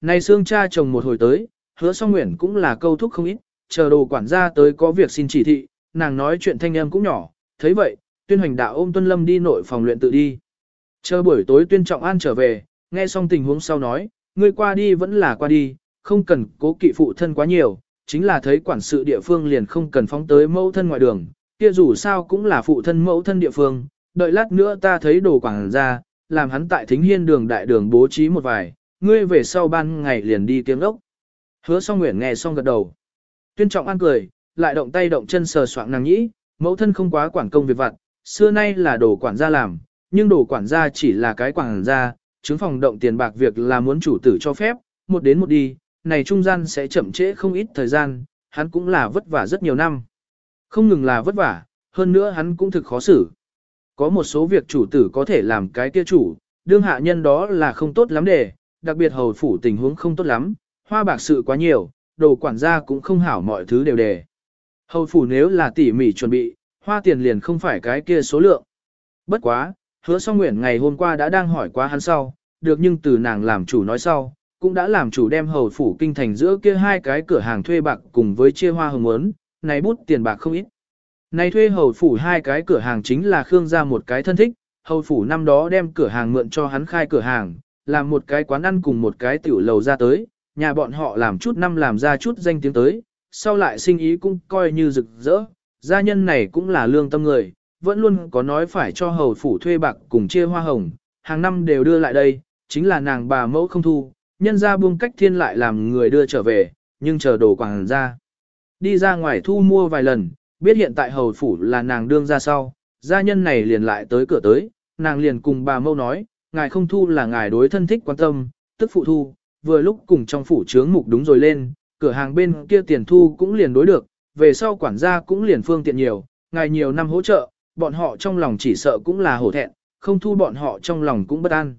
Này xương cha chồng một hồi tới, hứa song nguyện cũng là câu thúc không ít, chờ đồ quản gia tới có việc xin chỉ thị, nàng nói chuyện thanh âm cũng nhỏ, thấy vậy, tuyên hoành đạo ôm tuân lâm đi nội phòng luyện tự đi. Chờ buổi tối tuyên trọng an trở về, nghe xong tình huống sau nói, ngươi qua đi vẫn là qua đi, không cần cố kỵ phụ thân quá nhiều, chính là thấy quản sự địa phương liền không cần phóng tới mẫu thân ngoài đường, kia dù sao cũng là phụ thân mẫu thân địa phương, đợi lát nữa ta thấy đồ quảng ra, làm hắn tại thính hiên đường đại đường bố trí một vài, ngươi về sau ban ngày liền đi kiếm ốc. Hứa song nguyện nghe xong gật đầu. Tuyên trọng ăn cười, lại động tay động chân sờ soạng nàng nhĩ, mẫu thân không quá quản công việc vặt, xưa nay là đồ quản gia làm, nhưng đồ quản gia chỉ là cái quản gia, chứng phòng động tiền bạc việc là muốn chủ tử cho phép, một đến một đi, này trung gian sẽ chậm trễ không ít thời gian, hắn cũng là vất vả rất nhiều năm. Không ngừng là vất vả, hơn nữa hắn cũng thực khó xử. Có một số việc chủ tử có thể làm cái kia chủ, đương hạ nhân đó là không tốt lắm để, đặc biệt hầu phủ tình huống không tốt lắm, hoa bạc sự quá nhiều, đồ quản gia cũng không hảo mọi thứ đều đề. Hầu phủ nếu là tỉ mỉ chuẩn bị, hoa tiền liền không phải cái kia số lượng. Bất quá, hứa song nguyện ngày hôm qua đã đang hỏi qua hắn sau, được nhưng từ nàng làm chủ nói sau, cũng đã làm chủ đem hầu phủ kinh thành giữa kia hai cái cửa hàng thuê bạc cùng với chia hoa hồng ớn, này bút tiền bạc không ít. Này thuê hầu phủ hai cái cửa hàng chính là Khương gia một cái thân thích, hầu phủ năm đó đem cửa hàng mượn cho hắn khai cửa hàng, làm một cái quán ăn cùng một cái tiểu lầu ra tới, nhà bọn họ làm chút năm làm ra chút danh tiếng tới, sau lại sinh ý cũng coi như rực rỡ, gia nhân này cũng là lương tâm người, vẫn luôn có nói phải cho hầu phủ thuê bạc cùng chia hoa hồng, hàng năm đều đưa lại đây, chính là nàng bà mẫu không thu, nhân ra buông cách thiên lại làm người đưa trở về, nhưng chờ đồ quảng ra. Đi ra ngoài thu mua vài lần, biết hiện tại hầu phủ là nàng đương ra sau, gia nhân này liền lại tới cửa tới, nàng liền cùng bà mẫu nói, ngài không thu là ngài đối thân thích quan tâm, tức phụ thu, vừa lúc cùng trong phủ trướng mục đúng rồi lên, cửa hàng bên kia tiền thu cũng liền đối được, về sau quản gia cũng liền phương tiện nhiều, ngài nhiều năm hỗ trợ, bọn họ trong lòng chỉ sợ cũng là hổ thẹn, không thu bọn họ trong lòng cũng bất an.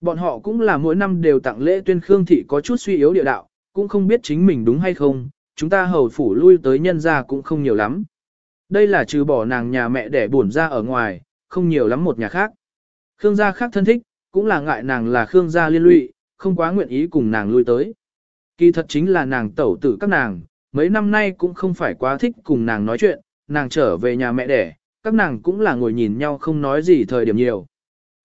Bọn họ cũng là mỗi năm đều tặng lễ tuyên khương thị có chút suy yếu địa đạo, cũng không biết chính mình đúng hay không, chúng ta hầu phủ lui tới nhân gia cũng không nhiều lắm. Đây là trừ bỏ nàng nhà mẹ để buồn ra ở ngoài, không nhiều lắm một nhà khác. Khương gia khác thân thích, cũng là ngại nàng là Khương gia liên lụy, không quá nguyện ý cùng nàng lui tới. Kỳ thật chính là nàng tẩu tử các nàng, mấy năm nay cũng không phải quá thích cùng nàng nói chuyện, nàng trở về nhà mẹ đẻ, các nàng cũng là ngồi nhìn nhau không nói gì thời điểm nhiều.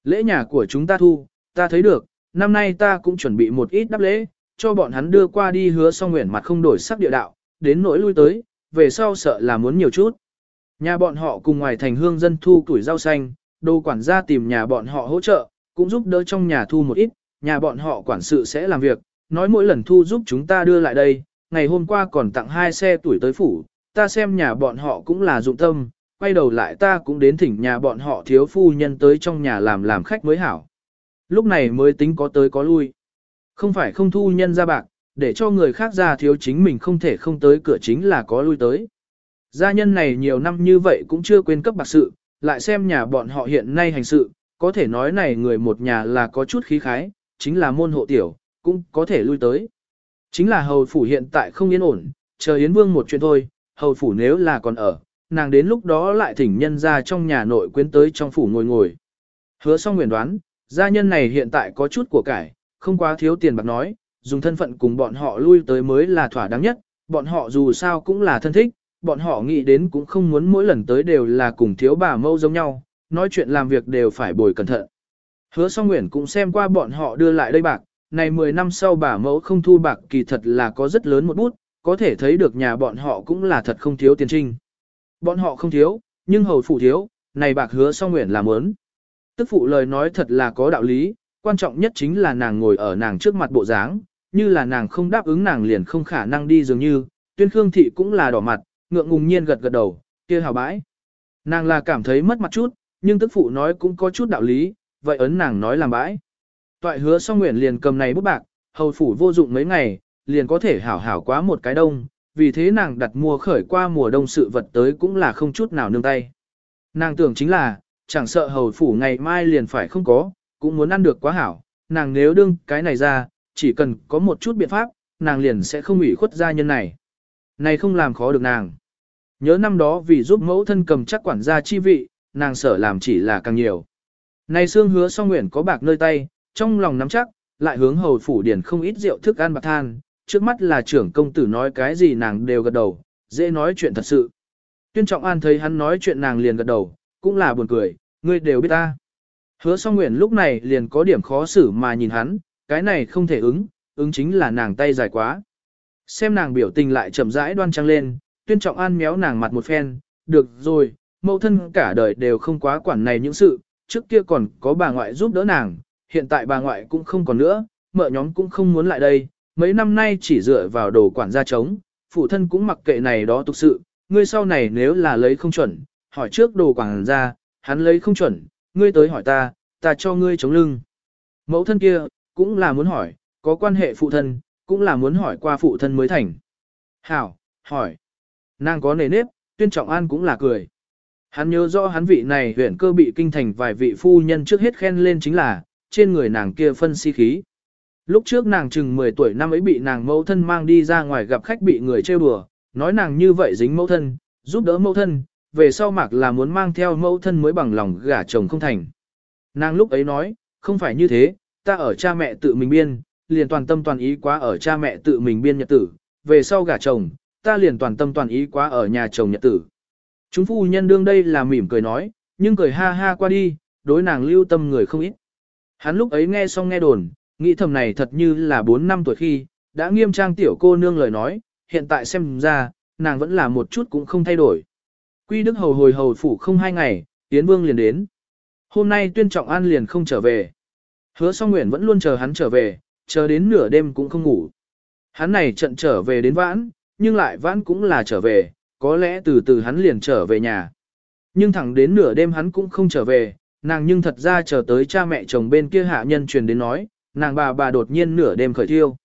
Lễ nhà của chúng ta thu, ta thấy được, năm nay ta cũng chuẩn bị một ít đáp lễ, cho bọn hắn đưa qua đi hứa xong nguyện mặt không đổi sắc địa đạo, đến nỗi lui tới, về sau sợ là muốn nhiều chút. Nhà bọn họ cùng ngoài thành hương dân thu tuổi rau xanh, đồ quản gia tìm nhà bọn họ hỗ trợ, cũng giúp đỡ trong nhà thu một ít, nhà bọn họ quản sự sẽ làm việc, nói mỗi lần thu giúp chúng ta đưa lại đây, ngày hôm qua còn tặng hai xe tuổi tới phủ, ta xem nhà bọn họ cũng là dụng tâm, quay đầu lại ta cũng đến thỉnh nhà bọn họ thiếu phu nhân tới trong nhà làm làm khách mới hảo. Lúc này mới tính có tới có lui. Không phải không thu nhân ra bạc, để cho người khác ra thiếu chính mình không thể không tới cửa chính là có lui tới. Gia nhân này nhiều năm như vậy cũng chưa quên cấp bạc sự, lại xem nhà bọn họ hiện nay hành sự, có thể nói này người một nhà là có chút khí khái, chính là môn hộ tiểu, cũng có thể lui tới. Chính là hầu phủ hiện tại không yên ổn, chờ Yến Vương một chuyện thôi, hầu phủ nếu là còn ở, nàng đến lúc đó lại thỉnh nhân ra trong nhà nội quyến tới trong phủ ngồi ngồi. Hứa xong nguyện đoán, gia nhân này hiện tại có chút của cải, không quá thiếu tiền bạc nói, dùng thân phận cùng bọn họ lui tới mới là thỏa đáng nhất, bọn họ dù sao cũng là thân thích, bọn họ nghĩ đến cũng không muốn mỗi lần tới đều là cùng thiếu bà mâu giống nhau, nói chuyện làm việc đều phải bồi cẩn thận. Hứa song nguyện cũng xem qua bọn họ đưa lại đây bạc, này 10 năm sau bà mẫu không thu bạc kỳ thật là có rất lớn một bút, có thể thấy được nhà bọn họ cũng là thật không thiếu tiền trinh. Bọn họ không thiếu, nhưng hầu phụ thiếu, này bạc hứa song nguyện làm ớn. Tức phụ lời nói thật là có đạo lý, quan trọng nhất chính là nàng ngồi ở nàng trước mặt bộ dáng, như là nàng không đáp ứng nàng liền không khả năng đi dường như, tuyên khương thị cũng là đỏ mặt, ngượng ngùng nhiên gật gật đầu, kia hào bãi. Nàng là cảm thấy mất mặt chút, nhưng tức phụ nói cũng có chút đạo lý, vậy ấn nàng nói làm bãi. Toại hứa xong nguyện liền cầm này bút bạc, hầu phủ vô dụng mấy ngày, liền có thể hảo hảo quá một cái đông, vì thế nàng đặt mua khởi qua mùa đông sự vật tới cũng là không chút nào nương tay. Nàng tưởng chính là, chẳng sợ hầu phủ ngày mai liền phải không có, cũng muốn ăn được quá hảo, nàng nếu đương cái này ra, chỉ cần có một chút biện pháp, nàng liền sẽ không ủy khuất gia nhân này. Này không làm khó được nàng. Nhớ năm đó vì giúp mẫu thân cầm chắc quản gia chi vị, nàng sợ làm chỉ là càng nhiều. Này xương hứa song nguyện có bạc nơi tay, trong lòng nắm chắc, lại hướng hầu phủ điển không ít rượu thức ăn bạc than, trước mắt là trưởng công tử nói cái gì nàng đều gật đầu, dễ nói chuyện thật sự. Tuyên Trọng An thấy hắn nói chuyện nàng liền gật đầu, cũng là buồn cười, ngươi đều biết ta. Hứa song nguyện lúc này liền có điểm khó xử mà nhìn hắn, cái này không thể ứng, ứng chính là nàng tay dài quá. Xem nàng biểu tình lại chậm rãi đoan trang lên, tuyên trọng an méo nàng mặt một phen, được rồi, mẫu thân cả đời đều không quá quản này những sự, trước kia còn có bà ngoại giúp đỡ nàng, hiện tại bà ngoại cũng không còn nữa, mợ nhóm cũng không muốn lại đây, mấy năm nay chỉ dựa vào đồ quản gia trống, phụ thân cũng mặc kệ này đó tục sự, ngươi sau này nếu là lấy không chuẩn, hỏi trước đồ quản gia, hắn lấy không chuẩn, ngươi tới hỏi ta, ta cho ngươi chống lưng. Mẫu thân kia, cũng là muốn hỏi, có quan hệ phụ thân, cũng là muốn hỏi qua phụ thân mới thành. Hảo, hỏi. Nàng có nề nếp, tuyên trọng an cũng là cười. Hắn nhớ rõ hắn vị này huyện cơ bị kinh thành vài vị phu nhân trước hết khen lên chính là, trên người nàng kia phân si khí. Lúc trước nàng chừng 10 tuổi năm ấy bị nàng mẫu thân mang đi ra ngoài gặp khách bị người trêu đùa, nói nàng như vậy dính mẫu thân, giúp đỡ mẫu thân, về sau mạc là muốn mang theo mẫu thân mới bằng lòng gả chồng không thành. Nàng lúc ấy nói, không phải như thế, ta ở cha mẹ tự mình biên, liền toàn tâm toàn ý quá ở cha mẹ tự mình biên nhật tử, về sau gả chồng, ta liền toàn tâm toàn ý quá ở nhà chồng nhật tử. Chúng phu nhân đương đây là mỉm cười nói, nhưng cười ha ha qua đi, đối nàng lưu tâm người không ít. Hắn lúc ấy nghe xong nghe đồn, nghĩ thầm này thật như là 4 năm tuổi khi, đã nghiêm trang tiểu cô nương lời nói, hiện tại xem ra, nàng vẫn là một chút cũng không thay đổi. Quy Đức Hầu hồi hầu phủ không hai ngày, Tiến Vương liền đến. Hôm nay tuyên trọng an liền không trở về. Hứa song nguyện vẫn luôn chờ hắn trở về, chờ đến nửa đêm cũng không ngủ. Hắn này trận trở về đến vãn, nhưng lại vãn cũng là trở về, có lẽ từ từ hắn liền trở về nhà. Nhưng thẳng đến nửa đêm hắn cũng không trở về, nàng nhưng thật ra chờ tới cha mẹ chồng bên kia hạ nhân truyền đến nói, nàng bà bà đột nhiên nửa đêm khởi thiêu.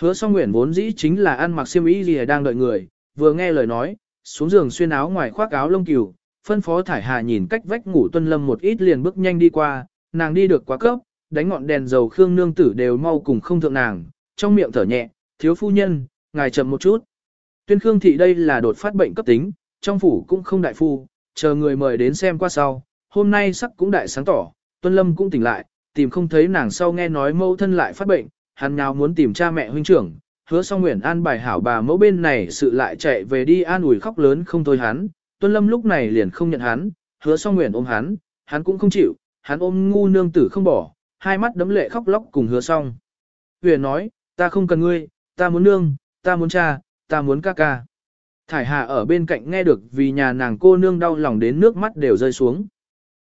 Hứa song nguyện vốn dĩ chính là ăn mặc xiêm y gì đang đợi người, vừa nghe lời nói, xuống giường xuyên áo ngoài khoác áo lông cừu, phân phó thải hà nhìn cách vách ngủ tuân lâm một ít liền bước nhanh đi qua, nàng đi được quá cấp, đánh ngọn đèn dầu khương nương tử đều mau cùng không thượng nàng, trong miệng thở nhẹ, thiếu phu nhân, ngài chậm một chút. Tuyên khương thị đây là đột phát bệnh cấp tính, trong phủ cũng không đại phu, chờ người mời đến xem qua sau, hôm nay sắc cũng đại sáng tỏ, tuân lâm cũng tỉnh lại, tìm không thấy nàng sau nghe nói mẫu thân lại phát bệnh, hắn nào muốn tìm cha mẹ huynh trưởng, hứa xong nguyện an bài hảo bà mẫu bên này sự lại chạy về đi an ủi khóc lớn không thôi hắn, tuân lâm lúc này liền không nhận hắn, hứa xong nguyện ôm hắn, hắn cũng không chịu, hắn ôm ngu nương tử không bỏ, hai mắt đấm lệ khóc lóc cùng hứa xong. Huyền nói, ta không cần ngươi, ta muốn nương, ta muốn cha, ta muốn ca ca. Thải Hà ở bên cạnh nghe được vì nhà nàng cô nương đau lòng đến nước mắt đều rơi xuống.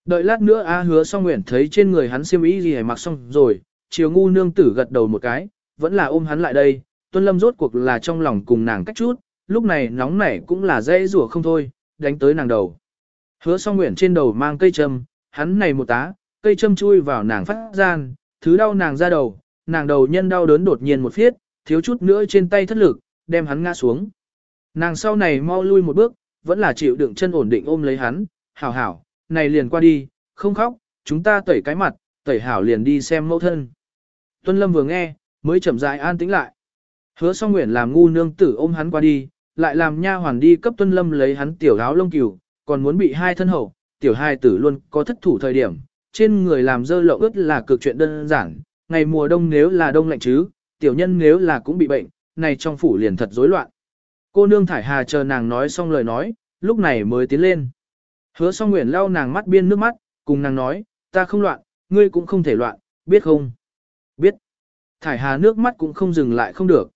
Đợi lát nữa A hứa song nguyện thấy trên người hắn xiêm y gì mặc xong rồi, chiều ngu nương tử gật đầu một cái, vẫn là ôm hắn lại đây, tuân lâm rốt cuộc là trong lòng cùng nàng cách chút, lúc này nóng nảy cũng là dễ rủa không thôi, đánh tới nàng đầu. Hứa song nguyện trên đầu mang cây châm, hắn này một tá, cây châm chui vào nàng phát gian, thứ đau nàng ra đầu, nàng đầu nhân đau đớn đột nhiên một phiết, thiếu chút nữa trên tay thất lực, đem hắn ngã xuống. Nàng sau này mau lui một bước, vẫn là chịu đựng chân ổn định ôm lấy hắn, hảo hảo, này liền qua đi, không khóc, chúng ta tẩy cái mặt, tẩy hảo liền đi xem mẫu thân. Tuân Lâm vừa nghe, mới chậm rãi an tĩnh lại. Hứa song nguyện làm ngu nương tử ôm hắn qua đi, lại làm nha hoàn đi cấp Tuân Lâm lấy hắn tiểu áo lông cừu, còn muốn bị hai thân hậu, tiểu hai tử luôn có thất thủ thời điểm, trên người làm dơ lộng ướt là cực chuyện đơn giản, ngày mùa đông nếu là đông lạnh chứ, tiểu nhân nếu là cũng bị bệnh, này trong phủ liền thật rối loạn. Cô nương thải hà chờ nàng nói xong lời nói, lúc này mới tiến lên. Hứa song nguyện lau nàng mắt biên nước mắt, cùng nàng nói, ta không loạn, ngươi cũng không thể loạn, biết không? Biết. Thải hà nước mắt cũng không dừng lại không được.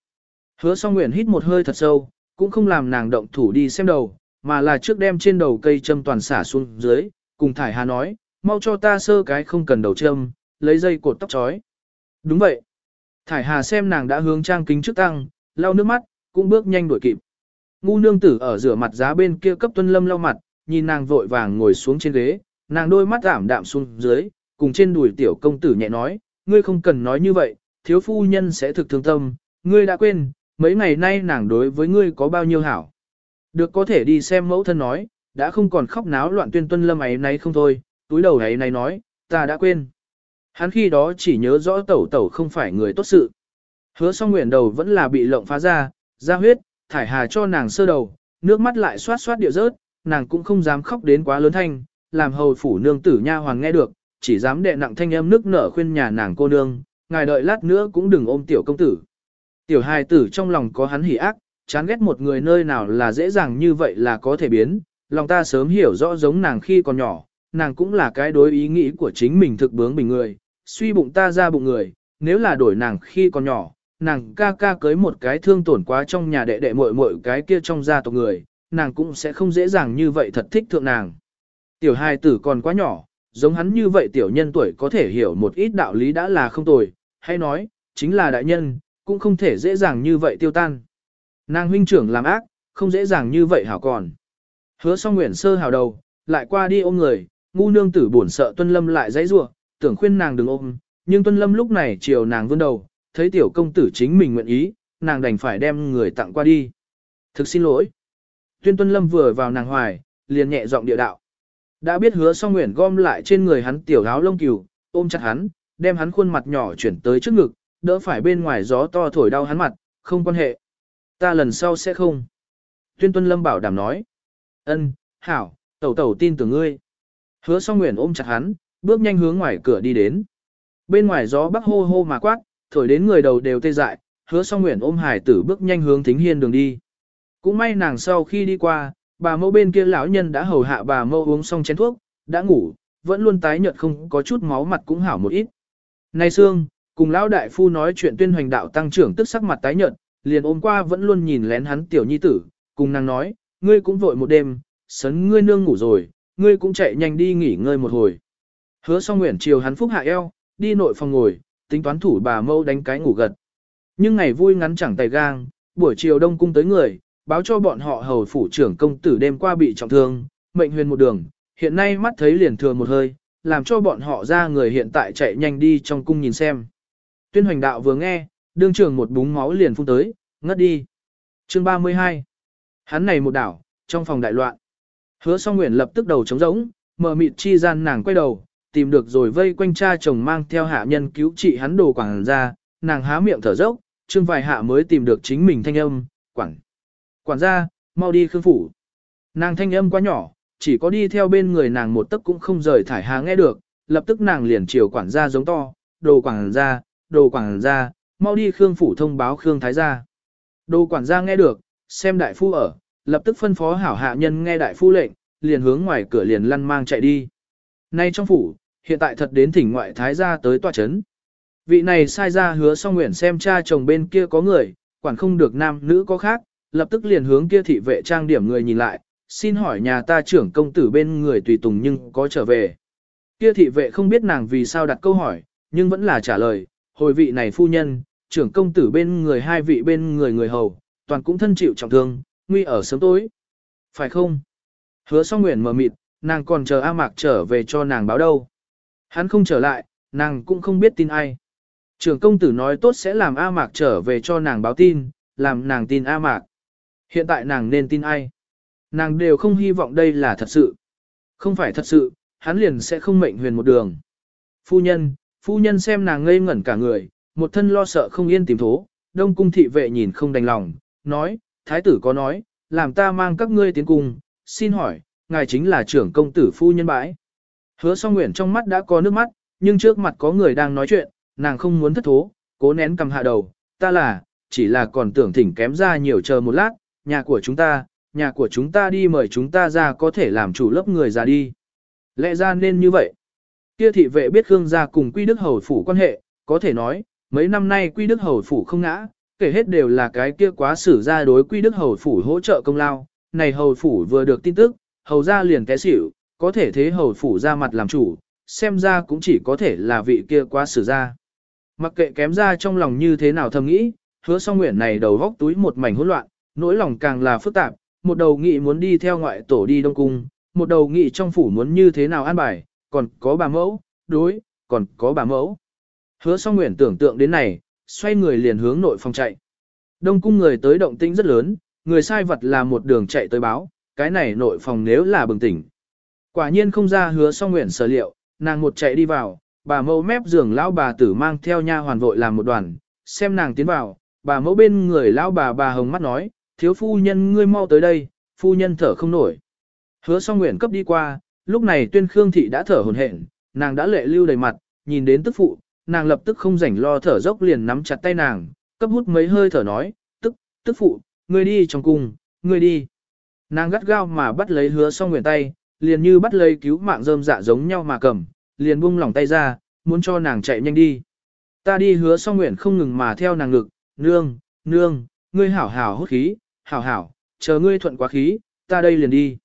Hứa song nguyện hít một hơi thật sâu, cũng không làm nàng động thủ đi xem đầu, mà là trước đem trên đầu cây châm toàn xả xuống dưới, cùng thải hà nói, mau cho ta sơ cái không cần đầu châm, lấy dây cột tóc chói. Đúng vậy. Thải Hà xem nàng đã hướng trang kính trước tăng, lau nước mắt, cũng bước nhanh đuổi kịp. Ngu nương tử ở rửa mặt giá bên kia cấp tuân lâm lau mặt, nhìn nàng vội vàng ngồi xuống trên ghế, nàng đôi mắt ảm đạm xuống dưới, cùng trên đùi tiểu công tử nhẹ nói, ngươi không cần nói như vậy, thiếu phu nhân sẽ thực thương tâm, ngươi đã quên, mấy ngày nay nàng đối với ngươi có bao nhiêu hảo. Được có thể đi xem mẫu thân nói, đã không còn khóc náo loạn tuyên tuân lâm ấy nay không thôi, túi đầu ấy này nói, ta đã quên. Hắn khi đó chỉ nhớ rõ tẩu tẩu không phải người tốt sự. Hứa song nguyện đầu vẫn là bị lộng phá ra, ra huyết, thải hà cho nàng sơ đầu, nước mắt lại xoát xoát điệu rớt, nàng cũng không dám khóc đến quá lớn thanh, làm hầu phủ nương tử nha hoàng nghe được, chỉ dám đệ nặng thanh âm nước nở khuyên nhà nàng cô nương, ngài đợi lát nữa cũng đừng ôm tiểu công tử. Tiểu hài tử trong lòng có hắn hỉ ác, chán ghét một người nơi nào là dễ dàng như vậy là có thể biến, lòng ta sớm hiểu rõ giống nàng khi còn nhỏ, nàng cũng là cái đối ý nghĩ của chính mình thực bướng bình người, suy bụng ta ra bụng người, nếu là đổi nàng khi còn nhỏ, nàng ca ca cưới một cái thương tổn quá trong nhà đệ đệ muội muội cái kia trong gia tộc người, nàng cũng sẽ không dễ dàng như vậy thật thích thượng nàng. Tiểu hài tử còn quá nhỏ, giống hắn như vậy tiểu nhân tuổi có thể hiểu một ít đạo lý đã là không tồi, hay nói, chính là đại nhân, cũng không thể dễ dàng như vậy tiêu tan. Nàng huynh trưởng làm ác, không dễ dàng như vậy hảo còn. Hứa song nguyện sơ hào đầu, lại qua đi ôm người, ngu nương tử buồn sợ tuân lâm lại dãy rủa tưởng khuyên nàng đừng ôm, nhưng tuân lâm lúc này chiều nàng vươn đầu, thấy tiểu công tử chính mình nguyện ý, nàng đành phải đem người tặng qua đi. Thực xin lỗi. Tuyên tuân lâm vừa vào nàng hoài, liền nhẹ giọng địa đạo. Đã biết hứa song nguyện gom lại trên người hắn tiểu áo lông cừu, ôm chặt hắn, đem hắn khuôn mặt nhỏ chuyển tới trước ngực, đỡ phải bên ngoài gió to thổi đau hắn mặt, không quan hệ. Ta lần sau sẽ không. Tuyên tuân lâm bảo đảm nói. ân, hảo, tẩu tẩu tin tưởng ngươi. Hứa song nguyện ôm chặt hắn, bước nhanh hướng ngoài cửa đi đến. Bên ngoài gió bắc hô hô mà quát, thổi đến người đầu đều tê dại, hứa song nguyện ôm hải tử bước nhanh hướng thính hiên đường đi. Cũng may nàng sau khi đi qua, bà mẫu bên kia lão nhân đã hầu hạ bà mẫu uống xong chén thuốc, đã ngủ, vẫn luôn tái nhợt không có chút máu mặt cũng hảo một ít. Này Sương, cùng lão đại phu nói chuyện tuyên hoành đạo tăng trưởng tức sắc mặt tái nhợt, liền ôm qua vẫn luôn nhìn lén hắn tiểu nhi tử, cùng nàng nói, ngươi cũng vội một đêm, sấn ngươi nương ngủ rồi, ngươi cũng chạy nhanh đi nghỉ ngơi một hồi. Hứa song nguyện chiều hắn phúc hạ eo, đi nội phòng ngồi, tính toán thủ bà mâu đánh cái ngủ gật. Nhưng ngày vui ngắn chẳng tay gang, buổi chiều đông cung tới người, báo cho bọn họ hầu phủ trưởng công tử đêm qua bị trọng thương, mệnh huyền một đường, hiện nay mắt thấy liền thừa một hơi, làm cho bọn họ ra người hiện tại chạy nhanh đi trong cung nhìn xem. Tuyên hoành đạo vừa nghe, đương trưởng một búng máu liền phun tới, ngất đi. Chương 32 Hắn này một đảo, trong phòng đại loạn. Hứa song nguyện lập tức đầu trống rỗng, mở mịt chi gian nàng quay đầu, tìm được rồi vây quanh cha chồng mang theo hạ nhân cứu trị hắn đồ quảng ra, nàng há miệng thở dốc, chương vài hạ mới tìm được chính mình thanh âm, quảng Quản gia, mau đi khương phủ. Nàng thanh âm quá nhỏ, chỉ có đi theo bên người nàng một tấc cũng không rời thải hà nghe được, lập tức nàng liền chiều quản gia giống to, đồ quản gia, đồ quản gia, mau đi khương phủ thông báo khương thái gia. Đồ quản gia nghe được, xem đại phu ở, lập tức phân phó hảo hạ nhân nghe đại phu lệnh, liền hướng ngoài cửa liền lăn mang chạy đi. Nay trong phủ, hiện tại thật đến thỉnh ngoại thái gia tới tòa chấn. Vị này sai ra hứa xong nguyện xem cha chồng bên kia có người, quản không được nam nữ có khác, lập tức liền hướng kia thị vệ trang điểm người nhìn lại, xin hỏi nhà ta trưởng công tử bên người tùy tùng nhưng có trở về. Kia thị vệ không biết nàng vì sao đặt câu hỏi, nhưng vẫn là trả lời, hồi vị này phu nhân, trưởng công tử bên người hai vị bên người người hầu, toàn cũng thân chịu trọng thương, nguy ở sớm tối. Phải không? Hứa song nguyện mờ mịt, nàng còn chờ A Mạc trở về cho nàng báo đâu. Hắn không trở lại, nàng cũng không biết tin ai. Trưởng công tử nói tốt sẽ làm A Mạc trở về cho nàng báo tin, làm nàng tin A Mạc. Hiện tại nàng nên tin ai? Nàng đều không hy vọng đây là thật sự. Không phải thật sự, hắn liền sẽ không mệnh huyền một đường. Phu nhân, phu nhân xem nàng ngây ngẩn cả người, một thân lo sợ không yên tìm thố, đông cung thị vệ nhìn không đành lòng, nói, thái tử có nói, làm ta mang các ngươi tiến cung, xin hỏi, ngài chính là trưởng công tử phu nhân bãi. Hứa song nguyện trong mắt đã có nước mắt, nhưng trước mặt có người đang nói chuyện, nàng không muốn thất thố, cố nén cầm hạ đầu, ta là, chỉ là còn tưởng thỉnh kém ra nhiều chờ một lát, nhà của chúng ta, nhà của chúng ta đi mời chúng ta ra có thể làm chủ lớp người ra đi. Lẽ ra nên như vậy. Kia thị vệ biết Khương gia cùng Quy Đức Hầu Phủ quan hệ, có thể nói, mấy năm nay Quy Đức Hầu Phủ không ngã, kể hết đều là cái kia quá xử ra đối Quy Đức Hầu Phủ hỗ trợ công lao. Này Hầu Phủ vừa được tin tức, Hầu ra liền té xỉu, có thể thế Hầu Phủ ra mặt làm chủ, xem ra cũng chỉ có thể là vị kia quá xử ra. Mặc kệ kém ra trong lòng như thế nào thầm nghĩ, hứa song nguyện này đầu góc túi một mảnh hỗn loạn, nỗi lòng càng là phức tạp, một đầu nghị muốn đi theo ngoại tổ đi Đông Cung, một đầu nghị trong phủ muốn như thế nào an bài, còn có bà mẫu, đối, còn có bà mẫu. Hứa song nguyện tưởng tượng đến này, xoay người liền hướng nội phòng chạy. Đông Cung người tới động tĩnh rất lớn, người sai vật là một đường chạy tới báo, cái này nội phòng nếu là bừng tỉnh. Quả nhiên không ra hứa song nguyện sở liệu, nàng một chạy đi vào, bà mẫu mép giường lão bà tử mang theo nha hoàn vội làm một đoàn, xem nàng tiến vào, bà mẫu bên người lão bà bà hồng mắt nói, thiếu phu nhân ngươi mau tới đây, phu nhân thở không nổi. Hứa song nguyện cấp đi qua, lúc này tuyên khương thị đã thở hồn hển, nàng đã lệ lưu đầy mặt, nhìn đến tức phụ, nàng lập tức không rảnh lo thở dốc liền nắm chặt tay nàng, cấp hút mấy hơi thở nói, tức, tức phụ, ngươi đi trong cung, ngươi đi. Nàng gắt gao mà bắt lấy hứa song nguyện tay, liền như bắt lấy cứu mạng rơm dạ giống nhau mà cầm, liền buông lỏng tay ra, muốn cho nàng chạy nhanh đi. Ta đi hứa song nguyện không ngừng mà theo nàng ngực, nương, nương, ngươi hảo hảo hút khí, hảo hảo, chờ ngươi thuận quá khí, ta đây liền đi.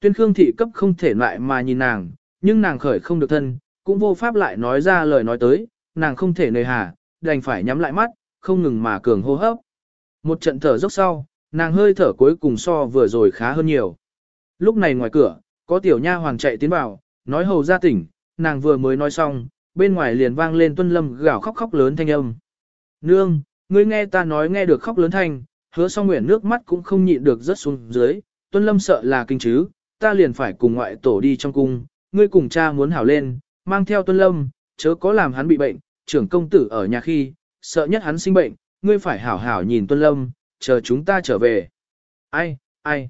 Tuyên Khương thị cấp không thể lại mà nhìn nàng, nhưng nàng khởi không được thân, cũng vô pháp lại nói ra lời nói tới, nàng không thể nề hà, đành phải nhắm lại mắt, không ngừng mà cường hô hấp. Một trận thở dốc sau, nàng hơi thở cuối cùng so vừa rồi khá hơn nhiều. Lúc này ngoài cửa, có tiểu nha hoàng chạy tiến vào, nói hầu ra tỉnh, nàng vừa mới nói xong, bên ngoài liền vang lên tuân lâm gào khóc khóc lớn thanh âm. Nương, ngươi nghe ta nói nghe được khóc lớn thanh, hứa song nguyện nước mắt cũng không nhịn được rớt xuống dưới, tuân lâm sợ là kinh chứ, ta liền phải cùng ngoại tổ đi trong cung, ngươi cùng cha muốn hảo lên, mang theo tuân lâm, chớ có làm hắn bị bệnh, trưởng công tử ở nhà khi, sợ nhất hắn sinh bệnh, ngươi phải hảo hảo nhìn tuân lâm, chờ chúng ta trở về. Ai, ai.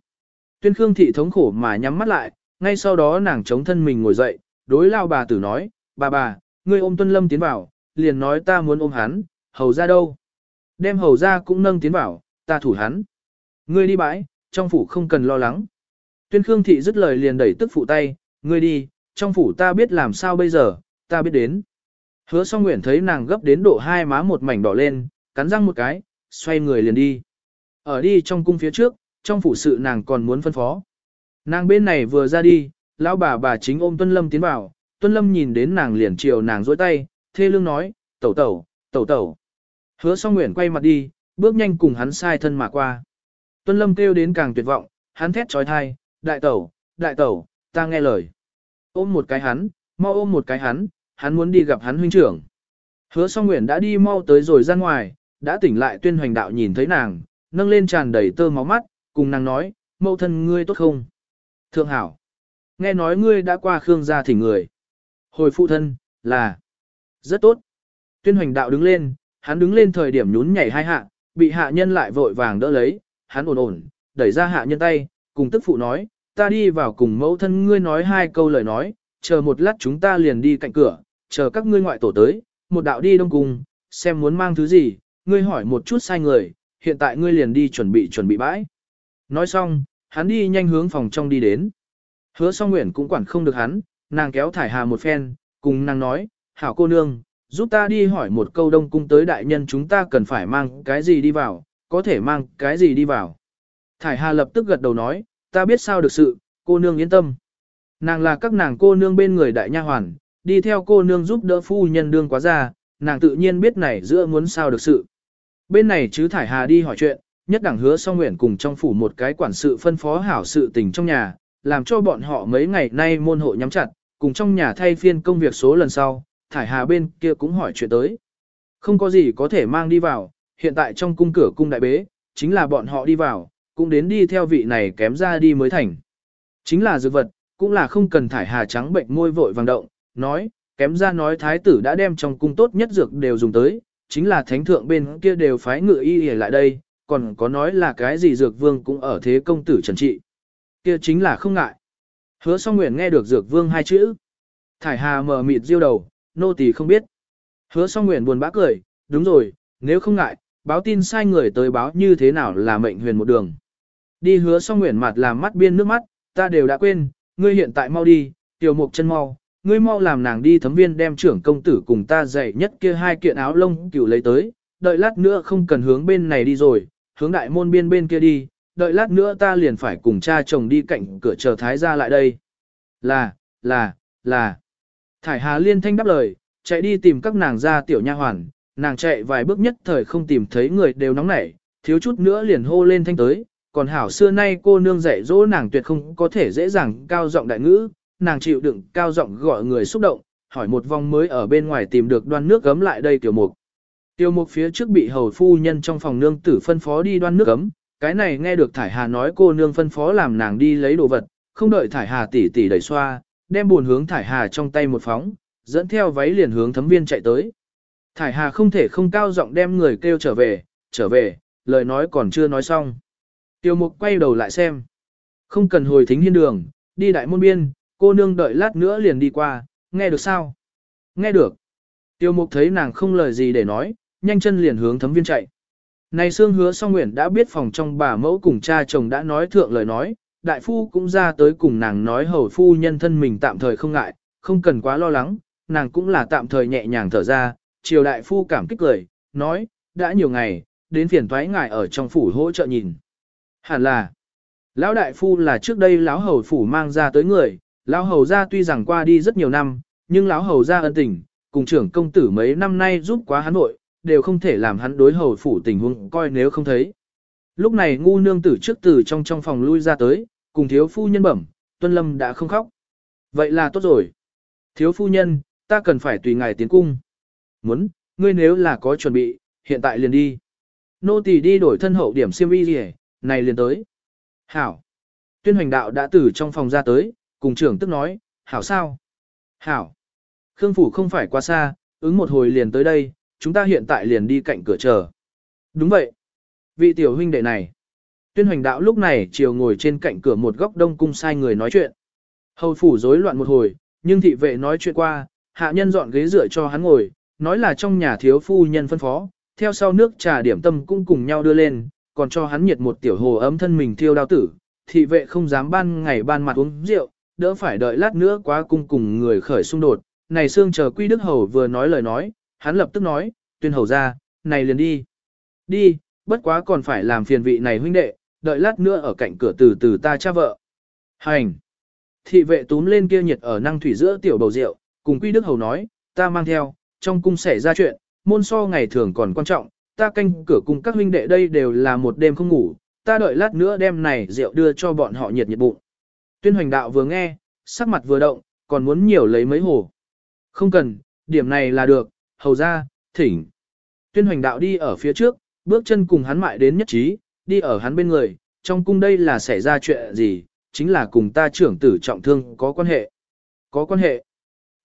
Tuyên Khương thị thống khổ mà nhắm mắt lại, ngay sau đó nàng chống thân mình ngồi dậy, đối lao bà tử nói, bà bà, ngươi ôm tuân lâm tiến vào, liền nói ta muốn ôm hắn, hầu ra đâu. Đem hầu ra cũng nâng tiến vào, ta thủ hắn. Ngươi đi bãi, trong phủ không cần lo lắng. Tuyên Khương thị dứt lời liền đẩy tức phụ tay, ngươi đi, trong phủ ta biết làm sao bây giờ, ta biết đến. Hứa song nguyện thấy nàng gấp đến độ hai má một mảnh đỏ lên, cắn răng một cái, xoay người liền đi. Ở đi trong cung phía trước, trong phủ sự nàng còn muốn phân phó. Nàng bên này vừa ra đi, lão bà bà chính ôm Tuân Lâm tiến vào, Tuân Lâm nhìn đến nàng liền chiều nàng dối tay, thê lương nói, tẩu tẩu, tẩu tẩu. Hứa song nguyện quay mặt đi, bước nhanh cùng hắn sai thân mà qua. Tuân Lâm kêu đến càng tuyệt vọng, hắn thét trói thai, đại tẩu, đại tẩu, ta nghe lời. Ôm một cái hắn, mau ôm một cái hắn, hắn muốn đi gặp hắn huynh trưởng. Hứa song nguyện đã đi mau tới rồi ra ngoài, đã tỉnh lại tuyên hoành đạo nhìn thấy nàng, nâng lên tràn đầy tơ máu mắt, cùng nàng nói, mẫu thân ngươi tốt không? Thượng hảo, nghe nói ngươi đã qua Khương gia thỉnh người. Hồi phụ thân, là, rất tốt. Tuyên hoành đạo đứng lên, hắn đứng lên thời điểm nhún nhảy hai hạ, bị hạ nhân lại vội vàng đỡ lấy, hắn ổn ổn, đẩy ra hạ nhân tay, cùng tức phụ nói, ta đi vào cùng mẫu thân ngươi nói hai câu lời nói, chờ một lát chúng ta liền đi cạnh cửa, chờ các ngươi ngoại tổ tới, một đạo đi đông cung, xem muốn mang thứ gì, ngươi hỏi một chút sai người, hiện tại ngươi liền đi chuẩn bị chuẩn bị bãi. Nói xong, hắn đi nhanh hướng phòng trong đi đến. Hứa song nguyện cũng quản không được hắn, nàng kéo thải hà một phen, cùng nàng nói, hảo cô nương, giúp ta đi hỏi một câu đông cung tới đại nhân chúng ta cần phải mang cái gì đi vào, có thể mang cái gì đi vào. Thải hà lập tức gật đầu nói, ta biết sao được sự, cô nương yên tâm. Nàng là các nàng cô nương bên người đại nha hoàn, đi theo cô nương giúp đỡ phu nhân đương quá ra, nàng tự nhiên biết này giữa muốn sao được sự. Bên này chứ Thải Hà đi hỏi chuyện, nhất đẳng hứa song nguyện cùng trong phủ một cái quản sự phân phó hảo sự tình trong nhà, làm cho bọn họ mấy ngày nay môn hộ nhắm chặt, cùng trong nhà thay phiên công việc số lần sau, Thải Hà bên kia cũng hỏi chuyện tới. Không có gì có thể mang đi vào, hiện tại trong cung cửa cung đại bế, chính là bọn họ đi vào, cũng đến đi theo vị này kém ra đi mới thành. Chính là dược vật, cũng là không cần Thải Hà trắng bệnh môi vội vàng động, nói, kém ra nói thái tử đã đem trong cung tốt nhất dược đều dùng tới, chính là thánh thượng bên kia đều phái ngự y y lại đây, còn có nói là cái gì dược vương cũng ở thế công tử trần trị. Kia chính là không ngại. Hứa song nguyện nghe được dược vương hai chữ. Thải hà mờ mịt diêu đầu, nô tỳ không biết. Hứa song nguyện buồn bã cười, đúng rồi, nếu không ngại, báo tin sai người tới báo như thế nào là mệnh huyền một đường. Đi hứa song nguyện mặt làm mắt biên nước mắt, ta đều đã quên, ngươi hiện tại mau đi, tiểu mục chân mau, ngươi mau làm nàng đi thấm viên đem trưởng công tử cùng ta dạy nhất kia hai kiện áo lông cửu lấy tới, đợi lát nữa không cần hướng bên này đi rồi, hướng đại môn biên bên kia đi, đợi lát nữa ta liền phải cùng cha chồng đi cạnh cửa chờ thái ra lại đây. Là, là, là. Thải Hà liên thanh đáp lời, chạy đi tìm các nàng ra tiểu nha hoàn, nàng chạy vài bước nhất thời không tìm thấy người đều nóng nảy, thiếu chút nữa liền hô lên thanh tới, còn hảo xưa nay cô nương dạy dỗ nàng tuyệt không có thể dễ dàng cao giọng đại ngữ, nàng chịu đựng cao giọng gọi người xúc động, hỏi một vòng mới ở bên ngoài tìm được đoan nước gấm lại đây tiểu mục. Tiểu mục phía trước bị hầu phu nhân trong phòng nương tử phân phó đi đoan nước gấm, cái này nghe được thải hà nói cô nương phân phó làm nàng đi lấy đồ vật, không đợi thải hà tỉ tỉ đẩy xoa, đem buồn hướng thải hà trong tay một phóng, dẫn theo váy liền hướng thấm viên chạy tới. Thải hà không thể không cao giọng đem người kêu trở về, trở về, lời nói còn chưa nói xong. Tiêu mục quay đầu lại xem. Không cần hồi thính hiên đường, đi đại môn biên, cô nương đợi lát nữa liền đi qua, nghe được sao? Nghe được. Tiêu mục thấy nàng không lời gì để nói, nhanh chân liền hướng thấm viên chạy. Này xương hứa song nguyện đã biết phòng trong bà mẫu cùng cha chồng đã nói thượng lời nói, đại phu cũng ra tới cùng nàng nói hầu phu nhân thân mình tạm thời không ngại, không cần quá lo lắng, nàng cũng là tạm thời nhẹ nhàng thở ra, chiều đại phu cảm kích lời, nói, đã nhiều ngày, đến phiền thoái ngài ở trong phủ hỗ trợ nhìn. Hẳn là, lão đại phu là trước đây lão hầu phủ mang ra tới người, lão hầu gia tuy rằng qua đi rất nhiều năm, nhưng lão hầu gia ân tình, cùng trưởng công tử mấy năm nay giúp quá hắn nội, đều không thể làm hắn đối hầu phủ tình huống coi nếu không thấy. Lúc này ngu nương tử trước từ trong trong phòng lui ra tới, cùng thiếu phu nhân bẩm, tuân lâm đã không khóc. Vậy là tốt rồi. Thiếu phu nhân, ta cần phải tùy ngài tiến cung. Muốn, ngươi nếu là có chuẩn bị, hiện tại liền đi. Nô tỳ đi đổi thân hậu điểm siêm y gì này liền tới. Hảo. Tuyên hoành đạo đã từ trong phòng ra tới, cùng trưởng tức nói, hảo sao? Hảo. Khương phủ không phải quá xa, ứng một hồi liền tới đây, chúng ta hiện tại liền đi cạnh cửa chờ. Đúng vậy. Vị tiểu huynh đệ này. Tuyên hoành đạo lúc này chiều ngồi trên cạnh cửa một góc đông cung sai người nói chuyện. Hầu phủ rối loạn một hồi, nhưng thị vệ nói chuyện qua, hạ nhân dọn ghế dựa cho hắn ngồi, nói là trong nhà thiếu phu nhân phân phó, theo sau nước trà điểm tâm cũng cùng nhau đưa lên, còn cho hắn nhiệt một tiểu hồ ấm thân mình thiêu đao tử, thị vệ không dám ban ngày ban mặt uống rượu, đỡ phải đợi lát nữa quá cung cùng người khởi xung đột. Này xương chờ Quy Đức Hầu vừa nói lời nói, hắn lập tức nói, tuyên hầu ra, này liền đi. Đi, bất quá còn phải làm phiền vị này huynh đệ, đợi lát nữa ở cạnh cửa từ từ ta cha vợ. Hành. Thị vệ túm lên kia nhiệt ở năng thủy giữa tiểu bầu rượu, cùng Quy Đức Hầu nói, ta mang theo, trong cung xảy ra chuyện, môn so ngày thường còn quan trọng, ta canh cửa cùng các huynh đệ đây đều là một đêm không ngủ, ta đợi lát nữa đem này rượu đưa cho bọn họ nhiệt nhiệt bụng. Tuyên hoành đạo vừa nghe, sắc mặt vừa động, còn muốn nhiều lấy mấy hồ. Không cần, điểm này là được, hầu ra, thỉnh. Tuyên hoành đạo đi ở phía trước, bước chân cùng hắn mại đến nhất trí, đi ở hắn bên người, trong cung đây là xảy ra chuyện gì, chính là cùng ta trưởng tử trọng thương có quan hệ. Có quan hệ.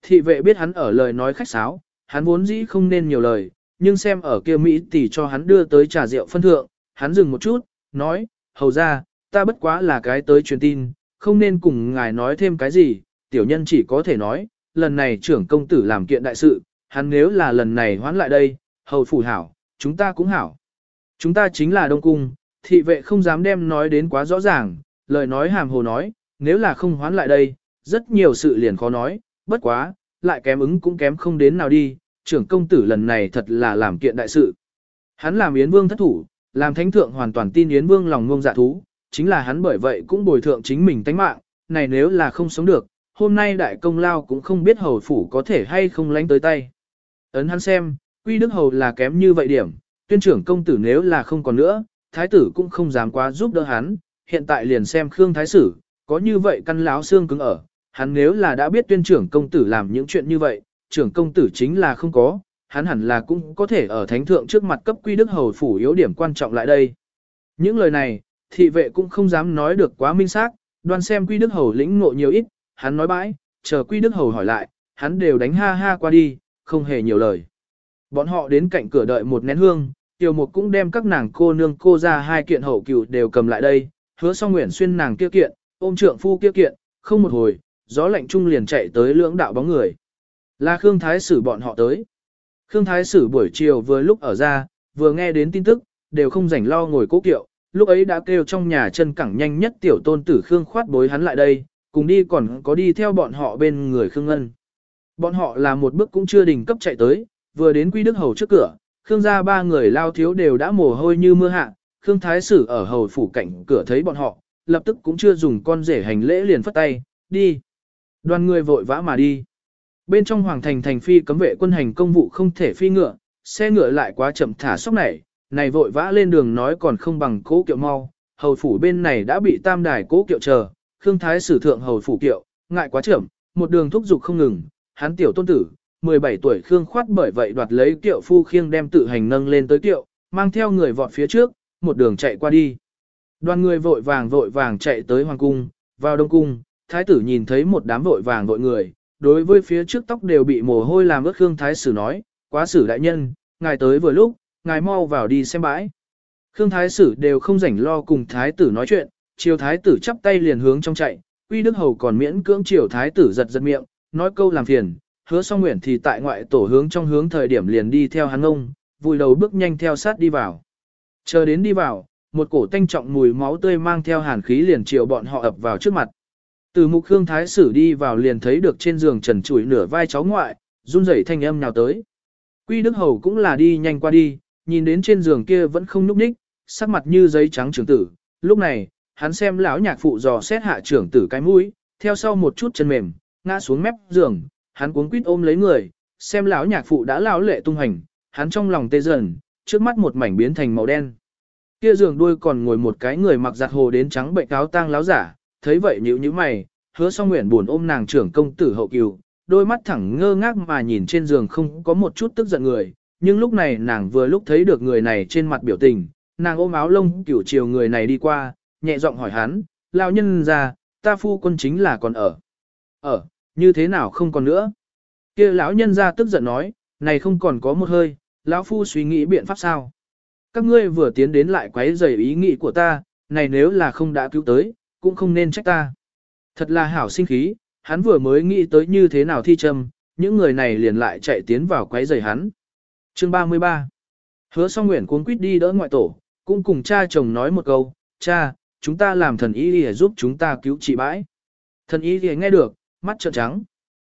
Thị vệ biết hắn ở lời nói khách sáo, hắn vốn dĩ không nên nhiều lời, nhưng xem ở kia Mỹ tỷ cho hắn đưa tới trà rượu phân thượng, hắn dừng một chút, nói, hầu ra, ta bất quá là cái tới truyền tin, không nên cùng ngài nói thêm cái gì, tiểu nhân chỉ có thể nói, lần này trưởng công tử làm kiện đại sự, hắn nếu là lần này hoán lại đây, hầu phủ hảo, chúng ta cũng hảo. Chúng ta chính là Đông Cung, thị vệ không dám đem nói đến quá rõ ràng, lời nói hàm hồ nói, nếu là không hoán lại đây, rất nhiều sự liền khó nói, bất quá, lại kém ứng cũng kém không đến nào đi, trưởng công tử lần này thật là làm kiện đại sự. Hắn làm Yến Vương thất thủ, làm thánh thượng hoàn toàn tin Yến Vương lòng ngông dạ thú, chính là hắn bởi vậy cũng bồi thượng chính mình tánh mạng, này nếu là không sống được, hôm nay đại công lao cũng không biết hầu phủ có thể hay không lánh tới tay. Ấn hắn xem, quy đức hầu là kém như vậy điểm, tuyên trưởng công tử nếu là không còn nữa, thái tử cũng không dám quá giúp đỡ hắn, hiện tại liền xem Khương thái sử, có như vậy căn láo xương cứng ở, hắn nếu là đã biết tuyên trưởng công tử làm những chuyện như vậy, trưởng công tử chính là không có, hắn hẳn là cũng có thể ở thánh thượng trước mặt cấp quy đức hầu phủ yếu điểm quan trọng lại đây. Những lời này, thị vệ cũng không dám nói được quá minh xác, đoan xem quy đức hầu lĩnh ngộ nhiều ít, hắn nói bãi, chờ quy đức hầu hỏi lại, hắn đều đánh ha ha qua đi, không hề nhiều lời. Bọn họ đến cạnh cửa đợi một nén hương, tiểu mục cũng đem các nàng cô nương cô ra hai kiện hậu cựu đều cầm lại đây, hứa xong nguyện xuyên nàng kia kiện, ôm trượng phu kia kiện, không một hồi, gió lạnh trung liền chạy tới lưỡng đạo bóng người. Là Khương Thái Sử bọn họ tới. Khương Thái Sử buổi chiều vừa lúc ở ra, vừa nghe đến tin tức, đều không rảnh lo ngồi cố kiệu, lúc ấy đã kêu trong nhà chân cẳng nhanh nhất tiểu tôn tử Khương khoát bối hắn lại đây, cùng đi còn có đi theo bọn họ bên người Khương Ngân. Bọn họ là một bước cũng chưa đỉnh cấp chạy tới, vừa đến Quy Đức Hầu trước cửa, Khương gia ba người lao thiếu đều đã mồ hôi như mưa hạ, Khương Thái Sử ở hầu phủ cạnh cửa thấy bọn họ, lập tức cũng chưa dùng con rể hành lễ liền phất tay, đi. Đoàn người vội vã mà đi. Bên trong hoàng thành thành phi cấm vệ quân hành công vụ không thể phi ngựa, xe ngựa lại quá chậm thả sóc này, này vội vã lên đường nói còn không bằng cố kiệu mau, hầu phủ bên này đã bị tam đài cố kiệu chờ, Khương Thái sử thượng hầu phủ kiệu, ngại quá chậm, một đường thúc giục không ngừng, hắn tiểu tôn tử, 17 tuổi Khương khoát bởi vậy đoạt lấy kiệu phu khiêng đem tự hành nâng lên tới kiệu, mang theo người vọt phía trước, một đường chạy qua đi. Đoàn người vội vàng vội vàng chạy tới hoàng cung, vào đông cung, thái tử nhìn thấy một đám vội vàng vội người, đối với phía trước tóc đều bị mồ hôi làm ướt Khương Thái Sử nói, quá sử đại nhân, ngài tới vừa lúc, ngài mau vào đi xem bãi. Khương Thái Sử đều không rảnh lo cùng Thái tử nói chuyện, chiều Thái tử chắp tay liền hướng trong chạy, Quy Đức Hầu còn miễn cưỡng chiều Thái tử giật giật miệng, nói câu làm phiền, hứa song nguyện thì tại ngoại tổ hướng trong hướng thời điểm liền đi theo hắn ông, vùi đầu bước nhanh theo sát đi vào. Chờ đến đi vào, một cổ tanh trọng mùi máu tươi mang theo hàn khí liền chiều bọn họ ập vào trước mặt. Từ mục Khương thái sử đi vào liền thấy được trên giường trần trụi nửa vai cháu ngoại, run rẩy thanh âm nào tới. Quy Đức Hầu cũng là đi nhanh qua đi, nhìn đến trên giường kia vẫn không nhúc nhích, sắc mặt như giấy trắng trưởng tử. Lúc này, hắn xem lão nhạc phụ dò xét hạ trưởng tử cái mũi, theo sau một chút chân mềm, ngã xuống mép giường, hắn cuống quýt ôm lấy người, xem lão nhạc phụ đã lão lệ tung hành, hắn trong lòng tê dần, trước mắt một mảnh biến thành màu đen. Kia giường đuôi còn ngồi một cái người mặc giặt hồ đến trắng bệnh áo tang láo giả, thấy vậy nhíu nhíu mày, hứa song nguyện buồn ôm nàng trưởng công tử hậu kiều, đôi mắt thẳng ngơ ngác mà nhìn trên giường không có một chút tức giận người, nhưng lúc này nàng vừa lúc thấy được người này trên mặt biểu tình, nàng ôm áo lông kiểu chiều người này đi qua, nhẹ giọng hỏi hắn, lão nhân ra, ta phu quân chính là còn ở. Ở, như thế nào không còn nữa? kia lão nhân ra tức giận nói, này không còn có một hơi, lão phu suy nghĩ biện pháp sao? Các ngươi vừa tiến đến lại quấy rầy ý nghĩ của ta, này nếu là không đã cứu tới, cũng không nên trách ta. Thật là hảo sinh khí, hắn vừa mới nghĩ tới như thế nào thi châm, những người này liền lại chạy tiến vào quấy rầy hắn. Chương 33 Hứa song nguyện cuốn quýt đi đỡ ngoại tổ, cũng cùng cha chồng nói một câu, cha, chúng ta làm thần y để giúp chúng ta cứu trị bãi. Thần y thì nghe được, mắt trợn trắng.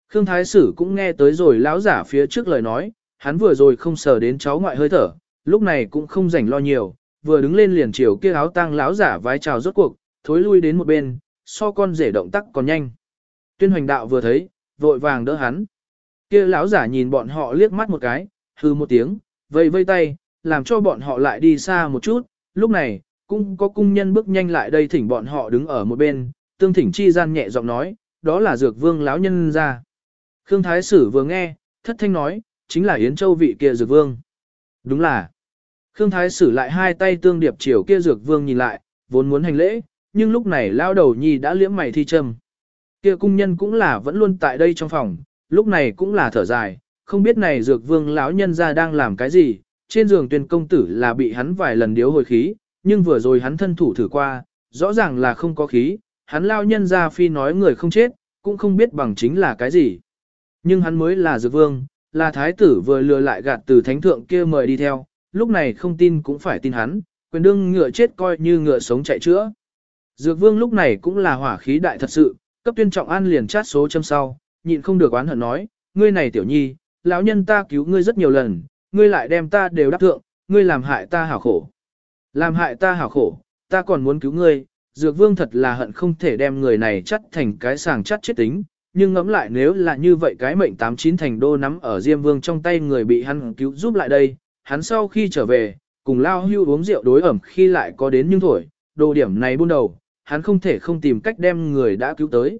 Khương Thái Sử cũng nghe tới rồi lão giả phía trước lời nói, hắn vừa rồi không sờ đến cháu ngoại hơi thở, lúc này cũng không rảnh lo nhiều, vừa đứng lên liền chiều kia áo tang lão giả vái chào rốt cuộc, thối lui đến một bên, so con rể động tác còn nhanh. Tuyên hoành đạo vừa thấy, vội vàng đỡ hắn. Kia lão giả nhìn bọn họ liếc mắt một cái, hư một tiếng, vây vây tay, làm cho bọn họ lại đi xa một chút, lúc này, cũng có cung nhân bước nhanh lại đây thỉnh bọn họ đứng ở một bên, tương thỉnh chi gian nhẹ giọng nói, đó là dược vương lão nhân ra. Khương Thái Sử vừa nghe, thất thanh nói, chính là Yến Châu vị kia dược vương. Đúng là. Khương Thái Sử lại hai tay tương điệp chiều kia dược vương nhìn lại, vốn muốn hành lễ, nhưng lúc này lao đầu nhi đã liễm mày thi châm. Kia cung nhân cũng là vẫn luôn tại đây trong phòng, lúc này cũng là thở dài, không biết này dược vương lão nhân ra đang làm cái gì, trên giường tuyên công tử là bị hắn vài lần điếu hồi khí, nhưng vừa rồi hắn thân thủ thử qua, rõ ràng là không có khí, hắn lao nhân ra phi nói người không chết, cũng không biết bằng chính là cái gì. Nhưng hắn mới là dược vương, là thái tử vừa lừa lại gạt từ thánh thượng kia mời đi theo, lúc này không tin cũng phải tin hắn, quyền đương ngựa chết coi như ngựa sống chạy chữa. Dược vương lúc này cũng là hỏa khí đại thật sự, cấp tuyên trọng an liền chát số châm sau, nhịn không được oán hận nói, ngươi này tiểu nhi, lão nhân ta cứu ngươi rất nhiều lần, ngươi lại đem ta đều đắc thượng, ngươi làm hại ta hảo khổ. Làm hại ta hảo khổ, ta còn muốn cứu ngươi, dược vương thật là hận không thể đem người này chắt thành cái sàng chắt chết tính, nhưng ngẫm lại nếu là như vậy cái mệnh tám chín thành đô nắm ở Diêm Vương trong tay người bị hắn cứu giúp lại đây, hắn sau khi trở về, cùng lao hưu uống rượu đối ẩm khi lại có đến nhưng thổi, đồ điểm này buôn đầu, hắn không thể không tìm cách đem người đã cứu tới.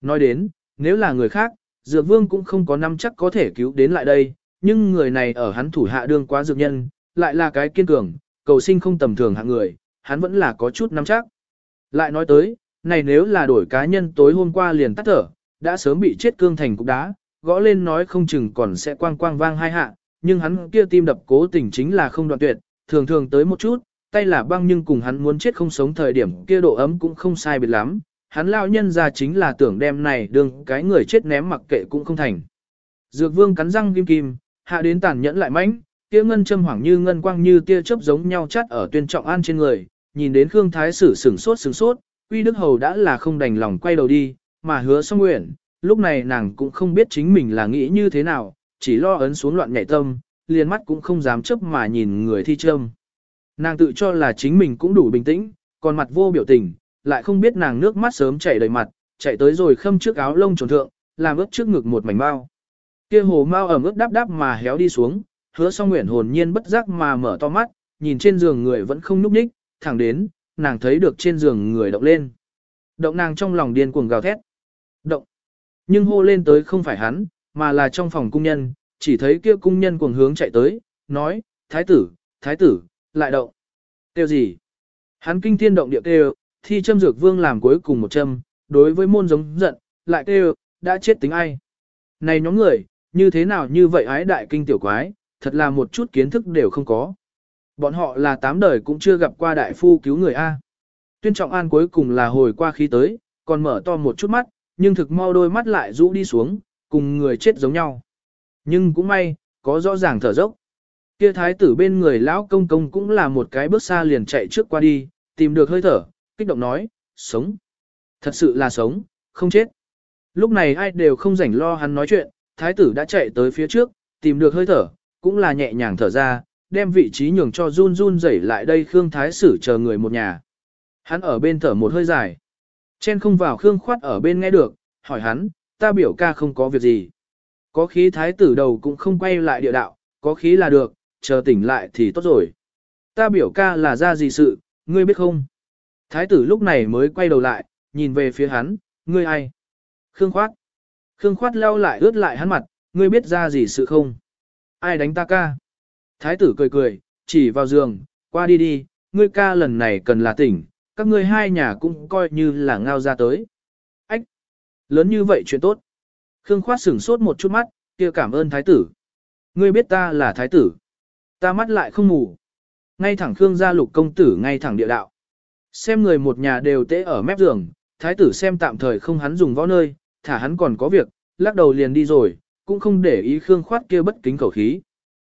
Nói đến, nếu là người khác, Dược Vương cũng không có năm chắc có thể cứu đến lại đây, nhưng người này ở hắn thủ hạ đương quá dược nhân, lại là cái kiên cường, cầu sinh không tầm thường hạng người, hắn vẫn là có chút năm chắc. Lại nói tới, này nếu là đổi cá nhân tối hôm qua liền tắt thở, đã sớm bị chết cương thành cục đá, gõ lên nói không chừng còn sẽ quang quang vang hai hạ, nhưng hắn kia tim đập cố tình chính là không đoạn tuyệt, thường thường tới một chút, tay là băng nhưng cùng hắn muốn chết không sống thời điểm kia độ ấm cũng không sai biệt lắm, hắn lao nhân ra chính là tưởng đem này đương cái người chết ném mặc kệ cũng không thành. Dược vương cắn răng kim kim, hạ đến tàn nhẫn lại mãnh, tia ngân châm hoảng như ngân quang như tia chớp giống nhau chắt ở tuyên trọng an trên người, nhìn đến Khương Thái Sử sửng sốt sửng sốt, Uy Đức Hầu đã là không đành lòng quay đầu đi, mà hứa song nguyện, lúc này nàng cũng không biết chính mình là nghĩ như thế nào, chỉ lo ấn xuống loạn nhạy tâm, liền mắt cũng không dám chấp mà nhìn người thi châm. Nàng tự cho là chính mình cũng đủ bình tĩnh, còn mặt vô biểu tình, lại không biết nàng nước mắt sớm chảy đầy mặt, chạy tới rồi khâm trước áo lông trồn thượng, làm ướt trước ngực một mảnh bao. Kia hồ mau ẩm ướt đáp đáp mà héo đi xuống, hứa song nguyện hồn nhiên bất giác mà mở to mắt, nhìn trên giường người vẫn không núp ních, thẳng đến, nàng thấy được trên giường người động lên. Động nàng trong lòng điên cuồng gào thét. Động. Nhưng hô lên tới không phải hắn, mà là trong phòng cung nhân, chỉ thấy kia cung nhân cuồng hướng chạy tới, nói, thái tử, thái tử, lại động. Tiêu gì? Hắn kinh thiên động địa kêu, thi châm dược vương làm cuối cùng một châm, đối với môn giống giận, lại kêu, đã chết tính ai. Này nhóm người, như thế nào như vậy ái đại kinh tiểu quái, thật là một chút kiến thức đều không có. Bọn họ là tám đời cũng chưa gặp qua đại phu cứu người A. Tuyên trọng an cuối cùng là hồi qua khí tới, còn mở to một chút mắt, nhưng thực mau đôi mắt lại rũ đi xuống, cùng người chết giống nhau. Nhưng cũng may, có rõ ràng thở dốc. Kia thái tử bên người lão công công cũng là một cái bước xa liền chạy trước qua đi, tìm được hơi thở, kích động nói, sống. Thật sự là sống, không chết. Lúc này ai đều không rảnh lo hắn nói chuyện, thái tử đã chạy tới phía trước, tìm được hơi thở, cũng là nhẹ nhàng thở ra, đem vị trí nhường cho run run rẩy lại đây Khương Thái Sử chờ người một nhà. Hắn ở bên thở một hơi dài. Chen không vào Khương khoát ở bên nghe được, hỏi hắn, ta biểu ca không có việc gì. Có khí thái tử đầu cũng không quay lại địa đạo, có khí là được, chờ tỉnh lại thì tốt rồi. Ta biểu ca là ra gì sự, ngươi biết không? Thái tử lúc này mới quay đầu lại, nhìn về phía hắn, ngươi ai? Khương khoát. Khương khoát leo lại ướt lại hắn mặt, ngươi biết ra gì sự không? Ai đánh ta ca? Thái tử cười cười, chỉ vào giường, qua đi đi, ngươi ca lần này cần là tỉnh, các ngươi hai nhà cũng coi như là ngao ra tới. Ách! Lớn như vậy chuyện tốt. Khương khoát sửng sốt một chút mắt, kia cảm ơn thái tử. Ngươi biết ta là thái tử. Ta mắt lại không ngủ. Ngay thẳng Khương gia lục công tử ngay thẳng địa đạo. Xem người một nhà đều tễ ở mép giường, thái tử xem tạm thời không hắn dùng võ nơi, thả hắn còn có việc, lắc đầu liền đi rồi, cũng không để ý Khương khoát kia bất kính khẩu khí.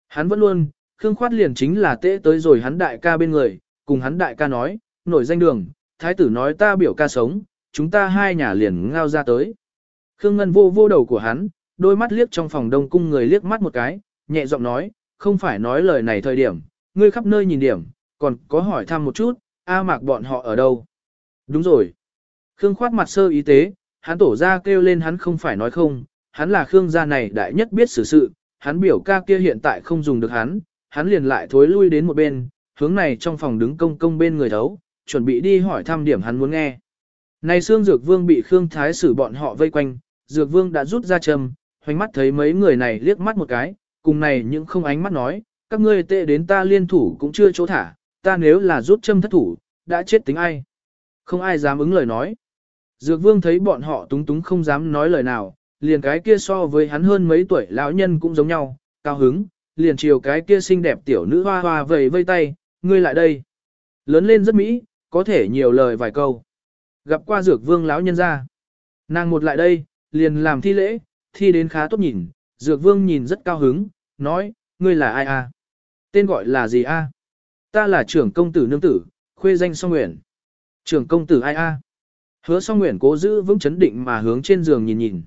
Hắn vẫn luôn, Khương khoát liền chính là tễ tới rồi hắn đại ca bên người, cùng hắn đại ca nói, nổi danh đường, thái tử nói ta biểu ca sống, chúng ta hai nhà liền ngao ra tới. Khương Ngân vô vô đầu của hắn, đôi mắt liếc trong phòng đông cung người liếc mắt một cái, nhẹ giọng nói, không phải nói lời này thời điểm, ngươi khắp nơi nhìn điểm, còn có hỏi thăm một chút, A mạc bọn họ ở đâu. Đúng rồi. Khương khoát mặt sơ ý tế, hắn tổ ra kêu lên hắn không phải nói không, hắn là Khương gia này đại nhất biết xử sự, hắn biểu ca kia hiện tại không dùng được hắn, hắn liền lại thối lui đến một bên, hướng này trong phòng đứng công công bên người thấu, chuẩn bị đi hỏi thăm điểm hắn muốn nghe. Này xương Dược Vương bị Khương Thái sử bọn họ vây quanh, Dược Vương đã rút ra châm, hoành mắt thấy mấy người này liếc mắt một cái, cùng này những không ánh mắt nói, các ngươi tệ đến ta liên thủ cũng chưa chỗ thả, ta nếu là rút châm thất thủ, đã chết tính ai. Không ai dám ứng lời nói. Dược Vương thấy bọn họ túng túng không dám nói lời nào, liền cái kia so với hắn hơn mấy tuổi lão nhân cũng giống nhau, cao hứng, liền chiều cái kia xinh đẹp tiểu nữ hoa hoa vầy vây tay, ngươi lại đây. Lớn lên rất mỹ, có thể nhiều lời vài câu. Gặp qua dược vương lão nhân ra. Nàng một lại đây, liền làm thi lễ, thi đến khá tốt nhìn, dược vương nhìn rất cao hứng, nói, ngươi là ai a? Tên gọi là gì a? Ta là trưởng công tử nương tử, khuê danh song nguyện. Trưởng công tử ai a? Hứa song nguyện cố giữ vững chấn định mà hướng trên giường nhìn nhìn.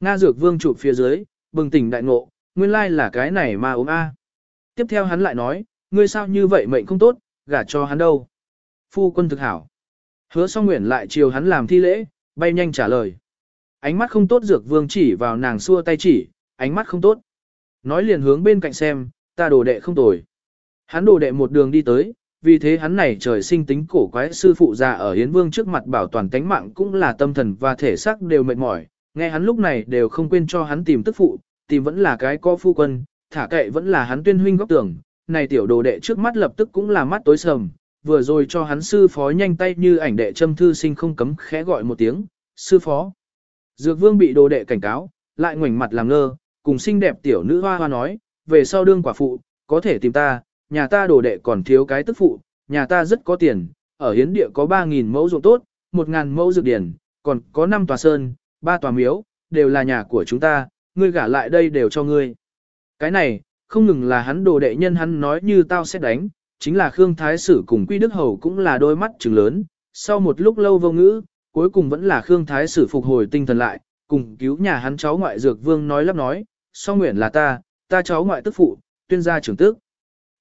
Nga dược vương chụp phía dưới, bừng tỉnh đại ngộ, nguyên lai là cái này mà ốm a. Tiếp theo hắn lại nói, ngươi sao như vậy mệnh không tốt, gả cho hắn đâu. Phu quân thực hảo. Hứa song nguyện lại chiều hắn làm thi lễ, bay nhanh trả lời. Ánh mắt không tốt dược vương chỉ vào nàng xua tay chỉ, ánh mắt không tốt. Nói liền hướng bên cạnh xem, ta đồ đệ không tồi. Hắn đồ đệ một đường đi tới, vì thế hắn này trời sinh tính cổ quái sư phụ già ở Hiến Vương trước mặt bảo toàn tánh mạng cũng là tâm thần và thể xác đều mệt mỏi, nghe hắn lúc này đều không quên cho hắn tìm tức phụ, tìm vẫn là cái co phu quân, thả kệ vẫn là hắn tuyên huynh góc tưởng, này tiểu đồ đệ trước mắt lập tức cũng là mắt tối sầm, vừa rồi cho hắn sư phó nhanh tay như ảnh đệ châm thư sinh không cấm khẽ gọi một tiếng, sư phó. Dược vương bị đồ đệ cảnh cáo, lại ngoảnh mặt làm ngơ, cùng xinh đẹp tiểu nữ hoa hoa nói, về sau đương quả phụ, có thể tìm ta, nhà ta đồ đệ còn thiếu cái tức phụ, nhà ta rất có tiền, ở hiến địa có 3.000 mẫu ruộng tốt, 1.000 mẫu dược điển, còn có 5 tòa sơn, 3 tòa miếu, đều là nhà của chúng ta, ngươi gả lại đây đều cho ngươi. Cái này, không ngừng là hắn đồ đệ nhân hắn nói như tao sẽ đánh, chính là Khương Thái Sử cùng Quy Đức Hầu cũng là đôi mắt trừng lớn, sau một lúc lâu vô ngữ, cuối cùng vẫn là Khương Thái Sử phục hồi tinh thần lại, cùng cứu nhà hắn cháu ngoại dược vương nói lắp nói, so nguyện là ta, ta cháu ngoại tức phụ, tuyên gia trưởng tước.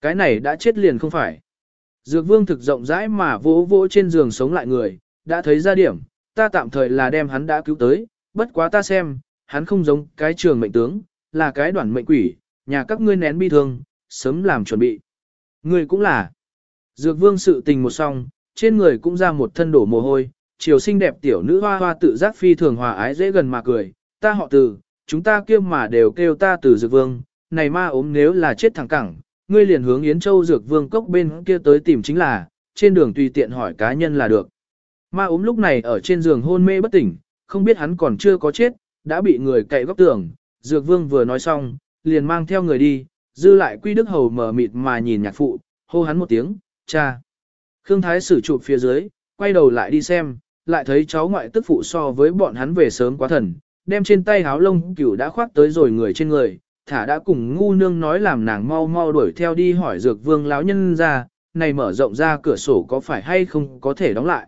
Cái này đã chết liền không phải. Dược vương thực rộng rãi mà vỗ vỗ trên giường sống lại người, đã thấy ra điểm, ta tạm thời là đem hắn đã cứu tới, bất quá ta xem, hắn không giống cái trường mệnh tướng, là cái đoàn mệnh quỷ, nhà các ngươi nén bi thương, sớm làm chuẩn bị. Ngươi cũng là. Dược vương sự tình một song, trên người cũng ra một thân đổ mồ hôi, chiều xinh đẹp tiểu nữ hoa hoa tự giác phi thường hòa ái dễ gần mà cười, ta họ từ, chúng ta kia mà đều kêu ta từ dược vương, này ma ốm nếu là chết thẳng cẳng, ngươi liền hướng Yến Châu dược vương cốc bên kia tới tìm chính là, trên đường tùy tiện hỏi cá nhân là được. Ma ốm lúc này ở trên giường hôn mê bất tỉnh, không biết hắn còn chưa có chết, đã bị người cậy góc tường, dược vương vừa nói xong, liền mang theo người đi, dư lại quy đức hầu mở mịt mà nhìn nhạc phụ, hô hắn một tiếng, cha. Khương Thái sử chụp phía dưới, quay đầu lại đi xem, lại thấy cháu ngoại tức phụ so với bọn hắn về sớm quá thần, đem trên tay háo lông cửu đã khoác tới rồi người trên người, thả đã cùng ngu nương nói làm nàng mau mau đuổi theo đi hỏi dược vương lão nhân ra, này mở rộng ra cửa sổ có phải hay không có thể đóng lại.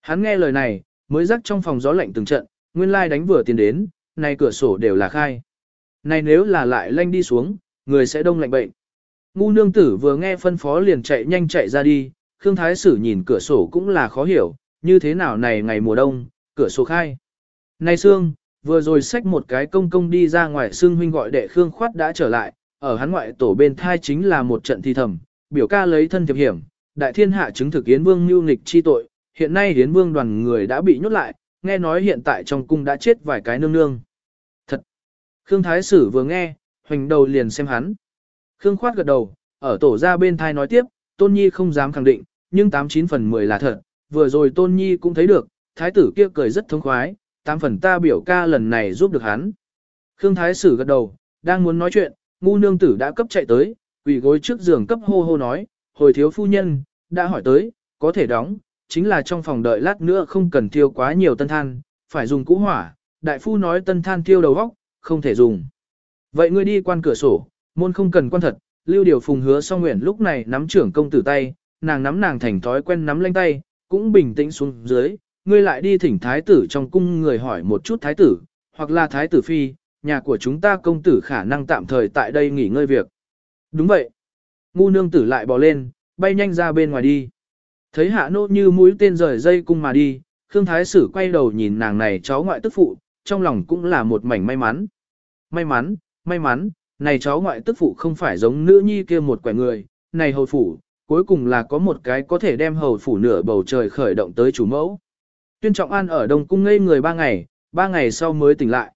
Hắn nghe lời này, mới rắc trong phòng gió lạnh từng trận, nguyên lai đánh vừa tiền đến, này cửa sổ đều là khai. Này nếu là lại lanh đi xuống, người sẽ đông lạnh bệnh. Ngu nương tử vừa nghe phân phó liền chạy nhanh chạy ra đi, Khương Thái Sử nhìn cửa sổ cũng là khó hiểu, như thế nào này ngày mùa đông, cửa sổ khai. Này Sương, vừa rồi xách một cái công công đi ra ngoài Sương huynh gọi đệ Khương khoát đã trở lại, ở hắn ngoại tổ bên thai chính là một trận thi thầm, biểu ca lấy thân thiệp hiểm, đại thiên hạ chứng thực Yến Vương mưu nghịch chi tội, hiện nay Yến Vương đoàn người đã bị nhốt lại, nghe nói hiện tại trong cung đã chết vài cái nương nương. Thật! Khương Thái Sử vừa nghe, hoành đầu liền xem hắn. Khương khoát gật đầu, ở tổ ra bên thai nói tiếp, Tôn Nhi không dám khẳng định, nhưng 89 phần 10 là thật, vừa rồi Tôn Nhi cũng thấy được, thái tử kia cười rất thông khoái, tám phần ta biểu ca lần này giúp được hắn. Khương Thái Sử gật đầu, đang muốn nói chuyện, ngu nương tử đã cấp chạy tới, quỳ gối trước giường cấp hô hô nói, hồi thiếu phu nhân, đã hỏi tới, có thể đóng, chính là trong phòng đợi lát nữa không cần thiêu quá nhiều tân than, phải dùng cũ hỏa, đại phu nói tân than thiêu đầu góc, không thể dùng. Vậy ngươi đi quan cửa sổ, môn không cần quan thật, lưu điều phùng hứa song nguyện lúc này nắm trưởng công tử tay, nàng nắm nàng thành thói quen nắm lanh tay, cũng bình tĩnh xuống dưới, ngươi lại đi thỉnh thái tử trong cung người hỏi một chút thái tử, hoặc là thái tử phi, nhà của chúng ta công tử khả năng tạm thời tại đây nghỉ ngơi việc. Đúng vậy. Ngu nương tử lại bò lên, bay nhanh ra bên ngoài đi. Thấy hạ nô như mũi tên rời dây cung mà đi, Khương Thái Sử quay đầu nhìn nàng này cháu ngoại tức phụ, trong lòng cũng là một mảnh may mắn. May mắn, may mắn, này cháu ngoại tức phụ không phải giống nữ nhi kia một quẻ người, này hầu phủ, cuối cùng là có một cái có thể đem hầu phủ nửa bầu trời khởi động tới chủ mẫu. Tuyên Trọng An ở Đông Cung ngây người ba ngày, ba ngày sau mới tỉnh lại.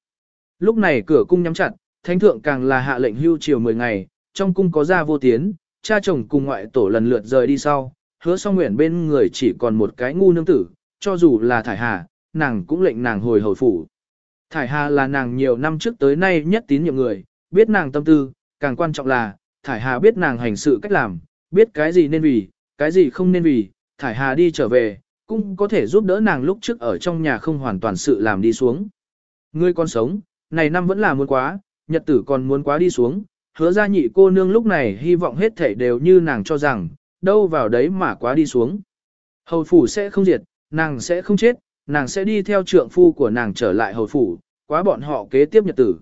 Lúc này cửa cung nhắm chặt, thánh thượng càng là hạ lệnh hưu chiều 10 ngày, trong cung có gia vô tiến, cha chồng cùng ngoại tổ lần lượt rời đi sau, hứa song nguyện bên người chỉ còn một cái ngu nương tử, cho dù là thải hà, nàng cũng lệnh nàng hồi hồi phủ. Thải hà là nàng nhiều năm trước tới nay nhất tín nhiệm người, biết nàng tâm tư, càng quan trọng là, thải hà biết nàng hành sự cách làm, biết cái gì nên vì, cái gì không nên vì, thải hà đi trở về, cũng có thể giúp đỡ nàng lúc trước ở trong nhà không hoàn toàn sự làm đi xuống. Ngươi còn sống, này năm vẫn là muốn quá, nhật tử còn muốn quá đi xuống, hứa ra nhị cô nương lúc này hy vọng hết thể đều như nàng cho rằng, đâu vào đấy mà quá đi xuống. Hầu phủ sẽ không diệt, nàng sẽ không chết, nàng sẽ đi theo trượng phu của nàng trở lại hầu phủ, quá bọn họ kế tiếp nhật tử.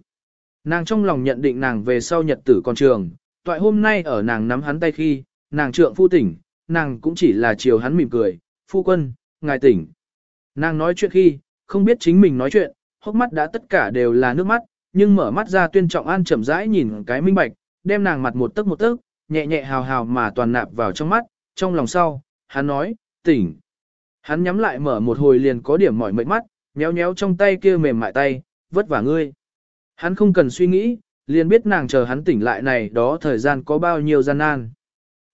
Nàng trong lòng nhận định nàng về sau nhật tử còn trường, toại hôm nay ở nàng nắm hắn tay khi, nàng trượng phu tỉnh, nàng cũng chỉ là chiều hắn mỉm cười, phu quân, ngài tỉnh. Nàng nói chuyện khi, không biết chính mình nói chuyện, hốc mắt đã tất cả đều là nước mắt, nhưng mở mắt ra tuyên trọng an chậm rãi nhìn cái minh bạch, đem nàng mặt một tấc một tấc, nhẹ nhẹ hào hào mà toàn nạp vào trong mắt, trong lòng sau, hắn nói, tỉnh. Hắn nhắm lại mở một hồi liền có điểm mỏi mệt mắt, nhéo nhéo trong tay kia mềm mại tay, vất vả ngươi. Hắn không cần suy nghĩ, liền biết nàng chờ hắn tỉnh lại này đó thời gian có bao nhiêu gian nan.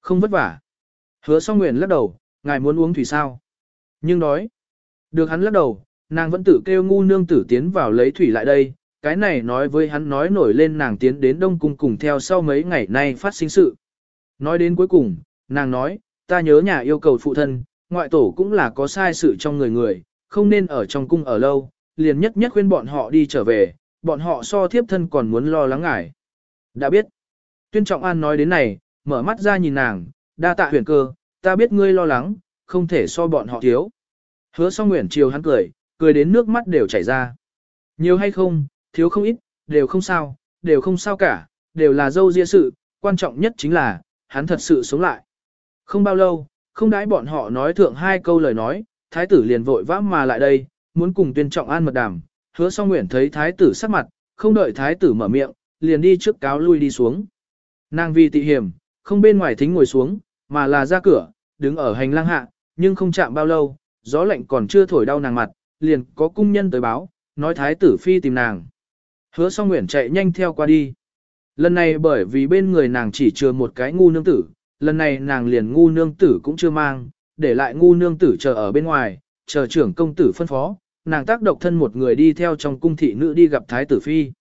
Không vất vả. Hứa song nguyện lắc đầu, ngài muốn uống thủy sao? Nhưng đói. Được hắn lắc đầu, nàng vẫn tự kêu ngu nương tử tiến vào lấy thủy lại đây, cái này nói với hắn nói nổi lên nàng tiến đến Đông Cung cùng theo sau mấy ngày nay phát sinh sự. Nói đến cuối cùng, nàng nói, ta nhớ nhà yêu cầu phụ thân, ngoại tổ cũng là có sai sự trong người người, không nên ở trong cung ở lâu, liền nhất nhất khuyên bọn họ đi trở về, bọn họ so thiếp thân còn muốn lo lắng ngại. Đã biết. Tuyên Trọng An nói đến này, mở mắt ra nhìn nàng, đa tạ huyền cơ, ta biết ngươi lo lắng, không thể so bọn họ thiếu. Hứa song nguyện chiều hắn cười, cười đến nước mắt đều chảy ra. Nhiều hay không, thiếu không ít, đều không sao, đều không sao cả, đều là dâu ria sự, quan trọng nhất chính là, hắn thật sự sống lại. Không bao lâu, không đãi bọn họ nói thượng hai câu lời nói, thái tử liền vội vã mà lại đây, muốn cùng tuyên trọng an mật đàm, hứa song nguyện thấy thái tử sắc mặt, không đợi thái tử mở miệng, liền đi trước cáo lui đi xuống. Nàng vì tị hiểm, không bên ngoài thính ngồi xuống, mà là ra cửa, đứng ở hành lang hạ, nhưng không chạm bao lâu, gió lạnh còn chưa thổi đau nàng mặt, liền có cung nhân tới báo, nói thái tử phi tìm nàng. Hứa song nguyện chạy nhanh theo qua đi. Lần này bởi vì bên người nàng chỉ chừa một cái ngu nương tử, lần này nàng liền ngu nương tử cũng chưa mang, để lại ngu nương tử chờ ở bên ngoài, chờ trưởng công tử phân phó, nàng tác độc thân một người đi theo trong cung thị nữ đi gặp thái tử phi.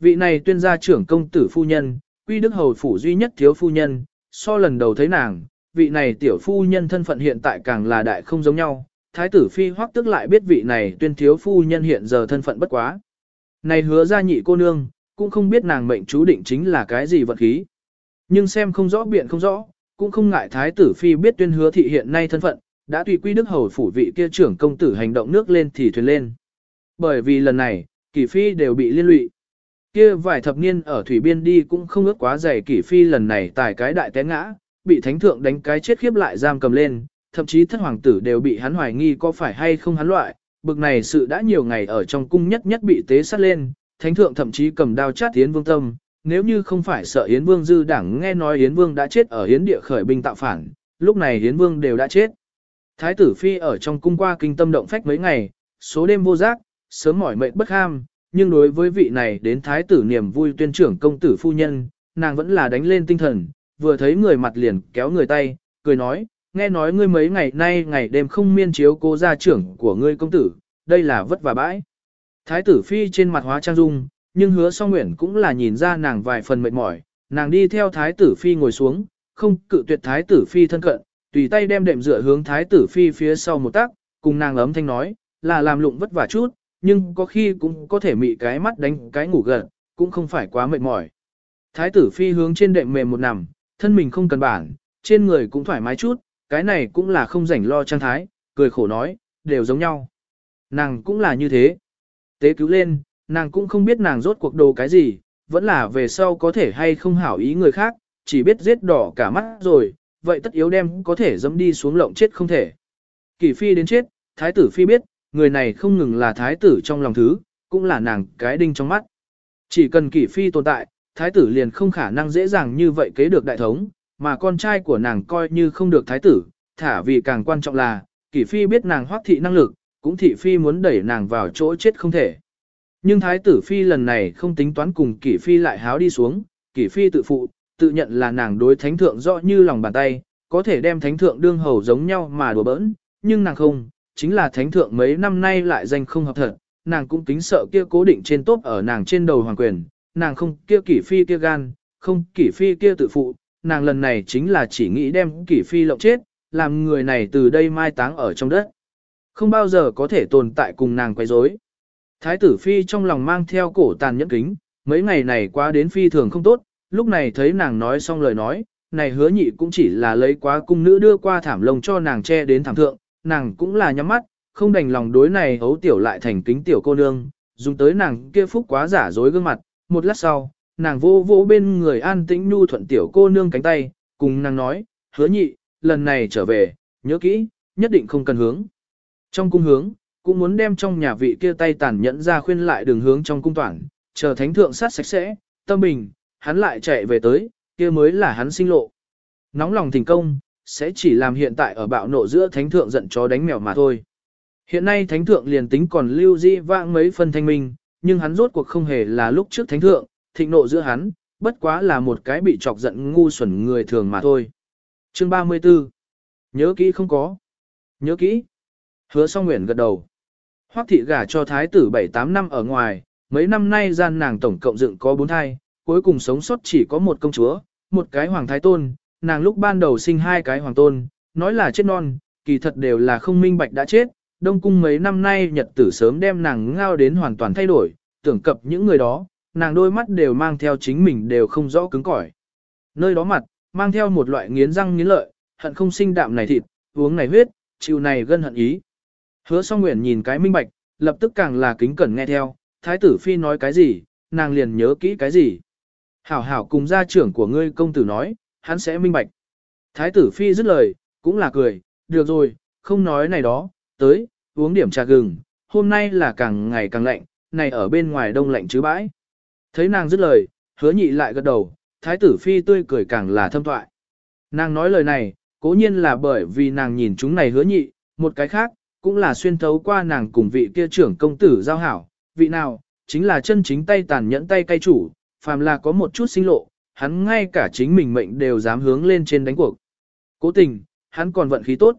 Vị này tuyên gia trưởng công tử phu nhân, quy đức hầu phủ duy nhất thiếu phu nhân, so lần đầu thấy nàng, vị này tiểu phu nhân thân phận hiện tại càng là đại không giống nhau, thái tử phi hoắc tức lại biết vị này tuyên thiếu phu nhân hiện giờ thân phận bất quá. này hứa ra nhị cô nương, cũng không biết nàng mệnh chú định chính là cái gì vật khí. Nhưng xem không rõ biện không rõ, cũng không ngại thái tử phi biết tuyên hứa thị hiện nay thân phận, đã tùy quy đức hầu phủ vị kia trưởng công tử hành động nước lên thì thuyền lên. Bởi vì lần này, kỷ phi đều bị liên lụy. Kia vài thập niên ở thủy biên đi cũng không ước quá dày kỷ phi lần này tài cái đại té ngã, bị thánh thượng đánh cái chết khiếp lại giam cầm lên, thậm chí thất hoàng tử đều bị hắn hoài nghi có phải hay không hắn loại, bực này sự đã nhiều ngày ở trong cung nhất nhất bị tế sát lên, thánh thượng thậm chí cầm đao chát Yến Vương tâm, nếu như không phải sợ Yến Vương dư đảng nghe nói Yến Vương đã chết ở Yến địa khởi binh tạo phản, lúc này Yến Vương đều đã chết. Thái tử phi ở trong cung qua kinh tâm động phách mấy ngày, số đêm vô giác, sớm mỏi mệt bất ham, nhưng đối với vị này đến thái tử niềm vui tuyên trưởng công tử phu nhân, nàng vẫn là đánh lên tinh thần, vừa thấy người mặt liền kéo người tay, cười nói, nghe nói ngươi mấy ngày nay ngày đêm không miên chiếu cố gia trưởng của ngươi công tử, đây là vất vả bãi. Thái tử phi trên mặt hóa trang dung, nhưng hứa song nguyện cũng là nhìn ra nàng vài phần mệt mỏi, nàng đi theo thái tử phi ngồi xuống, không cự tuyệt thái tử phi thân cận, tùy tay đem đệm dựa hướng thái tử phi phía sau một tác, cùng nàng ấm thanh nói, là làm lụng vất vả chút, nhưng có khi cũng có thể mị cái mắt đánh cái ngủ gần, cũng không phải quá mệt mỏi. Thái tử phi hướng trên đệm mềm một nằm, thân mình không cần bản, trên người cũng thoải mái chút, cái này cũng là không rảnh lo trang thái, cười khổ nói, đều giống nhau. Nàng cũng là như thế. Tế cứu lên, nàng cũng không biết nàng rốt cuộc đồ cái gì, vẫn là về sau có thể hay không hảo ý người khác, chỉ biết giết đỏ cả mắt rồi, vậy tất yếu đem có thể dẫm đi xuống lộng chết không thể. Kỷ phi đến chết, thái tử phi biết, người này không ngừng là thái tử trong lòng thứ, cũng là nàng cái đinh trong mắt. Chỉ cần kỷ phi tồn tại, thái tử liền không khả năng dễ dàng như vậy kế được đại thống, mà con trai của nàng coi như không được thái tử, thả vì càng quan trọng là, kỷ phi biết nàng hoác thị năng lực, cũng thị phi muốn đẩy nàng vào chỗ chết không thể. Nhưng thái tử phi lần này không tính toán cùng kỷ phi lại háo đi xuống, kỷ phi tự phụ, tự nhận là nàng đối thánh thượng rõ như lòng bàn tay, có thể đem thánh thượng đương hầu giống nhau mà đùa bỡn, nhưng nàng không, chính là thánh thượng mấy năm nay lại danh không hợp thật, nàng cũng kính sợ kia cố định trên tốt ở nàng trên đầu hoàng quyền, nàng không kia kỷ phi kia gan, không kỷ phi kia tự phụ, nàng lần này chính là chỉ nghĩ đem kỷ phi lộng chết, làm người này từ đây mai táng ở trong đất. Không bao giờ có thể tồn tại cùng nàng quấy rối. Thái tử phi trong lòng mang theo cổ tàn nhẫn kính, mấy ngày này quá đến phi thường không tốt, lúc này thấy nàng nói xong lời nói, này hứa nhị cũng chỉ là lấy quá cung nữ đưa qua thảm lông cho nàng che đến thảm thượng, nàng cũng là nhắm mắt, không đành lòng đối này hấu tiểu lại thành kính tiểu cô nương, dùng tới nàng kia phúc quá giả dối gương mặt, một lát sau, nàng vô vô bên người an tĩnh nhu thuận tiểu cô nương cánh tay, cùng nàng nói, hứa nhị, lần này trở về, nhớ kỹ, nhất định không cần hướng. Trong cung hướng, cũng muốn đem trong nhà vị kia tay tàn nhẫn ra khuyên lại đường hướng trong cung toàn, chờ thánh thượng sát sạch sẽ, tâm bình, hắn lại chạy về tới, kia mới là hắn sinh lộ. Nóng lòng thành công, sẽ chỉ làm hiện tại ở bạo nộ giữa thánh thượng giận chó đánh mèo mà thôi. Hiện nay thánh thượng liền tính còn lưu di vãng mấy phân thanh minh, nhưng hắn rốt cuộc không hề là lúc trước thánh thượng, thịnh nộ giữa hắn, bất quá là một cái bị chọc giận ngu xuẩn người thường mà thôi. Chương 34 Nhớ kỹ không có. Nhớ kỹ. Hứa song nguyện gật đầu. Hoắc thị gả cho thái tử 7-8 năm ở ngoài, mấy năm nay gian nàng tổng cộng dựng có 4 thai, cuối cùng sống sót chỉ có một công chúa, một cái hoàng thái tôn, nàng lúc ban đầu sinh hai cái hoàng tôn, nói là chết non, kỳ thật đều là không minh bạch đã chết, đông cung mấy năm nay nhật tử sớm đem nàng ngao đến hoàn toàn thay đổi, tưởng cập những người đó, nàng đôi mắt đều mang theo chính mình đều không rõ cứng cỏi. Nơi đó mặt, mang theo một loại nghiến răng nghiến lợi, hận không sinh đạm này thịt, uống này huyết, chịu này gân hận ý. Hứa song nguyện nhìn cái minh bạch, lập tức càng là kính cẩn nghe theo, thái tử phi nói cái gì, nàng liền nhớ kỹ cái gì. Hảo hảo cùng gia trưởng của ngươi công tử nói, hắn sẽ minh bạch. Thái tử phi dứt lời, cũng là cười, được rồi, không nói này đó, tới, uống điểm trà gừng, hôm nay là càng ngày càng lạnh, này ở bên ngoài đông lạnh chứ bãi. Thấy nàng dứt lời, hứa nhị lại gật đầu, thái tử phi tươi cười càng là thâm thoại. Nàng nói lời này, cố nhiên là bởi vì nàng nhìn chúng này hứa nhị, một cái khác, cũng là xuyên thấu qua nàng cùng vị kia trưởng công tử giao hảo, vị nào, chính là chân chính tay tàn nhẫn tay cay chủ, phàm là có một chút sinh lộ, hắn ngay cả chính mình mệnh đều dám hướng lên trên đánh cuộc. Cố tình, hắn còn vận khí tốt.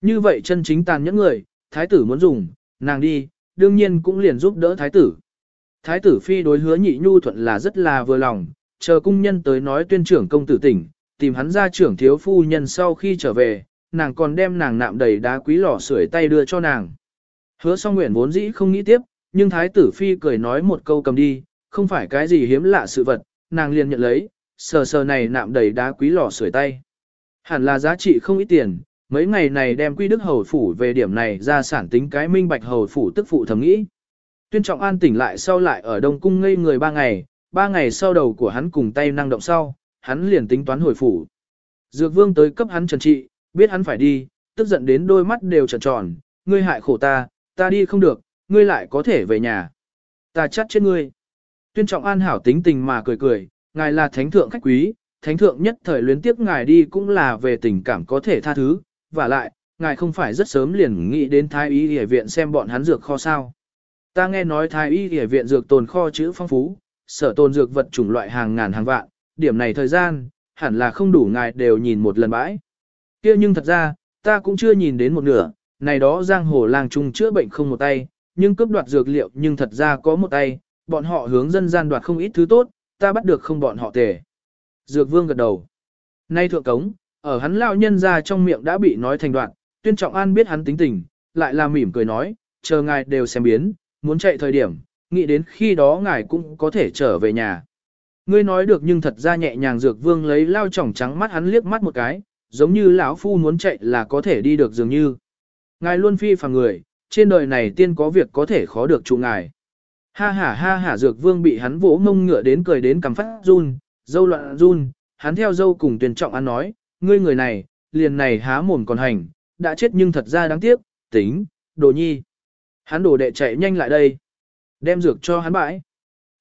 Như vậy chân chính tàn nhẫn người, thái tử muốn dùng, nàng đi, đương nhiên cũng liền giúp đỡ thái tử. Thái tử phi đối hứa nhị nhu thuận là rất là vừa lòng, chờ cung nhân tới nói tuyên trưởng công tử tỉnh, tìm hắn ra trưởng thiếu phu nhân sau khi trở về, nàng còn đem nàng nạm đầy đá quý lò sưởi tay đưa cho nàng. Hứa song nguyện vốn dĩ không nghĩ tiếp, nhưng thái tử phi cười nói một câu cầm đi, không phải cái gì hiếm lạ sự vật, nàng liền nhận lấy, sờ sờ này nạm đầy đá quý lò sưởi tay. Hẳn là giá trị không ít tiền, mấy ngày này đem quy đức hầu phủ về điểm này ra sản tính cái minh bạch hầu phủ tức phụ thầm nghĩ. Tuyên trọng an tỉnh lại sau lại ở Đông Cung ngây người ba ngày, ba ngày sau đầu của hắn cùng tay năng động sau, hắn liền tính toán hồi phủ. Dược vương tới cấp hắn trần trị, biết hắn phải đi, tức giận đến đôi mắt đều tròn tròn, ngươi hại khổ ta, ta đi không được, ngươi lại có thể về nhà. Ta chắc chết ngươi. Tuyên trọng an hảo tính tình mà cười cười, ngài là thánh thượng khách quý, thánh thượng nhất thời luyến tiếp ngài đi cũng là về tình cảm có thể tha thứ, và lại, ngài không phải rất sớm liền nghĩ đến thái y y viện xem bọn hắn dược kho sao. Ta nghe nói thái y y viện dược tồn kho chữ phong phú, sở tồn dược vật chủng loại hàng ngàn hàng vạn, điểm này thời gian, hẳn là không đủ ngài đều nhìn một lần bãi. kia nhưng thật ra, ta cũng chưa nhìn đến một nửa, này đó giang hồ làng trung chữa bệnh không một tay, nhưng cướp đoạt dược liệu nhưng thật ra có một tay, bọn họ hướng dân gian đoạt không ít thứ tốt, ta bắt được không bọn họ tề. Dược vương gật đầu. Nay thượng cống, ở hắn lão nhân ra trong miệng đã bị nói thành đoạn, tuyên trọng an biết hắn tính tình, lại là mỉm cười nói, chờ ngài đều xem biến, muốn chạy thời điểm, nghĩ đến khi đó ngài cũng có thể trở về nhà. Ngươi nói được nhưng thật ra nhẹ nhàng dược vương lấy lao trỏng trắng mắt hắn liếc mắt một cái, giống như lão phu muốn chạy là có thể đi được dường như. Ngài luôn phi phàm người, trên đời này tiên có việc có thể khó được trụ ngài. Ha ha ha ha dược vương bị hắn vỗ mông ngựa đến cười đến cằm phát run, dâu loạn run, hắn theo dâu cùng tuyển trọng ăn nói, ngươi người này, liền này há mồm còn hành, đã chết nhưng thật ra đáng tiếc, tính, đồ nhi. Hắn đồ đệ chạy nhanh lại đây, đem dược cho hắn bãi.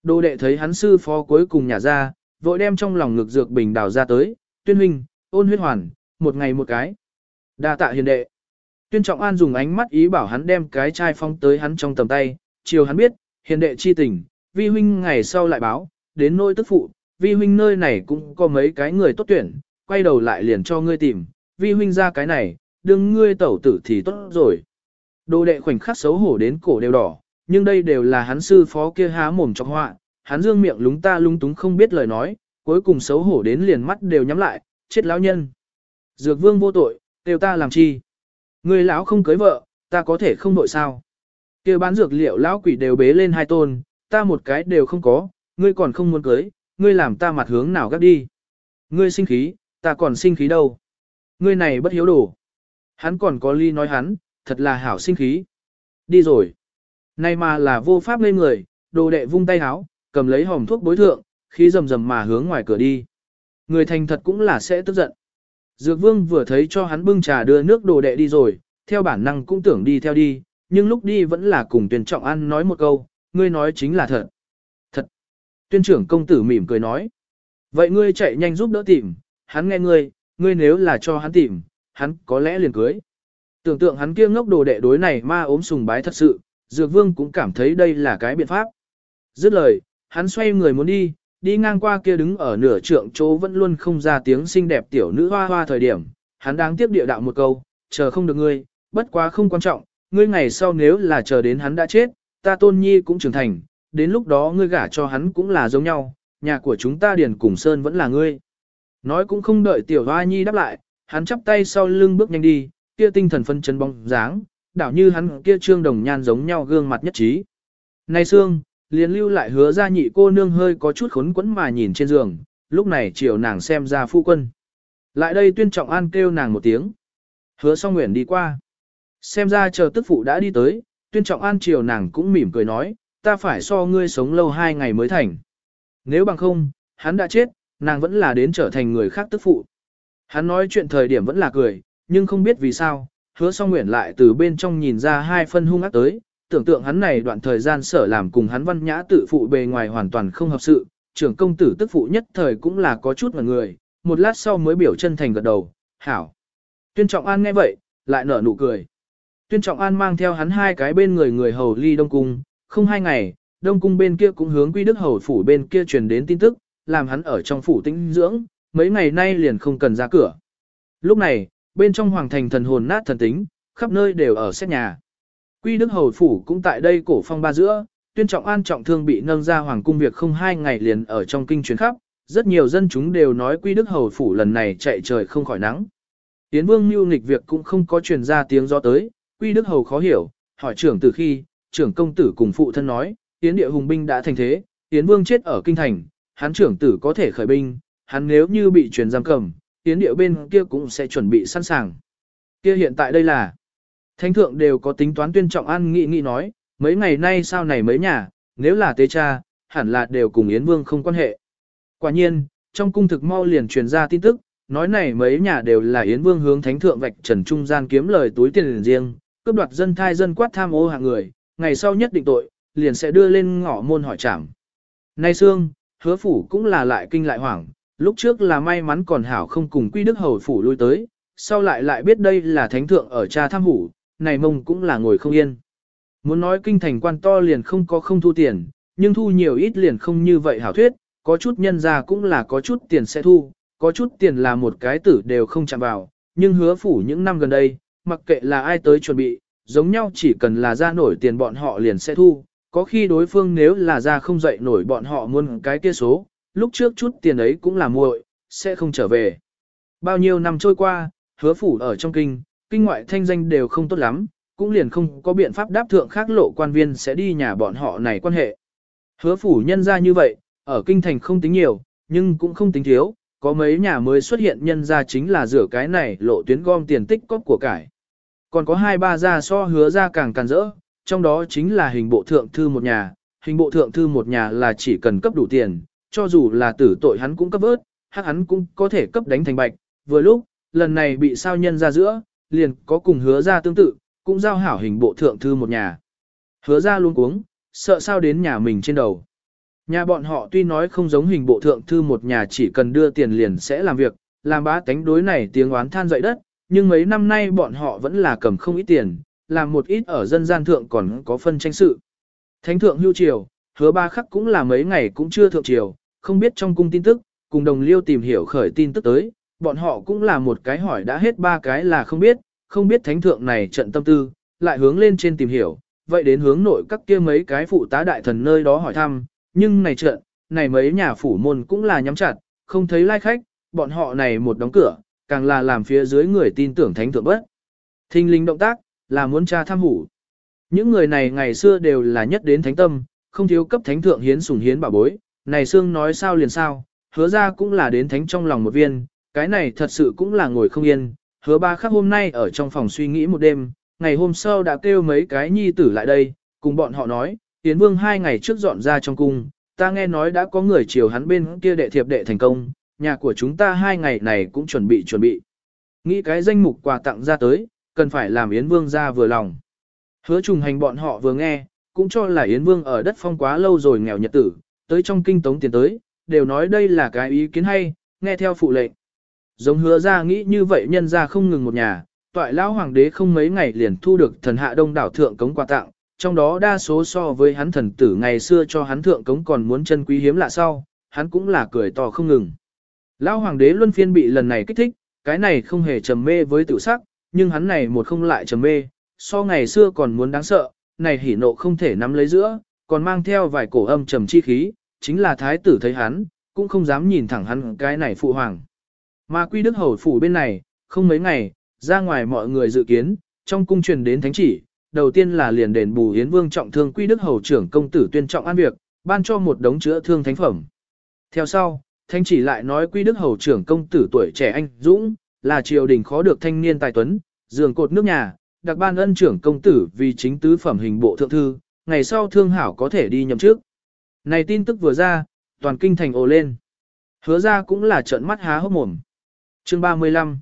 Đồ đệ thấy hắn sư phó cuối cùng nhả ra, vội đem trong lòng ngực dược bình đào ra tới, tuyên huynh, ôn huyết hoàn, một ngày một cái. đa tạ hiền đệ. Tuyên trọng an dùng ánh mắt ý bảo hắn đem cái chai phong tới hắn trong tầm tay, chiều hắn biết, hiền đệ chi tình, vi huynh ngày sau lại báo, đến nỗi tức phụ, vi huynh nơi này cũng có mấy cái người tốt tuyển, quay đầu lại liền cho ngươi tìm, vi huynh ra cái này, đừng ngươi tẩu tử thì tốt rồi. Đồ đệ khoảnh khắc xấu hổ đến cổ đều đỏ, nhưng đây đều là hắn sư phó kia há mồm trong họa, hắn dương miệng lúng ta lung túng không biết lời nói, cuối cùng xấu hổ đến liền mắt đều nhắm lại, chết lão nhân. Dược vương vô tội, đều ta làm chi? Người lão không cưới vợ, ta có thể không nội sao? kia bán dược liệu lão quỷ đều bế lên hai tôn, ta một cái đều không có, ngươi còn không muốn cưới, ngươi làm ta mặt hướng nào gắt đi. Ngươi sinh khí, ta còn sinh khí đâu. Ngươi này bất hiếu đồ. Hắn còn có ly nói hắn, thật là hảo sinh khí. Đi rồi. Này mà là vô pháp lên người, đồ đệ vung tay háo, cầm lấy hòm thuốc bối thượng, khí rầm rầm mà hướng ngoài cửa đi. Người thành thật cũng là sẽ tức giận. Dược vương vừa thấy cho hắn bưng trà đưa nước đồ đệ đi rồi, theo bản năng cũng tưởng đi theo đi, nhưng lúc đi vẫn là cùng tuyển trọng ăn nói một câu, ngươi nói chính là thật. Thật. Tuyên trưởng công tử mỉm cười nói. Vậy ngươi chạy nhanh giúp đỡ tìm, hắn nghe ngươi, ngươi nếu là cho hắn tìm, hắn có lẽ liền cưới. Tưởng tượng hắn kia ngốc đồ đệ đối này ma ốm sùng bái thật sự, Dược Vương cũng cảm thấy đây là cái biện pháp. Dứt lời, hắn xoay người muốn đi, đi ngang qua kia đứng ở nửa trượng chỗ vẫn luôn không ra tiếng xinh đẹp tiểu nữ hoa hoa thời điểm, hắn đang tiếp địa đạo một câu, chờ không được ngươi, bất quá không quan trọng, ngươi ngày sau nếu là chờ đến hắn đã chết, ta tôn nhi cũng trưởng thành, đến lúc đó ngươi gả cho hắn cũng là giống nhau, nhà của chúng ta điền cùng sơn vẫn là ngươi. Nói cũng không đợi tiểu hoa nhi đáp lại, hắn chắp tay sau lưng bước nhanh đi, kia tinh thần phân chân bóng dáng, đảo như hắn kia trương đồng nhan giống nhau gương mặt nhất trí. Này xương, liền lưu lại hứa ra nhị cô nương hơi có chút khốn quẫn mà nhìn trên giường, lúc này chiều nàng xem ra phu quân. Lại đây tuyên trọng an kêu nàng một tiếng. Hứa song nguyện đi qua. Xem ra chờ tức phụ đã đi tới, tuyên trọng an chiều nàng cũng mỉm cười nói, ta phải so ngươi sống lâu hai ngày mới thành. Nếu bằng không, hắn đã chết, nàng vẫn là đến trở thành người khác tức phụ. Hắn nói chuyện thời điểm vẫn là cười, nhưng không biết vì sao, hứa song nguyện lại từ bên trong nhìn ra hai phân hung ác tới, tưởng tượng hắn này đoạn thời gian sở làm cùng hắn văn nhã tự phụ bề ngoài hoàn toàn không hợp sự, trưởng công tử tức phụ nhất thời cũng là có chút ngần người, một lát sau mới biểu chân thành gật đầu, hảo. Tuyên Trọng An nghe vậy, lại nở nụ cười. Tuyên Trọng An mang theo hắn hai cái bên người người hầu ly Đông Cung, không hai ngày, Đông Cung bên kia cũng hướng Quy Đức Hầu phủ bên kia truyền đến tin tức, làm hắn ở trong phủ tĩnh dưỡng, mấy ngày nay liền không cần ra cửa. Lúc này, bên trong hoàng thành thần hồn nát thần tính, khắp nơi đều ở xét nhà. Quy Đức Hầu Phủ cũng tại đây cổ phong ba giữa, tuyên trọng an trọng thương bị nâng ra hoàng cung việc không hai ngày liền ở trong kinh chuyến khắp, rất nhiều dân chúng đều nói Quy Đức Hầu Phủ lần này chạy trời không khỏi nắng. Tiến vương mưu nghịch việc cũng không có truyền ra tiếng gió tới, Quy Đức Hầu khó hiểu, hỏi trưởng từ khi, trưởng công tử cùng phụ thân nói, Tiến địa hùng binh đã thành thế, Tiến vương chết ở kinh thành, hắn trưởng tử có thể khởi binh, hắn nếu như bị truyền giam cầm, tiến địa bên kia cũng sẽ chuẩn bị sẵn sàng. Kia hiện tại đây là, thánh thượng đều có tính toán tuyên trọng an nghị nghị nói, mấy ngày nay sao này mấy nhà, nếu là tế cha, hẳn là đều cùng Yến vương không quan hệ. Quả nhiên, trong cung thực mau liền truyền ra tin tức, nói này mấy nhà đều là Yến Vương hướng thánh thượng vạch trần trung gian kiếm lời túi tiền riêng, cướp đoạt dân thai dân quát tham ô hạng người, ngày sau nhất định tội, liền sẽ đưa lên ngõ môn hỏi trảm. Nay xương, hứa phủ cũng là lại kinh lại hoảng, lúc trước là may mắn còn hảo không cùng quy đức hầu phủ lui tới, sau lại lại biết đây là thánh thượng ở cha tham hủ, này mông cũng là ngồi không yên. Muốn nói kinh thành quan to liền không có không thu tiền, nhưng thu nhiều ít liền không như vậy hảo thuyết, có chút nhân ra cũng là có chút tiền sẽ thu, có chút tiền là một cái tử đều không chạm vào, nhưng hứa phủ những năm gần đây, mặc kệ là ai tới chuẩn bị, giống nhau chỉ cần là ra nổi tiền bọn họ liền sẽ thu, có khi đối phương nếu là ra không dậy nổi bọn họ muốn cái kia số, lúc trước chút tiền ấy cũng là muội, sẽ không trở về. Bao nhiêu năm trôi qua, hứa phủ ở trong kinh, kinh ngoại thanh danh đều không tốt lắm, cũng liền không có biện pháp đáp thượng khác lộ quan viên sẽ đi nhà bọn họ này quan hệ. Hứa phủ nhân ra như vậy, ở kinh thành không tính nhiều, nhưng cũng không tính thiếu, có mấy nhà mới xuất hiện nhân ra chính là rửa cái này lộ tuyến gom tiền tích cóp của cải. Còn có hai ba gia so hứa ra càng càng rỡ, trong đó chính là hình bộ thượng thư một nhà, hình bộ thượng thư một nhà là chỉ cần cấp đủ tiền, cho dù là tử tội hắn cũng cấp vớt, hắc hắn cũng có thể cấp đánh thành bạch, vừa lúc, lần này bị sao nhân ra giữa, liền có cùng hứa ra tương tự, cũng giao hảo hình bộ thượng thư một nhà. Hứa ra luôn cuống, sợ sao đến nhà mình trên đầu. Nhà bọn họ tuy nói không giống hình bộ thượng thư một nhà chỉ cần đưa tiền liền sẽ làm việc, làm bá tánh đối này tiếng oán than dậy đất, nhưng mấy năm nay bọn họ vẫn là cầm không ít tiền, làm một ít ở dân gian thượng còn có phân tranh sự. Thánh thượng hưu triều, hứa ba khắc cũng là mấy ngày cũng chưa thượng triều, không biết trong cung tin tức, cùng đồng liêu tìm hiểu khởi tin tức tới, bọn họ cũng là một cái hỏi đã hết ba cái là không biết, không biết thánh thượng này trận tâm tư, lại hướng lên trên tìm hiểu, vậy đến hướng nội các kia mấy cái phụ tá đại thần nơi đó hỏi thăm, nhưng này trận, này mấy nhà phủ môn cũng là nhắm chặt, không thấy lai khách, bọn họ này một đóng cửa, càng là làm phía dưới người tin tưởng thánh thượng bất. Thinh linh động tác, là muốn tra tham hủ. Những người này ngày xưa đều là nhất đến thánh tâm, không thiếu cấp thánh thượng hiến sủng hiến bảo bối, này xương nói sao liền sao, hứa ra cũng là đến thánh trong lòng một viên, cái này thật sự cũng là ngồi không yên, hứa ba khắc hôm nay ở trong phòng suy nghĩ một đêm, ngày hôm sau đã kêu mấy cái nhi tử lại đây, cùng bọn họ nói, Tiến Vương hai ngày trước dọn ra trong cung, ta nghe nói đã có người chiều hắn bên kia đệ thiệp đệ thành công, nhà của chúng ta hai ngày này cũng chuẩn bị chuẩn bị. Nghĩ cái danh mục quà tặng ra tới, cần phải làm Yến Vương ra vừa lòng. Hứa trùng hành bọn họ vừa nghe, cũng cho là Yến Vương ở đất phong quá lâu rồi nghèo nhật tử, tới trong kinh tống tiền tới, đều nói đây là cái ý kiến hay, nghe theo phụ lệnh. Giống hứa ra nghĩ như vậy nhân ra không ngừng một nhà, toại lão hoàng đế không mấy ngày liền thu được thần hạ đông đảo thượng cống quà tặng, trong đó đa số so với hắn thần tử ngày xưa cho hắn thượng cống còn muốn chân quý hiếm lạ sau, hắn cũng là cười to không ngừng. Lão hoàng đế luân phiên bị lần này kích thích, cái này không hề trầm mê với tự sắc, nhưng hắn này một không lại trầm mê, so ngày xưa còn muốn đáng sợ, này hỉ nộ không thể nắm lấy giữa, còn mang theo vài cổ âm trầm chi khí, chính là thái tử thấy hắn, cũng không dám nhìn thẳng hắn cái này phụ hoàng. Mà quy đức hầu phủ bên này, không mấy ngày, ra ngoài mọi người dự kiến, trong cung truyền đến thánh chỉ, đầu tiên là liền đền bù hiến vương trọng thương quy đức hầu trưởng công tử tuyên trọng an việc, ban cho một đống chữa thương thánh phẩm. Theo sau, thánh chỉ lại nói quy đức hầu trưởng công tử tuổi trẻ anh dũng, là triều đình khó được thanh niên tài tuấn, giường cột nước nhà, đặc ban ân trưởng công tử vì chính tứ phẩm hình bộ thượng thư, ngày sau thương hảo có thể đi nhậm trước. Này tin tức vừa ra, toàn kinh thành ồ lên. Hứa ra cũng là trận mắt há hốc mồm. Chương 35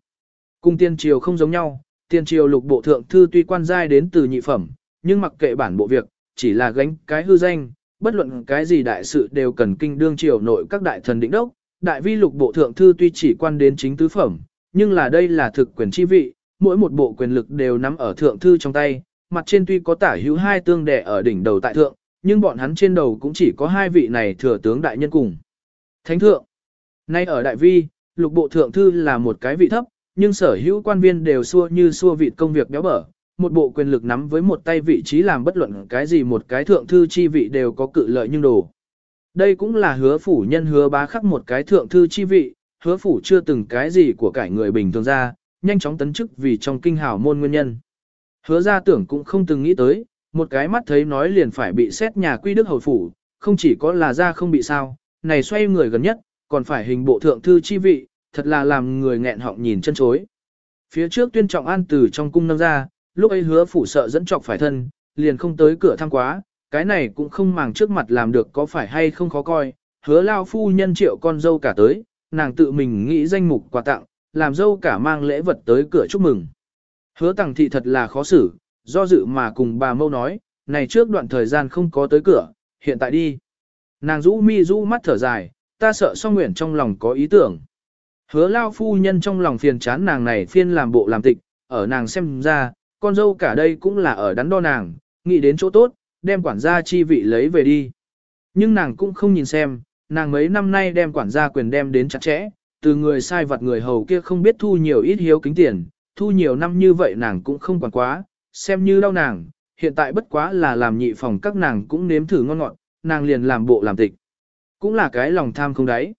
Cung tiên triều không giống nhau, tiên triều lục bộ thượng thư tuy quan giai đến từ nhị phẩm, nhưng mặc kệ bản bộ việc, chỉ là gánh cái hư danh, bất luận cái gì đại sự đều cần kinh đương triều nội các đại thần định đốc. Đại vi lục bộ thượng thư tuy chỉ quan đến chính tứ phẩm, nhưng là đây là thực quyền chi vị, mỗi một bộ quyền lực đều nắm ở thượng thư trong tay, mặt trên tuy có tả hữu hai tương đệ ở đỉnh đầu tại thượng, nhưng bọn hắn trên đầu cũng chỉ có hai vị này thừa tướng đại nhân cùng. Thánh thượng, nay ở đại vi, lục bộ thượng thư là một cái vị thấp, nhưng sở hữu quan viên đều xua như xua vị công việc béo bở, một bộ quyền lực nắm với một tay vị trí làm bất luận cái gì một cái thượng thư chi vị đều có cự lợi nhưng đồ. Đây cũng là hứa phủ nhân hứa bá khắc một cái thượng thư chi vị, hứa phủ chưa từng cái gì của cải người bình thường ra, nhanh chóng tấn chức vì trong kinh hào môn nguyên nhân. Hứa ra tưởng cũng không từng nghĩ tới, một cái mắt thấy nói liền phải bị xét nhà quy đức hầu phủ, không chỉ có là ra không bị sao, này xoay người gần nhất, còn phải hình bộ thượng thư chi vị, thật là làm người nghẹn họng nhìn chân chối. Phía trước tuyên trọng an từ trong cung nâng ra, lúc ấy hứa phủ sợ dẫn trọc phải thân, liền không tới cửa thăm quá, cái này cũng không màng trước mặt làm được có phải hay không khó coi, hứa lao phu nhân triệu con dâu cả tới, nàng tự mình nghĩ danh mục quà tặng, làm dâu cả mang lễ vật tới cửa chúc mừng. Hứa tặng thị thật là khó xử, do dự mà cùng bà mâu nói, này trước đoạn thời gian không có tới cửa, hiện tại đi. Nàng rũ mi rũ mắt thở dài, ta sợ song nguyện trong lòng có ý tưởng. Hứa lao phu nhân trong lòng phiền chán nàng này phiên làm bộ làm tịch, ở nàng xem ra, con dâu cả đây cũng là ở đắn đo nàng, nghĩ đến chỗ tốt, đem quản gia chi vị lấy về đi. Nhưng nàng cũng không nhìn xem, nàng mấy năm nay đem quản gia quyền đem đến chặt chẽ, từ người sai vật người hầu kia không biết thu nhiều ít hiếu kính tiền, thu nhiều năm như vậy nàng cũng không quản quá, xem như đau nàng, hiện tại bất quá là làm nhị phòng các nàng cũng nếm thử ngon ngọt, nàng liền làm bộ làm tịch. Cũng là cái lòng tham không đáy.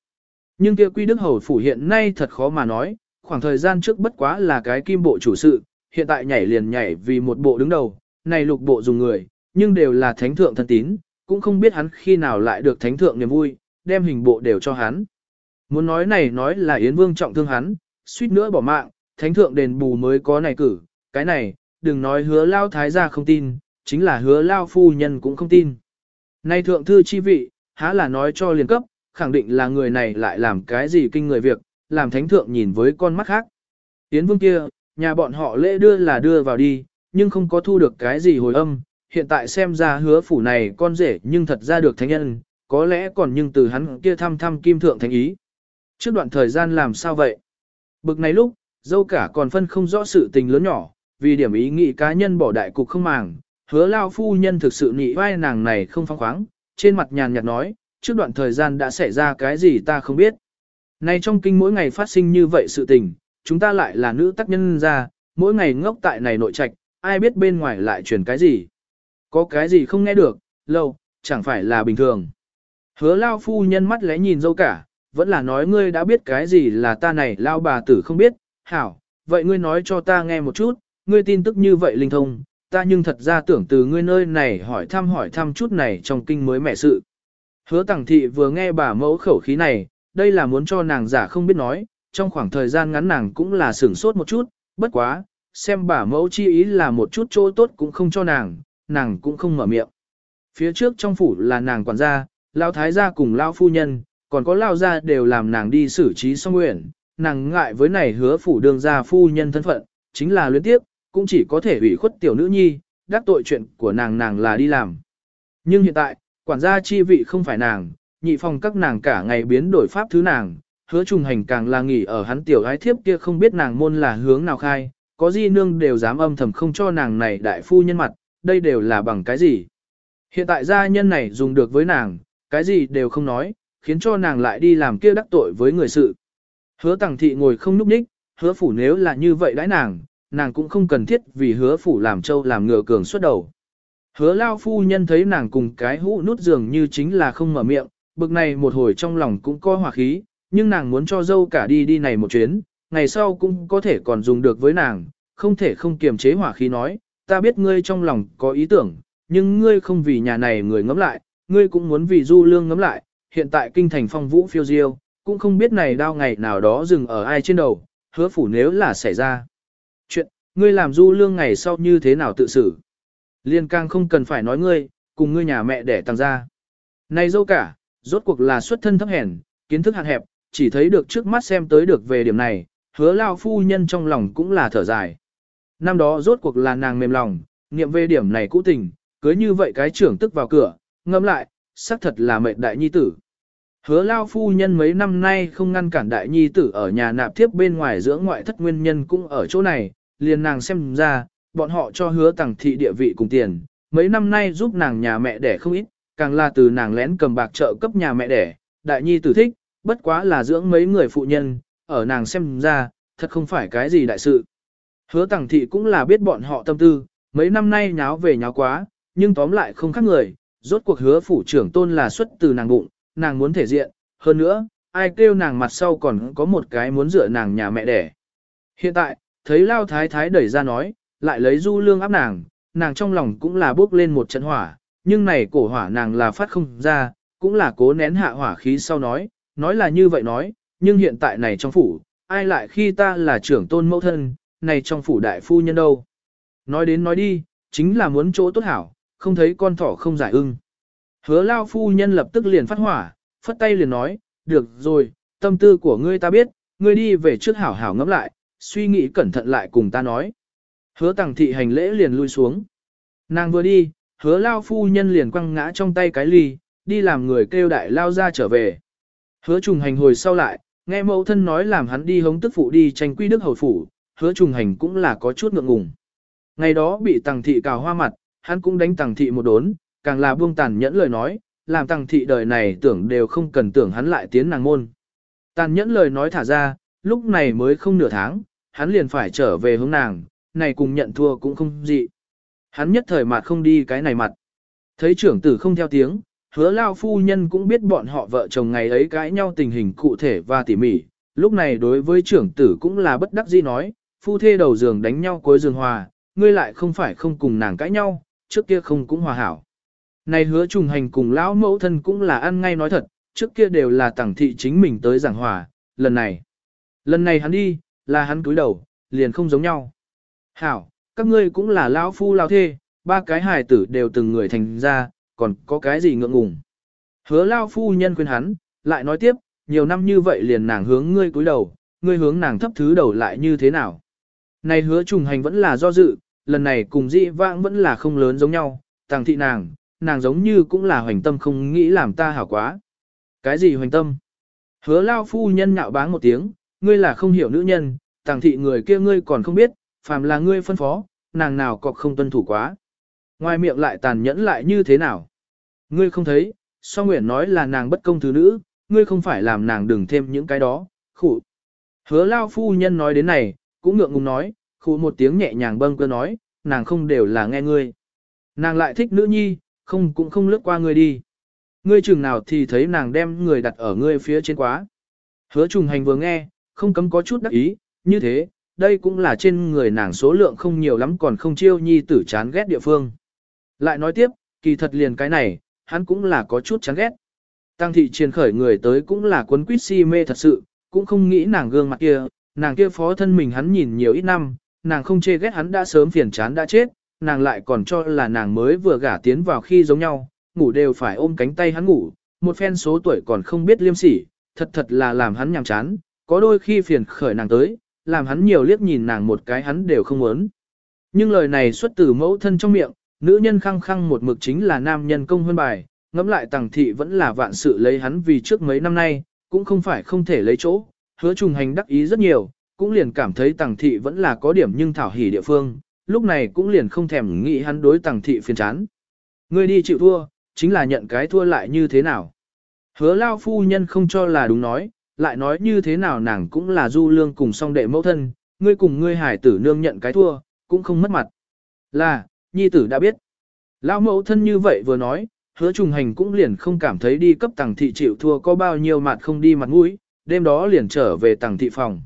Nhưng kia quy đức hầu phủ hiện nay thật khó mà nói, khoảng thời gian trước bất quá là cái kim bộ chủ sự, hiện tại nhảy liền nhảy vì một bộ đứng đầu, này lục bộ dùng người, nhưng đều là thánh thượng thân tín, cũng không biết hắn khi nào lại được thánh thượng niềm vui, đem hình bộ đều cho hắn. Muốn nói này nói là Yến Vương trọng thương hắn, suýt nữa bỏ mạng, thánh thượng đền bù mới có này cử, cái này, đừng nói hứa lao thái gia không tin, chính là hứa lao phu nhân cũng không tin. Nay thượng thư chi vị, há là nói cho liền cấp, khẳng định là người này lại làm cái gì kinh người việc, làm thánh thượng nhìn với con mắt khác. Yến Vương kia, nhà bọn họ lễ đưa là đưa vào đi, nhưng không có thu được cái gì hồi âm, hiện tại xem ra hứa phủ này con rể nhưng thật ra được thánh nhân, có lẽ còn nhưng từ hắn kia thăm thăm kim thượng thánh ý. Trước đoạn thời gian làm sao vậy? Bực này lúc, dâu cả còn phân không rõ sự tình lớn nhỏ, vì điểm ý nghĩ cá nhân bỏ đại cục không màng, hứa lao phu nhân thực sự nghĩ vai nàng này không phóng khoáng, trên mặt nhàn nhạt nói, trước đoạn thời gian đã xảy ra cái gì ta không biết. Nay trong kinh mỗi ngày phát sinh như vậy sự tình, chúng ta lại là nữ tác nhân ra, mỗi ngày ngốc tại này nội trạch, ai biết bên ngoài lại truyền cái gì. Có cái gì không nghe được, lâu, chẳng phải là bình thường. Hứa lao phu nhân mắt lẽ nhìn dâu cả, vẫn là nói ngươi đã biết cái gì là ta này lao bà tử không biết, hảo, vậy ngươi nói cho ta nghe một chút, ngươi tin tức như vậy linh thông, ta nhưng thật ra tưởng từ ngươi nơi này hỏi thăm hỏi thăm chút này trong kinh mới mẹ sự. Hứa tẳng thị vừa nghe bà mẫu khẩu khí này, đây là muốn cho nàng giả không biết nói, trong khoảng thời gian ngắn nàng cũng là sửng sốt một chút, bất quá, xem bà mẫu chi ý là một chút chỗ tốt cũng không cho nàng, nàng cũng không mở miệng. Phía trước trong phủ là nàng quản gia, lao thái gia cùng lao phu nhân, còn có lao gia đều làm nàng đi xử trí xong nguyện, nàng ngại với này hứa phủ đường gia phu nhân thân phận, chính là luyến tiếp, cũng chỉ có thể ủy khuất tiểu nữ nhi, đắc tội chuyện của nàng nàng là đi làm. Nhưng hiện tại, quản gia chi vị không phải nàng, nhị phòng các nàng cả ngày biến đổi pháp thứ nàng, hứa trùng hành càng là nghỉ ở hắn tiểu ái thiếp kia không biết nàng môn là hướng nào khai, có gì nương đều dám âm thầm không cho nàng này đại phu nhân mặt, đây đều là bằng cái gì. Hiện tại gia nhân này dùng được với nàng, cái gì đều không nói, khiến cho nàng lại đi làm kia đắc tội với người sự. Hứa tàng thị ngồi không núp ních, hứa phủ nếu là như vậy đãi nàng, nàng cũng không cần thiết vì hứa phủ làm trâu làm ngựa cường suốt đầu. Hứa lao phu nhân thấy nàng cùng cái hũ nút giường như chính là không mở miệng, bực này một hồi trong lòng cũng có hòa khí, nhưng nàng muốn cho dâu cả đi đi này một chuyến, ngày sau cũng có thể còn dùng được với nàng, không thể không kiềm chế hỏa khí nói, ta biết ngươi trong lòng có ý tưởng, nhưng ngươi không vì nhà này người ngẫm lại, ngươi cũng muốn vì du lương ngắm lại, hiện tại kinh thành phong vũ phiêu diêu, cũng không biết này đau ngày nào đó dừng ở ai trên đầu, hứa phủ nếu là xảy ra. Chuyện, ngươi làm du lương ngày sau như thế nào tự xử. Liên càng không cần phải nói ngươi, cùng ngươi nhà mẹ để tăng ra. Này dâu cả, rốt cuộc là xuất thân thấp hèn, kiến thức hạn hẹp, chỉ thấy được trước mắt xem tới được về điểm này, hứa lao phu nhân trong lòng cũng là thở dài. Năm đó rốt cuộc là nàng mềm lòng, niệm về điểm này cũ tình, cưới như vậy cái trưởng tức vào cửa, ngâm lại, xác thật là mệnh đại nhi tử. Hứa lao phu nhân mấy năm nay không ngăn cản đại nhi tử ở nhà nạp thiếp bên ngoài dưỡng ngoại thất nguyên nhân cũng ở chỗ này, liền nàng xem ra, bọn họ cho hứa tặng thị địa vị cùng tiền, mấy năm nay giúp nàng nhà mẹ đẻ không ít, càng là từ nàng lén cầm bạc trợ cấp nhà mẹ đẻ, đại nhi tử thích, bất quá là dưỡng mấy người phụ nhân, ở nàng xem ra, thật không phải cái gì đại sự. Hứa tặng thị cũng là biết bọn họ tâm tư, mấy năm nay nháo về nháo quá, nhưng tóm lại không khác người, rốt cuộc hứa phủ trưởng tôn là xuất từ nàng bụng, nàng muốn thể diện, hơn nữa, ai kêu nàng mặt sau còn có một cái muốn dựa nàng nhà mẹ đẻ. Hiện tại, thấy Lao Thái Thái đẩy ra nói, lại lấy du lương áp nàng, nàng trong lòng cũng là bốc lên một trận hỏa, nhưng này cổ hỏa nàng là phát không ra, cũng là cố nén hạ hỏa khí sau nói, nói là như vậy nói, nhưng hiện tại này trong phủ, ai lại khi ta là trưởng tôn mẫu thân, này trong phủ đại phu nhân đâu. Nói đến nói đi, chính là muốn chỗ tốt hảo, không thấy con thỏ không giải ưng. Hứa lao phu nhân lập tức liền phát hỏa, phất tay liền nói, được rồi, tâm tư của ngươi ta biết, ngươi đi về trước hảo hảo ngẫm lại, suy nghĩ cẩn thận lại cùng ta nói. Hứa tàng thị hành lễ liền lui xuống. Nàng vừa đi, hứa lao phu nhân liền quăng ngã trong tay cái ly, đi làm người kêu đại lao ra trở về. Hứa trùng hành hồi sau lại, nghe mẫu thân nói làm hắn đi hống tức phụ đi tranh quy đức hầu phủ, hứa trùng hành cũng là có chút ngượng ngùng. Ngày đó bị tàng thị cào hoa mặt, hắn cũng đánh tàng thị một đốn, càng là buông tàn nhẫn lời nói, làm tàng thị đời này tưởng đều không cần tưởng hắn lại tiến nàng môn. Tàn nhẫn lời nói thả ra, lúc này mới không nửa tháng, hắn liền phải trở về hướng nàng, này cùng nhận thua cũng không dị. Hắn nhất thời mặt không đi cái này mặt. Thấy trưởng tử không theo tiếng, hứa lao phu nhân cũng biết bọn họ vợ chồng ngày ấy cãi nhau tình hình cụ thể và tỉ mỉ. Lúc này đối với trưởng tử cũng là bất đắc dĩ nói, phu thê đầu giường đánh nhau cuối giường hòa, ngươi lại không phải không cùng nàng cãi nhau, trước kia không cũng hòa hảo. Này hứa trùng hành cùng lão mẫu thân cũng là ăn ngay nói thật, trước kia đều là tẳng thị chính mình tới giảng hòa, lần này. Lần này hắn đi, là hắn cúi đầu, liền không giống nhau. Hảo, các ngươi cũng là lão phu lão thê, ba cái hài tử đều từng người thành ra, còn có cái gì ngượng ngùng. Hứa lao phu nhân khuyên hắn, lại nói tiếp, nhiều năm như vậy liền nàng hướng ngươi cúi đầu, ngươi hướng nàng thấp thứ đầu lại như thế nào. Này hứa trùng hành vẫn là do dự, lần này cùng dĩ vãng vẫn là không lớn giống nhau, tàng thị nàng, nàng giống như cũng là hoành tâm không nghĩ làm ta hảo quá. Cái gì hoành tâm? Hứa lao phu nhân nhạo báng một tiếng, ngươi là không hiểu nữ nhân, tàng thị người kia ngươi còn không biết, phàm là ngươi phân phó, nàng nào có không tuân thủ quá. Ngoài miệng lại tàn nhẫn lại như thế nào? Ngươi không thấy, so nguyện nói là nàng bất công thứ nữ, ngươi không phải làm nàng đừng thêm những cái đó, khủ. Hứa lao phu nhân nói đến này, cũng ngượng ngùng nói, khủ một tiếng nhẹ nhàng bâng cơ nói, nàng không đều là nghe ngươi. Nàng lại thích nữ nhi, không cũng không lướt qua ngươi đi. Ngươi chừng nào thì thấy nàng đem người đặt ở ngươi phía trên quá. Hứa trùng hành vừa nghe, không cấm có chút đắc ý, như thế, đây cũng là trên người nàng số lượng không nhiều lắm còn không chiêu nhi tử chán ghét địa phương. Lại nói tiếp, kỳ thật liền cái này, hắn cũng là có chút chán ghét. Tăng thị triền khởi người tới cũng là quấn quýt si mê thật sự, cũng không nghĩ nàng gương mặt kia, nàng kia phó thân mình hắn nhìn nhiều ít năm, nàng không chê ghét hắn đã sớm phiền chán đã chết, nàng lại còn cho là nàng mới vừa gả tiến vào khi giống nhau, ngủ đều phải ôm cánh tay hắn ngủ, một phen số tuổi còn không biết liêm sỉ, thật thật là làm hắn nhàm chán, có đôi khi phiền khởi nàng tới, làm hắn nhiều liếc nhìn nàng một cái hắn đều không muốn. Nhưng lời này xuất từ mẫu thân trong miệng, nữ nhân khăng khăng một mực chính là nam nhân công hơn bài, ngẫm lại tàng thị vẫn là vạn sự lấy hắn vì trước mấy năm nay, cũng không phải không thể lấy chỗ, hứa trùng hành đắc ý rất nhiều, cũng liền cảm thấy tàng thị vẫn là có điểm nhưng thảo hỉ địa phương, lúc này cũng liền không thèm nghĩ hắn đối tàng thị phiền chán. Ngươi đi chịu thua, chính là nhận cái thua lại như thế nào. Hứa lao phu nhân không cho là đúng nói, lại nói như thế nào nàng cũng là du lương cùng song đệ mẫu thân, ngươi cùng ngươi hải tử nương nhận cái thua, cũng không mất mặt. Là, nhi tử đã biết. Lão mẫu thân như vậy vừa nói, hứa trùng hành cũng liền không cảm thấy đi cấp tàng thị chịu thua có bao nhiêu mặt không đi mặt mũi, đêm đó liền trở về tàng thị phòng.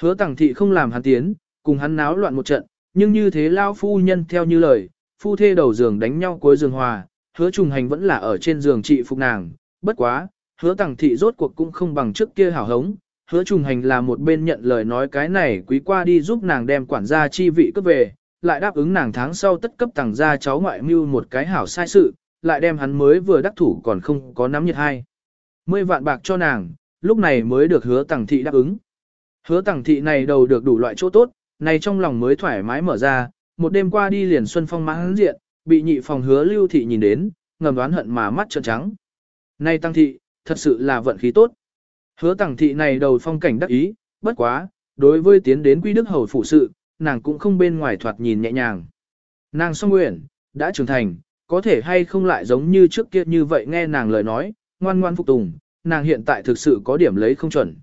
Hứa tàng thị không làm hắn tiến, cùng hắn náo loạn một trận, nhưng như thế lao phu nhân theo như lời, phu thê đầu giường đánh nhau cuối giường hòa, hứa trùng hành vẫn là ở trên giường trị phục nàng, bất quá, hứa tàng thị rốt cuộc cũng không bằng trước kia hảo hống, hứa trùng hành là một bên nhận lời nói cái này quý qua đi giúp nàng đem quản gia chi vị cấp về, lại đáp ứng nàng tháng sau tất cấp tàng gia cháu ngoại mưu một cái hảo sai sự, lại đem hắn mới vừa đắc thủ còn không có nắm nhiệt hai. Mười vạn bạc cho nàng, lúc này mới được hứa tàng thị đáp ứng. Hứa Tẳng thị này đầu được đủ loại chỗ tốt, này trong lòng mới thoải mái mở ra, một đêm qua đi liền xuân phong mãn diện, bị nhị phòng hứa lưu thị nhìn đến, ngầm đoán hận mà mắt trợn trắng. Này tăng thị, thật sự là vận khí tốt. Hứa tăng thị này đầu phong cảnh đắc ý, bất quá, đối với tiến đến quy đức hầu phụ sự, nàng cũng không bên ngoài thoạt nhìn nhẹ nhàng. Nàng song nguyện, đã trưởng thành, có thể hay không lại giống như trước kia như vậy nghe nàng lời nói, ngoan ngoan phục tùng, nàng hiện tại thực sự có điểm lấy không chuẩn.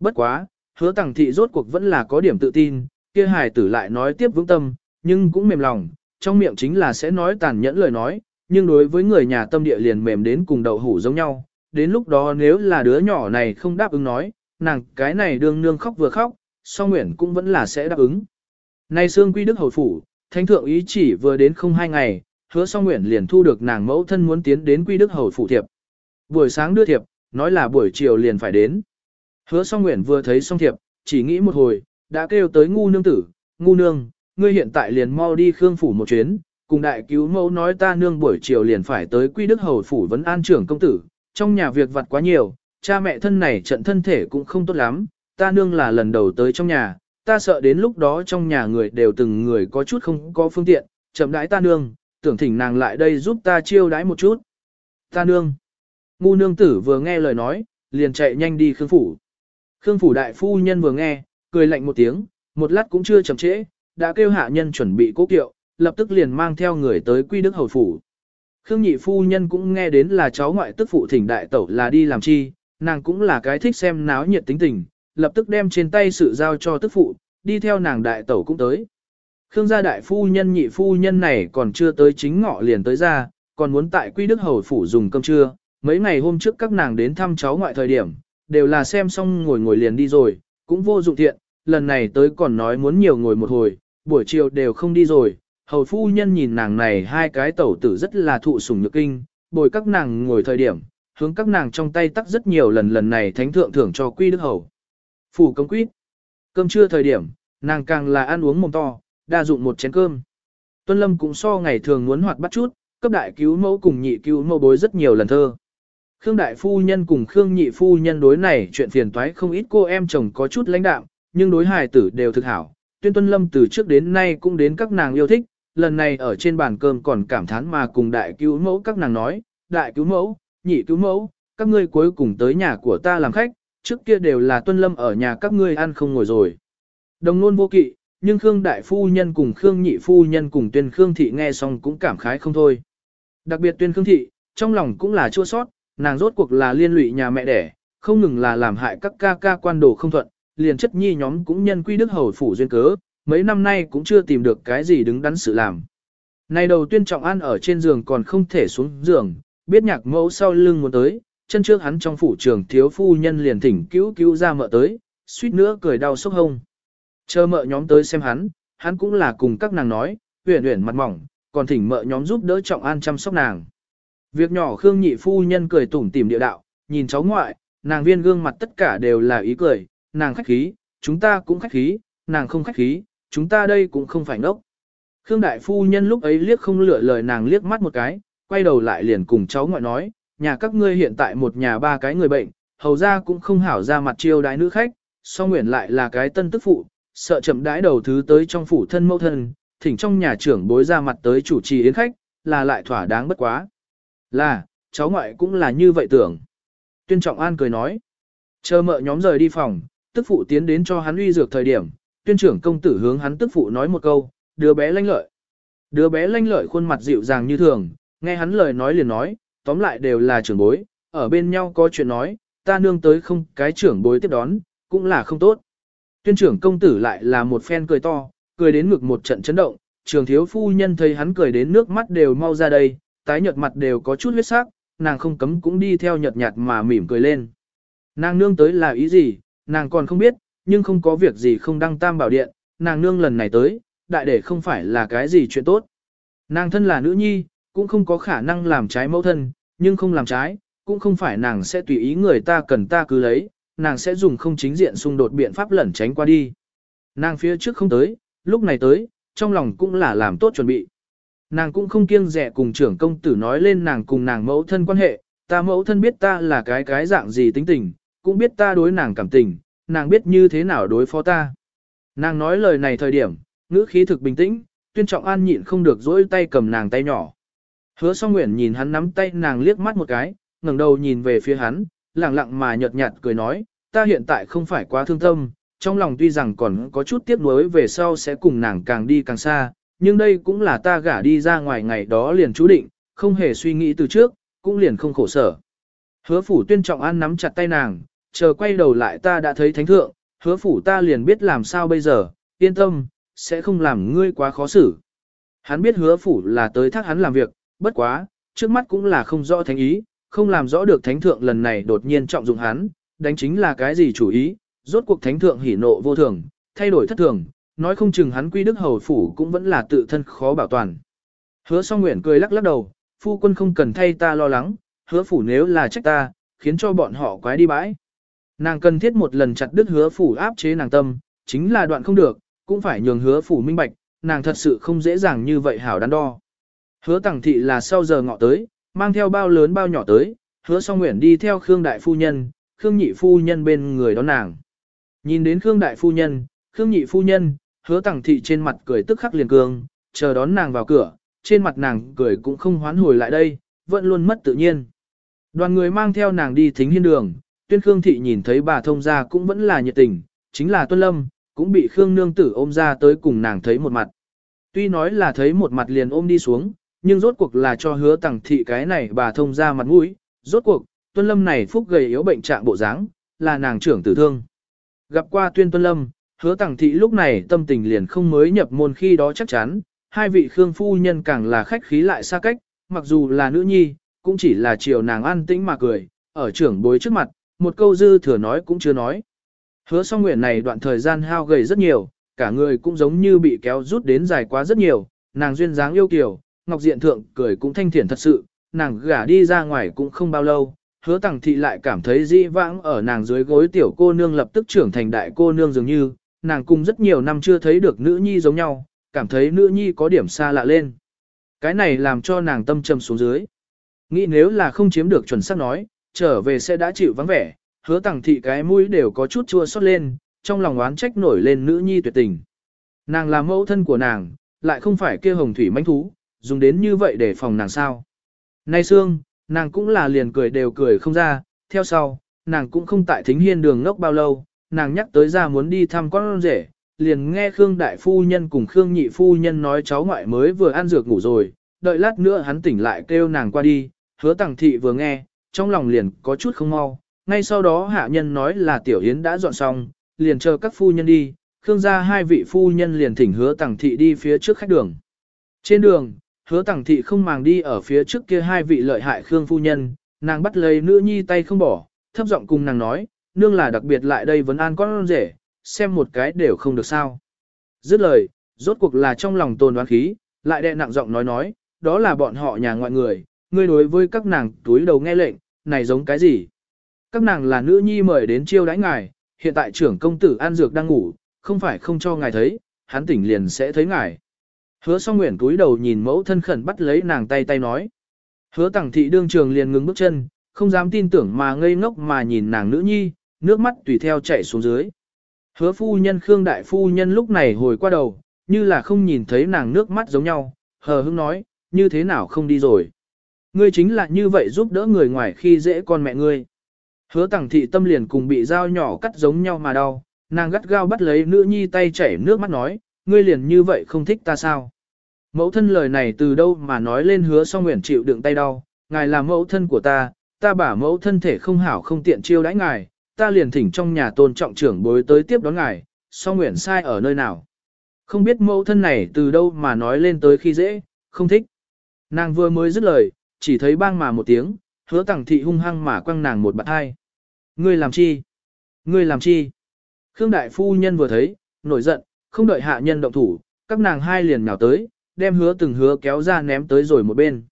Bất quá, hứa tăng thị rốt cuộc vẫn là có điểm tự tin, kia hài tử lại nói tiếp vững tâm, nhưng cũng mềm lòng, trong miệng chính là sẽ nói tàn nhẫn lời nói, nhưng đối với người nhà tâm địa liền mềm đến cùng đậu hủ giống nhau, đến lúc đó nếu là đứa nhỏ này không đáp ứng nói, nàng cái này đương nương khóc vừa khóc, so nguyện cũng vẫn là sẽ đáp ứng. Nay xương quy đức hồi phủ, thánh thượng ý chỉ vừa đến không hai ngày, hứa song nguyện liền thu được nàng mẫu thân muốn tiến đến quy đức hầu phủ thiệp. Buổi sáng đưa thiệp, nói là buổi chiều liền phải đến. Hứa song nguyện vừa thấy song thiệp, chỉ nghĩ một hồi, đã kêu tới ngu nương tử, ngu nương, ngươi hiện tại liền mau đi khương phủ một chuyến, cùng đại cứu mẫu nói ta nương buổi chiều liền phải tới quy đức hầu phủ vấn an trưởng công tử, trong nhà việc vặt quá nhiều, cha mẹ thân này trận thân thể cũng không tốt lắm, ta nương là lần đầu tới trong nhà, ta sợ đến lúc đó trong nhà người đều từng người có chút không có phương tiện, chậm đãi ta nương, tưởng thỉnh nàng lại đây giúp ta chiêu đãi một chút. Ta nương. Ngu nương tử vừa nghe lời nói, liền chạy nhanh đi Khương Phủ. Khương Phủ đại phu nhân vừa nghe, cười lạnh một tiếng, một lát cũng chưa chậm trễ, đã kêu hạ nhân chuẩn bị cố kiệu, lập tức liền mang theo người tới Quy Đức Hầu Phủ. Khương nhị phu nhân cũng nghe đến là cháu ngoại tức phụ thỉnh đại tẩu là đi làm chi, nàng cũng là cái thích xem náo nhiệt tính tình, lập tức đem trên tay sự giao cho tức phụ, đi theo nàng đại tẩu cũng tới. Khương gia đại phu nhân nhị phu nhân này còn chưa tới chính ngọ liền tới ra, còn muốn tại Quy Đức Hầu Phủ dùng cơm trưa, mấy ngày hôm trước các nàng đến thăm cháu ngoại thời điểm, đều là xem xong ngồi ngồi liền đi rồi, cũng vô dụng thiện, lần này tới còn nói muốn nhiều ngồi một hồi, buổi chiều đều không đi rồi, hầu phu nhân nhìn nàng này hai cái tẩu tử rất là thụ sủng nhược kinh, bồi các nàng ngồi thời điểm, hướng các nàng trong tay tắc rất nhiều lần lần này thánh thượng thưởng cho quy đức hầu. Phủ công quýt. Cơm trưa thời điểm, nàng càng là ăn uống mồm to, đa dụng một chén cơm. Tuân Lâm cũng so ngày thường muốn hoạt bắt chút, cấp đại cứu mẫu cùng nhị cứu mẫu bối rất nhiều lần thơ. Khương đại phu nhân cùng Khương nhị phu nhân đối này chuyện phiền toái không ít cô em chồng có chút lãnh đạm, nhưng đối hài tử đều thực hảo. Tuyên Tuân Lâm từ trước đến nay cũng đến các nàng yêu thích, lần này ở trên bàn cơm còn cảm thán mà cùng đại cứu mẫu các nàng nói, đại cứu mẫu, nhị cứu mẫu, các ngươi cuối cùng tới nhà của ta làm khách, trước kia đều là Tuân Lâm ở nhà các ngươi ăn không ngồi rồi. Đồng luôn vô kỵ, nhưng Khương đại phu nhân cùng Khương nhị phu nhân cùng tuyên Khương thị nghe xong cũng cảm khái không thôi. Đặc biệt tuyên Khương thị, trong lòng cũng là chua sót, nàng rốt cuộc là liên lụy nhà mẹ đẻ, không ngừng là làm hại các ca ca quan đồ không thuận, liền chất nhi nhóm cũng nhân quy đức hầu phủ duyên cớ, mấy năm nay cũng chưa tìm được cái gì đứng đắn sự làm. Này đầu tuyên trọng an ở trên giường còn không thể xuống giường, biết nhạc mẫu sau lưng muốn tới, chân trước hắn trong phủ trường thiếu phu nhân liền thỉnh cứu cứu ra mợ tới, suýt nữa cười đau sốc hông. Chờ mợ nhóm tới xem hắn, hắn cũng là cùng các nàng nói, huyền huyền mặt mỏng, còn thỉnh mợ nhóm giúp đỡ trọng an chăm sóc nàng. Việc nhỏ Khương nhị phu nhân cười tủm tỉm địa đạo, nhìn cháu ngoại, nàng viên gương mặt tất cả đều là ý cười, nàng khách khí, chúng ta cũng khách khí, nàng không khách khí, chúng ta đây cũng không phải ngốc. Khương đại phu nhân lúc ấy liếc không lựa lời nàng liếc mắt một cái, quay đầu lại liền cùng cháu ngoại nói, nhà các ngươi hiện tại một nhà ba cái người bệnh, hầu ra cũng không hảo ra mặt chiêu đái nữ khách, so nguyện lại là cái tân tức phụ, sợ chậm đái đầu thứ tới trong phủ thân mẫu thân, thỉnh trong nhà trưởng bối ra mặt tới chủ trì yến khách, là lại thỏa đáng bất quá. Là, cháu ngoại cũng là như vậy tưởng. Tuyên Trọng An cười nói. Chờ mợ nhóm rời đi phòng, tức phụ tiến đến cho hắn uy dược thời điểm, tuyên trưởng công tử hướng hắn tức phụ nói một câu, đứa bé lanh lợi. Đứa bé lanh lợi khuôn mặt dịu dàng như thường, nghe hắn lời nói liền nói, tóm lại đều là trưởng bối, ở bên nhau có chuyện nói, ta nương tới không cái trưởng bối tiếp đón, cũng là không tốt. Tuyên trưởng công tử lại là một phen cười to, cười đến ngực một trận chấn động, trường thiếu phu nhân thấy hắn cười đến nước mắt đều mau ra đây, tái nhợt mặt đều có chút huyết sắc, nàng không cấm cũng đi theo nhợt nhạt mà mỉm cười lên. Nàng nương tới là ý gì, nàng còn không biết, nhưng không có việc gì không đăng tam bảo điện, nàng nương lần này tới, đại để không phải là cái gì chuyện tốt. Nàng thân là nữ nhi, cũng không có khả năng làm trái mẫu thân, nhưng không làm trái, cũng không phải nàng sẽ tùy ý người ta cần ta cứ lấy, nàng sẽ dùng không chính diện xung đột biện pháp lẩn tránh qua đi. Nàng phía trước không tới, lúc này tới, trong lòng cũng là làm tốt chuẩn bị. Nàng cũng không kiêng dè cùng trưởng công tử nói lên nàng cùng nàng mẫu thân quan hệ, ta mẫu thân biết ta là cái cái dạng gì tính tình, cũng biết ta đối nàng cảm tình, nàng biết như thế nào đối phó ta. Nàng nói lời này thời điểm, ngữ khí thực bình tĩnh, tuyên trọng an nhịn không được dỗi tay cầm nàng tay nhỏ. Hứa song nguyện nhìn hắn nắm tay nàng liếc mắt một cái, ngẩng đầu nhìn về phía hắn, lặng lặng mà nhợt nhạt cười nói, ta hiện tại không phải quá thương tâm, trong lòng tuy rằng còn có chút tiếc nuối về sau sẽ cùng nàng càng đi càng xa, nhưng đây cũng là ta gả đi ra ngoài ngày đó liền chú định, không hề suy nghĩ từ trước, cũng liền không khổ sở. Hứa phủ tuyên trọng an nắm chặt tay nàng, chờ quay đầu lại ta đã thấy thánh thượng, hứa phủ ta liền biết làm sao bây giờ, yên tâm, sẽ không làm ngươi quá khó xử. Hắn biết hứa phủ là tới thác hắn làm việc, bất quá, trước mắt cũng là không rõ thánh ý, không làm rõ được thánh thượng lần này đột nhiên trọng dụng hắn, đánh chính là cái gì chủ ý, rốt cuộc thánh thượng hỉ nộ vô thường, thay đổi thất thường, nói không chừng hắn quy đức hầu phủ cũng vẫn là tự thân khó bảo toàn. Hứa song nguyện cười lắc lắc đầu, phu quân không cần thay ta lo lắng, hứa phủ nếu là trách ta, khiến cho bọn họ quái đi bãi. Nàng cần thiết một lần chặt đứt hứa phủ áp chế nàng tâm, chính là đoạn không được, cũng phải nhường hứa phủ minh bạch, nàng thật sự không dễ dàng như vậy hảo đắn đo. Hứa tẳng thị là sau giờ ngọ tới, mang theo bao lớn bao nhỏ tới, hứa song nguyện đi theo Khương Đại Phu Nhân, Khương Nhị Phu Nhân bên người đón nàng. Nhìn đến Khương Đại Phu Nhân, Khương Nhị Phu Nhân, hứa tẳng thị trên mặt cười tức khắc liền cương, chờ đón nàng vào cửa, trên mặt nàng cười cũng không hoán hồi lại đây, vẫn luôn mất tự nhiên. Đoàn người mang theo nàng đi thính hiên đường, tuyên Khương Thị nhìn thấy bà thông gia cũng vẫn là nhiệt tình, chính là Tuân Lâm, cũng bị Khương Nương Tử ôm ra tới cùng nàng thấy một mặt. Tuy nói là thấy một mặt liền ôm đi xuống, nhưng rốt cuộc là cho hứa Tằng thị cái này bà thông ra mặt mũi, rốt cuộc, Tuân Lâm này phúc gầy yếu bệnh trạng bộ dáng, là nàng trưởng tử thương. Gặp qua tuyên Tuân Lâm, hứa tặng thị lúc này tâm tình liền không mới nhập môn khi đó chắc chắn, hai vị Khương phu nhân càng là khách khí lại xa cách, mặc dù là nữ nhi, cũng chỉ là chiều nàng an tĩnh mà cười, ở trưởng bối trước mặt, một câu dư thừa nói cũng chưa nói. Hứa song nguyện này đoạn thời gian hao gầy rất nhiều, cả người cũng giống như bị kéo rút đến dài quá rất nhiều, nàng duyên dáng yêu kiều, ngọc diện thượng cười cũng thanh thiện thật sự, nàng gả đi ra ngoài cũng không bao lâu, hứa tàng thị lại cảm thấy dĩ vãng ở nàng dưới gối tiểu cô nương lập tức trưởng thành đại cô nương dường như, nàng cùng rất nhiều năm chưa thấy được nữ nhi giống nhau, cảm thấy nữ nhi có điểm xa lạ lên. Cái này làm cho nàng tâm trầm xuống dưới. Nghĩ nếu là không chiếm được chuẩn xác nói, trở về sẽ đã chịu vắng vẻ, hứa tàng thị cái mũi đều có chút chua xót lên, trong lòng oán trách nổi lên nữ nhi tuyệt tình. Nàng là mẫu thân của nàng, lại không phải kia hồng thủy manh thú, dùng đến như vậy để phòng nàng sao. Nay xương, nàng cũng là liền cười đều cười không ra, theo sau, nàng cũng không tại thính hiên đường ngốc bao lâu, nàng nhắc tới ra muốn đi thăm con rể, liền nghe Khương Đại Phu Nhân cùng Khương Nhị Phu Nhân nói cháu ngoại mới vừa ăn dược ngủ rồi, đợi lát nữa hắn tỉnh lại kêu nàng qua đi, hứa tàng thị vừa nghe, trong lòng liền có chút không mau, ngay sau đó hạ nhân nói là tiểu yến đã dọn xong, liền chờ các phu nhân đi, Khương gia hai vị phu nhân liền thỉnh hứa tàng thị đi phía trước khách đường. Trên đường, hứa tàng thị không màng đi ở phía trước kia hai vị lợi hại Khương phu nhân, nàng bắt lấy nữ nhi tay không bỏ, thấp giọng cùng nàng nói, nương là đặc biệt lại đây vấn an con rể, xem một cái đều không được sao. Dứt lời, rốt cuộc là trong lòng tồn đoán khí, lại đe nặng giọng nói nói, đó là bọn họ nhà ngoại người, ngươi đối với các nàng túi đầu nghe lệnh, này giống cái gì? Các nàng là nữ nhi mời đến chiêu đãi ngài, hiện tại trưởng công tử An Dược đang ngủ, không phải không cho ngài thấy, hắn tỉnh liền sẽ thấy ngài. Hứa song nguyện túi đầu nhìn mẫu thân khẩn bắt lấy nàng tay tay nói. Hứa tẳng thị đương trường liền ngừng bước chân, không dám tin tưởng mà ngây ngốc mà nhìn nàng nữ nhi, nước mắt tùy theo chảy xuống dưới. Hứa phu nhân Khương Đại Phu Nhân lúc này hồi qua đầu, như là không nhìn thấy nàng nước mắt giống nhau, hờ hững nói, như thế nào không đi rồi. Ngươi chính là như vậy giúp đỡ người ngoài khi dễ con mẹ ngươi. Hứa tẳng thị tâm liền cùng bị dao nhỏ cắt giống nhau mà đau, nàng gắt gao bắt lấy nữ nhi tay chảy nước mắt nói, ngươi liền như vậy không thích ta sao. Mẫu thân lời này từ đâu mà nói lên hứa song nguyện chịu đựng tay đau, ngài là mẫu thân của ta, ta bả mẫu thân thể không hảo không tiện chiêu đãi ngài, ta liền thỉnh trong nhà tôn trọng trưởng bối tới tiếp đón ngài, song nguyện sai ở nơi nào. Không biết mẫu thân này từ đâu mà nói lên tới khi dễ, không thích. Nàng vừa mới dứt lời, chỉ thấy bang mà một tiếng, hứa tẳng thị hung hăng mà quăng nàng một bạt hai. Ngươi làm chi? Ngươi làm chi? Khương đại phu nhân vừa thấy, nổi giận, không đợi hạ nhân động thủ, các nàng hai liền nhào tới, đem hứa từng hứa kéo ra ném tới rồi một bên.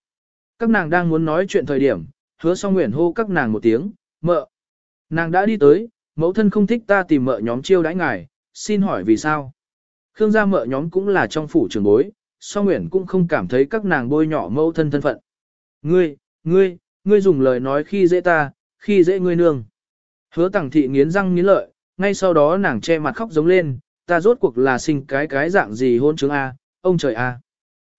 Các nàng đang muốn nói chuyện thời điểm, hứa song nguyện hô các nàng một tiếng, mợ. Nàng đã đi tới, mẫu thân không thích ta tìm mợ nhóm chiêu đãi ngài, xin hỏi vì sao? Khương gia mợ nhóm cũng là trong phủ trường bối, song nguyện cũng không cảm thấy các nàng bôi nhỏ mẫu thân thân phận. Ngươi, ngươi, ngươi dùng lời nói khi dễ ta, khi dễ ngươi nương. Hứa tẳng thị nghiến răng nghiến lợi, ngay sau đó nàng che mặt khóc giống lên, ta rốt cuộc là sinh cái cái dạng gì hôn chứng A, ông trời A.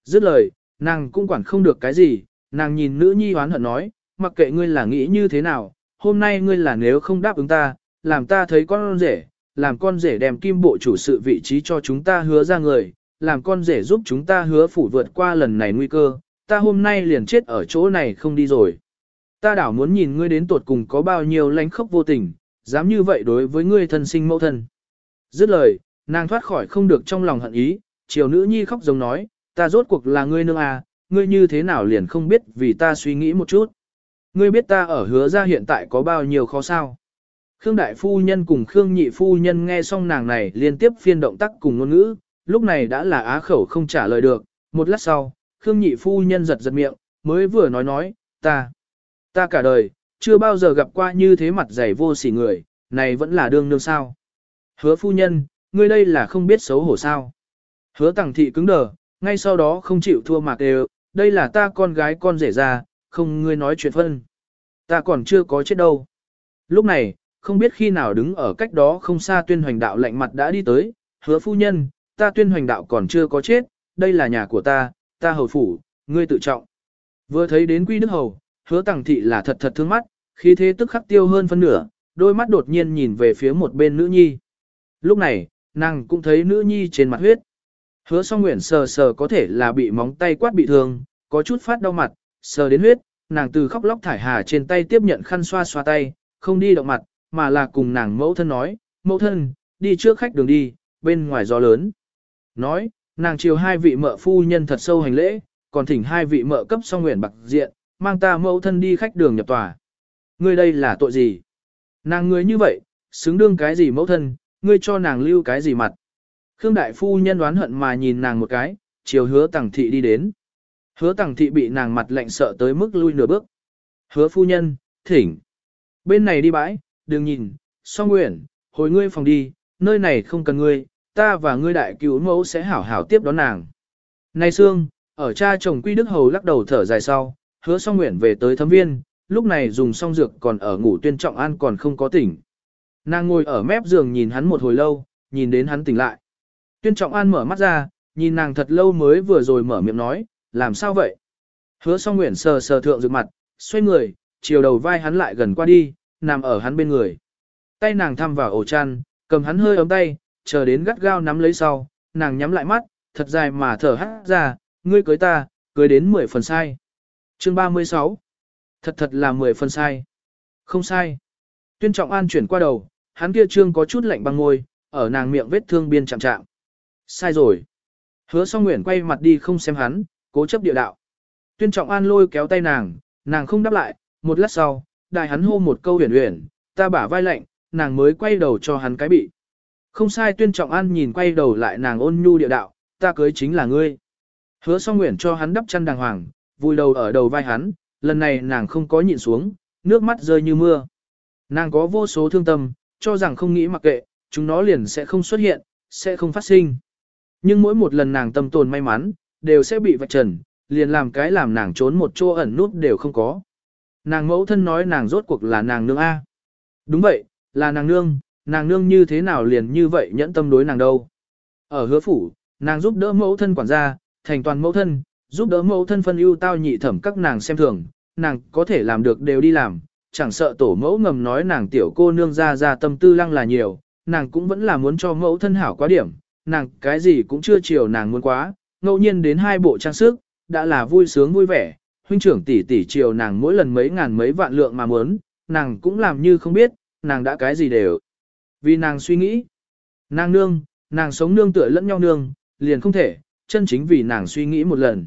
Dứt lời, nàng cũng quản không được cái gì, nàng nhìn nữ nhi hoán hận nói, mặc kệ ngươi là nghĩ như thế nào, hôm nay ngươi là nếu không đáp ứng ta, làm ta thấy con rể, làm con rể đem kim bộ chủ sự vị trí cho chúng ta hứa ra người, làm con rể giúp chúng ta hứa phủ vượt qua lần này nguy cơ, ta hôm nay liền chết ở chỗ này không đi rồi. Ta đảo muốn nhìn ngươi đến tuột cùng có bao nhiêu lánh khóc vô tình, dám như vậy đối với ngươi thân sinh mẫu thân. Dứt lời, nàng thoát khỏi không được trong lòng hận ý, chiều nữ nhi khóc giống nói, ta rốt cuộc là ngươi nương à, ngươi như thế nào liền không biết vì ta suy nghĩ một chút. Ngươi biết ta ở hứa ra hiện tại có bao nhiêu khó sao. Khương đại phu nhân cùng Khương nhị phu nhân nghe xong nàng này liên tiếp phiên động tác cùng ngôn ngữ, lúc này đã là á khẩu không trả lời được, một lát sau, Khương nhị phu nhân giật giật miệng, mới vừa nói nói, ta, ta cả đời, chưa bao giờ gặp qua như thế mặt dày vô sỉ người, này vẫn là đương nương sao. Hứa phu nhân, ngươi đây là không biết xấu hổ sao. Hứa tẳng thị cứng đờ, ngay sau đó không chịu thua mạc đều, đây là ta con gái con rể ra, không ngươi nói chuyện phân. Ta còn chưa có chết đâu. Lúc này, không biết khi nào đứng ở cách đó không xa tuyên hoành đạo lạnh mặt đã đi tới, hứa phu nhân, ta tuyên hoành đạo còn chưa có chết, đây là nhà của ta, ta hầu phủ, ngươi tự trọng. Vừa thấy đến quy đức hầu, hứa tẳng thị là thật thật thương mắt, khi thế tức khắc tiêu hơn phân nửa, đôi mắt đột nhiên nhìn về phía một bên nữ nhi. Lúc này, nàng cũng thấy nữ nhi trên mặt huyết. Hứa song nguyện sờ sờ có thể là bị móng tay quát bị thương, có chút phát đau mặt, sờ đến huyết, nàng từ khóc lóc thải hà trên tay tiếp nhận khăn xoa xoa tay, không đi động mặt, mà là cùng nàng mẫu thân nói, mẫu thân, đi trước khách đường đi, bên ngoài gió lớn. Nói, nàng chiều hai vị mợ phu nhân thật sâu hành lễ, còn thỉnh hai vị mợ cấp song nguyện bạc diện, mang ta mẫu thân đi khách đường nhập tòa. Ngươi đây là tội gì? Nàng người như vậy, xứng đương cái gì mẫu thân, ngươi cho nàng lưu cái gì mặt? Khương đại phu nhân đoán hận mà nhìn nàng một cái, chiều hứa tẳng thị đi đến. Hứa tằng thị bị nàng mặt lạnh sợ tới mức lui nửa bước. Hứa phu nhân, thỉnh. Bên này đi bãi, đừng nhìn, song nguyện, hồi ngươi phòng đi, nơi này không cần ngươi, ta và ngươi đại cứu mẫu sẽ hảo hảo tiếp đón nàng. Này Sương, ở cha chồng Quy Đức Hầu lắc đầu thở dài sau, hứa song nguyện về tới thấm viên, lúc này dùng xong dược còn ở ngủ tuyên trọng an còn không có tỉnh. Nàng ngồi ở mép giường nhìn hắn một hồi lâu, nhìn đến hắn tỉnh lại. Tuyên trọng an mở mắt ra, nhìn nàng thật lâu mới vừa rồi mở miệng nói, làm sao vậy? Hứa song nguyện sờ sờ thượng dược mặt, xoay người, chiều đầu vai hắn lại gần qua đi, nằm ở hắn bên người. Tay nàng thăm vào ổ chăn, cầm hắn hơi ấm tay, chờ đến gắt gao nắm lấy sau, nàng nhắm lại mắt, thật dài mà thở hắt ra, ngươi cưới ta, cưới đến 10 phần sai. Chương 36 Thật thật là 10 phần sai. Không sai. Tuyên trọng an chuyển qua đầu, hắn kia trương có chút lạnh băng ngôi, ở nàng miệng vết thương biên chạm chạm. Sai rồi. Hứa song nguyện quay mặt đi không xem hắn, cố chấp địa đạo. Tuyên trọng an lôi kéo tay nàng, nàng không đáp lại, một lát sau, đại hắn hô một câu huyền huyền, ta bả vai lạnh, nàng mới quay đầu cho hắn cái bị. Không sai tuyên trọng an nhìn quay đầu lại nàng ôn nhu địa đạo, ta cưới chính là ngươi. Hứa song nguyện cho hắn đắp chăn đàng hoàng, vui đầu ở đầu vai hắn, lần này nàng không có nhịn xuống, nước mắt rơi như mưa. Nàng có vô số thương tâm, cho rằng không nghĩ mặc kệ, chúng nó liền sẽ không xuất hiện, sẽ không phát sinh. Nhưng mỗi một lần nàng tâm tồn may mắn, đều sẽ bị vạch trần, liền làm cái làm nàng trốn một chỗ ẩn nút đều không có. Nàng mẫu thân nói nàng rốt cuộc là nàng nương A. Đúng vậy, là nàng nương, nàng nương như thế nào liền như vậy nhẫn tâm đối nàng đâu. Ở hứa phủ, nàng giúp đỡ mẫu thân quản gia, thành toàn mẫu thân, giúp đỡ mẫu thân phân ưu tao nhị thẩm các nàng xem thường, nàng có thể làm được đều đi làm, chẳng sợ tổ mẫu ngầm nói nàng tiểu cô nương ra ra tâm tư lăng là nhiều, nàng cũng vẫn là muốn cho mẫu thân hảo quá điểm, nàng cái gì cũng chưa chiều nàng muốn quá, ngẫu nhiên đến hai bộ trang sức, đã là vui sướng vui vẻ, huynh trưởng tỷ tỷ chiều nàng mỗi lần mấy ngàn mấy vạn lượng mà muốn, nàng cũng làm như không biết, nàng đã cái gì đều. Vì nàng suy nghĩ, nàng nương, nàng sống nương tựa lẫn nhau nương, liền không thể, chân chính vì nàng suy nghĩ một lần.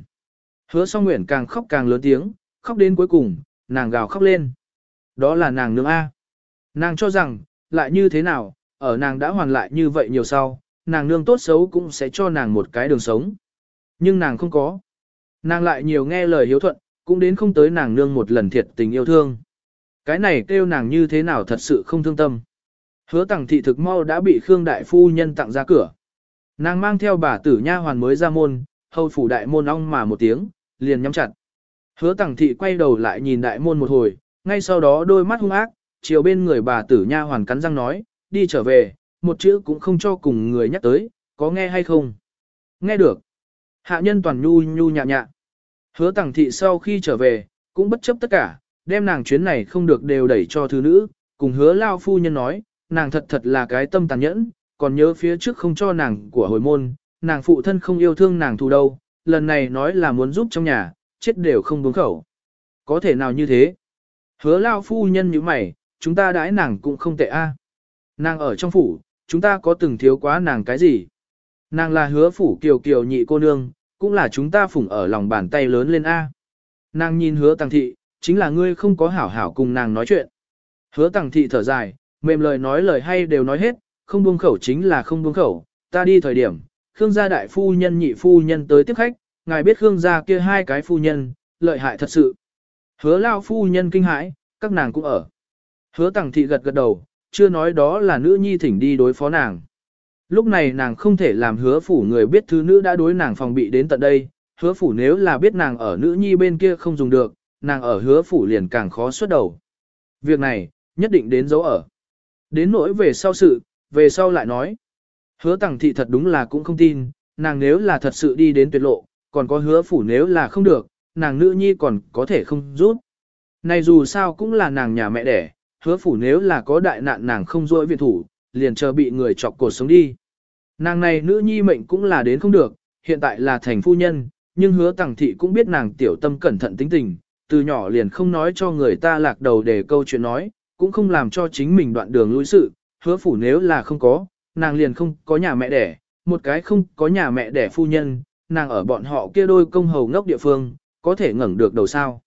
Hứa song nguyện càng khóc càng lớn tiếng, khóc đến cuối cùng, nàng gào khóc lên. Đó là nàng nương A. Nàng cho rằng, lại như thế nào, ở nàng đã hoàn lại như vậy nhiều sau, nàng nương tốt xấu cũng sẽ cho nàng một cái đường sống. Nhưng nàng không có. Nàng lại nhiều nghe lời hiếu thuận, cũng đến không tới nàng nương một lần thiệt tình yêu thương. Cái này kêu nàng như thế nào thật sự không thương tâm. Hứa tặng thị thực mau đã bị Khương Đại Phu Nhân tặng ra cửa. Nàng mang theo bà tử nha hoàn mới ra môn, hầu phủ đại môn ong mà một tiếng, liền nhắm chặt. Hứa tặng thị quay đầu lại nhìn đại môn một hồi, ngay sau đó đôi mắt hung ác, chiều bên người bà tử nha hoàn cắn răng nói, đi trở về, một chữ cũng không cho cùng người nhắc tới, có nghe hay không? Nghe được. Hạ nhân toàn nhu nhu nhạ nhạ. Hứa tàng thị sau khi trở về, cũng bất chấp tất cả, đem nàng chuyến này không được đều đẩy cho thứ nữ, cùng hứa lao phu nhân nói, nàng thật thật là cái tâm tàn nhẫn, còn nhớ phía trước không cho nàng của hồi môn, nàng phụ thân không yêu thương nàng thù đâu, lần này nói là muốn giúp trong nhà, chết đều không buông khẩu. Có thể nào như thế? Hứa lao phu nhân như mày, chúng ta đãi nàng cũng không tệ a. Nàng ở trong phủ, chúng ta có từng thiếu quá nàng cái gì? Nàng là hứa phủ kiều kiều nhị cô nương, cũng là chúng ta phủng ở lòng bàn tay lớn lên A. Nàng nhìn hứa tăng thị, chính là ngươi không có hảo hảo cùng nàng nói chuyện. Hứa tăng thị thở dài, Mềm lời nói lời hay đều nói hết, không buông khẩu chính là không buông khẩu, ta đi thời điểm, Khương gia đại phu nhân nhị phu nhân tới tiếp khách, ngài biết Khương gia kia hai cái phu nhân, lợi hại thật sự. Hứa lao phu nhân kinh hãi, các nàng cũng ở. Hứa tăng thị gật gật đầu, chưa nói đó là nữ nhi thỉnh đi đối phó nàng. Lúc này nàng không thể làm hứa phủ người biết thứ nữ đã đối nàng phòng bị đến tận đây, hứa phủ nếu là biết nàng ở nữ nhi bên kia không dùng được, nàng ở hứa phủ liền càng khó xuất đầu. Việc này, nhất định đến dấu ở. Đến nỗi về sau sự, về sau lại nói. Hứa tẳng thị thật đúng là cũng không tin, nàng nếu là thật sự đi đến tuyệt lộ, còn có hứa phủ nếu là không được, nàng nữ nhi còn có thể không rút. Này dù sao cũng là nàng nhà mẹ đẻ, hứa phủ nếu là có đại nạn nàng không dối viện thủ, liền chờ bị người chọc cột sống đi. Nàng này nữ nhi mệnh cũng là đến không được, hiện tại là thành phu nhân, nhưng hứa tàng thị cũng biết nàng tiểu tâm cẩn thận tính tình, từ nhỏ liền không nói cho người ta lạc đầu để câu chuyện nói, cũng không làm cho chính mình đoạn đường lui sự, hứa phủ nếu là không có, nàng liền không có nhà mẹ đẻ, một cái không có nhà mẹ đẻ phu nhân, nàng ở bọn họ kia đôi công hầu ngốc địa phương, có thể ngẩng được đầu sao.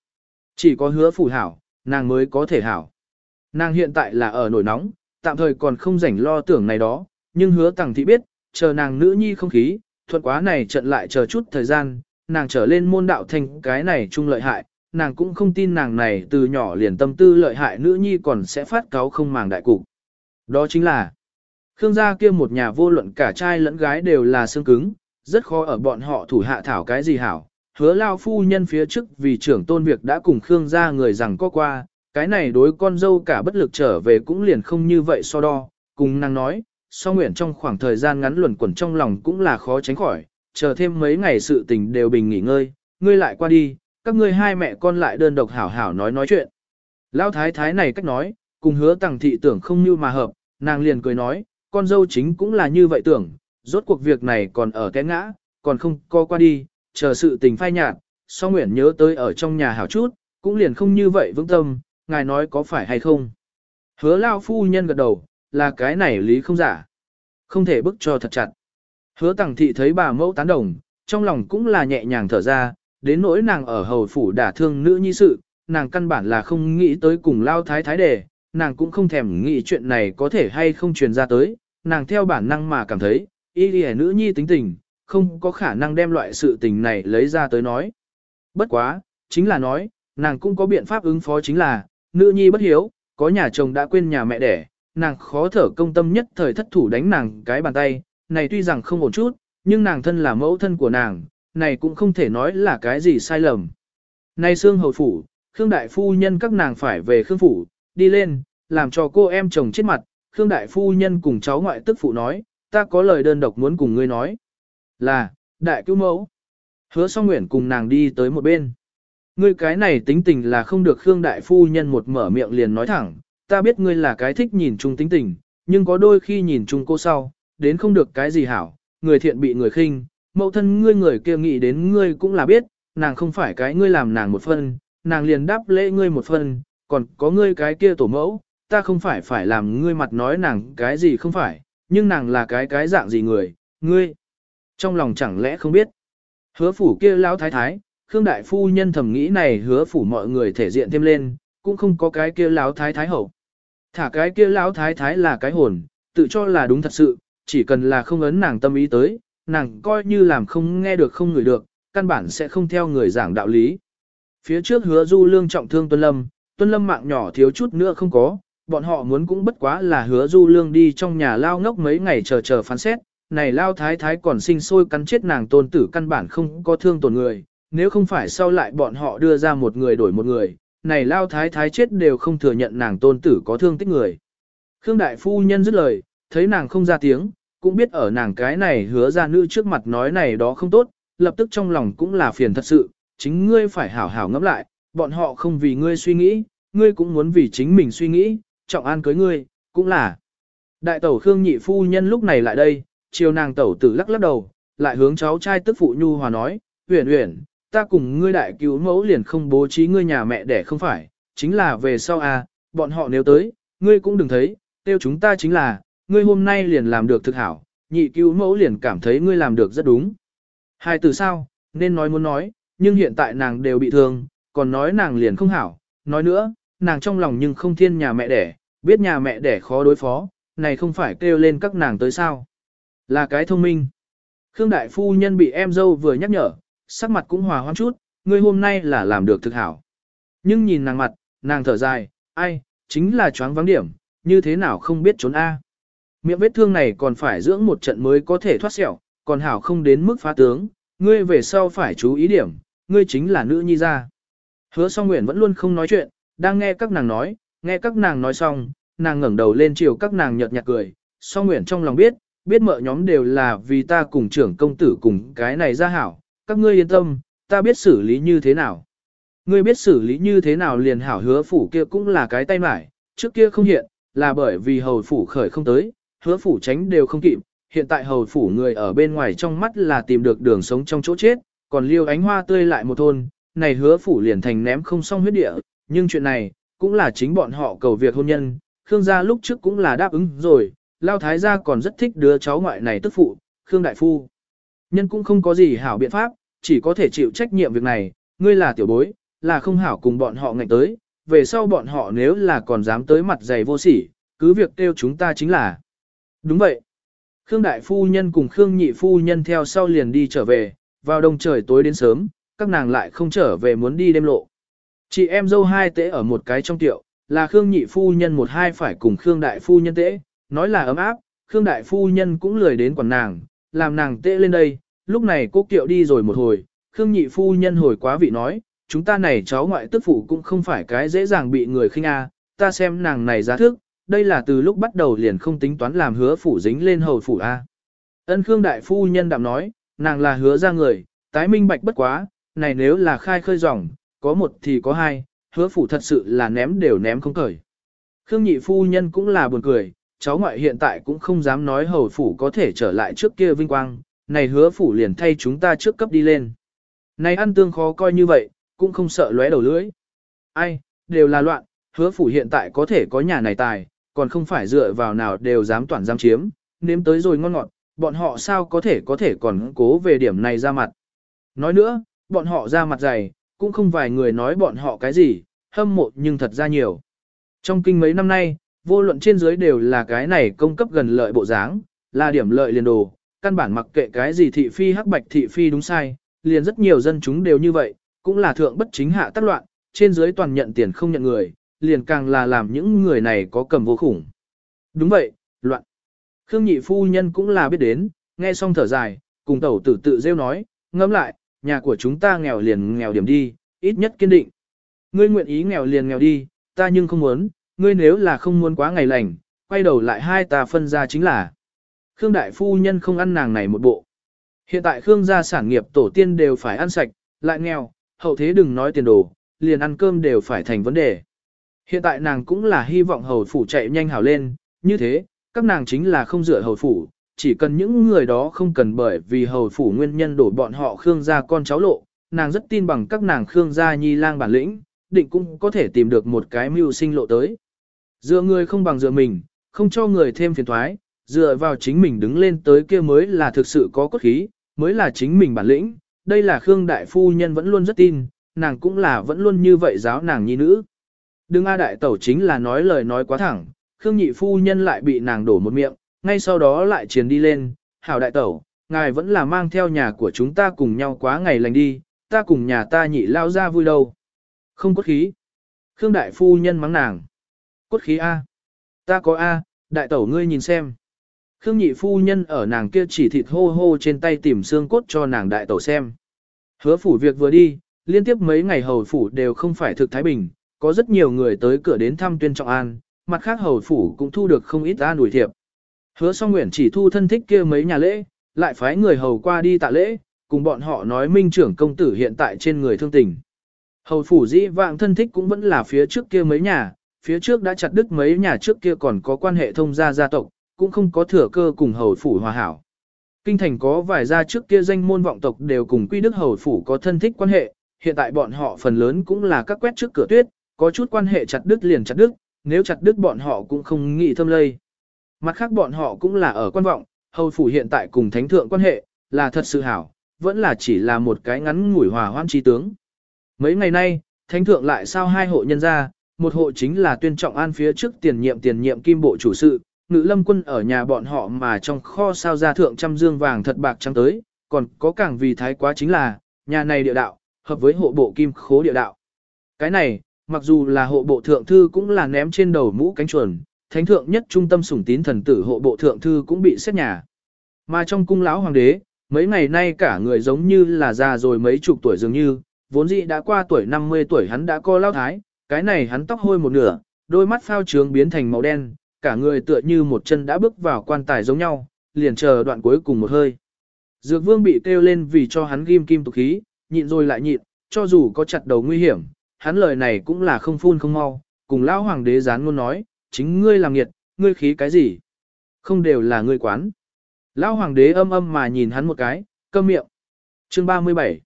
Chỉ có hứa phủ hảo, nàng mới có thể hảo. Nàng hiện tại là ở nổi nóng, tạm thời còn không rảnh lo tưởng này đó, nhưng hứa tàng thị biết, chờ nàng nữ nhi không khí, thuận quá này trận lại chờ chút thời gian, nàng trở lên môn đạo thành cái này chung lợi hại, nàng cũng không tin nàng này từ nhỏ liền tâm tư lợi hại nữ nhi còn sẽ phát cáo không màng đại cục. Đó chính là, Khương gia kia một nhà vô luận cả trai lẫn gái đều là xương cứng, rất khó ở bọn họ thủ hạ thảo cái gì hảo. Hứa lao phu nhân phía trước vì trưởng tôn việc đã cùng Khương gia người rằng có qua, cái này đối con dâu cả bất lực trở về cũng liền không như vậy so đo, cùng nàng nói, so nguyện trong khoảng thời gian ngắn luẩn quẩn trong lòng cũng là khó tránh khỏi, chờ thêm mấy ngày sự tình đều bình nghỉ ngơi, ngươi lại qua đi, các ngươi hai mẹ con lại đơn độc hảo hảo nói nói chuyện. Lão thái thái này cách nói, cùng hứa tàng thị tưởng không như mà hợp, nàng liền cười nói, con dâu chính cũng là như vậy tưởng, rốt cuộc việc này còn ở cái ngã, còn không co qua đi, chờ sự tình phai nhạt, so nguyện nhớ tới ở trong nhà hảo chút, cũng liền không như vậy vững tâm, ngài nói có phải hay không. Hứa lao phu nhân gật đầu, là cái này lý không giả. Không thể bức cho thật chặt. Hứa tàng thị thấy bà mẫu tán đồng, trong lòng cũng là nhẹ nhàng thở ra, đến nỗi nàng ở hầu phủ đả thương nữ nhi sự, nàng căn bản là không nghĩ tới cùng lao thái thái đề, nàng cũng không thèm nghĩ chuyện này có thể hay không truyền ra tới, nàng theo bản năng mà cảm thấy, y lì nữ nhi tính tình, không có khả năng đem loại sự tình này lấy ra tới nói. Bất quá, chính là nói, nàng cũng có biện pháp ứng phó chính là, nữ nhi bất hiếu, có nhà chồng đã quên nhà mẹ đẻ, nàng khó thở công tâm nhất thời thất thủ đánh nàng cái bàn tay, này tuy rằng không ổn chút, nhưng nàng thân là mẫu thân của nàng, này cũng không thể nói là cái gì sai lầm. Này xương hầu phủ, Khương Đại Phu Nhân các nàng phải về Khương Phủ, đi lên, làm cho cô em chồng chết mặt, Khương Đại Phu Nhân cùng cháu ngoại tức phụ nói, ta có lời đơn độc muốn cùng ngươi nói. Là, Đại Cứu Mẫu. Hứa song nguyện cùng nàng đi tới một bên. Ngươi cái này tính tình là không được Khương Đại Phu Nhân một mở miệng liền nói thẳng, ta biết ngươi là cái thích nhìn chung tính tình, nhưng có đôi khi nhìn chung cô sau, đến không được cái gì hảo, người thiện bị người khinh, mẫu thân ngươi người kia nghĩ đến ngươi cũng là biết, nàng không phải cái ngươi làm nàng một phần, nàng liền đáp lễ ngươi một phần, còn có ngươi cái kia tổ mẫu, ta không phải phải làm ngươi mặt nói nàng cái gì không phải, nhưng nàng là cái cái dạng gì người, ngươi. Trong lòng chẳng lẽ không biết. Hứa phủ kia lão thái thái, Khương đại phu nhân thầm nghĩ này hứa phủ mọi người thể diện thêm lên, cũng không có cái kia lão thái thái hậu. Thả cái kia lão thái thái là cái hồn, tự cho là đúng thật sự, chỉ cần là không ấn nàng tâm ý tới, nàng coi như làm không nghe được không ngửi được, căn bản sẽ không theo người giảng đạo lý. Phía trước hứa du lương trọng thương Tuân Lâm, Tuân Lâm mạng nhỏ thiếu chút nữa không có, bọn họ muốn cũng bất quá là hứa du lương đi trong nhà lao ngốc mấy ngày chờ chờ phán xét, này lao thái thái còn sinh sôi cắn chết nàng tôn tử căn bản không có thương tổn người, nếu không phải sau lại bọn họ đưa ra một người đổi một người, này lao thái thái chết đều không thừa nhận nàng tôn tử có thương tích người. Khương đại phu nhân dứt lời, thấy nàng không ra tiếng, cũng biết ở nàng cái này hứa ra nữ trước mặt nói này đó không tốt, lập tức trong lòng cũng là phiền thật sự, chính ngươi phải hảo hảo ngẫm lại, bọn họ không vì ngươi suy nghĩ, ngươi cũng muốn vì chính mình suy nghĩ, trọng an cưới ngươi, cũng là. Đại tẩu Khương nhị phu nhân lúc này lại đây, chiều nàng tẩu tử lắc lắc đầu, lại hướng cháu trai tức phụ nhu hòa nói, uyển uyển, ta cùng ngươi đại cứu mẫu liền không bố trí ngươi nhà mẹ để không phải, chính là về sau à, bọn họ nếu tới, ngươi cũng đừng thấy, tiêu chúng ta chính là, ngươi hôm nay liền làm được thực hảo, nhị cứu mẫu liền cảm thấy ngươi làm được rất đúng. Hai từ sao, nên nói muốn nói, nhưng hiện tại nàng đều bị thương, còn nói nàng liền không hảo, nói nữa, nàng trong lòng nhưng không thiên nhà mẹ đẻ, biết nhà mẹ đẻ khó đối phó, này không phải kêu lên các nàng tới sao. Là cái thông minh. Khương Đại Phu Nhân bị em dâu vừa nhắc nhở, sắc mặt cũng hòa hoãn chút, ngươi hôm nay là làm được thực hảo. Nhưng nhìn nàng mặt, nàng thở dài, ai, chính là choáng vắng điểm, như thế nào không biết trốn A. Miệng vết thương này còn phải dưỡng một trận mới có thể thoát sẹo, còn hảo không đến mức phá tướng, ngươi về sau phải chú ý điểm, ngươi chính là nữ nhi gia. Hứa song nguyện vẫn luôn không nói chuyện, đang nghe các nàng nói, nghe các nàng nói xong, nàng ngẩng đầu lên chiều các nàng nhợt nhạt cười, song nguyện trong lòng biết, biết mợ nhóm đều là vì ta cùng trưởng công tử cùng cái này ra hảo, các ngươi yên tâm, ta biết xử lý như thế nào. Ngươi biết xử lý như thế nào liền hảo hứa phủ kia cũng là cái tay mải, trước kia không hiện, là bởi vì hầu phủ khởi không tới, hứa phủ tránh đều không kịp, hiện tại hầu phủ người ở bên ngoài trong mắt là tìm được đường sống trong chỗ chết, còn liêu ánh hoa tươi lại một thôn, này hứa phủ liền thành ném không xong huyết địa, nhưng chuyện này, cũng là chính bọn họ cầu việc hôn nhân, Khương gia lúc trước cũng là đáp ứng rồi, Lao Thái gia còn rất thích đứa cháu ngoại này tức phụ, Khương Đại Phu. Nhân cũng không có gì hảo biện pháp, chỉ có thể chịu trách nhiệm việc này, ngươi là tiểu bối, là không hảo cùng bọn họ ngạnh tới, về sau bọn họ nếu là còn dám tới mặt dày vô sỉ, cứ việc kêu chúng ta chính là. Đúng vậy. Khương Đại Phu Nhân cùng Khương Nhị Phu Nhân theo sau liền đi trở về, vào đông trời tối đến sớm, các nàng lại không trở về muốn đi đêm lộ. Chị em dâu hai tễ ở một cái trong tiệu, là Khương Nhị Phu Nhân một hai phải cùng Khương Đại Phu Nhân tễ, nói là ấm áp, Khương Đại Phu Nhân cũng lười đến quản nàng, làm nàng tễ lên đây, lúc này cô kiệu đi rồi một hồi, Khương Nhị Phu Nhân hồi quá vị nói, chúng ta này cháu ngoại tức phụ cũng không phải cái dễ dàng bị người khinh a, ta xem nàng này giá thức, đây là từ lúc bắt đầu liền không tính toán làm hứa phủ dính lên hầu phủ a. Ân Khương Đại Phu Nhân đạm nói, nàng là hứa ra người, tái minh bạch bất quá, này nếu là khai khơi dòng, có một thì có hai, hứa phủ thật sự là ném đều ném không cởi Khương nhị phu nhân cũng là buồn cười, cháu ngoại hiện tại cũng không dám nói hầu phủ có thể trở lại trước kia vinh quang, này hứa phủ liền thay chúng ta trước cấp đi lên. Này ăn tương khó coi như vậy, cũng không sợ lóe đầu lưỡi. Ai, đều là loạn, hứa phủ hiện tại có thể có nhà này tài, còn không phải dựa vào nào đều dám toàn dám chiếm, nếm tới rồi ngon ngọt, bọn họ sao có thể có thể còn cố về điểm này ra mặt. Nói nữa, bọn họ ra mặt dày, cũng không vài người nói bọn họ cái gì, hâm mộ nhưng thật ra nhiều. Trong kinh mấy năm nay, vô luận trên dưới đều là cái này công cấp gần lợi bộ dáng, là điểm lợi liền đồ, căn bản mặc kệ cái gì thị phi hắc bạch thị phi đúng sai, liền rất nhiều dân chúng đều như vậy, cũng là thượng bất chính hạ tác loạn, trên dưới toàn nhận tiền không nhận người, liền càng là làm những người này có cầm vô khủng. Đúng vậy, loạn. Khương nhị phu nhân cũng là biết đến, nghe xong thở dài, cùng tẩu tử tự rêu nói, ngẫm lại, nhà của chúng ta nghèo liền nghèo điểm đi, ít nhất kiên định. Ngươi nguyện ý nghèo liền nghèo đi, ta nhưng không muốn, ngươi nếu là không muốn quá ngày lành, quay đầu lại hai ta phân ra chính là. Khương đại phu nhân không ăn nàng này một bộ. Hiện tại Khương gia sản nghiệp tổ tiên đều phải ăn sạch, lại nghèo, hậu thế đừng nói tiền đồ, liền ăn cơm đều phải thành vấn đề. Hiện tại nàng cũng là hy vọng hầu phủ chạy nhanh hảo lên, như thế, các nàng chính là không dựa hầu phủ, chỉ cần những người đó không cần bởi vì hầu phủ nguyên nhân đổ bọn họ Khương gia con cháu lộ, nàng rất tin bằng các nàng Khương gia nhi lang bản lĩnh, định cũng có thể tìm được một cái mưu sinh lộ tới. Dựa người không bằng dựa mình, không cho người thêm phiền thoái, dựa vào chính mình đứng lên tới kia mới là thực sự có cốt khí, mới là chính mình bản lĩnh, đây là Khương Đại Phu Nhân vẫn luôn rất tin, nàng cũng là vẫn luôn như vậy giáo nàng nhi nữ. Đừng A Đại Tẩu chính là nói lời nói quá thẳng, Khương Nhị Phu Nhân lại bị nàng đổ một miệng, ngay sau đó lại chiến đi lên, hảo đại tẩu, ngài vẫn là mang theo nhà của chúng ta cùng nhau quá ngày lành đi, ta cùng nhà ta nhị lao ra vui đâu. Không cốt khí. Khương đại phu nhân mắng nàng. Cốt khí A. Ta có A, đại tẩu ngươi nhìn xem. Khương nhị phu nhân ở nàng kia chỉ thịt hô hô trên tay tìm xương cốt cho nàng đại tẩu xem. Hứa phủ việc vừa đi, liên tiếp mấy ngày hầu phủ đều không phải thực thái bình, có rất nhiều người tới cửa đến thăm tuyên trọng an, mặt khác hầu phủ cũng thu được không ít an ủi thiệp. Hứa song nguyện chỉ thu thân thích kia mấy nhà lễ, lại phái người hầu qua đi tạ lễ, cùng bọn họ nói minh trưởng công tử hiện tại trên người thương tình. Hầu phủ dĩ vạng thân thích cũng vẫn là phía trước kia mấy nhà, phía trước đã chặt đứt mấy nhà trước kia còn có quan hệ thông gia gia tộc, cũng không có thừa cơ cùng hầu phủ hòa hảo. Kinh thành có vài gia trước kia danh môn vọng tộc đều cùng quy đức hầu phủ có thân thích quan hệ, hiện tại bọn họ phần lớn cũng là các quét trước cửa tuyết, có chút quan hệ chặt đứt liền chặt đứt, nếu chặt đứt bọn họ cũng không nghĩ thâm lây. Mặt khác bọn họ cũng là ở quan vọng, hầu phủ hiện tại cùng thánh thượng quan hệ, là thật sự hảo, vẫn là chỉ là một cái ngắn ngủi hòa hoan trí tướng. Mấy ngày nay, thánh thượng lại sao hai hộ nhân ra, một hộ chính là tuyên trọng an phía trước tiền nhiệm tiền nhiệm kim bộ chủ sự, ngự lâm quân ở nhà bọn họ mà trong kho sao ra thượng trăm dương vàng thật bạc trắng tới, còn có càng vì thái quá chính là, nhà này địa đạo, hợp với hộ bộ kim khố địa đạo. Cái này, mặc dù là hộ bộ thượng thư cũng là ném trên đầu mũ cánh chuồn, thánh thượng nhất trung tâm sủng tín thần tử hộ bộ thượng thư cũng bị xét nhà. Mà trong cung lão hoàng đế, mấy ngày nay cả người giống như là già rồi mấy chục tuổi dường như, vốn dĩ đã qua tuổi 50 tuổi hắn đã co lao thái, cái này hắn tóc hôi một nửa, đôi mắt phao trướng biến thành màu đen, cả người tựa như một chân đã bước vào quan tài giống nhau, liền chờ đoạn cuối cùng một hơi. Dược vương bị kêu lên vì cho hắn ghim kim tục khí, nhịn rồi lại nhịn, cho dù có chặt đầu nguy hiểm, hắn lời này cũng là không phun không mau, cùng lão hoàng đế gián ngôn nói, chính ngươi làm nghiệt, ngươi khí cái gì? Không đều là ngươi quán. Lão hoàng đế âm âm mà nhìn hắn một cái, câm miệng. Chương 37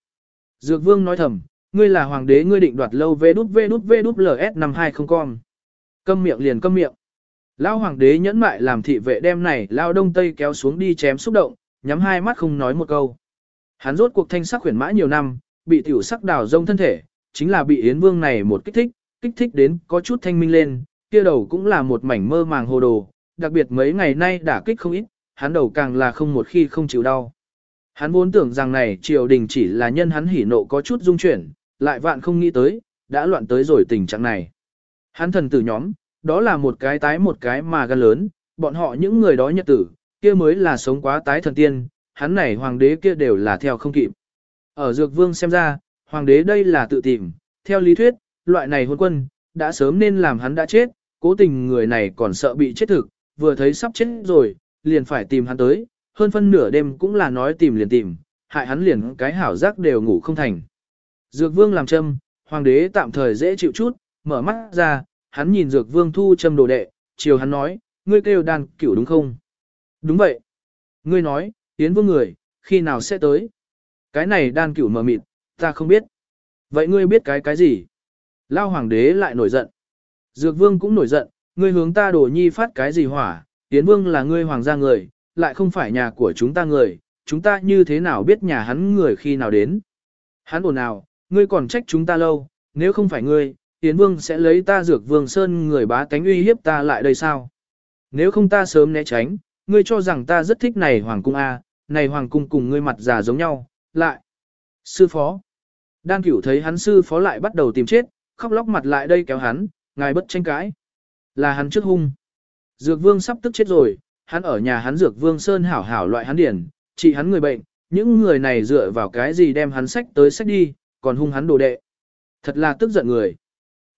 Dược vương nói thầm, ngươi là hoàng đế ngươi định đoạt lâu vê đút vê đút vê đút ls 520 con. Câm miệng liền câm miệng. Lão hoàng đế nhẫn mại làm thị vệ đem này lao đông tây kéo xuống đi chém xúc động, nhắm hai mắt không nói một câu. Hắn rốt cuộc thanh sắc khuyển mã nhiều năm, bị tiểu sắc đào rông thân thể, chính là bị Yến Vương này một kích thích, kích thích đến có chút thanh minh lên, kia đầu cũng là một mảnh mơ màng hồ đồ, đặc biệt mấy ngày nay đã kích không ít, hắn đầu càng là không một khi không chịu đau. Hắn vốn tưởng rằng này triều đình chỉ là nhân hắn hỉ nộ có chút dung chuyển, lại vạn không nghĩ tới, đã loạn tới rồi tình trạng này. Hắn thần tử nhóm, đó là một cái tái một cái mà gan lớn, bọn họ những người đó nhật tử, kia mới là sống quá tái thần tiên, hắn này hoàng đế kia đều là theo không kịp. Ở Dược Vương xem ra, hoàng đế đây là tự tìm, theo lý thuyết, loại này hôn quân, đã sớm nên làm hắn đã chết, cố tình người này còn sợ bị chết thực, vừa thấy sắp chết rồi, liền phải tìm hắn tới, hơn phân nửa đêm cũng là nói tìm liền tìm, hại hắn liền cái hảo giác đều ngủ không thành. Dược Vương làm châm, hoàng đế tạm thời dễ chịu chút, mở mắt ra, hắn nhìn Dược Vương thu châm đồ đệ, chiều hắn nói, ngươi kêu đàn cửu đúng không? Đúng vậy. Ngươi nói, Yến Vương người, khi nào sẽ tới? Cái này đàn cửu mờ mịt, ta không biết. Vậy ngươi biết cái cái gì? Lao hoàng đế lại nổi giận. Dược vương cũng nổi giận, ngươi hướng ta đổ nhi phát cái gì hỏa, Yến Vương là ngươi hoàng gia người, lại không phải nhà của chúng ta người, chúng ta như thế nào biết nhà hắn người khi nào đến. Hắn ồn nào, ngươi còn trách chúng ta lâu, nếu không phải ngươi, Yến Vương sẽ lấy ta dược vương sơn người bá tánh uy hiếp ta lại đây sao? Nếu không ta sớm né tránh, ngươi cho rằng ta rất thích này hoàng cung A, này hoàng cung cùng ngươi mặt già giống nhau, lại. Sư phó. Đan cửu thấy hắn sư phó lại bắt đầu tìm chết, khóc lóc mặt lại đây kéo hắn, ngài bất tranh cãi. Là hắn trước hung. Dược vương sắp tức chết rồi, hắn ở nhà hắn dược vương sơn hảo hảo loại hắn điển, trị hắn người bệnh, những người này dựa vào cái gì đem hắn sách tới sách đi, còn hung hắn đồ đệ. Thật là tức giận người.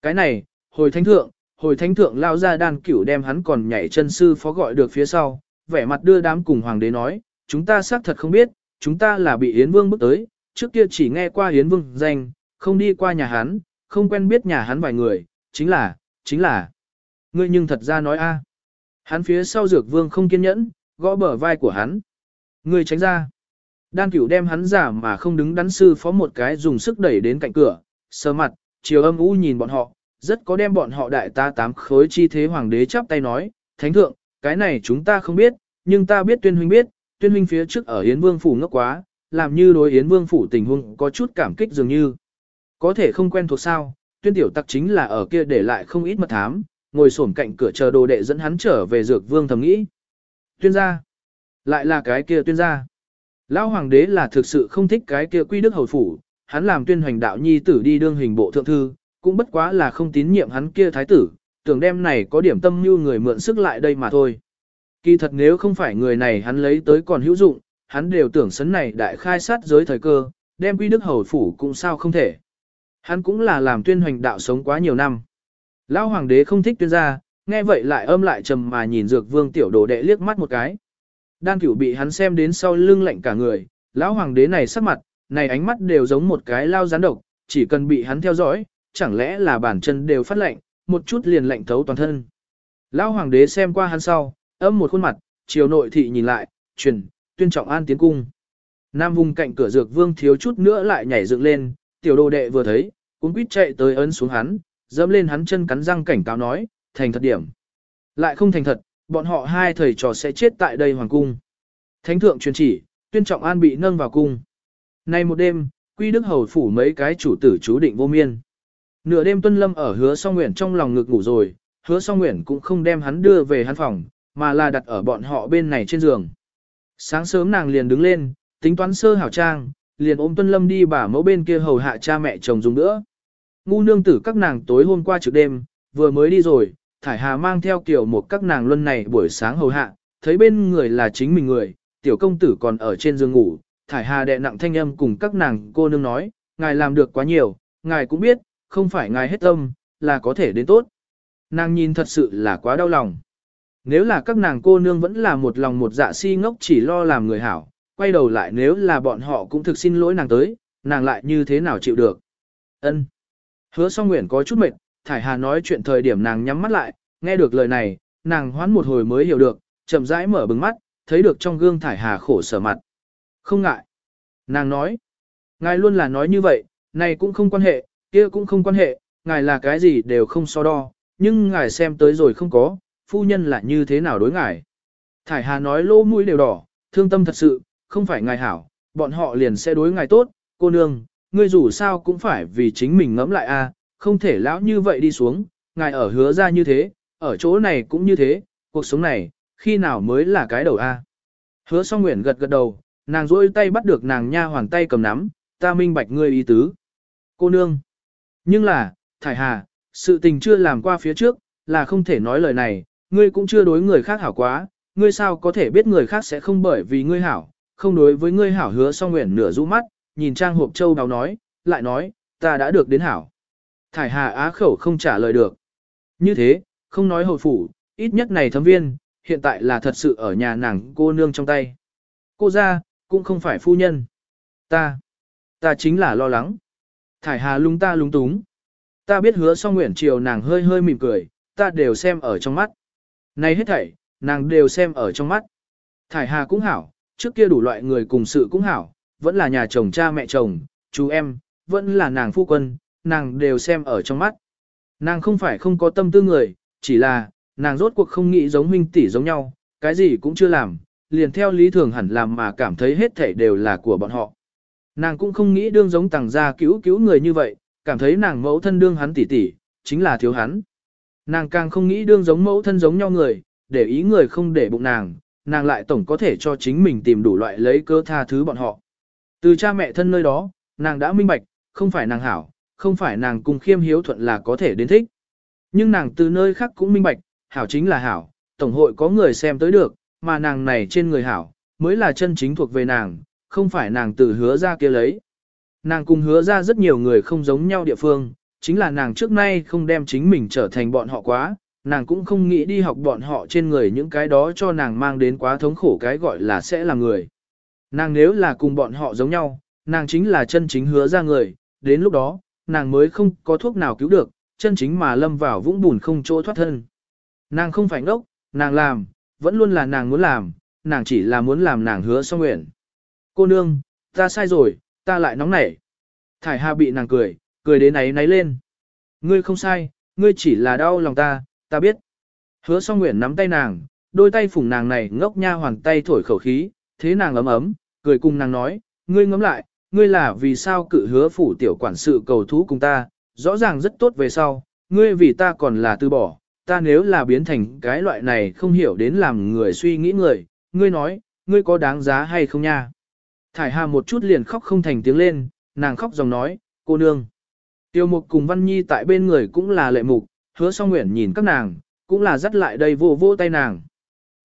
Cái này, hồi thánh thượng, hồi thánh thượng lao ra đan cửu đem hắn còn nhảy chân sư phó gọi được phía sau, vẻ mặt đưa đám cùng hoàng đế nói, chúng ta xác thật không biết, chúng ta là bị Yến Vương bước tới, trước kia chỉ nghe qua Yến Vương danh, không đi qua nhà hắn, không quen biết nhà hắn vài người, chính là, chính là. Ngươi nhưng thật ra nói a. Hắn phía sau dược vương không kiên nhẫn, gõ bờ vai của hắn. Ngươi tránh ra. Đan cửu đem hắn giả mà không đứng đắn sư phó một cái dùng sức đẩy đến cạnh cửa, sờ mặt, chiều âm u nhìn bọn họ, rất có đem bọn họ đại ta tám khối chi thế hoàng đế chắp tay nói, thánh thượng, cái này chúng ta không biết, nhưng ta biết tuyên huynh biết, tuyên huynh phía trước ở Yến Vương Phủ ngốc quá, làm như đối Yến Vương Phủ tình huống có chút cảm kích dường như. Có thể không quen thuộc sao, tuyên tiểu tặc chính là ở kia để lại không ít mật thám, ngồi xổm cạnh cửa chờ đồ đệ dẫn hắn trở về dược vương thầm nghĩ. Tuyên gia, lại là cái kia tuyên gia. Lão hoàng đế là thực sự không thích cái kia quy đức hầu phủ, hắn làm tuyên hoành đạo nhi tử đi đương hình bộ thượng thư, cũng bất quá là không tín nhiệm hắn kia thái tử, tưởng đem này có điểm tâm như người mượn sức lại đây mà thôi. Kỳ thật nếu không phải người này hắn lấy tới còn hữu dụng, hắn đều tưởng sấn này đại khai sát giới thời cơ, đem quy đức hầu phủ cũng sao không thể. Hắn cũng là làm tuyên hoành đạo sống quá nhiều năm. Lão hoàng đế không thích tuyên gia, nghe vậy lại âm lại trầm mà nhìn dược vương tiểu đồ đệ liếc mắt một cái. Đan cửu bị hắn xem đến sau lưng lạnh cả người, lão hoàng đế này sắc mặt, này ánh mắt đều giống một cái lao gián độc, chỉ cần bị hắn theo dõi, chẳng lẽ là bản chân đều phát lạnh, một chút liền lạnh thấu toàn thân. Lão hoàng đế xem qua hắn sau, âm một khuôn mặt, chiều nội thị nhìn lại, truyền, tuyên trọng an tiến cung. Nam vùng cạnh cửa dược vương thiếu chút nữa lại nhảy dựng lên, tiểu đồ đệ vừa thấy, cũng quýt chạy tới ấn xuống hắn, dẫm lên hắn chân cắn răng cảnh cáo nói, thành thật điểm. Lại không thành thật, bọn họ hai thầy trò sẽ chết tại đây hoàng cung. Thánh thượng truyền chỉ, tuyên trọng an bị nâng vào cung. Nay một đêm, quy đức hầu phủ mấy cái chủ tử chú định vô miên. Nửa đêm Tuân Lâm ở hứa song nguyện trong lòng ngực ngủ rồi, hứa song nguyện cũng không đem hắn đưa về hắn phòng, mà là đặt ở bọn họ bên này trên giường. Sáng sớm nàng liền đứng lên, tính toán sơ hảo trang, liền ôm Tuân Lâm đi bả mẫu bên kia hầu hạ cha mẹ chồng dùng nữa. Ngu nương tử các nàng tối hôm qua trước đêm, vừa mới đi rồi, Thải Hà mang theo kiểu một các nàng luân này buổi sáng hầu hạ, thấy bên người là chính mình người, tiểu công tử còn ở trên giường ngủ, Thải Hà đệ nặng thanh âm cùng các nàng cô nương nói, ngài làm được quá nhiều, ngài cũng biết, không phải ngài hết tâm, là có thể đến tốt. Nàng nhìn thật sự là quá đau lòng. Nếu là các nàng cô nương vẫn là một lòng một dạ si ngốc chỉ lo làm người hảo, quay đầu lại nếu là bọn họ cũng thực xin lỗi nàng tới, nàng lại như thế nào chịu được. Ân. Hứa song nguyện có chút mệt, Thải Hà nói chuyện thời điểm nàng nhắm mắt lại, nghe được lời này, nàng hoán một hồi mới hiểu được, chậm rãi mở bừng mắt, thấy được trong gương Thải Hà khổ sở mặt. Không ngại. Nàng nói, ngài luôn là nói như vậy, này cũng không quan hệ, kia cũng không quan hệ, ngài là cái gì đều không so đo, nhưng ngài xem tới rồi không có, phu nhân là như thế nào đối ngài. Thải Hà nói lỗ mũi đều đỏ, thương tâm thật sự, không phải ngài hảo, bọn họ liền sẽ đối ngài tốt, cô nương, ngươi dù sao cũng phải vì chính mình ngẫm lại a, không thể lão như vậy đi xuống, ngài ở hứa ra như thế, ở chỗ này cũng như thế, cuộc sống này, khi nào mới là cái đầu a? Hứa song nguyện gật gật đầu, nàng rôi tay bắt được nàng nha hoàng tay cầm nắm, ta minh bạch ngươi ý tứ. Cô nương. Nhưng là, thải hà, sự tình chưa làm qua phía trước, là không thể nói lời này, ngươi cũng chưa đối người khác hảo quá, ngươi sao có thể biết người khác sẽ không bởi vì ngươi hảo, không đối với ngươi hảo hứa song nguyện nửa rũ mắt, nhìn trang hộp châu đào nói, lại nói, ta đã được đến hảo. Thải hà á khẩu không trả lời được. Như thế, không nói hồi phủ, ít nhất này thấm viên, hiện tại là thật sự ở nhà nàng cô nương trong tay. Cô ra, cũng không phải phu nhân. Ta, ta chính là lo lắng. Thải hà lung ta lung túng. Ta biết hứa song nguyện chiều nàng hơi hơi mỉm cười, ta đều xem ở trong mắt. Này hết thảy, nàng đều xem ở trong mắt. Thải hà cũng hảo, trước kia đủ loại người cùng sự cũng hảo, vẫn là nhà chồng cha mẹ chồng, chú em, vẫn là nàng phu quân, nàng đều xem ở trong mắt. Nàng không phải không có tâm tư người, chỉ là, nàng rốt cuộc không nghĩ giống huynh tỷ giống nhau, cái gì cũng chưa làm, liền theo lý thường hẳn làm mà cảm thấy hết thảy đều là của bọn họ. Nàng cũng không nghĩ đương giống tàng gia cứu cứu người như vậy, cảm thấy nàng mẫu thân đương hắn tỷ tỷ, chính là thiếu hắn. Nàng càng không nghĩ đương giống mẫu thân giống nhau người, để ý người không để bụng nàng, nàng lại tổng có thể cho chính mình tìm đủ loại lấy cơ tha thứ bọn họ. Từ cha mẹ thân nơi đó, nàng đã minh bạch, không phải nàng hảo, không phải nàng cùng khiêm hiếu thuận là có thể đến thích. Nhưng nàng từ nơi khác cũng minh bạch, hảo chính là hảo, tổng hội có người xem tới được, mà nàng này trên người hảo, mới là chân chính thuộc về nàng, không phải nàng tự hứa ra kia lấy. Nàng cùng hứa ra rất nhiều người không giống nhau địa phương, chính là nàng trước nay không đem chính mình trở thành bọn họ quá, nàng cũng không nghĩ đi học bọn họ trên người những cái đó cho nàng mang đến quá thống khổ cái gọi là sẽ là người. Nàng nếu là cùng bọn họ giống nhau, nàng chính là chân chính hứa ra người, đến lúc đó, nàng mới không có thuốc nào cứu được, chân chính mà lâm vào vũng bùn không chỗ thoát thân. Nàng không phải ngốc, nàng làm, vẫn luôn là nàng muốn làm, nàng chỉ là muốn làm nàng hứa xong nguyện. Cô nương, ta sai rồi, ta lại nóng nảy. Thải Hà bị nàng cười, cười đến náy náy lên. Ngươi không sai, ngươi chỉ là đau lòng ta, ta biết. Hứa song nguyện nắm tay nàng, đôi tay phủng nàng này ngốc nha hoàng tay thổi khẩu khí, thế nàng ấm ấm, cười cùng nàng nói, ngươi ngắm lại, ngươi là vì sao cự hứa phủ tiểu quản sự cầu thú cùng ta, rõ ràng rất tốt về sau, ngươi vì ta còn là từ bỏ, ta nếu là biến thành cái loại này không hiểu đến làm người suy nghĩ người, ngươi nói, ngươi có đáng giá hay không nha. Thải Hà một chút liền khóc không thành tiếng lên, nàng khóc dòng nói, cô nương. Tiêu mục cùng Văn Nhi tại bên người cũng là lệ mục, hứa song nguyện nhìn các nàng, cũng là dắt lại đây vô vô tay nàng.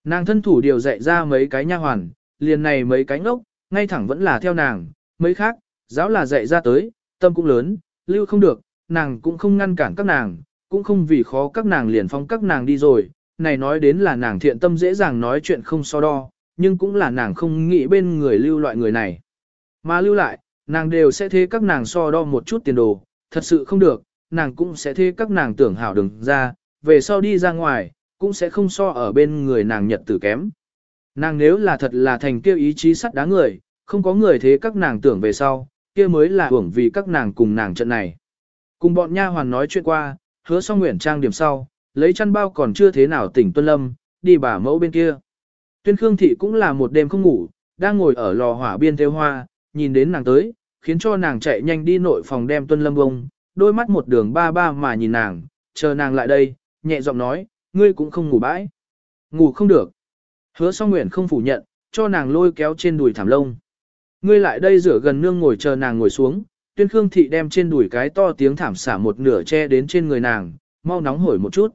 Nàng thân thủ điều dạy ra mấy cái nha hoàn, liền này mấy cái ngốc, ngay thẳng vẫn là theo nàng, mấy khác, giáo là dạy ra tới, tâm cũng lớn, lưu không được, nàng cũng không ngăn cản các nàng, cũng không vì khó các nàng liền phong các nàng đi rồi, này nói đến là nàng thiện tâm dễ dàng nói chuyện không so đo, nhưng cũng là nàng không nghĩ bên người lưu loại người này. Mà lưu lại, nàng đều sẽ thế các nàng so đo một chút tiền đồ, thật sự không được, nàng cũng sẽ thế các nàng tưởng hảo đừng ra, về sau đi ra ngoài, cũng sẽ không so ở bên người nàng nhật tử kém. Nàng nếu là thật là thành kêu ý chí sắt đá người, không có người thế các nàng tưởng về sau, kia mới là hưởng vì các nàng cùng nàng trận này. Cùng bọn nha hoàn nói chuyện qua, hứa xong nguyện trang điểm sau, lấy chăn bao còn chưa thế nào tỉnh Tuân Lâm, đi bà mẫu bên kia. Tuyên Khương Thị cũng là một đêm không ngủ, đang ngồi ở lò hỏa biên theo hoa, nhìn đến nàng tới, khiến cho nàng chạy nhanh đi nội phòng đem Tuân Lâm bông, đôi mắt một đường ba ba mà nhìn nàng, chờ nàng lại đây, nhẹ giọng nói, ngươi cũng không ngủ bãi. Ngủ không được. Hứa song nguyện không phủ nhận, cho nàng lôi kéo trên đùi thảm lông. Ngươi lại đây rửa gần nương ngồi chờ nàng ngồi xuống, tuyên khương thị đem trên đùi cái to tiếng thảm xả một nửa che đến trên người nàng, mau nóng hổi một chút.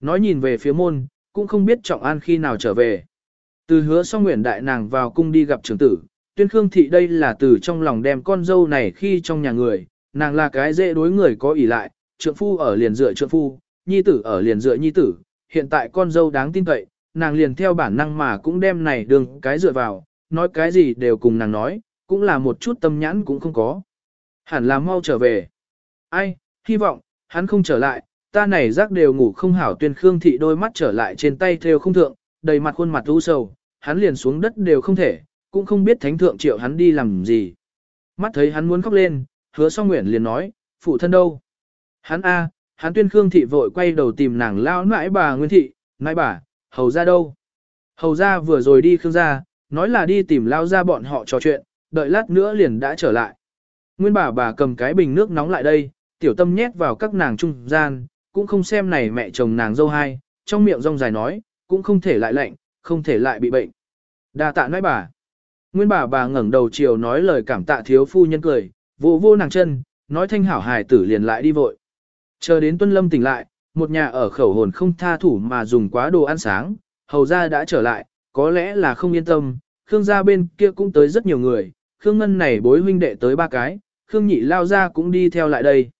Nói nhìn về phía môn, cũng không biết trọng an khi nào trở về. Từ hứa xong nguyện đại nàng vào cung đi gặp trưởng tử, tuyên khương thị đây là từ trong lòng đem con dâu này khi trong nhà người, nàng là cái dễ đối người có ỷ lại, trượng phu ở liền dựa trượng phu, nhi tử ở liền dựa nhi tử, hiện tại con dâu đáng tin cậy, nàng liền theo bản năng mà cũng đem này đường cái dựa vào, nói cái gì đều cùng nàng nói, cũng là một chút tâm nhãn cũng không có. Hẳn là mau trở về. Ai, hy vọng, hắn không trở lại, ta này rác đều ngủ không hảo tuyên khương thị đôi mắt trở lại trên tay theo không thượng, đầy mặt khuôn mặt u sầu, hắn liền xuống đất đều không thể, cũng không biết thánh thượng triệu hắn đi làm gì. Mắt thấy hắn muốn khóc lên, hứa song nguyện liền nói, phụ thân đâu? Hắn a, hắn tuyên khương thị vội quay đầu tìm nàng lao nãi bà Nguyên thị, nãi bà, hầu ra đâu? Hầu ra vừa rồi đi khương gia, nói là đi tìm lao ra bọn họ trò chuyện, đợi lát nữa liền đã trở lại. Nguyên bà bà cầm cái bình nước nóng lại đây, tiểu tâm nhét vào các nàng trung gian, cũng không xem này mẹ chồng nàng dâu hai, trong miệng rong dài nói, cũng không thể lại lạnh, không thể lại bị bệnh. Đa tạ nói bà. Nguyên bà bà ngẩng đầu chiều nói lời cảm tạ thiếu phu nhân cười, vô vô nàng chân, nói thanh hảo hài tử liền lại đi vội. Chờ đến Tuân Lâm tỉnh lại, một nhà ở khẩu hồn không tha thủ mà dùng quá đồ ăn sáng, hầu ra đã trở lại, có lẽ là không yên tâm, Khương gia bên kia cũng tới rất nhiều người, Khương Ngân này bối huynh đệ tới ba cái, Khương Nhị lao ra cũng đi theo lại đây.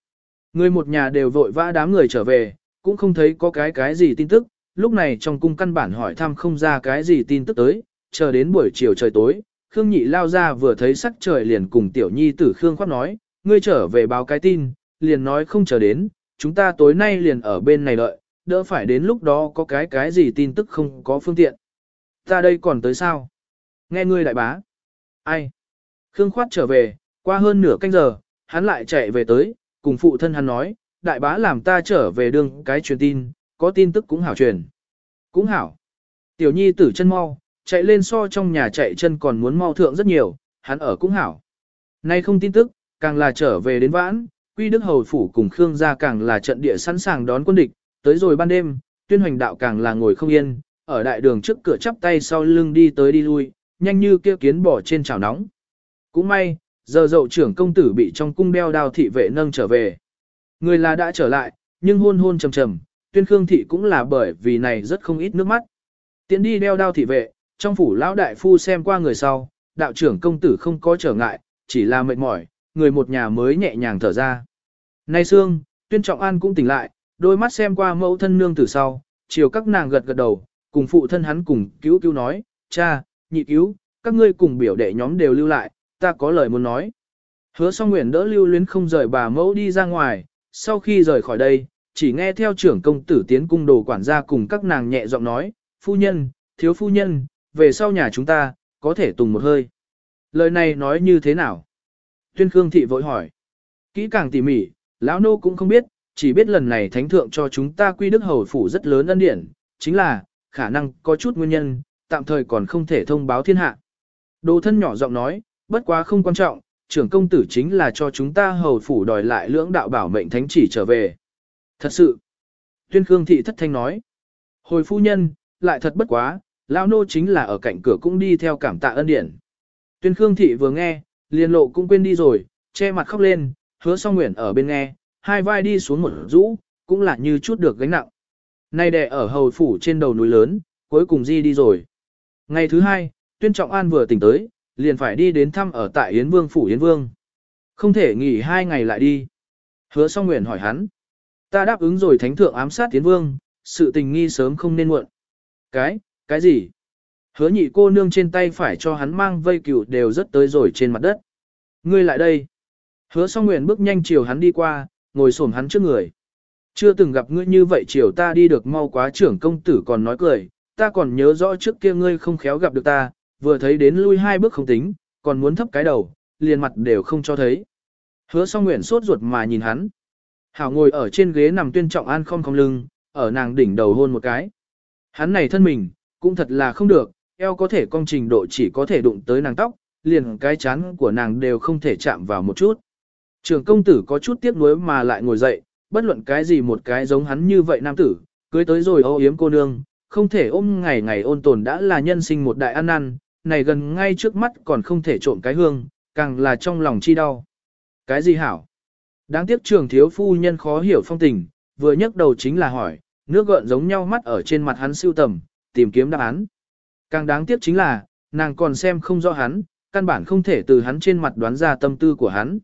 Người một nhà đều vội vã đám người trở về, cũng không thấy có cái cái gì tin tức, lúc này trong cung căn bản hỏi thăm không ra cái gì tin tức tới, chờ đến buổi chiều trời tối, Khương Nhị lao ra vừa thấy sắc trời liền cùng tiểu nhi tử Khương khoát nói, ngươi trở về báo cái tin, liền nói không chờ đến, chúng ta tối nay liền ở bên này đợi, đỡ phải đến lúc đó có cái cái gì tin tức không có phương tiện. Ta đây còn tới sao? Nghe ngươi đại bá. Ai? Khương khoát trở về, qua hơn nửa canh giờ, hắn lại chạy về tới, cùng phụ thân hắn nói, đại bá làm ta trở về đường cái truyền tin, có tin tức cũng hảo truyền. Cũng hảo. Tiểu nhi tử chân mau, chạy lên so trong nhà chạy chân còn muốn mau thượng rất nhiều, hắn ở cũng hảo. Nay không tin tức, càng là trở về đến vãn, quy đức hầu phủ cùng Khương gia càng là trận địa sẵn sàng đón quân địch, tới rồi ban đêm, tuyên hoành đạo càng là ngồi không yên, ở đại đường trước cửa chắp tay sau lưng đi tới đi lui, nhanh như kia kiến bỏ trên chảo nóng. Cũng may, giờ dậu trưởng công tử bị trong cung đeo đao thị vệ nâng trở về. Người là đã trở lại, nhưng hôn hôn trầm trầm, tuyên khương thị cũng là bởi vì này rất không ít nước mắt. Tiến đi đeo đao thị vệ, trong phủ lão đại phu xem qua người sau, đạo trưởng công tử không có trở ngại, chỉ là mệt mỏi, người một nhà mới nhẹ nhàng thở ra. Nay xương, tuyên trọng an cũng tỉnh lại, đôi mắt xem qua mẫu thân nương tử sau, chiều các nàng gật gật đầu, cùng phụ thân hắn cùng cứu cứu nói, cha, nhị cứu, các ngươi cùng biểu đệ nhóm đều lưu lại, ta có lời muốn nói. Hứa song nguyện đỡ lưu luyến không rời bà mẫu đi ra ngoài, sau khi rời khỏi đây, chỉ nghe theo trưởng công tử tiến cung đồ quản gia cùng các nàng nhẹ giọng nói, phu nhân, thiếu phu nhân, về sau nhà chúng ta, có thể tùng một hơi. Lời này nói như thế nào? Tuyên Khương Thị vội hỏi. Kỹ càng tỉ mỉ, lão nô cũng không biết, chỉ biết lần này thánh thượng cho chúng ta quy đức hầu phủ rất lớn ân điển, chính là, khả năng có chút nguyên nhân, tạm thời còn không thể thông báo thiên hạ. Đồ thân nhỏ giọng nói, bất quá không quan trọng, trưởng công tử chính là cho chúng ta hầu phủ đòi lại lưỡng đạo bảo mệnh thánh chỉ trở về. Thật sự, tuyên khương thị thất thanh nói, hồi phu nhân, lại thật bất quá, lão nô chính là ở cạnh cửa cũng đi theo cảm tạ ân điển. Tuyên khương thị vừa nghe, liền lộ cũng quên đi rồi, che mặt khóc lên, hứa song nguyện ở bên nghe, hai vai đi xuống một rũ, cũng là như chút được gánh nặng. Nay đệ ở hầu phủ trên đầu núi lớn, cuối cùng di đi rồi. Ngày thứ hai, tuyên trọng an vừa tỉnh tới, liền phải đi đến thăm ở tại Yến Vương phủ Yến Vương. Không thể nghỉ hai ngày lại đi. Hứa song nguyện hỏi hắn. Ta đáp ứng rồi thánh thượng ám sát Yến Vương, sự tình nghi sớm không nên muộn. Cái, cái gì? Hứa nhị cô nương trên tay phải cho hắn mang vây cừu đều rất tới rồi trên mặt đất. Ngươi lại đây. Hứa song nguyện bước nhanh chiều hắn đi qua, ngồi xổm hắn trước người. Chưa từng gặp ngươi như vậy chiều ta đi được mau quá trưởng công tử còn nói cười, ta còn nhớ rõ trước kia ngươi không khéo gặp được ta, vừa thấy đến lui hai bước không tính, còn muốn thấp cái đầu, liền mặt đều không cho thấy. Hứa song nguyện sốt ruột mà nhìn hắn. Hảo ngồi ở trên ghế nằm tuyên trọng an không không lưng, ở nàng đỉnh đầu hôn một cái. Hắn này thân mình, cũng thật là không được, eo có thể công trình độ chỉ có thể đụng tới nàng tóc, liền cái chán của nàng đều không thể chạm vào một chút. Trường công tử có chút tiếc nuối mà lại ngồi dậy, bất luận cái gì một cái giống hắn như vậy nam tử, cưới tới rồi ô yếm cô nương, không thể ôm ngày ngày ôn tồn đã là nhân sinh một đại ăn năn, này gần ngay trước mắt còn không thể trộm cái hương, càng là trong lòng chi đau. Cái gì hảo? Đáng tiếc trường thiếu phu nhân khó hiểu phong tình, vừa nhấc đầu chính là hỏi, nước gợn giống nhau mắt ở trên mặt hắn siêu tầm, tìm kiếm đáp án. Càng đáng tiếc chính là, nàng còn xem không rõ hắn, căn bản không thể từ hắn trên mặt đoán ra tâm tư của hắn.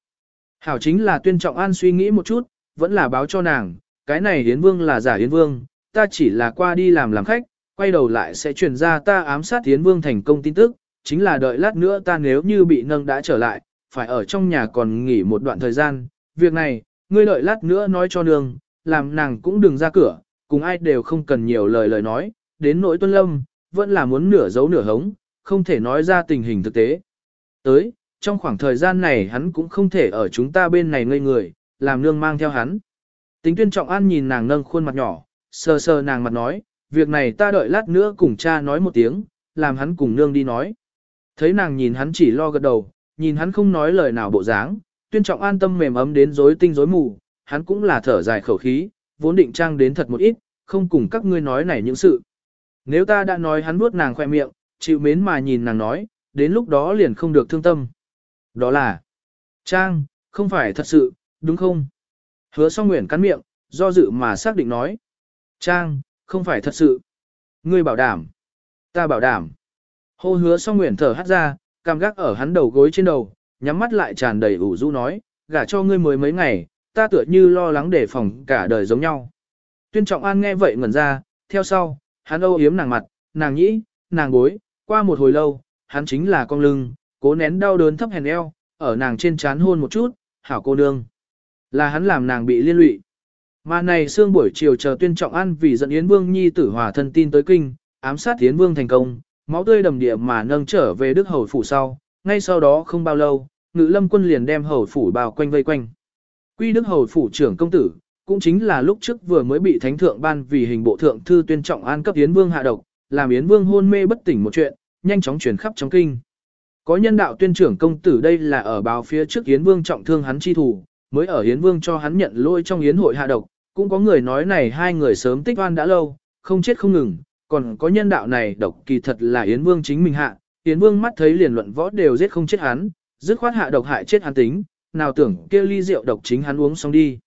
Hảo chính là tuyên trọng an suy nghĩ một chút, vẫn là báo cho nàng, cái này hiến vương là giả hiến vương, ta chỉ là qua đi làm làm khách, quay đầu lại sẽ truyền ra ta ám sát tiến vương thành công tin tức, chính là đợi lát nữa ta nếu như bị nâng đã trở lại, phải ở trong nhà còn nghỉ một đoạn thời gian, việc này, ngươi đợi lát nữa nói cho nương, làm nàng cũng đừng ra cửa, cùng ai đều không cần nhiều lời lời nói, đến nỗi tuân lâm, vẫn là muốn nửa giấu nửa hống, không thể nói ra tình hình thực tế. Tới, trong khoảng thời gian này hắn cũng không thể ở chúng ta bên này ngây người, làm nương mang theo hắn. Tính tuyên trọng an nhìn nàng nâng khuôn mặt nhỏ, sờ sờ nàng mặt nói, việc này ta đợi lát nữa cùng cha nói một tiếng, làm hắn cùng nương đi nói. Thấy nàng nhìn hắn chỉ lo gật đầu, nhìn hắn không nói lời nào bộ dáng, tuyên trọng an tâm mềm ấm đến rối tinh rối mù, hắn cũng là thở dài khẩu khí, vốn định trang đến thật một ít, không cùng các ngươi nói này những sự. Nếu ta đã nói hắn vuốt nàng khoe miệng, chịu mến mà nhìn nàng nói, đến lúc đó liền không được thương tâm. Đó là, Trang, không phải thật sự, đúng không? Hứa song nguyện cắn miệng, do dự mà xác định nói. Trang, không phải thật sự. Ngươi bảo đảm. Ta bảo đảm. Hô hứa xong nguyện thở hắt ra, cam gác ở hắn đầu gối trên đầu, nhắm mắt lại tràn đầy ủ rũ nói, gả cho ngươi mới mấy ngày, ta tựa như lo lắng đề phòng cả đời giống nhau. Tuyên trọng an nghe vậy ngẩn ra, theo sau, hắn âu yếm nàng mặt, nàng nhĩ, nàng gối, qua một hồi lâu, hắn chính là con lưng, cố nén đau đớn thấp hèn eo, ở nàng trên chán hôn một chút, hảo cô nương. Là hắn làm nàng bị liên lụy. Mà này xương buổi chiều chờ tuyên trọng ăn vì dẫn Yến Vương Nhi tử hòa thân tin tới kinh, ám sát Yến Vương thành công, máu tươi đầm địa mà nâng trở về Đức Hầu Phủ sau, ngay sau đó không bao lâu, ngự lâm quân liền đem Hầu Phủ bao quanh vây quanh. Quy Đức Hầu Phủ trưởng công tử, cũng chính là lúc trước vừa mới bị thánh thượng ban vì hình bộ thượng thư tuyên trọng an cấp Yến Vương hạ độc, làm Yến Vương hôn mê bất tỉnh một chuyện, nhanh chóng truyền khắp trong kinh. Có nhân đạo tuyên trưởng công tử đây là ở báo phía trước Yến Vương trọng thương hắn chi thủ, mới ở Yến Vương cho hắn nhận lỗi trong Yến hội hạ độc, cũng có người nói này hai người sớm tích oan đã lâu, không chết không ngừng, còn có nhân đạo này độc kỳ thật là Yến Vương chính mình hạ, Yến Vương mắt thấy liền luận võ đều giết không chết hắn, dứt khoát hạ độc hại chết hắn tính, nào tưởng kia ly rượu độc chính hắn uống xong đi.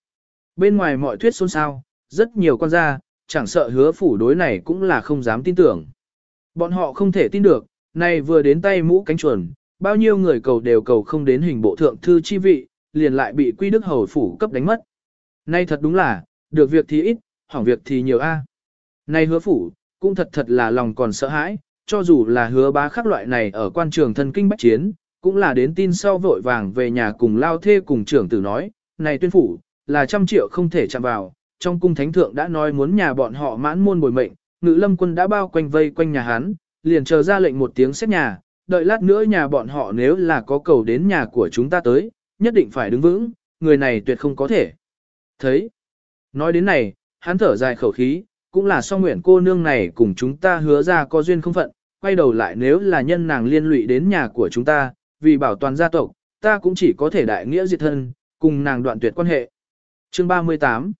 Bên ngoài mọi thuyết xôn xao, rất nhiều con gia chẳng sợ hứa phủ đối này cũng là không dám tin tưởng. Bọn họ không thể tin được, này vừa đến tay mũ cánh chuồn, bao nhiêu người cầu đều cầu không đến hình bộ thượng thư chi vị, liền lại bị quy đức hầu phủ cấp đánh mất. Nay thật đúng là, được việc thì ít, hỏng việc thì nhiều a. À. Nay hứa phủ, cũng thật thật là lòng còn sợ hãi, cho dù là hứa bá khắc loại này ở quan trường thân kinh bách chiến, cũng là đến tin sau vội vàng về nhà cùng lao thê cùng trưởng tử nói, này tuyên phủ, là trăm triệu không thể chạm vào, trong cung thánh thượng đã nói muốn nhà bọn họ mãn môn bồi mệnh, ngự lâm quân đã bao quanh vây quanh nhà hắn, liền chờ ra lệnh một tiếng xét nhà, đợi lát nữa nhà bọn họ nếu là có cầu đến nhà của chúng ta tới, nhất định phải đứng vững, người này tuyệt không có thể. Thấy, nói đến này, hắn thở dài khẩu khí, cũng là song nguyện cô nương này cùng chúng ta hứa ra có duyên không phận, quay đầu lại nếu là nhân nàng liên lụy đến nhà của chúng ta, vì bảo toàn gia tộc, ta cũng chỉ có thể đại nghĩa diệt thân, cùng nàng đoạn tuyệt quan hệ. Chương 38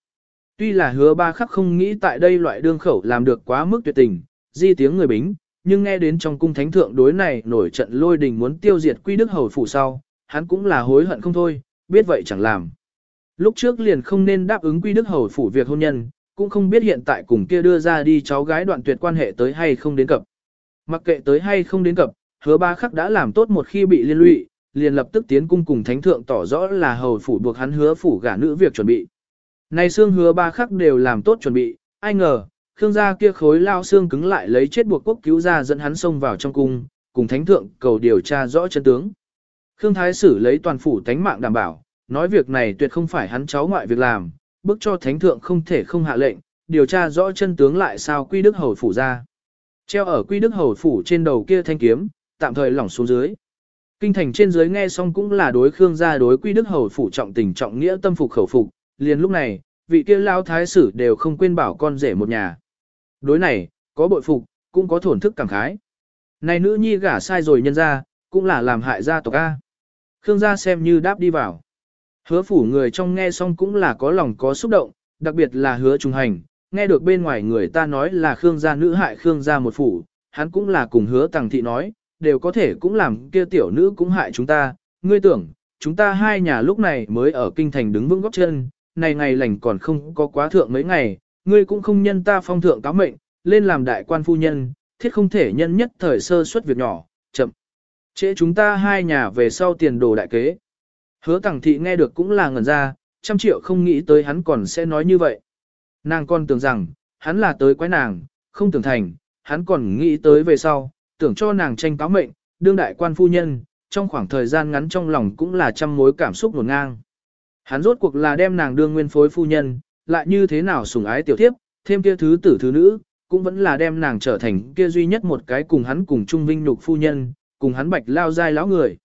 Tuy là hứa ba khắc không nghĩ tại đây loại đương khẩu làm được quá mức tuyệt tình, di tiếng người bính, nhưng nghe đến trong cung thánh thượng đối này nổi trận lôi đình muốn tiêu diệt quy đức hầu phủ sau, hắn cũng là hối hận không thôi, biết vậy chẳng làm. Lúc trước liền không nên đáp ứng quy đức hầu phủ việc hôn nhân, cũng không biết hiện tại cùng kia đưa ra đi cháu gái đoạn tuyệt quan hệ tới hay không đến cập. Mặc kệ tới hay không đến cập, hứa ba khắc đã làm tốt một khi bị liên lụy, liền lập tức tiến cung cùng thánh thượng tỏ rõ là hầu phủ buộc hắn hứa phủ gả nữ việc chuẩn bị. Này xương hứa ba khắc đều làm tốt chuẩn bị, ai ngờ, Khương gia kia khối lao xương cứng lại lấy chết buộc quốc cứu ra dẫn hắn xông vào trong cung, cùng thánh thượng cầu điều tra rõ chân tướng. Khương Thái Sử lấy toàn phủ tánh mạng đảm bảo, nói việc này tuyệt không phải hắn cháu ngoại việc làm, bức cho thánh thượng không thể không hạ lệnh, điều tra rõ chân tướng lại sao quy đức hầu phủ ra. Treo ở quy đức hầu phủ trên đầu kia thanh kiếm, tạm thời lỏng xuống dưới. Kinh thành trên dưới nghe xong cũng là đối Khương gia đối quy đức hầu phủ trọng tình trọng nghĩa tâm phục khẩu phục, liền lúc này, vị kia lao thái sử đều không quên bảo con rể một nhà. Đối này, có bội phục, cũng có thổn thức cảm khái. Này nữ nhi gả sai rồi nhân ra, cũng là làm hại gia tộc A. Khương gia xem như đáp đi vào. Hứa phủ người trong nghe xong cũng là có lòng có xúc động, đặc biệt là hứa trùng hành, nghe được bên ngoài người ta nói là Khương gia nữ hại Khương gia một phủ, hắn cũng là cùng hứa tàng thị nói, đều có thể cũng làm kia tiểu nữ cũng hại chúng ta, ngươi tưởng, chúng ta hai nhà lúc này mới ở kinh thành đứng vững góc chân, này ngày lành còn không có quá thượng mấy ngày, ngươi cũng không nhân ta phong thượng cáo mệnh, lên làm đại quan phu nhân, thiết không thể nhân nhất thời sơ suất việc nhỏ, chậm. Trễ chúng ta hai nhà về sau tiền đồ đại kế. Hứa tàng thị nghe được cũng là ngẩn ra, trăm triệu không nghĩ tới hắn còn sẽ nói như vậy. Nàng còn tưởng rằng, hắn là tới quái nàng, không tưởng thành, hắn còn nghĩ tới về sau, tưởng cho nàng tranh cáo mệnh, đương đại quan phu nhân, trong khoảng thời gian ngắn trong lòng cũng là trăm mối cảm xúc nổn ngang. Hắn rốt cuộc là đem nàng đương nguyên phối phu nhân, lại như thế nào sủng ái tiểu thiếp, thêm kia thứ tử thứ nữ, cũng vẫn là đem nàng trở thành kia duy nhất một cái cùng hắn cùng trung vinh nhục phu nhân, cùng hắn bạch lao dai lão người.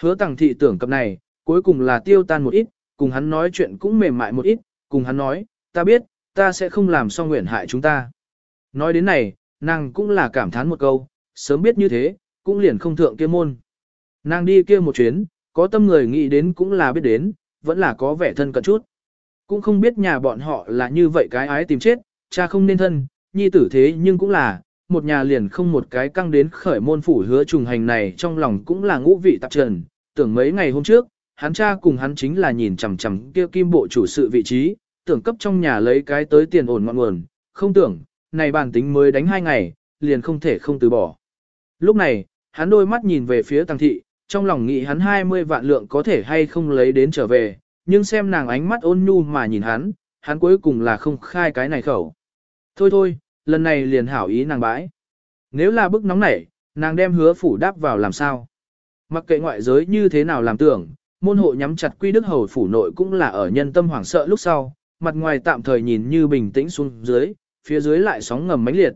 Hứa tàng thị tưởng cập này, cuối cùng là tiêu tan một ít, cùng hắn nói chuyện cũng mềm mại một ít, cùng hắn nói, ta biết, ta sẽ không làm xong nguyện hại chúng ta. Nói đến này, nàng cũng là cảm thán một câu, sớm biết như thế, cũng liền không thượng kia môn. Nàng đi kia một chuyến, có tâm người nghĩ đến cũng là biết đến, vẫn là có vẻ thân cận chút. Cũng không biết nhà bọn họ là như vậy cái ái tìm chết, cha không nên thân, nhi tử thế nhưng cũng là, một nhà liền không một cái căng đến khởi môn phủ hứa trùng hành này trong lòng cũng là ngũ vị tạp trần, tưởng mấy ngày hôm trước, hắn cha cùng hắn chính là nhìn chằm chằm kia kim bộ chủ sự vị trí, tưởng cấp trong nhà lấy cái tới tiền ổn ngọn nguồn, không tưởng, này bản tính mới đánh hai ngày, liền không thể không từ bỏ. Lúc này, hắn đôi mắt nhìn về phía tăng thị, trong lòng nghĩ hắn 20 vạn lượng có thể hay không lấy đến trở về, nhưng xem nàng ánh mắt ôn nhu mà nhìn hắn, hắn cuối cùng là không khai cái này khẩu. Thôi thôi, lần này liền hảo ý nàng bãi. Nếu là bức nóng nảy, nàng đem hứa phủ đáp vào làm sao? Mặc kệ ngoại giới như thế nào làm tưởng, môn hộ nhắm chặt quy đức hầu phủ nội cũng là ở nhân tâm hoảng sợ lúc sau, mặt ngoài tạm thời nhìn như bình tĩnh xuống dưới, phía dưới lại sóng ngầm mãnh liệt.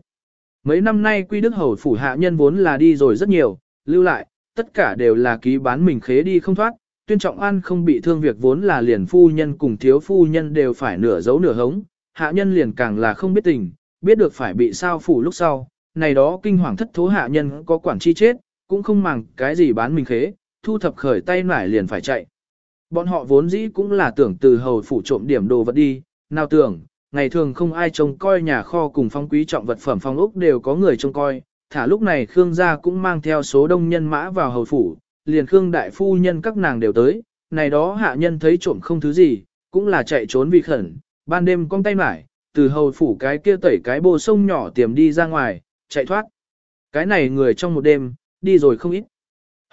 Mấy năm nay quy đức hầu phủ hạ nhân vốn là đi rồi rất nhiều, lưu lại, tất cả đều là ký bán mình khế đi không thoát, tuyên trọng an không bị thương việc vốn là liền phu nhân cùng thiếu phu nhân đều phải nửa giấu nửa hống, hạ nhân liền càng là không biết tình, biết được phải bị sao phủ lúc sau, này đó kinh hoàng thất thố hạ nhân có quản chi chết, cũng không màng cái gì bán mình khế, thu thập khởi tay nải liền phải chạy. Bọn họ vốn dĩ cũng là tưởng từ hầu phủ trộm điểm đồ vật đi, nào tưởng, ngày thường không ai trông coi nhà kho cùng phong quý trọng vật phẩm phong ốc đều có người trông coi, thả lúc này Khương gia cũng mang theo số đông nhân mã vào hầu phủ, liền Khương đại phu nhân các nàng đều tới, này đó hạ nhân thấy trộm không thứ gì, cũng là chạy trốn vì khẩn, ban đêm cong tay mải, từ hầu phủ cái kia tẩy cái bồ sông nhỏ tiềm đi ra ngoài, chạy thoát. Cái này người trong một đêm, đi rồi không ít.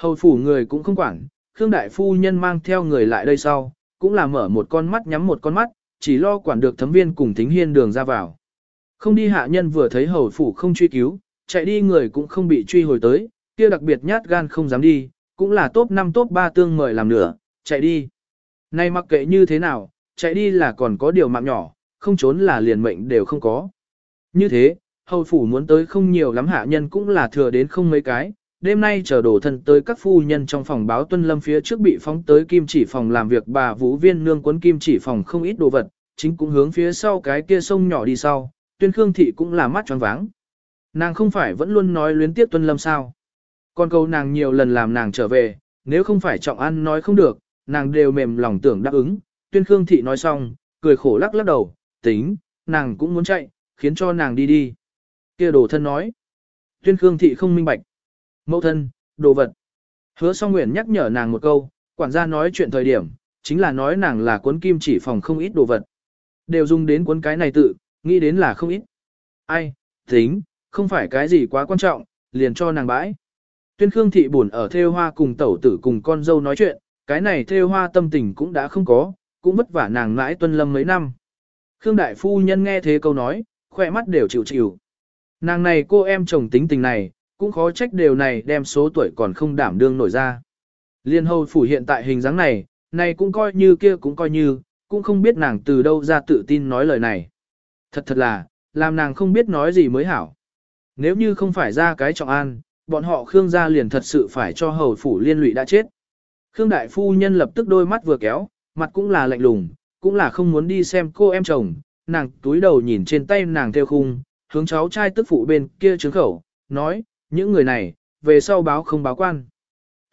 Hầu phủ người cũng không quản, Khương đại phu nhân mang theo người lại đây sau, cũng là mở một con mắt nhắm một con mắt, chỉ lo quản được thấm viên cùng thính hiên đường ra vào. Không đi hạ nhân vừa thấy hầu phủ không truy cứu, chạy đi người cũng không bị truy hồi tới, kia đặc biệt nhát gan không dám đi, cũng là top 5 top 3 tương mời làm nửa, chạy đi. Nay mặc kệ như thế nào, chạy đi là còn có điều mạng nhỏ, không trốn là liền mệnh đều không có. Như thế, hầu phủ muốn tới không nhiều lắm hạ nhân cũng là thừa đến không mấy cái, đêm nay chờ đồ thân tới các phu nhân trong phòng báo tuân lâm phía trước bị phóng tới kim chỉ phòng làm việc bà vũ viên nương quấn kim chỉ phòng không ít đồ vật, chính cũng hướng phía sau cái kia sông nhỏ đi sau, tuyên khương thị cũng là mắt tròn váng. Nàng không phải vẫn luôn nói luyến tiếc tuân lâm sao. Còn câu nàng nhiều lần làm nàng trở về, nếu không phải trọng ăn nói không được, nàng đều mềm lòng tưởng đáp ứng. Tuyên khương thị nói xong, cười khổ lắc lắc đầu, tính, nàng cũng muốn chạy, khiến cho nàng đi đi. kia đồ thân nói. Tuyên khương thị không minh bạch. Mẫu thân, đồ vật. Hứa song nguyện nhắc nhở nàng một câu, quản gia nói chuyện thời điểm, chính là nói nàng là cuốn kim chỉ phòng không ít đồ vật. Đều dùng đến cuốn cái này tự, nghĩ đến là không ít. Ai, tính, không phải cái gì quá quan trọng, liền cho nàng bãi. Tuyên Khương thị buồn ở theo hoa cùng tẩu tử cùng con dâu nói chuyện, cái này theo hoa tâm tình cũng đã không có, cũng vất vả nàng mãi tuân lâm mấy năm. Khương đại phu nhân nghe thế câu nói, khỏe mắt đều chịu chịu. Nàng này cô em chồng tính tình này, cũng khó trách điều này đem số tuổi còn không đảm đương nổi ra. Liên hầu phủ hiện tại hình dáng này, này cũng coi như kia cũng coi như, cũng không biết nàng từ đâu ra tự tin nói lời này. Thật thật là, làm nàng không biết nói gì mới hảo. Nếu như không phải ra cái trọng an, bọn họ Khương gia liền thật sự phải cho hầu phủ liên lụy đã chết. Khương đại phu nhân lập tức đôi mắt vừa kéo, mặt cũng là lạnh lùng, cũng là không muốn đi xem cô em chồng, nàng túi đầu nhìn trên tay nàng theo khung, hướng cháu trai tức phụ bên kia trứng khẩu, nói, những người này, về sau báo không báo quan.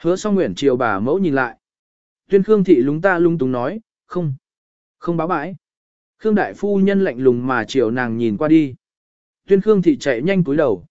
Hứa song nguyện chiều bà mẫu nhìn lại. Tuyên Khương thị lúng ta lung túng nói, không, không báo bãi. Khương đại phu nhân lạnh lùng mà chiều nàng nhìn qua đi. Tuyên Khương thị chạy nhanh cúi đầu.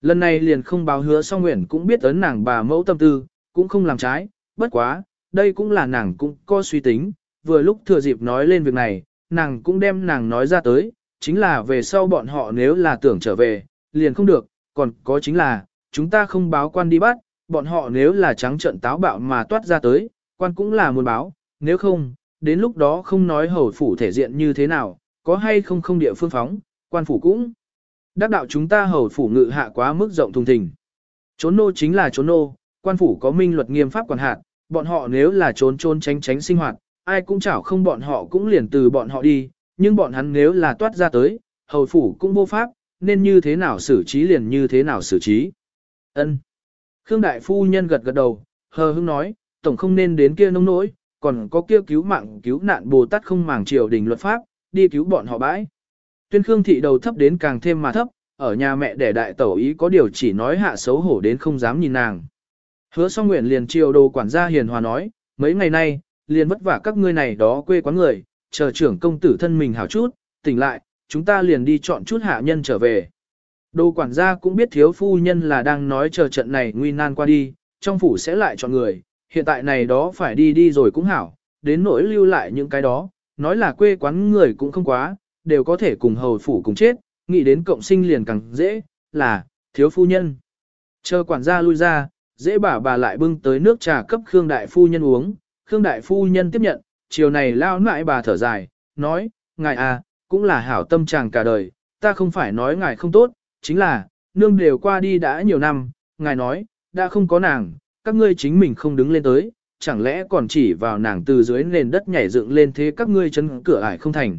Lần này liền không báo hứa song nguyện cũng biết ấn nàng bà mẫu tâm tư, cũng không làm trái, bất quá, đây cũng là nàng cũng có suy tính, vừa lúc thừa dịp nói lên việc này, nàng cũng đem nàng nói ra tới, chính là về sau bọn họ nếu là tưởng trở về, liền không được, còn có chính là, chúng ta không báo quan đi bắt, bọn họ nếu là trắng trận táo bạo mà toát ra tới, quan cũng là muốn báo, nếu không, đến lúc đó không nói hầu phủ thể diện như thế nào, có hay không không địa phương phóng, quan phủ cũng. Đắc đạo chúng ta hầu phủ ngự hạ quá mức rộng thùng thình. Trốn nô chính là trốn nô, quan phủ có minh luật nghiêm pháp quản hạt, bọn họ nếu là trốn trốn tránh tránh sinh hoạt, ai cũng chảo không bọn họ cũng liền từ bọn họ đi, nhưng bọn hắn nếu là toát ra tới, hầu phủ cũng vô pháp, nên như thế nào xử trí liền như thế nào xử trí. Ân. Khương đại phu nhân gật gật đầu, hờ hững nói, tổng không nên đến kia nông nỗi, còn có kia cứu mạng cứu nạn Bồ Tát không màng triều đình luật pháp, đi cứu bọn họ bãi. Tuyên Khương thị đầu thấp đến càng thêm mà thấp, ở nhà mẹ để đại tẩu ý có điều chỉ nói hạ xấu hổ đến không dám nhìn nàng. Hứa song nguyện liền triều đồ quản gia hiền hòa nói, mấy ngày nay, liền vất vả các ngươi này đó quê quán người, chờ trưởng công tử thân mình hảo chút, tỉnh lại, chúng ta liền đi chọn chút hạ nhân trở về. Đồ quản gia cũng biết thiếu phu nhân là đang nói chờ trận này nguy nan qua đi, trong phủ sẽ lại chọn người, hiện tại này đó phải đi đi rồi cũng hảo, đến nỗi lưu lại những cái đó, nói là quê quán người cũng không quá, đều có thể cùng hầu phủ cùng chết, nghĩ đến cộng sinh liền càng dễ, là, thiếu phu nhân. Chờ quản gia lui ra, dễ bà bà lại bưng tới nước trà cấp Khương Đại Phu Nhân uống, Khương Đại Phu Nhân tiếp nhận, chiều này lao nại bà thở dài, nói, ngài à, cũng là hảo tâm chàng cả đời, ta không phải nói ngài không tốt, chính là, nương đều qua đi đã nhiều năm, ngài nói, đã không có nàng, các ngươi chính mình không đứng lên tới, chẳng lẽ còn chỉ vào nàng từ dưới nền đất nhảy dựng lên thế các ngươi chấn cửa ải không thành.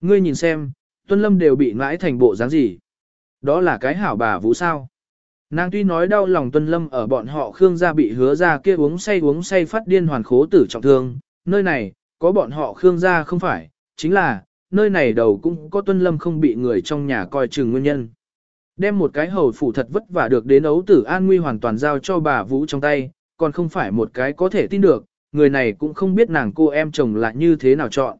Ngươi nhìn xem, Tuân Lâm đều bị ngãi thành bộ dáng gì. Đó là cái hảo bà vũ sao. Nàng tuy nói đau lòng Tuân Lâm ở bọn họ Khương gia bị hứa ra kia uống say uống say phát điên hoàn khố tử trọng thương, nơi này, có bọn họ Khương gia không phải, chính là, nơi này đầu cũng có Tuân Lâm không bị người trong nhà coi chừng nguyên nhân. Đem một cái hầu phủ thật vất vả được đến ấu tử an nguy hoàn toàn giao cho bà Vũ trong tay, còn không phải một cái có thể tin được, người này cũng không biết nàng cô em chồng là như thế nào chọn.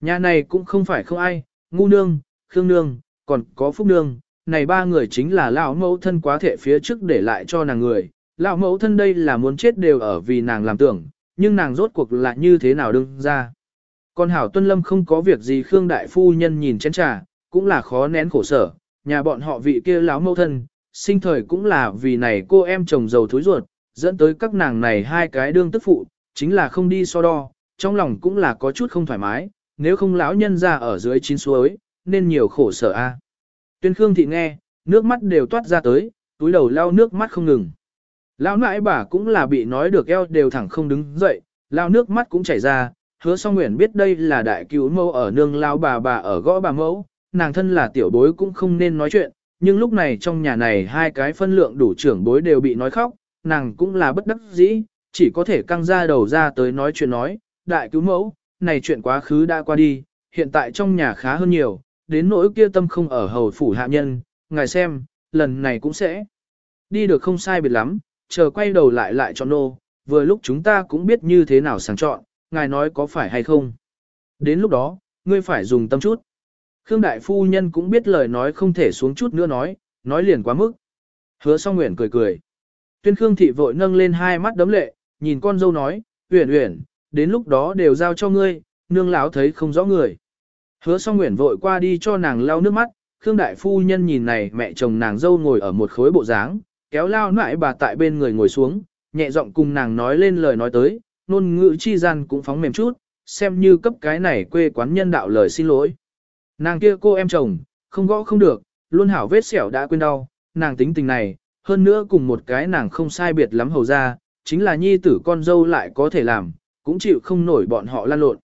Nhà này cũng không phải không ai, ngu nương, khương nương, còn có phúc nương, này ba người chính là lão mẫu thân quá thể phía trước để lại cho nàng người. Lão mẫu thân đây là muốn chết đều ở vì nàng làm tưởng, nhưng nàng rốt cuộc là như thế nào đương ra. Còn hảo tuân lâm không có việc gì Khương Đại Phu Nhân nhìn chén trà, cũng là khó nén khổ sở, nhà bọn họ vị kia lão mâu thân, sinh thời cũng là vì này cô em chồng giàu thối ruột, dẫn tới các nàng này hai cái đương tức phụ, chính là không đi so đo, trong lòng cũng là có chút không thoải mái, nếu không lão nhân ra ở dưới chín suối, nên nhiều khổ sở a. Tuyên Khương thị nghe, nước mắt đều toát ra tới, túi đầu lau nước mắt không ngừng. Lão nãi bà cũng là bị nói được eo đều thẳng không đứng dậy, lao nước mắt cũng chảy ra, hứa song nguyện biết đây là đại cứu mẫu ở nương lao bà bà ở gõ bà mẫu, nàng thân là tiểu bối cũng không nên nói chuyện, nhưng lúc này trong nhà này hai cái phân lượng đủ trưởng bối đều bị nói khóc, nàng cũng là bất đắc dĩ, chỉ có thể căng ra đầu ra tới nói chuyện nói, đại cứu mẫu, này chuyện quá khứ đã qua đi, hiện tại trong nhà khá hơn nhiều, đến nỗi kia tâm không ở hầu phủ hạ nhân, ngài xem, lần này cũng sẽ đi được không sai biệt lắm, chờ quay đầu lại lại cho nô, vừa lúc chúng ta cũng biết như thế nào sàng chọn, ngài nói có phải hay không. Đến lúc đó, ngươi phải dùng tâm chút. Khương Đại Phu Nhân cũng biết lời nói không thể xuống chút nữa nói, nói liền quá mức. Hứa song nguyện cười cười. Tuyên Khương Thị vội nâng lên hai mắt đấm lệ, nhìn con dâu nói, Uyển Uyển, đến lúc đó đều giao cho ngươi, nương lão thấy không rõ người. Hứa song nguyện vội qua đi cho nàng lau nước mắt, Khương Đại Phu Nhân nhìn này mẹ chồng nàng dâu ngồi ở một khối bộ dáng, kéo lao nại bà tại bên người ngồi xuống, nhẹ giọng cùng nàng nói lên lời nói tới, ngôn ngữ chi gian cũng phóng mềm chút, xem như cấp cái này quê quán nhân đạo lời xin lỗi. Nàng kia cô em chồng, không gõ không được, luôn hảo vết sẹo đã quên đau, nàng tính tình này, hơn nữa cùng một cái nàng không sai biệt lắm hầu ra, chính là nhi tử con dâu lại có thể làm, cũng chịu không nổi bọn họ lan lộn.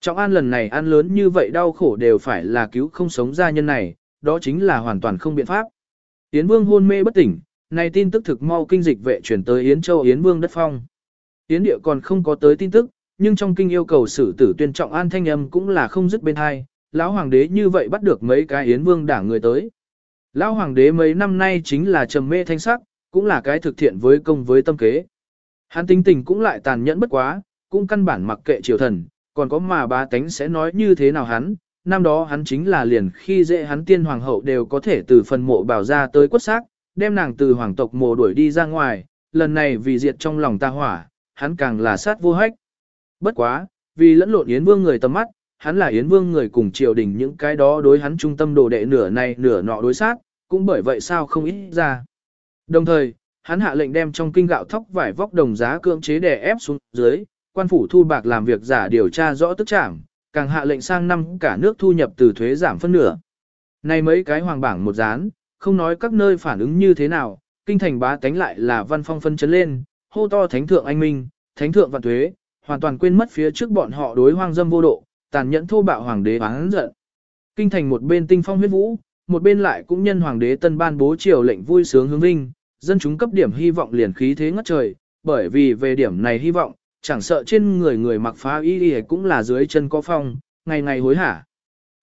Trọng an lần này ăn lớn như vậy đau khổ đều phải là cứu không sống gia nhân này, đó chính là hoàn toàn không biện pháp. Yến Vương hôn mê bất tỉnh, này tin tức thực mau kinh dịch vệ chuyển tới Yến Châu Yến Vương đất phong. Yến địa còn không có tới tin tức, nhưng trong kinh yêu cầu xử tử tuyên trọng an thanh âm cũng là không dứt bên hai, lão hoàng đế như vậy bắt được mấy cái Yến Vương đảng người tới. Lão hoàng đế mấy năm nay chính là trầm mê thanh sắc, cũng là cái thực thiện với công với tâm kế. Hắn tính tình cũng lại tàn nhẫn bất quá, cũng căn bản mặc kệ triều thần, còn có mà bá tánh sẽ nói như thế nào hắn, năm đó hắn chính là liền khi dễ hắn tiên hoàng hậu đều có thể từ phần mộ bảo ra tới quất xác, đem nàng từ hoàng tộc mộ đuổi đi ra ngoài, lần này vì diệt trong lòng ta hỏa, hắn càng là sát vô hách. Bất quá, vì lẫn lộn Yến Vương người tầm mắt, hắn là Yến Vương người cùng triều đình những cái đó đối hắn trung tâm đồ đệ nửa này nửa nọ đối sát, cũng bởi vậy sao không ít ra. Đồng thời, hắn hạ lệnh đem trong kinh gạo thóc vải vóc đồng giá cưỡng chế đè ép xuống dưới, quan phủ thu bạc làm việc giả điều tra rõ tức trảm, càng hạ lệnh sang năm cả nước thu nhập từ thuế giảm phân nửa. Này mấy cái hoàng bảng một dán, không nói các nơi phản ứng như thế nào, kinh thành bá tánh lại là văn phong phân chấn lên, hô to thánh thượng anh minh, thánh thượng vạn tuế, hoàn toàn quên mất phía trước bọn họ đối hoang dâm vô độ, tàn nhẫn thô bạo hoàng đế oán giận. Kinh thành một bên tinh phong huyết vũ, một bên lại cũng nhân hoàng đế tân ban bố triều lệnh vui sướng hướng vinh, dân chúng cấp điểm hy vọng liền khí thế ngất trời, bởi vì về điểm này hy vọng, chẳng sợ trên người người mặc phá y y cũng là dưới chân có phong, ngày ngày hối hả.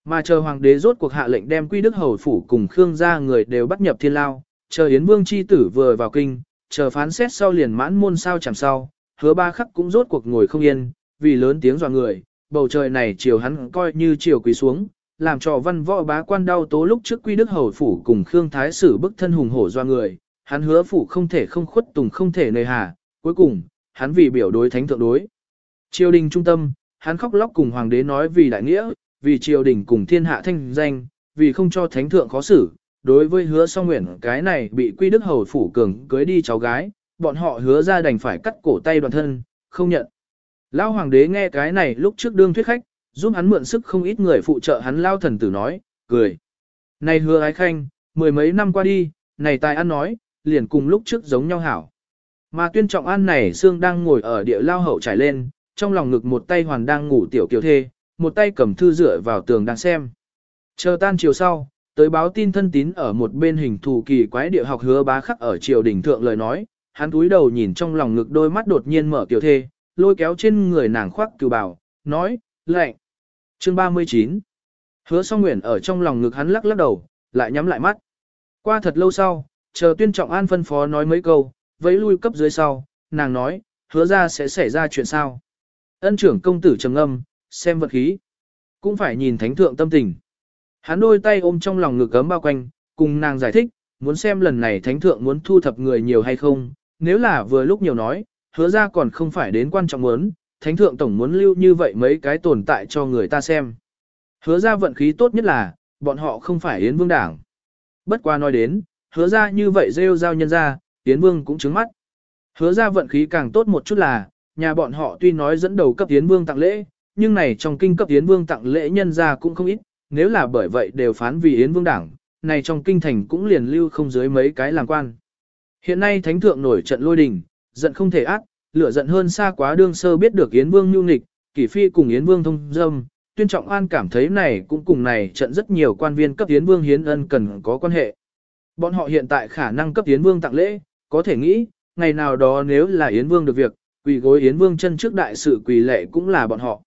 Mà chờ hoàng đế rốt cuộc hạ lệnh đem quy đức hầu phủ cùng Khương gia người đều bắt nhập thiên lao, chờ Yến Vương chi tử vừa vào kinh, chờ phán xét sau liền mãn môn sao chẳng sau, hứa ba khắc cũng rốt cuộc ngồi không yên, vì lớn tiếng dọa người, bầu trời này chiều hắn coi như chiều quỳ xuống, làm cho văn võ bá quan đau tố lúc trước quy đức hầu phủ cùng Khương Thái sử bức thân hùng hổ dọa người, hắn hứa phủ không thể không khuất tùng không thể nơi hà, cuối cùng, hắn vì biểu đối thánh thượng đối. Triều đình trung tâm, hắn khóc lóc cùng hoàng đế nói vì đại nghĩa, vì triều đình cùng thiên hạ thanh danh, vì không cho thánh thượng khó xử. Đối với hứa song nguyện cái này bị quy đức hầu phủ cường cưới đi cháu gái, bọn họ hứa ra đành phải cắt cổ tay đoàn thân, không nhận. Lão hoàng đế nghe cái này lúc trước đương thuyết khách, giúp hắn mượn sức không ít người phụ trợ hắn lao thần tử nói, cười. Này hứa ái khanh, mười mấy năm qua đi, này tài ăn nói, liền cùng lúc trước giống nhau hảo. Mà tuyên trọng an này xương đang ngồi ở địa lao hậu trải lên, trong lòng ngực một tay hoàn đang ngủ tiểu kiều thê, một tay cầm thư dựa vào tường đang xem. Chờ tan chiều sau, tới báo tin thân tín ở một bên hình thù kỳ quái địa học hứa bá khắc ở triều đỉnh thượng lời nói, hắn túi đầu nhìn trong lòng ngực đôi mắt đột nhiên mở tiểu thê, lôi kéo trên người nàng khoác cừu bảo, nói, lệnh. Chương 39 Hứa song nguyện ở trong lòng ngực hắn lắc lắc đầu, lại nhắm lại mắt. Qua thật lâu sau, chờ tuyên trọng an phân phó nói mấy câu, vẫy lui cấp dưới sau, nàng nói, hứa ra sẽ xảy ra chuyện sao. Ân trưởng công tử trầm âm, xem vật khí. Cũng phải nhìn thánh thượng tâm tình. Hắn đôi tay ôm trong lòng ngực cấm bao quanh, cùng nàng giải thích, muốn xem lần này thánh thượng muốn thu thập người nhiều hay không, nếu là vừa lúc nhiều nói, hứa ra còn không phải đến quan trọng muốn, thánh thượng tổng muốn lưu như vậy mấy cái tồn tại cho người ta xem. Hứa ra vận khí tốt nhất là, bọn họ không phải Yến Vương Đảng. Bất qua nói đến, hứa ra như vậy rêu giao nhân ra, Yến Vương cũng trứng mắt. Hứa ra vận khí càng tốt một chút là, nhà bọn họ tuy nói dẫn đầu cấp Yến Vương tặng lễ, nhưng này trong kinh cấp Yến Vương tặng lễ nhân ra cũng không ít, nếu là bởi vậy đều phán vì Yến Vương Đảng, này trong kinh thành cũng liền lưu không dưới mấy cái làm quan. Hiện nay thánh thượng nổi trận lôi đình, giận không thể ác, lửa giận hơn xa quá đương sơ biết được Yến Vương nhu nghịch, kỷ phi cùng Yến Vương thông dâm, tuyên trọng an cảm thấy này cũng cùng này trận rất nhiều quan viên cấp Yến Vương hiến ân cần có quan hệ. Bọn họ hiện tại khả năng cấp Yến Vương tặng lễ, có thể nghĩ, ngày nào đó nếu là Yến Vương được việc, quỳ gối Yến Vương chân trước đại sự quỳ lệ cũng là bọn họ.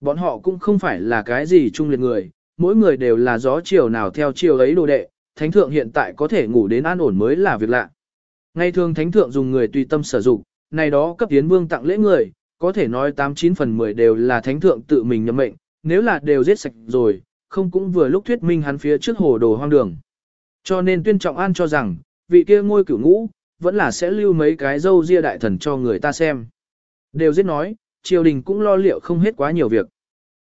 Bọn họ cũng không phải là cái gì trung liệt người, mỗi người đều là gió chiều nào theo chiều ấy đồ đệ, thánh thượng hiện tại có thể ngủ đến an ổn mới là việc lạ. Ngày thường thánh thượng dùng người tùy tâm sử dụng, này đó cấp tiến Vương tặng lễ người, có thể nói 89 phần 10 đều là thánh thượng tự mình nhậm mệnh, nếu là đều giết sạch rồi, không cũng vừa lúc thuyết minh hắn phía trước hồ đồ hoang đường. Cho nên tuyên trọng an cho rằng, vị kia ngôi cửu ngũ, vẫn là sẽ lưu mấy cái dâu ria đại thần cho người ta xem. Đều giết nói, triều đình cũng lo liệu không hết quá nhiều việc.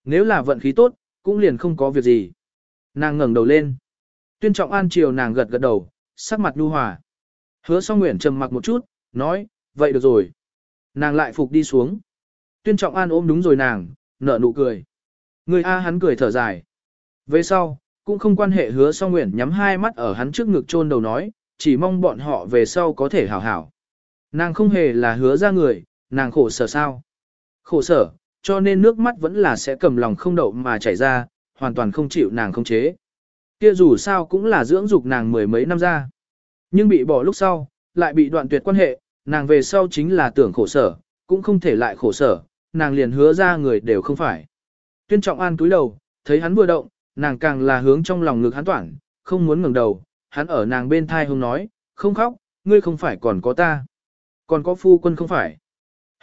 Nếu là vận khí tốt, cũng liền không có việc gì. Nàng ngẩng đầu lên. Tuyên trọng an chiều nàng gật gật đầu, sắc mặt nhu hòa. Hứa song nguyện trầm mặc một chút, nói, vậy được rồi. Nàng lại phục đi xuống. Tuyên trọng an ôm đúng rồi nàng, nở nụ cười. Người A hắn cười thở dài. Về sau, cũng không quan hệ hứa song nguyện nhắm hai mắt ở hắn trước ngực chôn đầu nói, chỉ mong bọn họ về sau có thể hảo hảo. Nàng không hề là hứa ra người, nàng khổ sở sao. Khổ sở, cho nên nước mắt vẫn là sẽ cầm lòng không đậu mà chảy ra, hoàn toàn không chịu nàng không chế. Kia dù sao cũng là dưỡng dục nàng mười mấy năm ra. Nhưng bị bỏ lúc sau, lại bị đoạn tuyệt quan hệ, nàng về sau chính là tưởng khổ sở, cũng không thể lại khổ sở, nàng liền hứa ra người đều không phải. Tuyên trọng an túi đầu, thấy hắn vừa động, nàng càng là hướng trong lòng ngực hắn toản, không muốn ngẩng đầu, hắn ở nàng bên thai hông nói, không khóc, ngươi không phải còn có ta. Còn có phu quân không phải.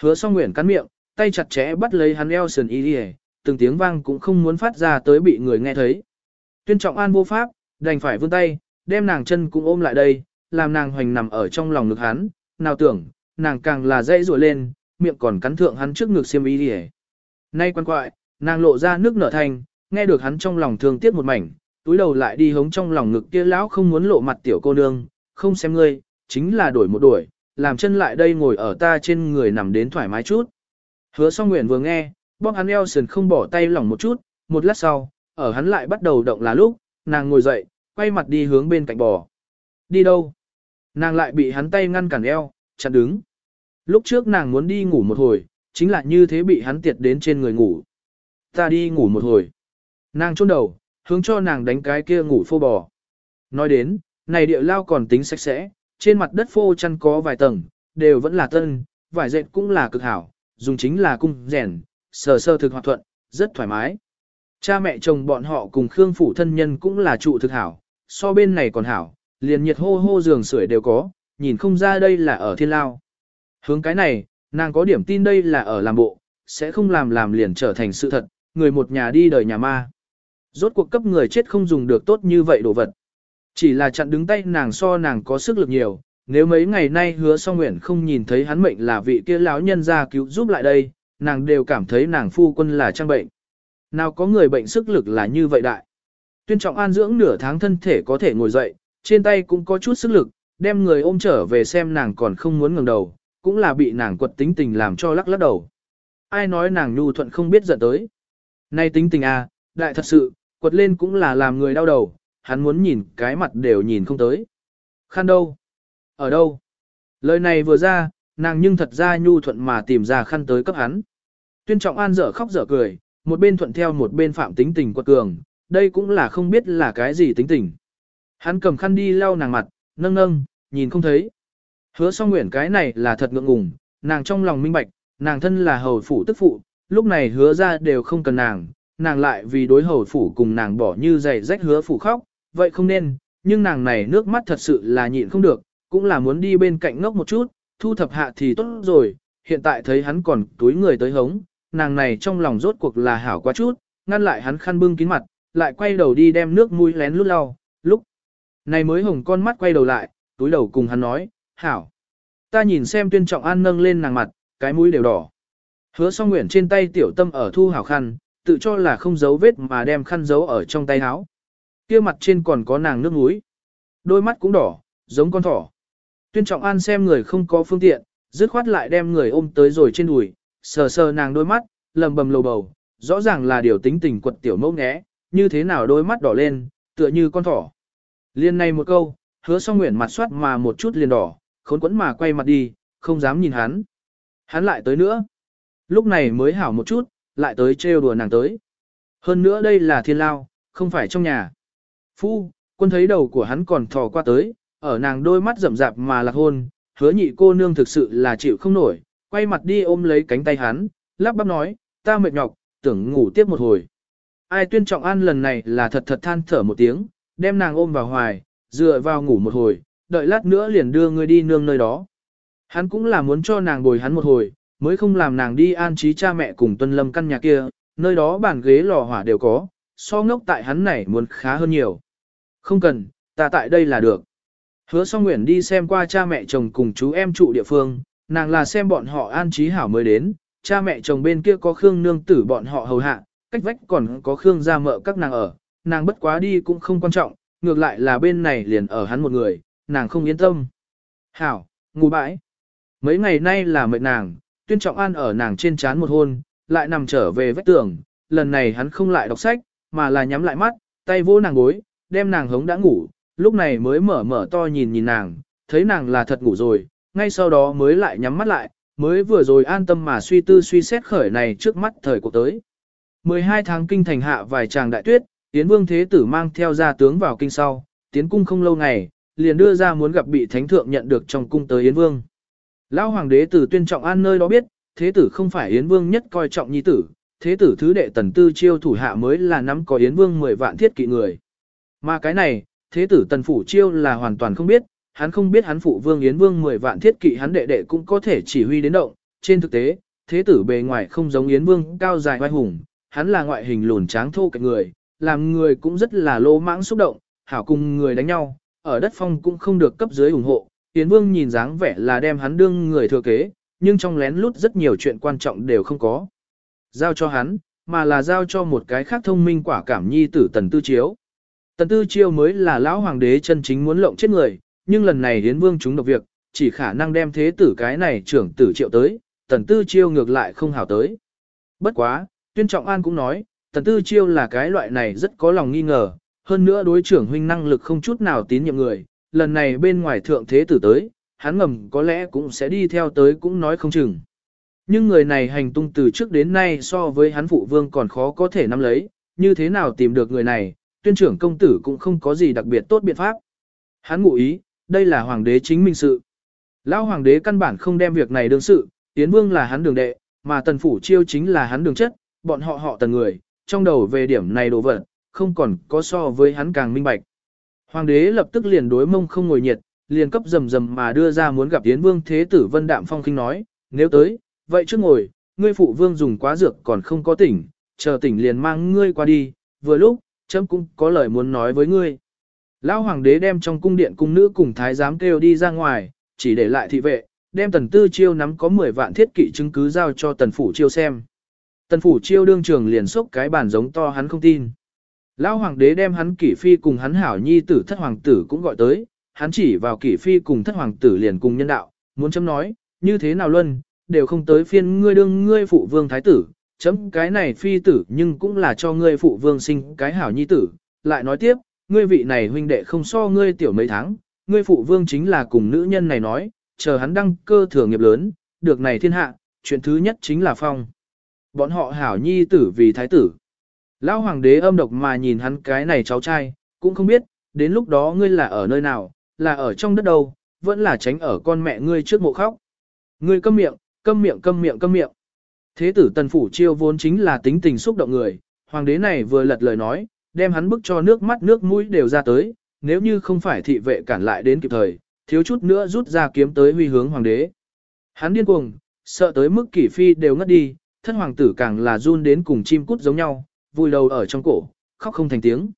Hứa song nguyện cắn miệng, tay chặt chẽ bắt lấy hắn eo sườn y đi từng tiếng vang cũng không muốn phát ra tới bị người nghe thấy. Tuyên trọng an vô pháp, đành phải vươn tay, đem nàng chân cũng ôm lại đây, làm nàng hoành nằm ở trong lòng ngực hắn, nào tưởng, nàng càng là dãy rùa lên, miệng còn cắn thượng hắn trước ngực xiêm y đi Nay quan quại, nàng lộ ra nước nở thành, nghe được hắn trong lòng thương tiếc một mảnh, túi đầu lại đi hống trong lòng ngực kia lão không muốn lộ mặt tiểu cô nương, không xem ngươi, chính là đổi một đuổi, làm chân lại đây ngồi ở ta trên người nằm đến thoải mái chút. Hứa song nguyện vừa nghe, bóp hắn eo sườn không bỏ tay lỏng một chút, một lát sau, ở hắn lại bắt đầu động là lúc, nàng ngồi dậy, quay mặt đi hướng bên cạnh bò. Đi đâu? Nàng lại bị hắn tay ngăn cản eo, chặn đứng. Lúc trước nàng muốn đi ngủ một hồi, chính là như thế bị hắn tiệt đến trên người ngủ. Ta đi ngủ một hồi. Nàng chôn đầu, hướng cho nàng đánh cái kia ngủ phô bò. Nói đến, này địa lao còn tính sạch sẽ, trên mặt đất phô chăn có vài tầng, đều vẫn là tân, vải dệt cũng là cực hảo, dùng chính là cung rèn, sờ sơ thực hoạt thuận, rất thoải mái. Cha mẹ chồng bọn họ cùng Khương phủ thân nhân cũng là trụ thực hảo, so bên này còn hảo, liền nhiệt hô hô giường sưởi đều có, nhìn không ra đây là ở thiên lao. Hướng cái này, nàng có điểm tin đây là ở làm bộ, sẽ không làm làm liền trở thành sự thật, người một nhà đi đời nhà ma. Rốt cuộc cấp người chết không dùng được tốt như vậy đồ vật. Chỉ là chặn đứng tay nàng so nàng có sức lực nhiều, nếu mấy ngày nay hứa song nguyện không nhìn thấy hắn mệnh là vị kia lão nhân ra cứu giúp lại đây, nàng đều cảm thấy nàng phu quân là trang bệnh. Nào có người bệnh sức lực là như vậy đại. Tuyên trọng an dưỡng nửa tháng thân thể có thể ngồi dậy, trên tay cũng có chút sức lực, đem người ôm trở về xem nàng còn không muốn ngẩng đầu, cũng là bị nàng quật tính tình làm cho lắc lắc đầu. Ai nói nàng nhu thuận không biết giận tới. Nay tính tình à, đại thật sự, quật lên cũng là làm người đau đầu, hắn muốn nhìn cái mặt đều nhìn không tới. Khăn đâu? Ở đâu? Lời này vừa ra, nàng nhưng thật ra nhu thuận mà tìm ra khăn tới cấp hắn. Tuyên trọng an dở khóc dở cười, một bên thuận theo một bên phạm tính tình quật cường, đây cũng là không biết là cái gì tính tình. Hắn cầm khăn đi lau nàng mặt, nâng nâng, nhìn không thấy. Hứa song nguyện cái này là thật ngượng ngùng, nàng trong lòng minh bạch, nàng thân là hầu phủ tức phụ, lúc này hứa ra đều không cần nàng, nàng lại vì đối hầu phủ cùng nàng bỏ như giày rách hứa phủ khóc, vậy không nên, nhưng nàng này nước mắt thật sự là nhịn không được, cũng là muốn đi bên cạnh ngốc một chút, thu thập hạ thì tốt rồi, hiện tại thấy hắn còn túi người tới hống, nàng này trong lòng rốt cuộc là hảo quá chút, ngăn lại hắn khăn bưng kín mặt, lại quay đầu đi đem nước mũi lén lút lau, lúc này mới hồng con mắt quay đầu lại, túi đầu cùng hắn nói, hảo. Ta nhìn xem tuyên trọng an nâng lên nàng mặt, cái mũi đều đỏ. Hứa song nguyện trên tay tiểu tâm ở thu hảo khăn, tự cho là không giấu vết mà đem khăn giấu ở trong tay áo. Kia mặt trên còn có nàng nước mũi. Đôi mắt cũng đỏ, giống con thỏ. Tuyên trọng an xem người không có phương tiện, dứt khoát lại đem người ôm tới rồi trên đùi, sờ sờ nàng đôi mắt, lầm bầm lầu bầu, rõ ràng là điều tính tình quật tiểu mẫu nghé, như thế nào đôi mắt đỏ lên, tựa như con thỏ. Liên này một câu, hứa song nguyện mặt soát mà một chút liền đỏ, khốn quẫn mà quay mặt đi, không dám nhìn hắn. Hắn lại tới nữa. Lúc này mới hảo một chút, lại tới trêu đùa nàng tới. Hơn nữa đây là thiên lao, không phải trong nhà. Phu, quân thấy đầu của hắn còn thò qua tới, ở nàng đôi mắt rậm rạp mà lạc hôn, hứa nhị cô nương thực sự là chịu không nổi, quay mặt đi ôm lấy cánh tay hắn, lắp bắp nói, ta mệt nhọc, tưởng ngủ tiếp một hồi. Ai tuyên trọng an lần này là thật thật than thở một tiếng, đem nàng ôm vào hoài, dựa vào ngủ một hồi, đợi lát nữa liền đưa ngươi đi nương nơi đó. Hắn cũng là muốn cho nàng bồi hắn một hồi, mới không làm nàng đi an trí cha mẹ cùng tuân lâm căn nhà kia, nơi đó bàn ghế lò hỏa đều có, so ngốc tại hắn này muốn khá hơn nhiều. Không cần, ta tại đây là được. Hứa song nguyện đi xem qua cha mẹ chồng cùng chú em trụ địa phương, nàng là xem bọn họ an trí hảo mới đến, cha mẹ chồng bên kia có Khương nương tử bọn họ hầu hạ, cách vách còn có Khương gia mợ các nàng ở, nàng bất quá đi cũng không quan trọng, ngược lại là bên này liền ở hắn một người, nàng không yên tâm. Hảo, ngủ bãi. Mấy ngày nay là mệt nàng, tuyên trọng an ở nàng trên chán một hôn, lại nằm trở về vách tường, lần này hắn không lại đọc sách, mà là nhắm lại mắt, tay vô nàng gối, đem nàng hống đã ngủ, lúc này mới mở mở to nhìn nhìn nàng, thấy nàng là thật ngủ rồi, ngay sau đó mới lại nhắm mắt lại, mới vừa rồi an tâm mà suy tư suy xét khởi này trước mắt thời cuộc tới. 12 tháng kinh thành hạ vài chàng đại tuyết, Yến Vương Thế Tử mang theo gia tướng vào kinh sau, tiến cung không lâu ngày, liền đưa ra muốn gặp bị thánh thượng nhận được trong cung tới Yến Vương. Lão hoàng đế tử tuyên trọng an nơi đó biết, Thế Tử không phải Yến Vương nhất coi trọng nhi tử, Thế Tử thứ đệ tần tư chiêu thủ hạ mới là nắm có Yến Vương 10 vạn thiết kỵ người. Mà cái này, Thế Tử tần phủ chiêu là hoàn toàn không biết, hắn không biết hắn phụ Vương Yến Vương 10 vạn thiết kỵ hắn đệ đệ cũng có thể chỉ huy đến động, trên thực tế, thế tử bề ngoài không giống Yến Vương cao dài vai hùng, hắn là ngoại hình lùn tráng thô cạnh người, làm người cũng rất là lô mãng xúc động, hảo cùng người đánh nhau, ở đất phong cũng không được cấp dưới ủng hộ. Yến Vương nhìn dáng vẻ là đem hắn đương người thừa kế, nhưng trong lén lút rất nhiều chuyện quan trọng đều không có. Giao cho hắn, mà là giao cho một cái khác thông minh quả cảm nhi tử Tần Tư Chiếu. Tần Tư Chiêu mới là lão hoàng đế chân chính muốn lộng chết người, nhưng lần này Yến Vương chúng độc việc, chỉ khả năng đem thế tử cái này trưởng tử triệu tới, Tần Tư Chiêu ngược lại không hảo tới. Bất quá, Tuyên Trọng An cũng nói, Tần Tư Chiêu là cái loại này rất có lòng nghi ngờ, hơn nữa đối trưởng huynh năng lực không chút nào tín nhiệm người, lần này bên ngoài thượng thế tử tới, hắn ngầm có lẽ cũng sẽ đi theo tới cũng nói không chừng. Nhưng người này hành tung từ trước đến nay so với hắn phụ vương còn khó có thể nắm lấy, như thế nào tìm được người này, tuyên trưởng công tử cũng không có gì đặc biệt tốt biện pháp. Hắn ngụ ý, đây là hoàng đế chính minh sự. Lão hoàng đế căn bản không đem việc này đương sự, tiến vương là hắn đường đệ, mà tần phủ chiêu chính là hắn đường chất, bọn họ họ tần người, trong đầu về điểm này đồ vật, không còn có so với hắn càng minh bạch. Hoàng đế lập tức liền đối mông không ngồi nhiệt, liền cấp rầm rầm mà đưa ra muốn gặp Yến Vương Thế tử Vân Đạm Phong khinh nói, nếu tới, vậy trước ngồi, ngươi phụ vương dùng quá dược còn không có tỉnh, chờ tỉnh liền mang ngươi qua đi, vừa lúc, chấm cũng có lời muốn nói với ngươi. Lão hoàng đế đem trong cung điện cung nữ cùng thái giám kêu đi ra ngoài, chỉ để lại thị vệ, đem tần tư chiêu nắm có 10 vạn thiết kỵ chứng cứ giao cho tần phủ chiêu xem. Tần phủ chiêu đương trường liền xúc cái bàn giống to hắn không tin. Lão hoàng đế đem hắn kỷ phi cùng hắn hảo nhi tử thất hoàng tử cũng gọi tới, hắn chỉ vào kỷ phi cùng thất hoàng tử liền cùng nhân đạo, muốn chấm nói, như thế nào luân, đều không tới phiên ngươi đương ngươi phụ vương thái tử, chấm cái này phi tử nhưng cũng là cho ngươi phụ vương sinh cái hảo nhi tử, lại nói tiếp, ngươi vị này huynh đệ không so ngươi tiểu mấy tháng, ngươi phụ vương chính là cùng nữ nhân này nói, chờ hắn đăng cơ thừa nghiệp lớn, được này thiên hạ, chuyện thứ nhất chính là phong. Bọn họ hảo nhi tử vì thái tử. Lão hoàng đế âm độc mà nhìn hắn cái này cháu trai, cũng không biết, đến lúc đó ngươi là ở nơi nào, là ở trong đất đâu, vẫn là tránh ở con mẹ ngươi trước mộ khóc. Ngươi câm miệng, câm miệng câm miệng câm miệng. Thế tử tần phủ chiêu vốn chính là tính tình xúc động người, hoàng đế này vừa lật lời nói, đem hắn bức cho nước mắt nước mũi đều ra tới, nếu như không phải thị vệ cản lại đến kịp thời, thiếu chút nữa rút ra kiếm tới huy hướng hoàng đế. Hắn điên cuồng, sợ tới mức kỷ phi đều ngất đi, thân hoàng tử càng là run đến cùng chim cút giống nhau, vui đầu ở trong cổ, khóc không thành tiếng.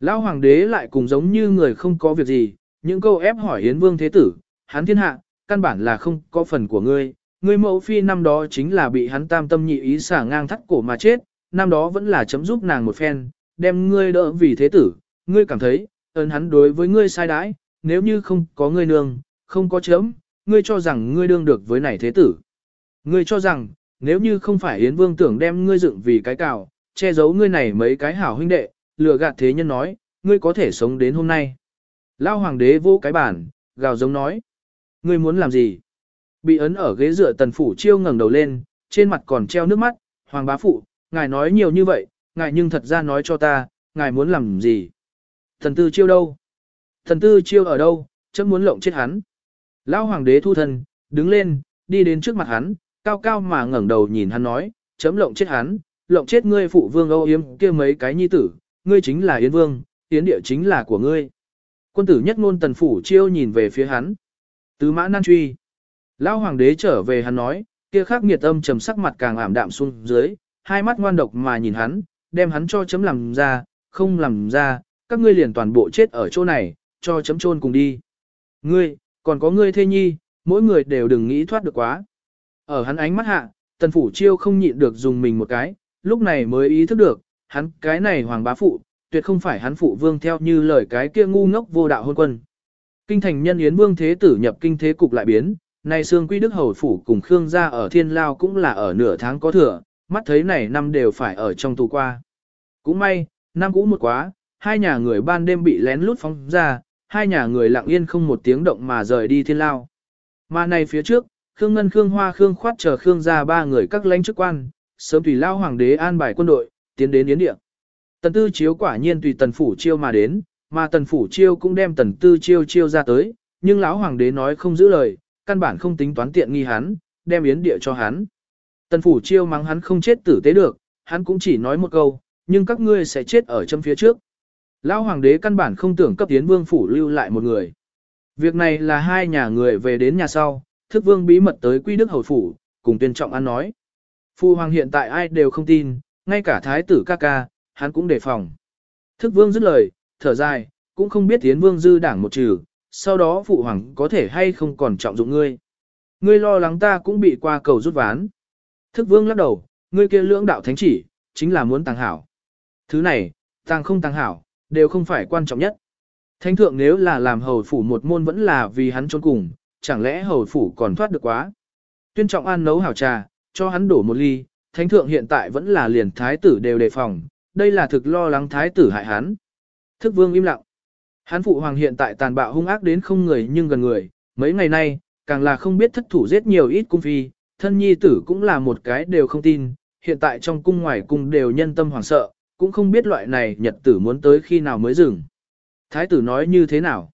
Lão hoàng đế lại cùng giống như người không có việc gì, những câu ép hỏi Yến Vương Thế Tử, hắn thiên hạ, căn bản là không có phần của ngươi, Người mẫu phi năm đó chính là bị hắn tam tâm nhị ý xả ngang thắt cổ mà chết, năm đó vẫn là chấm giúp nàng một phen, đem ngươi đỡ vì Thế Tử, ngươi cảm thấy, ơn hắn đối với ngươi sai đãi, nếu như không có ngươi nương, không có chấm, ngươi cho rằng ngươi đương được với này Thế Tử. Ngươi cho rằng, nếu như không phải Yến Vương tưởng đem ngươi dựng vì cái cào, che giấu ngươi này mấy cái hảo huynh đệ, lừa gạt thế nhân nói, ngươi có thể sống đến hôm nay. Lao hoàng đế vô cái bản, gào giống nói. Ngươi muốn làm gì? Bị ấn ở ghế dựa tần phủ chiêu ngẩng đầu lên, trên mặt còn treo nước mắt. Hoàng bá phụ, ngài nói nhiều như vậy, ngài nhưng thật ra nói cho ta, ngài muốn làm gì? Thần tư chiêu đâu? Thần tư chiêu ở đâu? Chấm muốn lộng chết hắn. Lao hoàng đế thu thân, đứng lên, đi đến trước mặt hắn, cao cao mà ngẩng đầu nhìn hắn nói, chấm lộng chết hắn, lộng chết ngươi phụ vương âu yếm kia mấy cái nhi tử, ngươi chính là yến vương, yến địa chính là của ngươi. Quân tử nhất ngôn tần phủ chiêu nhìn về phía hắn. Tứ mã nan truy. Lão hoàng đế trở về hắn nói, kia khắc nghiệt âm trầm sắc mặt càng ảm đạm xuống dưới, hai mắt ngoan độc mà nhìn hắn, đem hắn cho chấm làm ra, không làm ra, các ngươi liền toàn bộ chết ở chỗ này, cho chấm chôn cùng đi. Ngươi, còn có ngươi thê nhi, mỗi người đều đừng nghĩ thoát được quá. Ở hắn ánh mắt hạ, tần phủ chiêu không nhịn được dùng mình một cái, lúc này mới ý thức được, hắn cái này hoàng bá phụ, tuyệt không phải hắn phụ vương theo như lời cái kia ngu ngốc vô đạo hôn quân. Kinh thành nhân yến vương thế tử nhập kinh thế cục lại biến, nay xương quy đức hầu phủ cùng Khương gia ở thiên lao cũng là ở nửa tháng có thừa, mắt thấy này năm đều phải ở trong tù qua. Cũng may, năm cũ một quá, hai nhà người ban đêm bị lén lút phóng ra, hai nhà người lặng yên không một tiếng động mà rời đi thiên lao. Mà này phía trước, Khương Ngân Khương Hoa Khương Khoát chờ Khương gia ba người các lãnh chức quan, sớm tùy lao hoàng đế an bài quân đội, tiến đến yến địa. Tần tư chiếu quả nhiên tùy tần phủ chiêu mà đến, mà tần phủ chiêu cũng đem tần tư chiêu chiêu ra tới, nhưng lão hoàng đế nói không giữ lời, căn bản không tính toán tiện nghi hắn, đem yến địa cho hắn. Tần phủ chiêu mắng hắn không chết tử tế được, hắn cũng chỉ nói một câu, nhưng các ngươi sẽ chết ở châm phía trước. Lão hoàng đế căn bản không tưởng cấp tiến vương phủ lưu lại một người. Việc này là hai nhà người về đến nhà sau, thức vương bí mật tới quy đức hầu phủ, cùng tuyên trọng ăn nói. Phu hoàng hiện tại ai đều không tin, ngay cả thái tử ca ca, hắn cũng đề phòng. Thức vương dứt lời, thở dài, cũng không biết tiến vương dư đảng một trừ, sau đó phụ hoàng có thể hay không còn trọng dụng ngươi. Ngươi lo lắng ta cũng bị qua cầu rút ván. Thức vương lắc đầu, ngươi kia lưỡng đạo thánh chỉ, chính là muốn tàng hảo. Thứ này, tàng không tàng hảo, đều không phải quan trọng nhất. Thánh thượng nếu là làm hầu phủ một môn vẫn là vì hắn trốn cùng, chẳng lẽ hầu phủ còn thoát được quá. Tuyên trọng an nấu hảo trà, cho hắn đổ một ly, thánh thượng hiện tại vẫn là liền thái tử đều đề phòng, đây là thực lo lắng thái tử hại hắn. Thức vương im lặng. Hán phụ hoàng hiện tại tàn bạo hung ác đến không người nhưng gần người, mấy ngày nay, càng là không biết thất thủ giết nhiều ít cung phi, thân nhi tử cũng là một cái đều không tin, hiện tại trong cung ngoài cung đều nhân tâm hoảng sợ, cũng không biết loại này nhật tử muốn tới khi nào mới dừng. Thái tử nói như thế nào?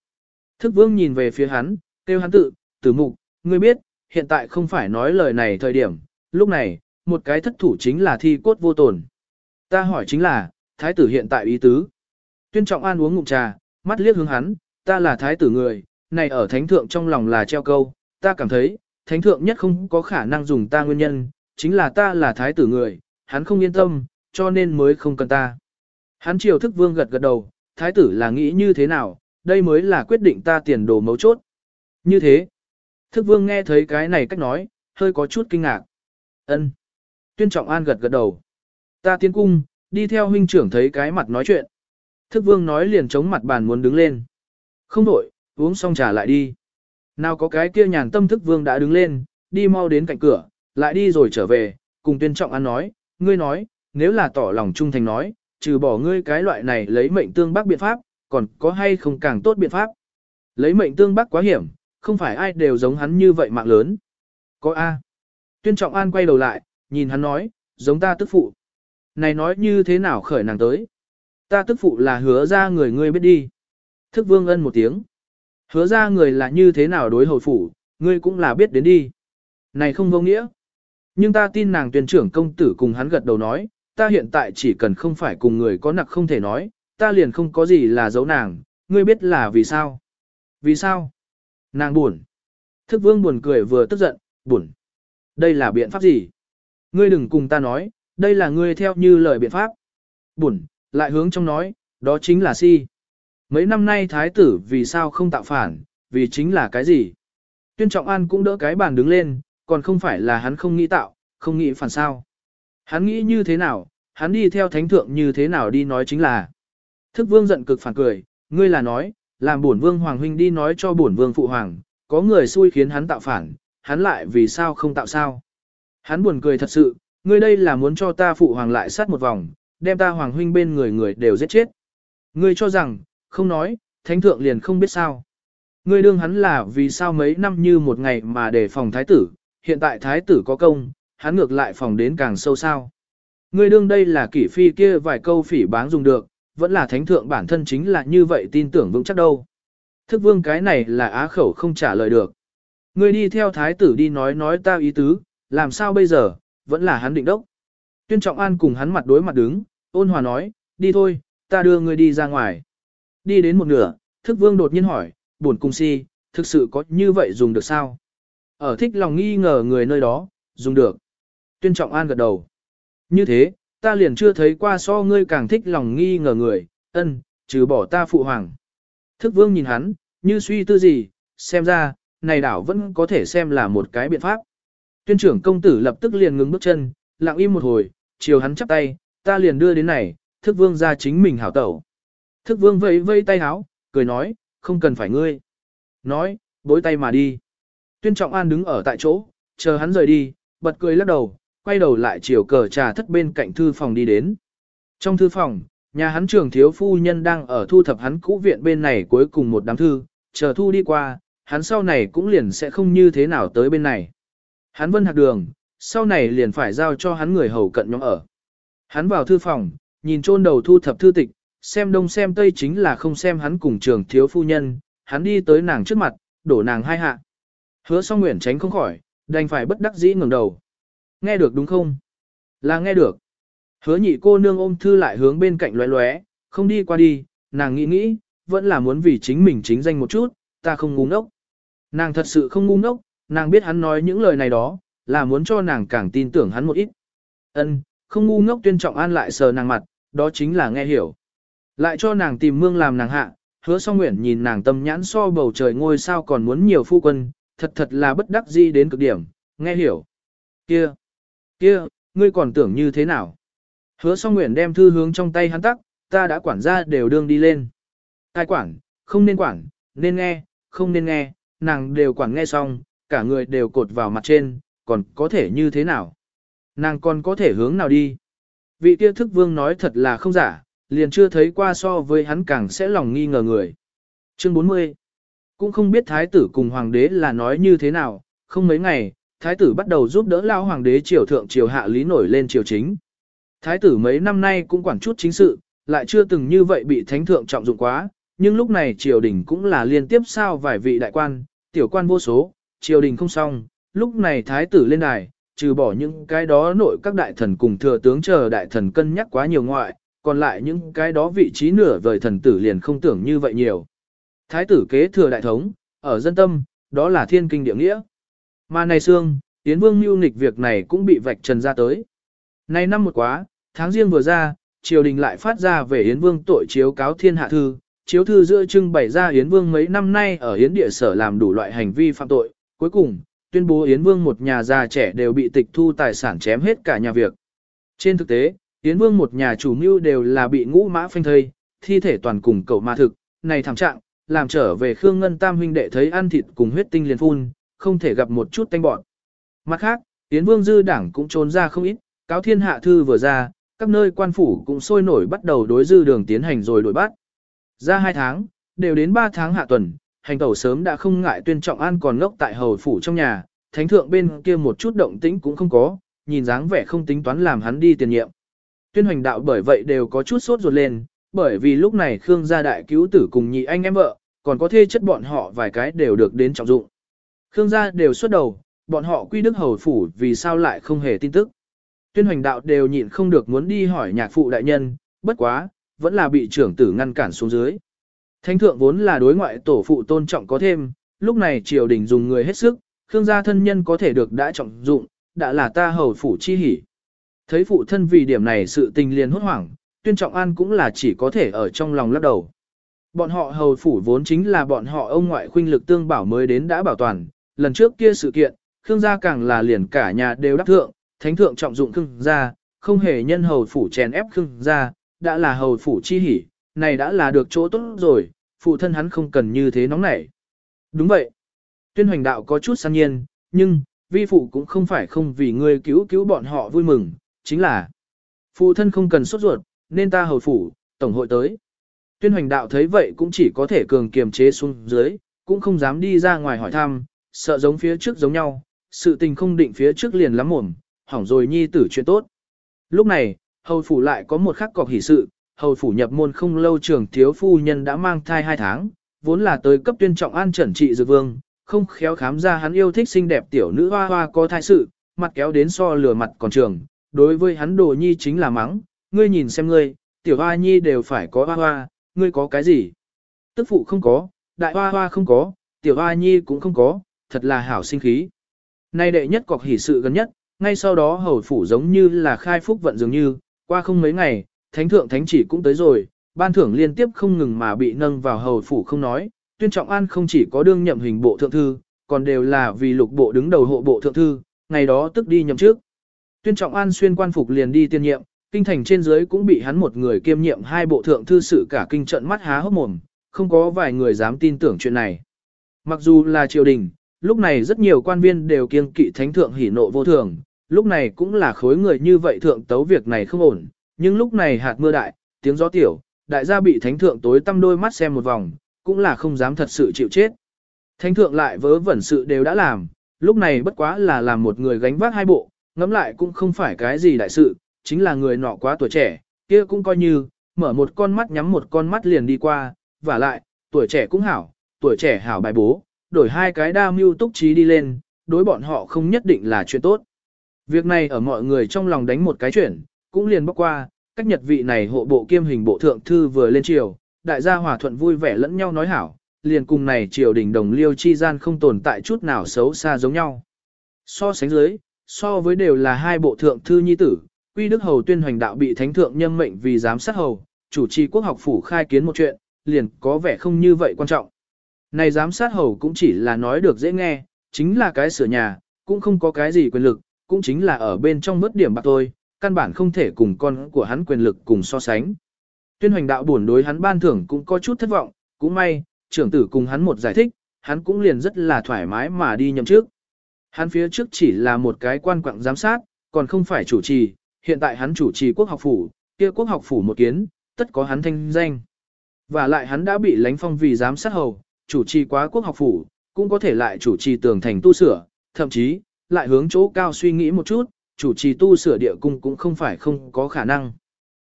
Thức vương nhìn về phía hắn, kêu hắn tự, tử mục, ngươi biết, hiện tại không phải nói lời này thời điểm, lúc này, một cái thất thủ chính là thi cốt vô tồn. Ta hỏi chính là, thái tử hiện tại ý tứ. Tuyên trọng an uống ngụm trà, mắt liếc hướng hắn, ta là thái tử người, này ở thánh thượng trong lòng là treo câu, ta cảm thấy, thánh thượng nhất không có khả năng dùng ta nguyên nhân, chính là ta là thái tử người, hắn không yên tâm, cho nên mới không cần ta. Hắn triều thức vương gật gật đầu, thái tử là nghĩ như thế nào, đây mới là quyết định ta tiền đồ mấu chốt. Như thế, thức vương nghe thấy cái này cách nói, hơi có chút kinh ngạc. ân Tuyên trọng an gật gật đầu. Ta tiến cung, đi theo huynh trưởng thấy cái mặt nói chuyện. Thức vương nói liền chống mặt bàn muốn đứng lên. Không đổi, uống xong trà lại đi. Nào có cái kia nhàn tâm thức vương đã đứng lên, đi mau đến cạnh cửa, lại đi rồi trở về, cùng tuyên trọng an nói, ngươi nói, nếu là tỏ lòng trung thành nói, trừ bỏ ngươi cái loại này lấy mệnh tương bác biện pháp, còn có hay không càng tốt biện pháp. Lấy mệnh tương bác quá hiểm, không phải ai đều giống hắn như vậy mạng lớn. Có A. Tuyên trọng an quay đầu lại, nhìn hắn nói, giống ta tức phụ. Này nói như thế nào khởi nàng tới. Ta tức phụ là hứa ra người ngươi biết đi. Thức vương ân một tiếng. Hứa ra người là như thế nào đối hồi phủ, ngươi cũng là biết đến đi. Này không vô nghĩa. Nhưng ta tin nàng tuyển trưởng công tử cùng hắn gật đầu nói, ta hiện tại chỉ cần không phải cùng người có nặc không thể nói, ta liền không có gì là giấu nàng, ngươi biết là vì sao? Vì sao? Nàng buồn. Thức vương buồn cười vừa tức giận, buồn. Đây là biện pháp gì? Ngươi đừng cùng ta nói, đây là ngươi theo như lời biện pháp. Buồn, lại hướng trong nói, đó chính là si. Mấy năm nay thái tử vì sao không tạo phản, vì chính là cái gì? Tuyên Trọng An cũng đỡ cái bàn đứng lên, còn không phải là hắn không nghĩ tạo, không nghĩ phản sao. Hắn nghĩ như thế nào, hắn đi theo thánh thượng như thế nào đi nói chính là. Thức vương giận cực phản cười, ngươi là nói, làm bổn vương hoàng huynh đi nói cho bổn vương phụ hoàng, có người xui khiến hắn tạo phản, hắn lại vì sao không tạo sao. Hắn buồn cười thật sự, ngươi đây là muốn cho ta phụ hoàng lại sát một vòng, đem ta hoàng huynh bên người người đều giết chết. Ngươi cho rằng, không nói, thánh thượng liền không biết sao. Ngươi đương hắn là vì sao mấy năm như một ngày mà để phòng thái tử, hiện tại thái tử có công, hắn ngược lại phòng đến càng sâu sao. Ngươi đương đây là kỷ phi kia vài câu phỉ báng dùng được, vẫn là thánh thượng bản thân chính là như vậy tin tưởng vững chắc đâu. Thức vương cái này là á khẩu không trả lời được. Ngươi đi theo thái tử đi nói nói ta ý tứ, làm sao bây giờ, vẫn là hắn định đốc. Tuyên Trọng An cùng hắn mặt đối mặt đứng, ôn hòa nói, đi thôi, ta đưa ngươi đi ra ngoài. Đi đến một nửa, thức vương đột nhiên hỏi, buồn cung si, thực sự có như vậy dùng được sao? Ở thích lòng nghi ngờ người nơi đó, dùng được. Tuyên Trọng An gật đầu. Như thế, ta liền chưa thấy qua so ngươi càng thích lòng nghi ngờ người, ân, trừ bỏ ta phụ hoàng. Thức vương nhìn hắn, như suy tư gì, xem ra, này đảo vẫn có thể xem là một cái biện pháp. Tuyên trưởng công tử lập tức liền ngừng bước chân, lặng im một hồi, chiều hắn chắp tay, ta liền đưa đến này, thức vương ra chính mình hảo tẩu. Thức vương vẫy vây tay háo, cười nói, không cần phải ngươi. Nói, bối tay mà đi. Tuyên trọng an đứng ở tại chỗ, chờ hắn rời đi, bật cười lắc đầu, quay đầu lại chiều cờ trà thất bên cạnh thư phòng đi đến. Trong thư phòng, nhà hắn trưởng thiếu phu nhân đang ở thu thập hắn cũ viện bên này cuối cùng một đám thư, chờ thu đi qua, hắn sau này cũng liền sẽ không như thế nào tới bên này. Hắn vân hạt đường, sau này liền phải giao cho hắn người hầu cận nhóm ở. Hắn vào thư phòng, nhìn chôn đầu thu thập thư tịch, xem đông xem tây chính là không xem hắn cùng trường thiếu phu nhân, hắn đi tới nàng trước mặt, đổ nàng hai hạ. Hứa song nguyện tránh không khỏi, đành phải bất đắc dĩ ngẩng đầu. Nghe được đúng không? Là nghe được. Hứa nhị cô nương ôm thư lại hướng bên cạnh lóe lóe, không đi qua đi, nàng nghĩ nghĩ, vẫn là muốn vì chính mình chính danh một chút, ta không ngu ngốc. Nàng thật sự không ngu ngốc, nàng biết hắn nói những lời này đó, là muốn cho nàng càng tin tưởng hắn một ít. Ân, không ngu ngốc tuyên trọng an lại sờ nàng mặt, đó chính là nghe hiểu. Lại cho nàng tìm mương làm nàng hạ, hứa song nguyện nhìn nàng tâm nhãn so bầu trời ngôi sao còn muốn nhiều phu quân, thật thật là bất đắc di đến cực điểm, nghe hiểu. Kia, kia, ngươi còn tưởng như thế nào? Hứa song nguyện đem thư hướng trong tay hắn tắc, ta đã quản ra đều đương đi lên. Ai quản, không nên quản, nên nghe, không nên nghe, nàng đều quản nghe xong, cả người đều cột vào mặt trên, còn có thể như thế nào? Nàng còn có thể hướng nào đi? Vị kia thức vương nói thật là không giả, liền chưa thấy qua so với hắn càng sẽ lòng nghi ngờ người. Chương 40 Cũng không biết thái tử cùng hoàng đế là nói như thế nào, không mấy ngày, thái tử bắt đầu giúp đỡ lao hoàng đế triều thượng triều hạ lý nổi lên triều chính. Thái tử mấy năm nay cũng quản chút chính sự, lại chưa từng như vậy bị thánh thượng trọng dụng quá, nhưng lúc này triều đình cũng là liên tiếp sao vài vị đại quan, tiểu quan vô số, triều đình không xong, lúc này thái tử lên đài, trừ bỏ những cái đó nội các đại thần cùng thừa tướng chờ đại thần cân nhắc quá nhiều ngoại, còn lại những cái đó vị trí nửa vời thần tử liền không tưởng như vậy nhiều. Thái tử kế thừa đại thống, ở dân tâm, đó là thiên kinh địa nghĩa. Mà này xương, Yến Vương mưu nghịch việc này cũng bị vạch trần ra tới. Nay năm một quá, tháng riêng vừa ra, triều đình lại phát ra về Yến Vương tội chiếu cáo thiên hạ thư, chiếu thư giữa trưng bày ra Yến Vương mấy năm nay ở Yến địa sở làm đủ loại hành vi phạm tội, cuối cùng, tuyên bố Yến Vương một nhà già trẻ đều bị tịch thu tài sản chém hết cả nhà việc. Trên thực tế, Yến Vương một nhà chủ mưu đều là bị ngũ mã phanh thây, thi thể toàn cùng cậu ma thực, này thảm trạng, làm trở về Khương Ngân Tam huynh đệ thấy ăn thịt cùng huyết tinh liền phun, không thể gặp một chút tanh bọn. Mặt khác, Yến Vương dư đảng cũng trốn ra không ít, cáo thiên hạ thư vừa ra, các nơi quan phủ cũng sôi nổi bắt đầu đối dư đường tiến hành rồi đổi bắt. Ra hai tháng, đều đến ba tháng hạ tuần, hành tẩu sớm đã không ngại tuyên trọng an còn ngốc tại hầu phủ trong nhà, thánh thượng bên kia một chút động tĩnh cũng không có, nhìn dáng vẻ không tính toán làm hắn đi tiền nhiệm. Tuyên hoành đạo bởi vậy đều có chút sốt ruột lên, bởi vì lúc này Khương gia đại cứu tử cùng nhị anh em vợ, còn có thê chất bọn họ vài cái đều được đến trọng dụng. Khương gia đều xuất đầu, bọn họ quy đức hầu phủ vì sao lại không hề tin tức. Tuyên hoành đạo đều nhịn không được muốn đi hỏi nhạc phụ đại nhân, bất quá, vẫn là bị trưởng tử ngăn cản xuống dưới. Thánh thượng vốn là đối ngoại tổ phụ tôn trọng có thêm, lúc này triều đình dùng người hết sức, Khương gia thân nhân có thể được đã trọng dụng, đã là ta hầu phủ chi hỉ. Thấy phụ thân vì điểm này sự tình liền hốt hoảng, tuyên trọng an cũng là chỉ có thể ở trong lòng lắc đầu. Bọn họ hầu phủ vốn chính là bọn họ ông ngoại khuynh lực tương bảo mới đến đã bảo toàn, lần trước kia sự kiện, Khương gia càng là liền cả nhà đều đắc thượng, thánh thượng trọng dụng Khương gia, không hề nhân hầu phủ chèn ép Khương gia, đã là hầu phủ chi hỉ, này đã là được chỗ tốt rồi, phụ thân hắn không cần như thế nóng nảy. Đúng vậy. Tuyên hoành đạo có chút san nhiên, nhưng, vi phụ cũng không phải không vì ngươi cứu cứu bọn họ vui mừng, chính là phụ thân không cần sốt ruột, nên ta hầu phủ, tổng hội tới. Tuyên hoành đạo thấy vậy cũng chỉ có thể cường kiềm chế xuống dưới, cũng không dám đi ra ngoài hỏi thăm, sợ giống phía trước giống nhau, sự tình không định phía trước liền lắm mồm, hỏng rồi nhi tử chuyện tốt. Lúc này, hầu phủ lại có một khắc cọc hỷ sự, hầu phủ nhập môn không lâu trưởng thiếu phu nhân đã mang thai hai tháng, vốn là tới cấp tuyên trọng an trần trị dược vương, không khéo khám ra hắn yêu thích xinh đẹp tiểu nữ hoa hoa có thai sự, mặt kéo đến so lừa mặt còn trường, đối với hắn đồ nhi chính là mắng, ngươi nhìn xem ngươi, tiểu hoa nhi đều phải có hoa hoa, ngươi có cái gì? Tức phụ không có, đại hoa hoa không có, tiểu hoa nhi cũng không có, thật là hảo sinh khí. Nay đệ nhất cọc hỷ sự gần nhất, ngay sau đó hầu phủ giống như là khai phúc vận dường như, qua không mấy ngày, thánh thượng thánh chỉ cũng tới rồi, ban thưởng liên tiếp không ngừng mà bị nâng vào hầu phủ không nói, tuyên trọng an không chỉ có đương nhậm hình bộ thượng thư, còn đều là vì lục bộ đứng đầu hộ bộ thượng thư, ngày đó tức đi nhậm trước. Tuyên trọng an xuyên quan phục liền đi tiên nhiệm, kinh thành trên dưới cũng bị hắn một người kiêm nhiệm hai bộ thượng thư sự cả kinh trận mắt há hốc mồm, không có vài người dám tin tưởng chuyện này. Mặc dù là triều đình, lúc này rất nhiều quan viên đều kiêng kỵ thánh thượng hỉ nộ vô thường, lúc này cũng là khối người như vậy thượng tấu việc này không ổn, nhưng lúc này hạt mưa đại, tiếng gió tiểu, đại gia bị thánh thượng tối tăm đôi mắt xem một vòng, cũng là không dám thật sự chịu chết. Thánh thượng lại vớ vẩn sự đều đã làm, lúc này bất quá là làm một người gánh vác hai bộ, ngẫm lại cũng không phải cái gì đại sự, chính là người nọ quá tuổi trẻ, kia cũng coi như, mở một con mắt nhắm một con mắt liền đi qua, và lại, tuổi trẻ cũng hảo, tuổi trẻ hảo bài bố, đổi hai cái đa mưu túc trí đi lên, đối bọn họ không nhất định là chuyện tốt. Việc này ở mọi người trong lòng đánh một cái chuyển, cũng liền bóc qua, cách nhật vị này hộ bộ kiêm hình bộ thượng thư vừa lên triều, đại gia hòa thuận vui vẻ lẫn nhau nói hảo, liền cùng này triều đình đồng liêu chi gian không tồn tại chút nào xấu xa giống nhau. So sánh dưới, so với đều là hai bộ thượng thư nhi tử, Quy Đức Hầu tuyên hoành đạo bị thánh thượng nhâm mệnh vì giám sát hầu, chủ trì quốc học phủ khai kiến một chuyện, liền có vẻ không như vậy quan trọng. Này giám sát hầu cũng chỉ là nói được dễ nghe, chính là cái sửa nhà, cũng không có cái gì quyền lực, cũng chính là ở bên trong mất điểm bạc thôi, căn bản không thể cùng con của hắn quyền lực cùng so sánh. Tuyên hoành đạo buồn đối hắn ban thưởng cũng có chút thất vọng, cũng may, trưởng tử cùng hắn một giải thích, hắn cũng liền rất là thoải mái mà đi nhậm trước. Hắn phía trước chỉ là một cái quan quặng giám sát, còn không phải chủ trì, hiện tại hắn chủ trì quốc học phủ, kia quốc học phủ một kiến, tất có hắn thanh danh. Và lại hắn đã bị lánh phong vì giám sát hầu, chủ trì quá quốc học phủ, cũng có thể lại chủ trì tường thành tu sửa, thậm chí, lại hướng chỗ cao suy nghĩ một chút, chủ trì tu sửa địa cung cũng không phải không có khả năng.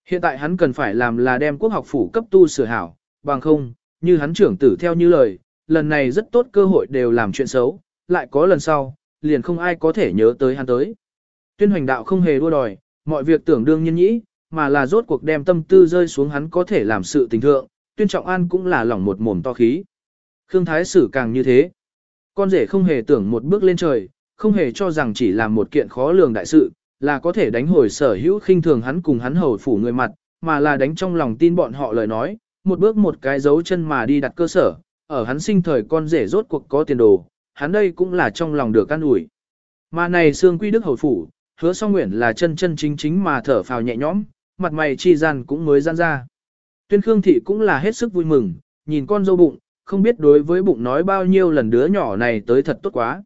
Hiện tại hắn cần phải làm là đem quốc học phủ cấp tu sửa hảo, bằng không, như hắn trưởng tử theo như lời, lần này rất tốt cơ hội đều làm chuyện xấu, lại có lần sau, liền không ai có thể nhớ tới hắn tới. Tuyên hoành đạo không hề đua đòi, mọi việc tưởng đương nhiên nhĩ, mà là rốt cuộc đem tâm tư rơi xuống hắn có thể làm sự tình thượng, tuyên trọng an cũng là lỏng một mồm to khí. Khương Thái Sử càng như thế. Con rể không hề tưởng một bước lên trời, không hề cho rằng chỉ là một kiện khó lường đại sự, là có thể đánh hồi sở hữu khinh thường hắn cùng hắn hầu phủ người mặt, mà là đánh trong lòng tin bọn họ lời nói, một bước một cái dấu chân mà đi đặt cơ sở, ở hắn sinh thời con rể rốt cuộc có tiền đồ, hắn đây cũng là trong lòng được an ủi. Mà này xương quy đức hầu phủ, hứa song nguyện là chân chân chính chính mà thở phào nhẹ nhõm, mặt mày chi gian cũng mới gian ra. Tuyên Khương Thị cũng là hết sức vui mừng, nhìn con dâu bụng, không biết đối với bụng nói bao nhiêu lần đứa nhỏ này tới thật tốt quá.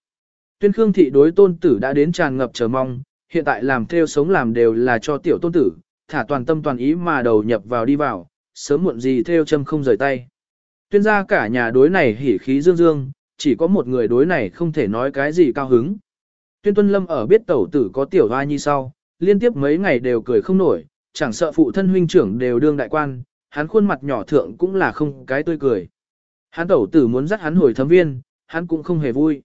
Tuyên Khương Thị đối tôn tử đã đến tràn ngập chờ mong, hiện tại làm theo sống làm đều là cho tiểu tôn tử, thả toàn tâm toàn ý mà đầu nhập vào đi vào, sớm muộn gì theo châm không rời tay. Tuyên gia cả nhà đối này hỉ khí dương dương, chỉ có một người đối này không thể nói cái gì cao hứng. Tuyên Tuân Lâm ở biết tẩu tử có tiểu hoa nhi sau, liên tiếp mấy ngày đều cười không nổi, chẳng sợ phụ thân huynh trưởng đều đương đại quan, hắn khuôn mặt nhỏ thượng cũng là không cái tươi cười. Hắn tẩu tử muốn dắt hắn hồi thấm viên, hắn cũng không hề vui.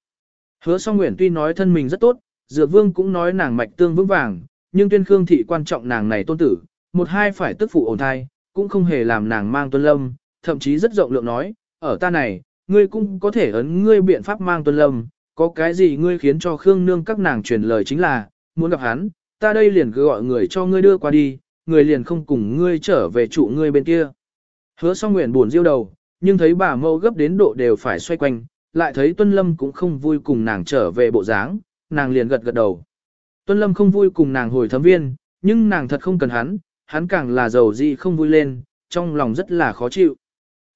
Hứa song nguyện tuy nói thân mình rất tốt, dược vương cũng nói nàng mạch tương vững vàng, nhưng tuyên khương thị quan trọng nàng này tôn tử, một hai phải tức phụ ổn thai, cũng không hề làm nàng mang tuân lâm, thậm chí rất rộng lượng nói, ở ta này, ngươi cũng có thể ấn ngươi biện pháp mang tuân lâm, có cái gì ngươi khiến cho khương nương các nàng truyền lời chính là, muốn gặp hắn, ta đây liền cứ gọi người cho ngươi đưa qua đi, người liền không cùng ngươi trở về trụ ngươi bên kia. Hứa song nguyện buồn riêu đầu, nhưng thấy bà mâu gấp đến độ đều phải xoay quanh, lại thấy Tuân Lâm cũng không vui cùng nàng trở về bộ dáng, nàng liền gật gật đầu. Tuân Lâm không vui cùng nàng hồi thấm viên, nhưng nàng thật không cần hắn, hắn càng là giàu gì không vui lên, trong lòng rất là khó chịu.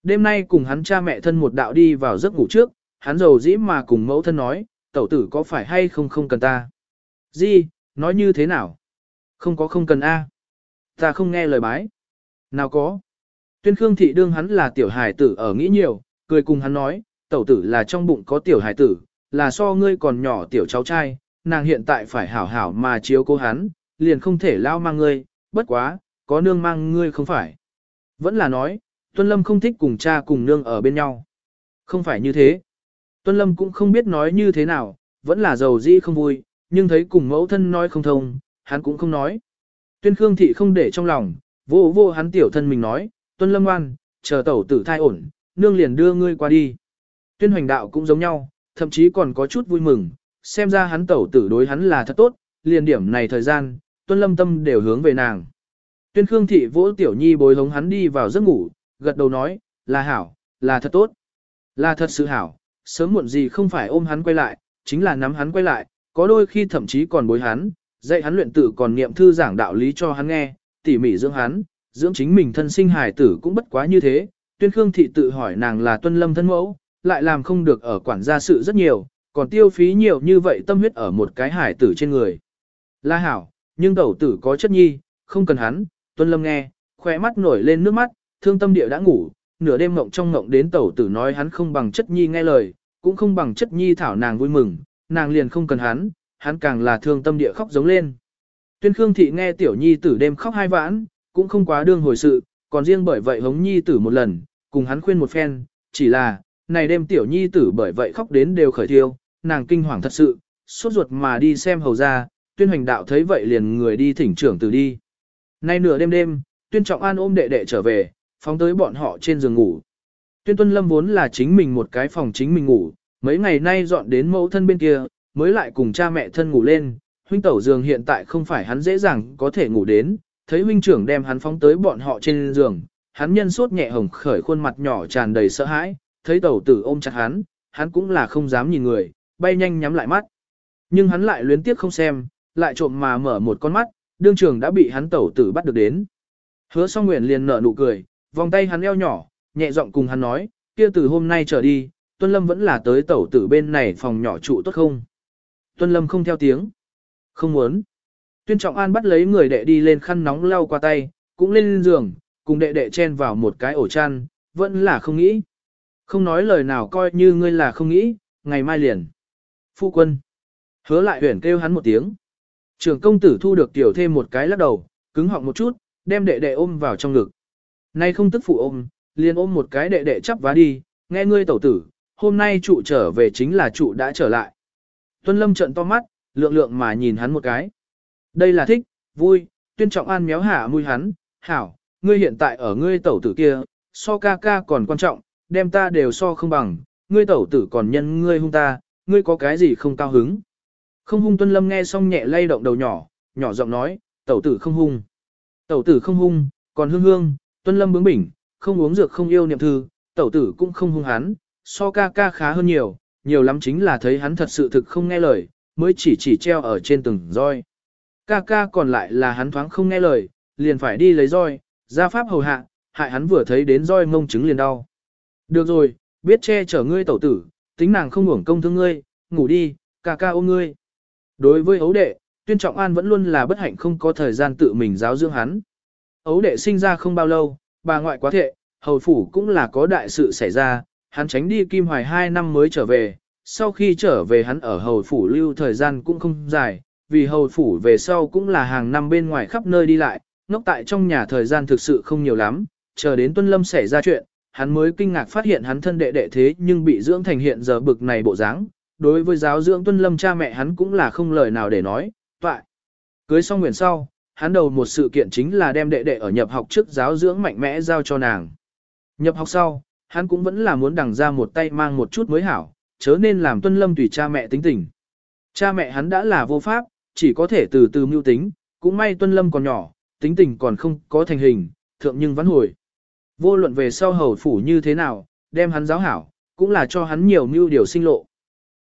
Đêm nay cùng hắn cha mẹ thân một đạo đi vào giấc ngủ trước, hắn giàu dĩ mà cùng mẫu thân nói, tẩu tử có phải hay không không cần ta. Di, nói như thế nào? Không có không cần A. Ta không nghe lời bái. Nào có. Tuyên Khương Thị đương hắn là tiểu hài tử ở nghĩ nhiều, cười cùng hắn nói, tẩu tử là trong bụng có tiểu hài tử, là so ngươi còn nhỏ tiểu cháu trai, nàng hiện tại phải hảo hảo mà chiếu cố hắn, liền không thể lao mang ngươi, bất quá, có nương mang ngươi không phải. Vẫn là nói, Tuân Lâm không thích cùng cha cùng nương ở bên nhau. Không phải như thế. Tuân Lâm cũng không biết nói như thế nào, vẫn là giàu dĩ không vui, nhưng thấy cùng mẫu thân nói không thông, hắn cũng không nói. Tuyên Khương Thị không để trong lòng, vô vô hắn tiểu thân mình nói, Tuân Lâm ngoan, chờ tẩu tử thai ổn, nương liền đưa ngươi qua đi. Tuyên hoành đạo cũng giống nhau, thậm chí còn có chút vui mừng, xem ra hắn tẩu tử đối hắn là thật tốt, liền điểm này thời gian, Tuân Lâm tâm đều hướng về nàng. Tuyên Khương Thị vỗ tiểu nhi bối hống hắn đi vào giấc ngủ, gật đầu nói, là hảo, là thật tốt, là thật sự hảo, sớm muộn gì không phải ôm hắn quay lại, chính là nắm hắn quay lại, có đôi khi thậm chí còn bối hắn, dạy hắn luyện tự còn niệm thư giảng đạo lý cho hắn nghe, tỉ mỉ dưỡng hắn, dưỡng chính mình thân sinh hài tử cũng bất quá như thế. Tuyên Khương Thị tự hỏi nàng là tuân lâm thân mẫu, lại làm không được ở quản gia sự rất nhiều, còn tiêu phí nhiều như vậy tâm huyết ở một cái hải tử trên người. La hảo, nhưng tẩu tử có chất nhi, không cần hắn, tuân lâm nghe, khỏe mắt nổi lên nước mắt, thương tâm địa đã ngủ, nửa đêm mộng trong mộng đến tẩu tử nói hắn không bằng chất nhi nghe lời, cũng không bằng chất nhi thảo nàng vui mừng, nàng liền không cần hắn, hắn càng là thương tâm địa khóc giống lên. Tuyên Khương Thị nghe tiểu nhi tử đêm khóc hai vãn, cũng không quá đương hồi sự, còn riêng bởi vậy hống nhi tử một lần, cùng hắn khuyên một phen, chỉ là, này đêm tiểu nhi tử bởi vậy khóc đến đều khởi thiêu, nàng kinh hoàng thật sự, suốt ruột mà đi xem hầu ra, tuyên hoành đạo thấy vậy liền người đi thỉnh trưởng tử đi. Nay nửa đêm đêm, tuyên trọng an ôm đệ đệ trở về, phóng tới bọn họ trên giường ngủ. Tuyên tuân lâm vốn là chính mình một cái phòng chính mình ngủ, mấy ngày nay dọn đến mẫu thân bên kia, mới lại cùng cha mẹ thân ngủ lên, huynh tẩu giường hiện tại không phải hắn dễ dàng có thể ngủ đến, thấy huynh trưởng đem hắn phóng tới bọn họ trên giường, hắn nhân sốt nhẹ hồng khởi khuôn mặt nhỏ tràn đầy sợ hãi, thấy tẩu tử ôm chặt hắn, hắn cũng là không dám nhìn người, bay nhanh nhắm lại mắt. Nhưng hắn lại luyến tiếc không xem, lại trộm mà mở một con mắt, đương trường đã bị hắn tẩu tử bắt được đến. Hứa song nguyện liền nở nụ cười, vòng tay hắn eo nhỏ, nhẹ giọng cùng hắn nói, kia từ hôm nay trở đi, Tuân Lâm vẫn là tới tẩu tử bên này phòng nhỏ trụ tốt không? Tuân Lâm không theo tiếng. Không muốn. Tuyên Trọng An bắt lấy người đệ đi lên khăn nóng lau qua tay, cũng lên giường, cùng đệ đệ chen vào một cái ổ chăn, vẫn là không nghĩ. Không nói lời nào coi như ngươi là không nghĩ, ngày mai liền. Phu quân. Hứa lại huyền kêu hắn một tiếng. Trưởng công tử thu được tiểu thêm một cái lắc đầu, cứng họng một chút, đem đệ đệ ôm vào trong ngực. Nay không tức phụ ôm, liền ôm một cái đệ đệ chắp vá đi, nghe ngươi tẩu tử, hôm nay trụ trở về chính là trụ đã trở lại. Tuân lâm trận to mắt, lượng lượng mà nhìn hắn một cái. Đây là thích, vui, tuyên trọng an méo hả mùi hắn, hảo, ngươi hiện tại ở ngươi tẩu tử kia, so ca ca còn quan trọng, đem ta đều so không bằng, ngươi tẩu tử còn nhân ngươi hung ta, ngươi có cái gì không cao hứng. Không hung tuân lâm nghe xong nhẹ lay động đầu nhỏ, nhỏ giọng nói, tẩu tử không hung. Tẩu tử không hung, còn hương hương, tuân lâm bướng bỉnh, không uống dược không yêu niệm thư, tẩu tử cũng không hung hắn, so ca ca khá hơn nhiều, nhiều lắm chính là thấy hắn thật sự thực không nghe lời, mới chỉ chỉ treo ở trên từng roi. Ca ca còn lại là hắn thoáng không nghe lời, liền phải đi lấy roi, ra pháp hầu hạ, hại hắn vừa thấy đến roi mông trứng liền đau. Được rồi, biết che chở ngươi tẩu tử, tính nàng không hưởng công thương ngươi, ngủ đi, ca ca ôm ngươi. Đối với ấu đệ, tuyên trọng an vẫn luôn là bất hạnh không có thời gian tự mình giáo dưỡng hắn. Ấu đệ sinh ra không bao lâu, bà ngoại quá thệ, hầu phủ cũng là có đại sự xảy ra, hắn tránh đi Kim Hoài 2 năm mới trở về, sau khi trở về hắn ở hầu phủ lưu thời gian cũng không dài, vì hầu phủ về sau cũng là hàng năm bên ngoài khắp nơi đi lại, ngốc tại trong nhà thời gian thực sự không nhiều lắm, chờ đến Tuân Lâm xảy ra chuyện, hắn mới kinh ngạc phát hiện hắn thân đệ đệ thế nhưng bị dưỡng thành hiện giờ bực này bộ dáng. Đối với giáo dưỡng Tuân Lâm cha mẹ hắn cũng là không lời nào để nói, toại. Cưới xong nguyện sau, hắn đầu một sự kiện chính là đem đệ đệ ở nhập học trước giáo dưỡng mạnh mẽ giao cho nàng. Nhập học sau, hắn cũng vẫn là muốn đằng ra một tay mang một chút mới hảo, chớ nên làm tuân lâm tùy cha mẹ tính tình. Cha mẹ hắn đã là vô pháp, chỉ có thể từ từ mưu tính, cũng may tuân lâm còn nhỏ, tính tình còn không có thành hình, thượng nhưng vẫn hồi. Vô luận về sau hầu phủ như thế nào, đem hắn giáo hảo, cũng là cho hắn nhiều mưu điều sinh lộ.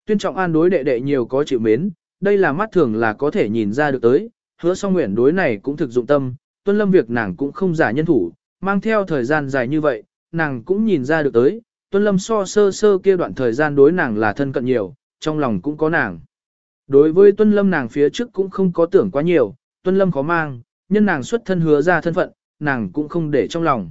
Tuyên trọng an đối đệ đệ nhiều có chịu mến, đây là mắt thường là có thể nhìn ra được tới, hứa song nguyện đối này cũng thực dụng tâm, tuân lâm việc nàng cũng không giả nhân thủ, mang theo thời gian dài như vậy, nàng cũng nhìn ra được tới, tuân lâm so sơ sơ kia đoạn thời gian đối nàng là thân cận nhiều, trong lòng cũng có nàng. Đối với tuân lâm nàng phía trước cũng không có tưởng quá nhiều, tuân lâm khó mang, nhân nàng xuất thân hứa ra thân phận, nàng cũng không để trong lòng.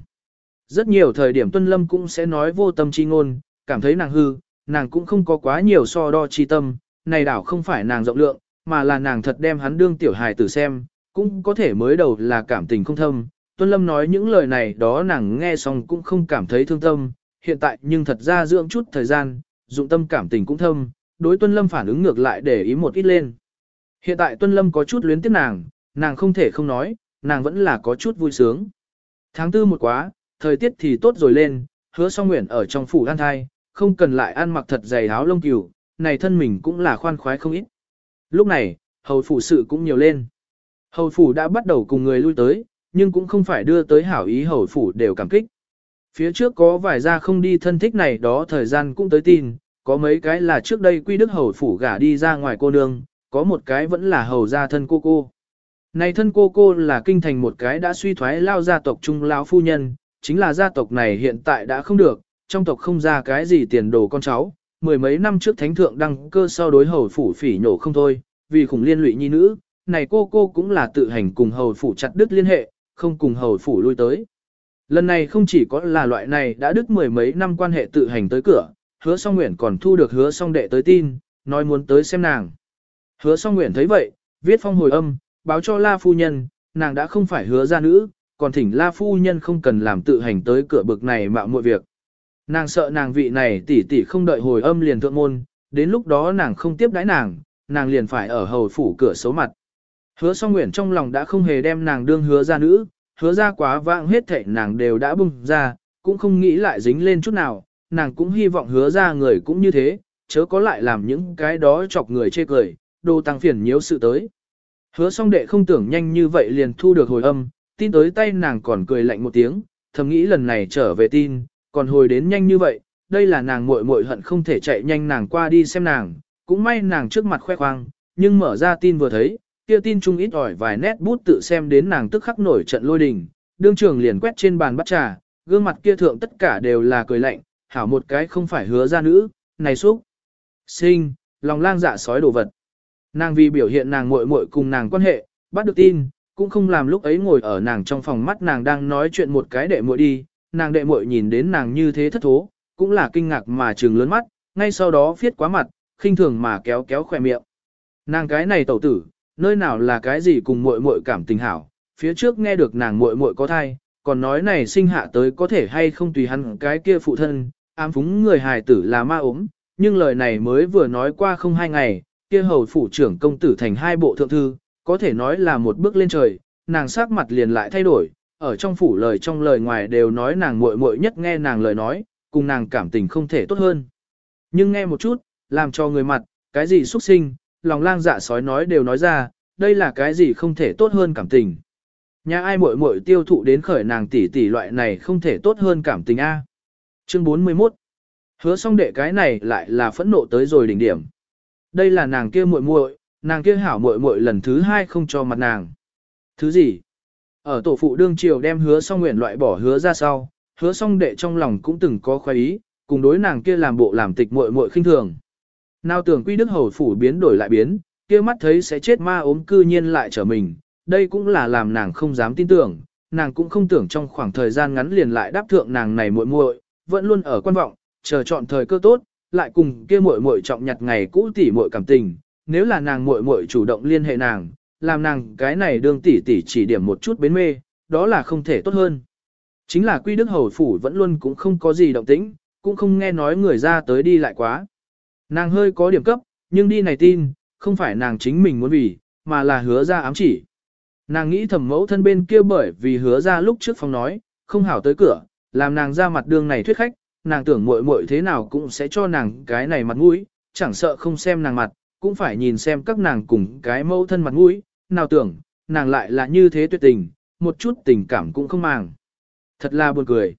Rất nhiều thời điểm tuân lâm cũng sẽ nói vô tâm chi ngôn, cảm thấy nàng hư, nàng cũng không có quá nhiều so đo chi tâm, này đảo không phải nàng rộng lượng, mà là nàng thật đem hắn đương tiểu hài tử xem, cũng có thể mới đầu là cảm tình không thâm. Tuân Lâm nói những lời này đó nàng nghe xong cũng không cảm thấy thương tâm, hiện tại nhưng thật ra dưỡng chút thời gian, dụng tâm cảm tình cũng thâm, đối Tuân Lâm phản ứng ngược lại để ý một ít lên. Hiện tại Tuân Lâm có chút luyến tiếc nàng, nàng không thể không nói, nàng vẫn là có chút vui sướng. Tháng tư một quá, thời tiết thì tốt rồi lên, hứa song nguyện ở trong phủ an thai, không cần lại ăn mặc thật dày áo lông cừu, này thân mình cũng là khoan khoái không ít. Lúc này, hầu phủ sự cũng nhiều lên. Hầu phủ đã bắt đầu cùng người lui tới, nhưng cũng không phải đưa tới hảo ý hầu phủ đều cảm kích. Phía trước có vài gia không đi thân thích này đó thời gian cũng tới tin, có mấy cái là trước đây quy đức hầu phủ gả đi ra ngoài cô nương, có một cái vẫn là hầu gia thân cô cô. Này thân cô cô là kinh thành một cái đã suy thoái lao gia tộc trung lão phu nhân, chính là gia tộc này hiện tại đã không được, trong tộc không ra cái gì tiền đồ con cháu, mười mấy năm trước thánh thượng đăng cơ sau đối hầu phủ phỉ nhổ không thôi, vì khủng liên lụy nhi nữ, này cô cô cũng là tự hành cùng hầu phủ chặt đứt liên hệ, không cùng hầu phủ lui tới. Lần này không chỉ có là loại này đã đứt mười mấy năm quan hệ tự hành tới cửa, hứa song nguyện còn thu được hứa song đệ tới tin, nói muốn tới xem nàng. Hứa song nguyện thấy vậy, viết phong hồi âm, báo cho la phu nhân, nàng đã không phải hứa gia nữ, còn thỉnh la phu nhân không cần làm tự hành tới cửa bực này mạo muội việc. Nàng sợ nàng vị này tỷ tỷ không đợi hồi âm liền thượng môn, đến lúc đó nàng không tiếp đãi nàng, nàng liền phải ở hầu phủ cửa xấu mặt. Hứa song nguyện trong lòng đã không hề đem nàng đương hứa ra nữ, hứa ra quá vãng hết thảy nàng đều đã bung ra, cũng không nghĩ lại dính lên chút nào, nàng cũng hy vọng hứa ra người cũng như thế, chớ có lại làm những cái đó chọc người chê cười, đồ tăng phiền nhiễu sự tới. Hứa song đệ không tưởng nhanh như vậy liền thu được hồi âm, tin tới tay nàng còn cười lạnh một tiếng, thầm nghĩ lần này trở về tin, còn hồi đến nhanh như vậy, đây là nàng muội muội hận không thể chạy nhanh nàng qua đi xem nàng, cũng may nàng trước mặt khoe khoang, nhưng mở ra tin vừa thấy, kia tin chung ít ỏi vài nét bút tự xem đến nàng tức khắc nổi trận lôi đình, đương trường liền quét trên bàn bắt trà, gương mặt kia thượng tất cả đều là cười lạnh, hảo một cái không phải hứa ra nữ, này xúc. Sinh, lòng lang dạ sói đồ vật. Nàng vì biểu hiện nàng muội muội cùng nàng quan hệ, bắt được tin, cũng không làm lúc ấy ngồi ở nàng trong phòng mắt nàng đang nói chuyện một cái đệ muội đi, nàng đệ muội nhìn đến nàng như thế thất thố, cũng là kinh ngạc mà trừng lớn mắt, ngay sau đó viết quá mặt, khinh thường mà kéo kéo khỏe miệng. Nàng cái này tẩu tử, nơi nào là cái gì cùng muội muội cảm tình hảo, phía trước nghe được nàng muội muội có thai, còn nói này sinh hạ tới có thể hay không tùy hắn cái kia phụ thân, ám phúng người hài tử là ma ốm, nhưng lời này mới vừa nói qua không hai ngày, kia hầu phủ trưởng công tử thành hai bộ thượng thư, có thể nói là một bước lên trời, nàng sắc mặt liền lại thay đổi, ở trong phủ lời trong lời ngoài đều nói nàng muội muội nhất nghe nàng lời nói, cùng nàng cảm tình không thể tốt hơn. Nhưng nghe một chút, làm cho người mặt, cái gì xuất sinh, lòng lang dạ sói nói đều nói ra, đây là cái gì không thể tốt hơn cảm tình. Nhà ai muội muội tiêu thụ đến khởi nàng tỷ tỷ loại này không thể tốt hơn cảm tình A. Chương 41 Hứa xong đệ cái này lại là phẫn nộ tới rồi đỉnh điểm. Đây là nàng kia muội muội, nàng kia hảo muội muội lần thứ hai không cho mặt nàng. Thứ gì? Ở tổ phụ đương triều đem hứa xong nguyện loại bỏ hứa ra sau, hứa xong đệ trong lòng cũng từng có khoái ý, cùng đối nàng kia làm bộ làm tịch muội muội khinh thường. Nào tưởng quy đức hầu phủ biến đổi lại biến, kia mắt thấy sẽ chết ma ốm cư nhiên lại trở mình, đây cũng là làm nàng không dám tin tưởng, nàng cũng không tưởng trong khoảng thời gian ngắn liền lại đáp thượng nàng này muội muội, vẫn luôn ở quan vọng, chờ chọn thời cơ tốt, lại cùng kia muội muội trọng nhặt ngày cũ tỷ muội cảm tình, nếu là nàng muội muội chủ động liên hệ nàng, làm nàng cái này đương tỷ tỷ chỉ điểm một chút bến mê, đó là không thể tốt hơn. Chính là quy đức hầu phủ vẫn luôn cũng không có gì động tĩnh, cũng không nghe nói người ra tới đi lại quá. Nàng hơi có điểm cấp, nhưng đi này tin, không phải nàng chính mình muốn vì, mà là hứa ra ám chỉ. Nàng nghĩ thầm mẫu thân bên kia bởi vì hứa ra lúc trước phòng nói, không hảo tới cửa, làm nàng ra mặt đường này thuyết khách, nàng tưởng muội muội thế nào cũng sẽ cho nàng cái này mặt mũi, chẳng sợ không xem nàng mặt, cũng phải nhìn xem các nàng cùng cái mẫu thân mặt mũi, nào tưởng, nàng lại là như thế tuyệt tình, một chút tình cảm cũng không màng. Thật là buồn cười.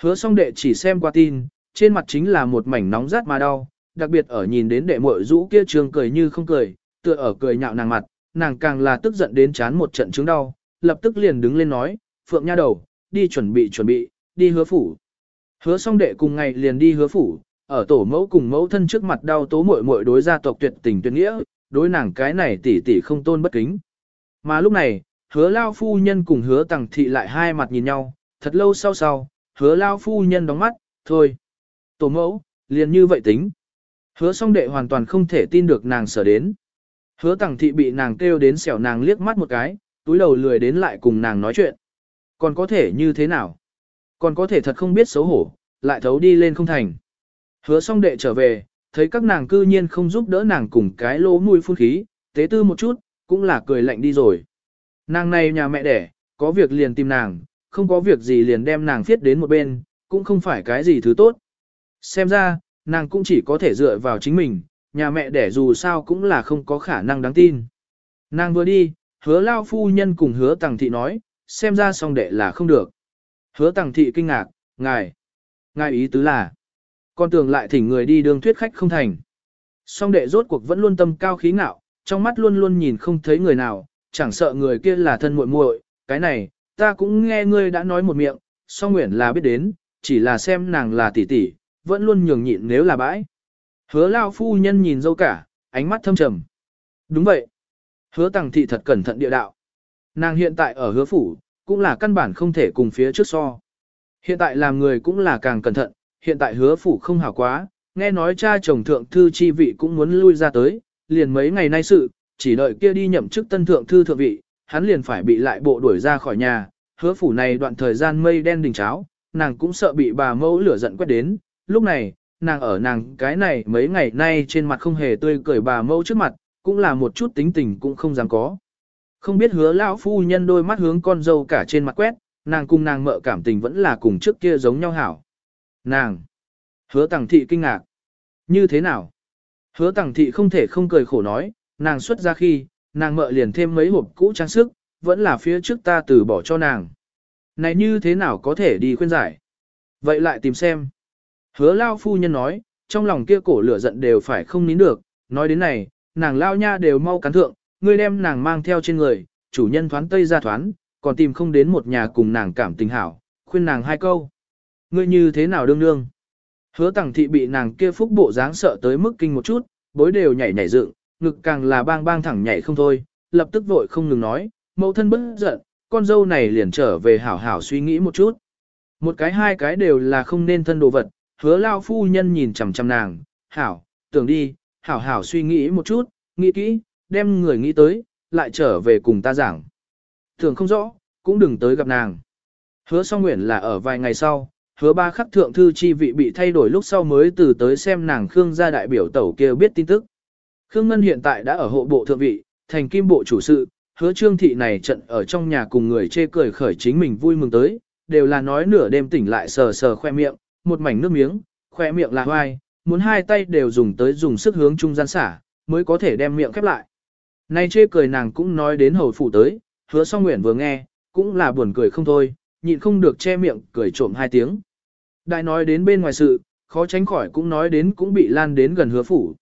Hứa song đệ chỉ xem qua tin, trên mặt chính là một mảnh nóng rát mà đau, đặc biệt ở nhìn đến đệ muội rũ kia trường cười như không cười, tựa ở cười nhạo nàng mặt, nàng càng là tức giận đến chán một trận chứng đau, lập tức liền đứng lên nói, phượng nha đầu, đi chuẩn bị chuẩn bị, đi hứa phủ. Hứa song đệ cùng ngày liền đi hứa phủ, ở tổ mẫu cùng mẫu thân trước mặt đau tố muội muội đối gia tộc tuyệt tình tuyệt nghĩa, đối nàng cái này tỷ tỷ không tôn bất kính. Mà lúc này, hứa lao phu nhân cùng hứa tằng thị lại hai mặt nhìn nhau, thật lâu sau sau, hứa lao phu nhân đóng mắt, thôi. Tổ mẫu, liền như vậy tính. Hứa song đệ hoàn toàn không thể tin được nàng sở đến. Hứa tằng thị bị nàng kêu đến xẻo nàng liếc mắt một cái, túi đầu lười đến lại cùng nàng nói chuyện. Còn có thể như thế nào? Còn có thể thật không biết xấu hổ, lại thấu đi lên không thành. Hứa xong đệ trở về, thấy các nàng cư nhiên không giúp đỡ nàng cùng cái lỗ mũi phun khí, tế tư một chút, cũng là cười lạnh đi rồi. Nàng này nhà mẹ đẻ, có việc liền tìm nàng, không có việc gì liền đem nàng thiết đến một bên, cũng không phải cái gì thứ tốt. Xem ra, nàng cũng chỉ có thể dựa vào chính mình, nhà mẹ đẻ dù sao cũng là không có khả năng đáng tin. Nàng vừa đi, hứa lao phu nhân cùng hứa tàng thị nói, xem ra song đệ là không được. Hứa tàng thị kinh ngạc, ngài, ngài ý tứ là, con tưởng lại thỉnh người đi đường thuyết khách không thành. Song đệ rốt cuộc vẫn luôn tâm cao khí ngạo, trong mắt luôn luôn nhìn không thấy người nào, chẳng sợ người kia là thân muội muội, cái này, ta cũng nghe ngươi đã nói một miệng, song nguyện là biết đến, chỉ là xem nàng là tỷ tỷ, vẫn luôn nhường nhịn nếu là bãi. Hứa lao phu nhân nhìn dâu cả, ánh mắt thâm trầm. Đúng vậy. Hứa tàng thị thật cẩn thận địa đạo. Nàng hiện tại ở hứa phủ, cũng là căn bản không thể cùng phía trước so. Hiện tại làm người cũng là càng cẩn thận, hiện tại hứa phủ không hảo quá, nghe nói cha chồng thượng thư chi vị cũng muốn lui ra tới, liền mấy ngày nay sự, chỉ đợi kia đi nhậm chức tân thượng thư thượng vị, hắn liền phải bị lại bộ đuổi ra khỏi nhà, hứa phủ này đoạn thời gian mây đen đỉnh cháo, nàng cũng sợ bị bà mẫu lửa giận quét đến, lúc này, nàng ở nàng cái này mấy ngày nay trên mặt không hề tươi cười bà mẫu trước mặt, cũng là một chút tính tình cũng không dám có. Không biết hứa lão phu nhân đôi mắt hướng con dâu cả trên mặt quét, nàng cùng nàng mợ cảm tình vẫn là cùng trước kia giống nhau hảo. Nàng! Hứa tàng thị kinh ngạc. Như thế nào? Hứa tàng thị không thể không cười khổ nói, nàng xuất ra khi, nàng mợ liền thêm mấy hộp cũ trang sức, vẫn là phía trước ta từ bỏ cho nàng. Này như thế nào có thể đi khuyên giải? Vậy lại tìm xem. Hứa lao phu nhân nói, trong lòng kia cổ lửa giận đều phải không nín được, nói đến này, nàng lao nha đều mau cắn thượng, ngươi đem nàng mang theo trên người, chủ nhân thoán tây ra thoán, còn tìm không đến một nhà cùng nàng cảm tình hảo, khuyên nàng hai câu. Ngươi như thế nào đương đương? Hứa tẳng thị bị nàng kia phúc bộ dáng sợ tới mức kinh một chút, bối đều nhảy nhảy dựng, ngực càng là bang bang thẳng nhảy không thôi, lập tức vội không ngừng nói, mẫu thân bất giận, con dâu này liền trở về hảo hảo suy nghĩ một chút. Một cái hai cái đều là không nên thân đồ vật, hứa lao phu nhân nhìn chằm chằm nàng, hảo, tưởng đi, hảo hảo suy nghĩ một chút, nghĩ kỹ, đem người nghĩ tới, lại trở về cùng ta giảng. Thường không rõ, cũng đừng tới gặp nàng. Hứa song nguyện là ở vài ngày sau, hứa ba khắc thượng thư chi vị bị thay đổi lúc sau mới từ tới xem nàng Khương gia đại biểu tẩu kia biết tin tức. Khương Ngân hiện tại đã ở hộ bộ thượng vị, thành kim bộ chủ sự, hứa trương thị này trận ở trong nhà cùng người chê cười khởi chính mình vui mừng tới, đều là nói nửa đêm tỉnh lại sờ sờ khoe miệng, một mảnh nước miếng, khoe miệng là hoai, muốn hai tay đều dùng tới dùng sức hướng trung gian xả, mới có thể đem miệng khép lại. Nay chê cười nàng cũng nói đến hầu phủ tới, hứa song nguyện vừa nghe, cũng là buồn cười không thôi, nhịn không được che miệng cười trộm hai tiếng. Đại nói đến bên ngoài sự, khó tránh khỏi cũng nói đến cũng bị lan đến gần hứa phủ.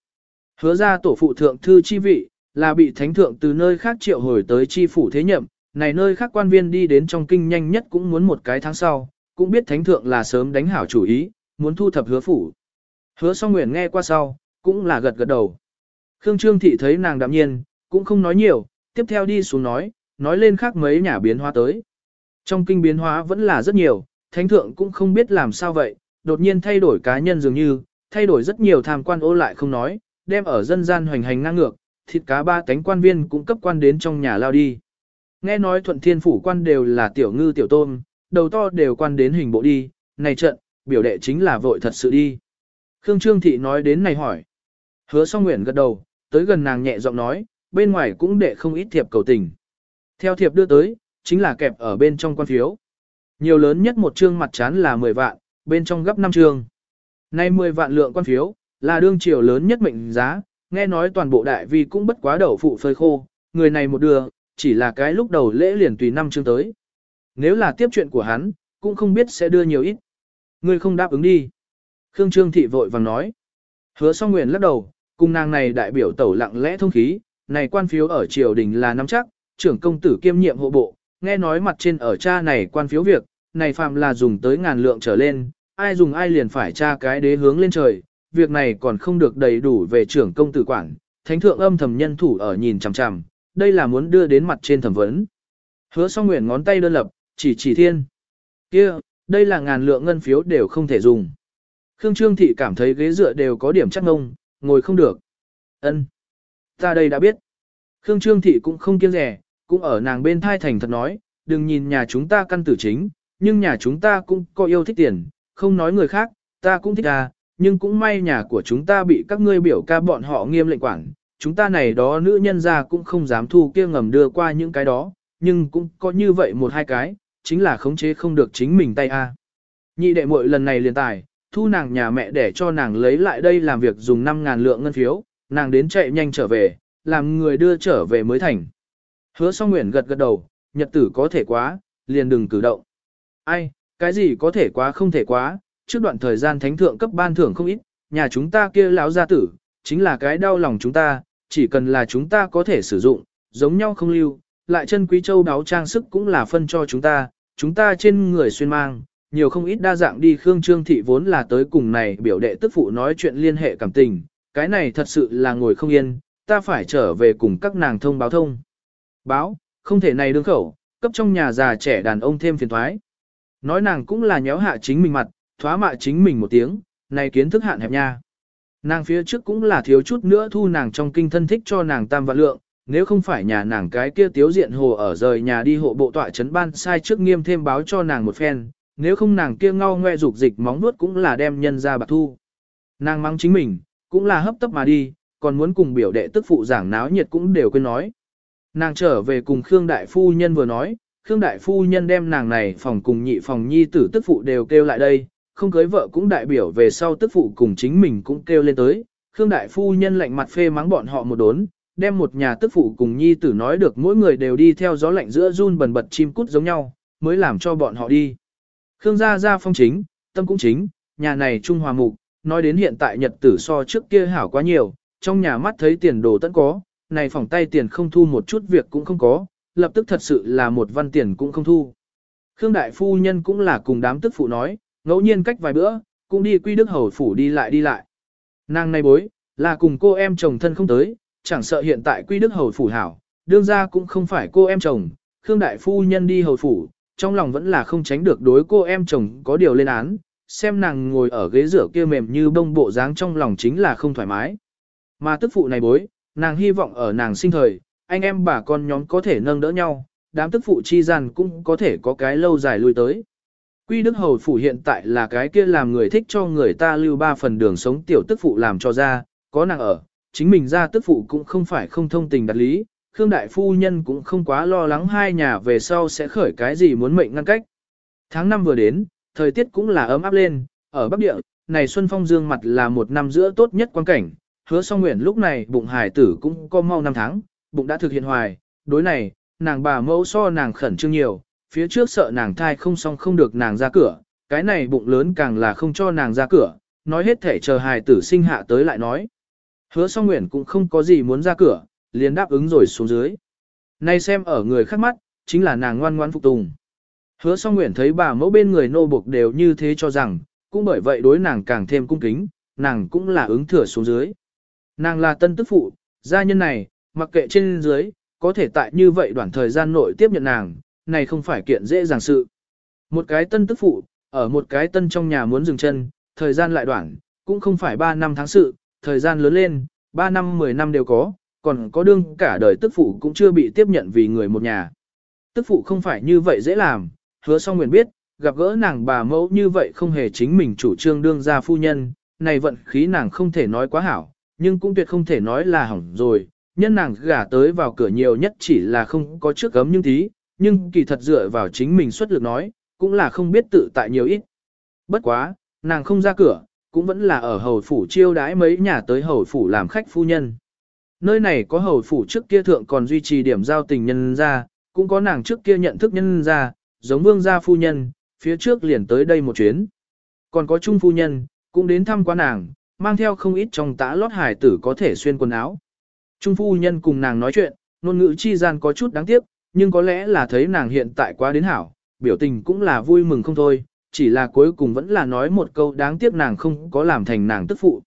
Hứa ra tổ phụ thượng thư chi vị, là bị thánh thượng từ nơi khác triệu hồi tới chi phủ thế nhậm, này nơi khác quan viên đi đến trong kinh nhanh nhất cũng muốn một cái tháng sau, cũng biết thánh thượng là sớm đánh hảo chủ ý, muốn thu thập hứa phủ. Hứa song nguyện nghe qua sau, cũng là gật gật đầu. Khương Trương Thị thấy nàng đạm nhiên, cũng không nói nhiều, tiếp theo đi xuống nói, nói lên khác mấy nhà biến hóa tới. Trong kinh biến hóa vẫn là rất nhiều, thánh thượng cũng không biết làm sao vậy, đột nhiên thay đổi cá nhân dường như, thay đổi rất nhiều tham quan ô lại không nói, đem ở dân gian hoành hành ngang ngược, thịt cá ba cánh quan viên cũng cấp quan đến trong nhà lao đi. Nghe nói thuận thiên phủ quan đều là tiểu ngư tiểu tôm, đầu to đều quan đến hình bộ đi, này trận, biểu đệ chính là vội thật sự đi. Khương Trương Thị nói đến này hỏi. Hứa song nguyện gật đầu, tới gần nàng nhẹ giọng nói, bên ngoài cũng đệ không ít thiệp cầu tình. Theo thiệp đưa tới, chính là kẹp ở bên trong quan phiếu. Nhiều lớn nhất một trương mặt chán là 10 vạn, bên trong gấp 5 trương. Nay 10 vạn lượng quan phiếu, là đương triều lớn nhất mệnh giá, nghe nói toàn bộ đại vi cũng bất quá đậu phụ phơi khô, người này một đưa, chỉ là cái lúc đầu lễ liền tùy năm chương tới. Nếu là tiếp chuyện của hắn, cũng không biết sẽ đưa nhiều ít. Người không đáp ứng đi. Khương Trương Thị vội vàng nói. Hứa song nguyện lắc đầu, cùng nàng này đại biểu tẩu lặng lẽ thông khí, này quan phiếu ở triều đình là nắm chắc, trưởng công tử kiêm nhiệm hộ bộ, nghe nói mặt trên ở cha này quan phiếu việc, này phạm là dùng tới ngàn lượng trở lên, ai dùng ai liền phải tra cái đế hướng lên trời, việc này còn không được đầy đủ về trưởng công tử quản, thánh thượng âm thầm nhân thủ ở nhìn chằm chằm, đây là muốn đưa đến mặt trên thẩm vấn. Hứa song nguyện ngón tay đơn lập, chỉ chỉ thiên. kia đây là ngàn lượng ngân phiếu đều không thể dùng. Khương Trương Thị cảm thấy ghế dựa đều có điểm chắc ngông, ngồi không được. ân Ta đây đã biết. Khương Trương Thị cũng không kiêng rẻ, cũng ở nàng bên thai thành thật nói, đừng nhìn nhà chúng ta căn tử chính, nhưng nhà chúng ta cũng có yêu thích tiền, không nói người khác, ta cũng thích à, nhưng cũng may nhà của chúng ta bị các ngươi biểu ca bọn họ nghiêm lệnh quản, chúng ta này đó nữ nhân ra cũng không dám thu kia ngầm đưa qua những cái đó, nhưng cũng có như vậy một hai cái, chính là khống chế không được chính mình tay a. À. Nhị đệ muội lần này liền tài, thu nàng nhà mẹ để cho nàng lấy lại đây làm việc dùng 5.000 lượng ngân phiếu, nàng đến chạy nhanh trở về, làm người đưa trở về mới thành. Hứa song nguyện gật gật đầu, nhật tử có thể quá, liền đừng cử động. Ai, cái gì có thể quá không thể quá, trước đoạn thời gian thánh thượng cấp ban thưởng không ít, nhà chúng ta kia lão gia tử, chính là cái đau lòng chúng ta, chỉ cần là chúng ta có thể sử dụng, giống nhau không lưu, lại chân quý châu đáo trang sức cũng là phân cho chúng ta, chúng ta trên người xuyên mang, nhiều không ít đa dạng đi Khương Trương Thị vốn là tới cùng này biểu đệ tức phụ nói chuyện liên hệ cảm tình, cái này thật sự là ngồi không yên, ta phải trở về cùng các nàng thông báo thông. Báo, không thể này đương khẩu, cấp trong nhà già trẻ đàn ông thêm phiền thoái. Nói nàng cũng là nhéo hạ chính mình mặt, thoá mạ chính mình một tiếng, này kiến thức hạn hẹp nha. Nàng phía trước cũng là thiếu chút nữa thu nàng trong kinh thân thích cho nàng tam vạn lượng, nếu không phải nhà nàng cái kia tiếu diện hồ ở rời nhà đi hộ bộ tọa trấn ban sai trước nghiêm thêm báo cho nàng một phen, nếu không nàng kia ngao ngoe dục dịch móng nuốt cũng là đem nhân ra bạc thu. Nàng mắng chính mình, cũng là hấp tấp mà đi, còn muốn cùng biểu đệ tức phụ giảng náo nhiệt cũng đều quên nói. Nàng trở về cùng Khương Đại Phu Nhân vừa nói, Khương Đại Phu Nhân đem nàng này phòng cùng nhị phòng nhi tử tức phụ đều kêu lại đây, không cưới vợ cũng đại biểu về sau tức phụ cùng chính mình cũng kêu lên tới. Khương Đại Phu Nhân lạnh mặt phê mắng bọn họ một đốn, đem một nhà tức phụ cùng nhi tử nói được mỗi người đều đi theo gió lạnh giữa run bần bật chim cút giống nhau, mới làm cho bọn họ đi. Khương gia gia phong chính, tâm cũng chính, nhà này trung hòa mục, nói đến hiện tại nhật tử so trước kia hảo quá nhiều, trong nhà mắt thấy tiền đồ tận có, này phòng tay tiền không thu một chút việc cũng không có, lập tức thật sự là một văn tiền cũng không thu. Khương đại phu nhân cũng là cùng đám tức phụ nói, ngẫu nhiên cách vài bữa, cũng đi quy đức hầu phủ đi lại đi lại. Nàng này bối, là cùng cô em chồng thân không tới, chẳng sợ hiện tại quy đức hầu phủ hảo, đương ra cũng không phải cô em chồng, Khương đại phu nhân đi hầu phủ, trong lòng vẫn là không tránh được đối cô em chồng có điều lên án, xem nàng ngồi ở ghế rửa kia mềm như bông bộ dáng trong lòng chính là không thoải mái. Mà tức phụ này bối, nàng hy vọng ở nàng sinh thời, anh em bà con nhóm có thể nâng đỡ nhau, đám tức phụ chi gian cũng có thể có cái lâu dài lui tới. Quy Đức Hầu Phủ hiện tại là cái kia làm người thích cho người ta lưu ba phần đường sống tiểu tức phụ làm cho ra, có nàng ở, chính mình ra tức phụ cũng không phải không thông tình đặt lý, Khương Đại Phu Nhân cũng không quá lo lắng hai nhà về sau sẽ khởi cái gì muốn mệnh ngăn cách. Tháng năm vừa đến, thời tiết cũng là ấm áp lên, ở Bắc Địa, này Xuân Phong Dương mặt là một năm giữa tốt nhất quan cảnh, hứa song nguyện lúc này bụng hải tử cũng có mau năm tháng, bụng đã thực hiện hoài, đối này, nàng bà mẫu so nàng khẩn trương nhiều, phía trước sợ nàng thai không xong không được nàng ra cửa, cái này bụng lớn càng là không cho nàng ra cửa, nói hết thể chờ hài tử sinh hạ tới lại nói. Hứa song nguyện cũng không có gì muốn ra cửa, liền đáp ứng rồi xuống dưới. Nay xem ở người khác mắt, chính là nàng ngoan ngoan phục tùng. Hứa song nguyện thấy bà mẫu bên người nô buộc đều như thế cho rằng, cũng bởi vậy đối nàng càng thêm cung kính, nàng cũng là ứng thừa xuống dưới. Nàng là tân tức phụ, gia nhân này, mặc kệ trên dưới, có thể tại như vậy đoạn thời gian nội tiếp nhận nàng, này không phải kiện dễ dàng sự. Một cái tân tức phụ, ở một cái tân trong nhà muốn dừng chân, thời gian lại đoạn, cũng không phải 3 năm tháng sự, thời gian lớn lên, 3 năm 10 năm đều có, còn có đương cả đời tức phụ cũng chưa bị tiếp nhận vì người một nhà. Tức phụ không phải như vậy dễ làm, hứa song nguyện biết, gặp gỡ nàng bà mẫu như vậy không hề chính mình chủ trương đương ra phu nhân, này vận khí nàng không thể nói quá hảo, nhưng cũng tuyệt không thể nói là hỏng rồi, nhân nàng gả tới vào cửa nhiều nhất chỉ là không có trước gấm nhưng tí, nhưng kỳ thật dựa vào chính mình xuất lực nói, cũng là không biết tự tại nhiều ít. Bất quá, nàng không ra cửa, cũng vẫn là ở hầu phủ chiêu đãi mấy nhà tới hầu phủ làm khách phu nhân. Nơi này có hầu phủ trước kia thượng còn duy trì điểm giao tình nhân ra, cũng có nàng trước kia nhận thức nhân ra, giống vương gia phu nhân, phía trước liền tới đây một chuyến. Còn có trung phu nhân, cũng đến thăm qua nàng, mang theo không ít trong tã lót hải tử có thể xuyên quần áo. Trung phu nhân cùng nàng nói chuyện, ngôn ngữ chi gian có chút đáng tiếc, nhưng có lẽ là thấy nàng hiện tại quá đến hảo, biểu tình cũng là vui mừng không thôi, chỉ là cuối cùng vẫn là nói một câu đáng tiếc nàng không có làm thành nàng tức phụ.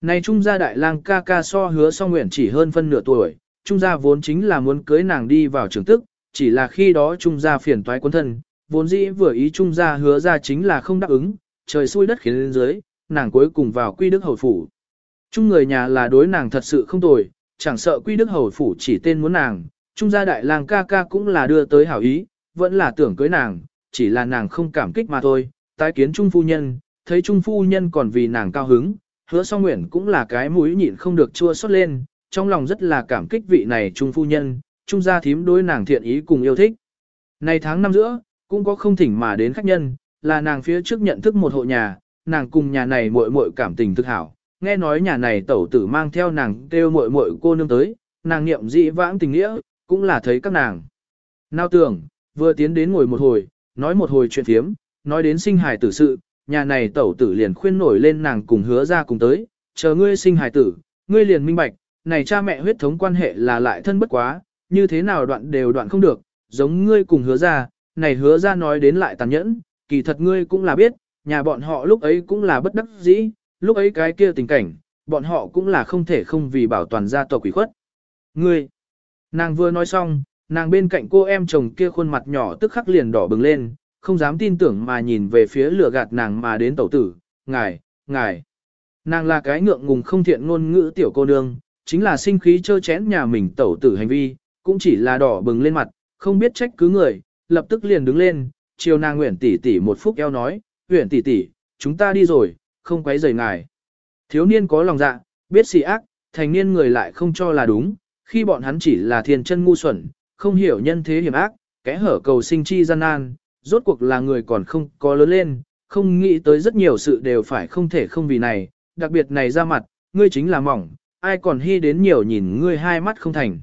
Này Trung gia đại lang ca ca so hứa so nguyện chỉ hơn phân nửa tuổi, Trung gia vốn chính là muốn cưới nàng đi vào trường tức, chỉ là khi đó Trung gia phiền toái quân thân, vốn dĩ vừa ý Trung gia hứa ra chính là không đáp ứng, trời xui đất khiến lên dưới, nàng cuối cùng vào quy đức hầu phủ. Trung người nhà là đối nàng thật sự không tồi, chẳng sợ quy đức hầu phủ chỉ tên muốn nàng, trung gia đại lang ca ca cũng là đưa tới hảo ý, vẫn là tưởng cưới nàng, chỉ là nàng không cảm kích mà thôi, tái kiến trung phu nhân, thấy trung phu nhân còn vì nàng cao hứng, hứa song nguyện cũng là cái mũi nhịn không được chua xót lên, trong lòng rất là cảm kích vị này trung phu nhân, trung gia thím đối nàng thiện ý cùng yêu thích. Này tháng năm giữa, cũng có không thỉnh mà đến khách nhân, là nàng phía trước nhận thức một hộ nhà, nàng cùng nhà này muội muội cảm tình thực hảo, nghe nói nhà này tẩu tử mang theo nàng kêu muội muội cô nương tới, nàng niệm dị vãng tình nghĩa, cũng là thấy các nàng. Nào tưởng, vừa tiến đến ngồi một hồi, nói một hồi chuyện thiếm, nói đến sinh hài tử sự, nhà này tẩu tử liền khuyên nổi lên nàng cùng hứa ra cùng tới, chờ ngươi sinh hài tử, ngươi liền minh bạch, này cha mẹ huyết thống quan hệ là lại thân bất quá, như thế nào đoạn đều đoạn không được, giống ngươi cùng hứa ra, này hứa ra nói đến lại tàn nhẫn, kỳ thật ngươi cũng là biết, nhà bọn họ lúc ấy cũng là bất đắc dĩ, lúc ấy cái kia tình cảnh, bọn họ cũng là không thể không vì bảo toàn gia tộc quỷ khuất. Ngươi, nàng vừa nói xong, nàng bên cạnh cô em chồng kia khuôn mặt nhỏ tức khắc liền đỏ bừng lên, không dám tin tưởng mà nhìn về phía lửa gạt nàng mà đến tẩu tử, ngài, ngài. Nàng là cái ngượng ngùng không thiện ngôn ngữ tiểu cô nương, chính là sinh khí chơ chén nhà mình tẩu tử hành vi, cũng chỉ là đỏ bừng lên mặt, không biết trách cứ người, lập tức liền đứng lên, chiều nàng nguyện tỷ tỷ một phút eo nói, huyện tỷ tỷ, chúng ta đi rồi, không quấy rầy ngài. Thiếu niên có lòng dạ, biết xì ác, thành niên người lại không cho là đúng, khi bọn hắn chỉ là thiên chân ngu xuẩn, không hiểu nhân thế hiểm ác, kẽ hở cầu sinh chi gian nan, rốt cuộc là người còn không có lớn lên, không nghĩ tới rất nhiều sự đều phải không thể không vì này, đặc biệt này ra mặt, ngươi chính là mỏng, ai còn hy đến nhiều nhìn ngươi hai mắt không thành.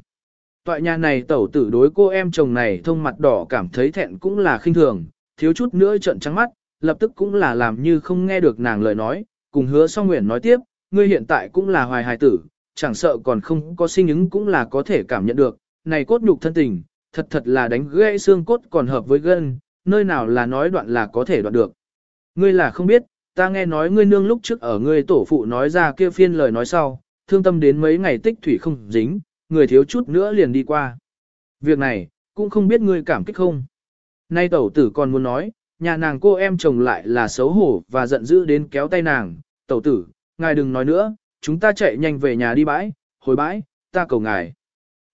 Toại nhà này tẩu tử đối cô em chồng này thông mặt đỏ cảm thấy thẹn cũng là khinh thường, thiếu chút nữa trận trắng mắt, lập tức cũng là làm như không nghe được nàng lời nói, cùng hứa song nguyện nói tiếp, ngươi hiện tại cũng là hoài hài tử, chẳng sợ còn không có sinh ứng cũng là có thể cảm nhận được, này cốt nhục thân tình, thật thật là đánh gãy xương cốt còn hợp với gân, nơi nào là nói đoạn là có thể đoạn được. Ngươi là không biết, ta nghe nói ngươi nương lúc trước ở ngươi tổ phụ nói ra kia phiên lời nói sau, thương tâm đến mấy ngày tích thủy không dính, người thiếu chút nữa liền đi qua. Việc này, cũng không biết ngươi cảm kích không. Nay tẩu tử còn muốn nói, nhà nàng cô em chồng lại là xấu hổ và giận dữ đến kéo tay nàng, tẩu tử, ngài đừng nói nữa, chúng ta chạy nhanh về nhà đi bãi, hồi bãi, ta cầu ngài.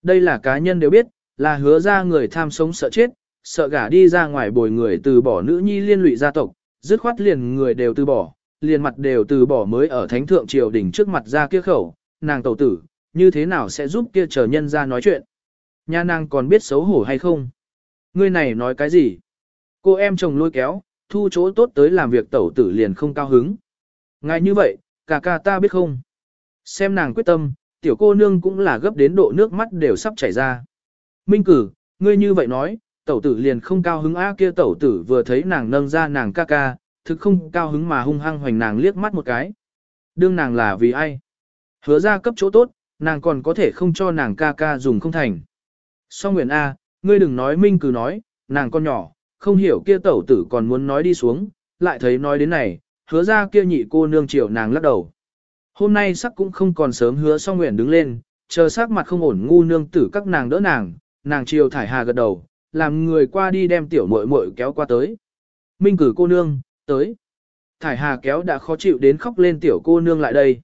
Đây là cá nhân đều biết, là hứa ra người tham sống sợ chết, sợ gả đi ra ngoài bồi người từ bỏ nữ nhi liên lụy gia tộc, dứt khoát liền người đều từ bỏ, liền mặt đều từ bỏ mới ở thánh thượng triều đỉnh trước mặt ra kia khẩu, nàng tẩu tử, như thế nào sẽ giúp kia chờ nhân ra nói chuyện. Nhà nàng còn biết xấu hổ hay không? Ngươi này nói cái gì? Cô em chồng lôi kéo, thu chỗ tốt tới làm việc tẩu tử liền không cao hứng. Ngay như vậy, cả ca ta biết không? Xem nàng quyết tâm, tiểu cô nương cũng là gấp đến độ nước mắt đều sắp chảy ra. Minh cử, ngươi như vậy nói, tẩu tử liền không cao hứng á kia tẩu tử vừa thấy nàng nâng ra nàng ca ca, thực không cao hứng mà hung hăng hoành nàng liếc mắt một cái. Đương nàng là vì ai? Hứa ra cấp chỗ tốt, nàng còn có thể không cho nàng ca ca dùng không thành. Song Nguyễn A, ngươi đừng nói minh cử nói, nàng con nhỏ, không hiểu kia tẩu tử còn muốn nói đi xuống, lại thấy nói đến này, hứa ra kia nhị cô nương chiều nàng lắc đầu. Hôm nay sắc cũng không còn sớm hứa song nguyện đứng lên, chờ sắc mặt không ổn ngu nương tử các nàng đỡ nàng, nàng chiều thải hà gật đầu, làm người qua đi đem tiểu muội muội kéo qua tới. Minh cử cô nương, tới. Thải hà kéo đã khó chịu đến khóc lên tiểu cô nương lại đây.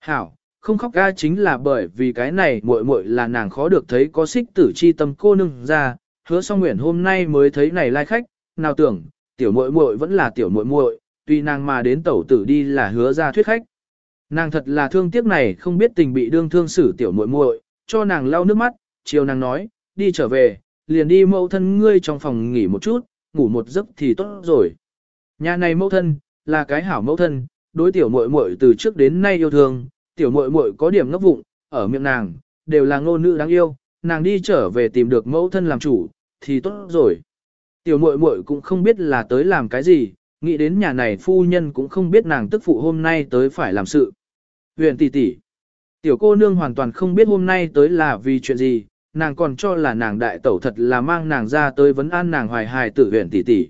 Hảo, không khóc ga chính là bởi vì cái này muội muội là nàng khó được thấy có xích tử chi tâm cô nương ra, hứa song nguyện hôm nay mới thấy này lai khách, nào tưởng, tiểu muội muội vẫn là tiểu muội muội, tuy nàng mà đến tẩu tử đi là hứa ra thuyết khách. Nàng thật là thương tiếc này không biết tình bị đương thương xử tiểu muội muội, cho nàng lau nước mắt, chiều nàng nói, đi trở về, liền đi mẫu thân ngươi trong phòng nghỉ một chút, ngủ một giấc thì tốt rồi. Nhà này mẫu thân, là cái hảo mẫu thân, đối tiểu muội muội từ trước đến nay yêu thương, tiểu muội muội có điểm ngốc vụng, ở miệng nàng, đều là ngôn nữ đáng yêu, nàng đi trở về tìm được mẫu thân làm chủ, thì tốt rồi. Tiểu muội muội cũng không biết là tới làm cái gì, nghĩ đến nhà này phu nhân cũng không biết nàng tức phụ hôm nay tới phải làm sự. Huyền tỷ tỷ. Tiểu cô nương hoàn toàn không biết hôm nay tới là vì chuyện gì, nàng còn cho là nàng đại tẩu thật là mang nàng ra tới vấn an nàng hoài hài tử huyền tỷ tỷ.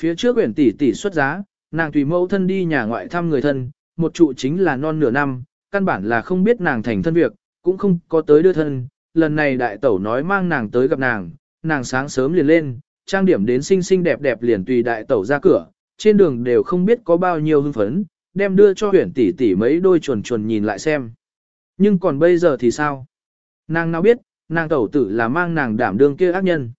Phía trước huyền tỷ tỷ xuất giá, nàng tùy mẫu thân đi nhà ngoại thăm người thân, một trụ chính là non nửa năm, căn bản là không biết nàng thành thân việc, cũng không có tới đưa thân. Lần này đại tẩu nói mang nàng tới gặp nàng, nàng sáng sớm liền lên, trang điểm đến xinh xinh đẹp đẹp liền tùy đại tẩu ra cửa, trên đường đều không biết có bao nhiêu hưng phấn, đem đưa cho huyền tỷ tỷ mấy đôi chuồn chuồn nhìn lại xem. Nhưng còn bây giờ thì sao? Nàng nào biết, nàng tẩu tử là mang nàng đảm đương kia ác nhân.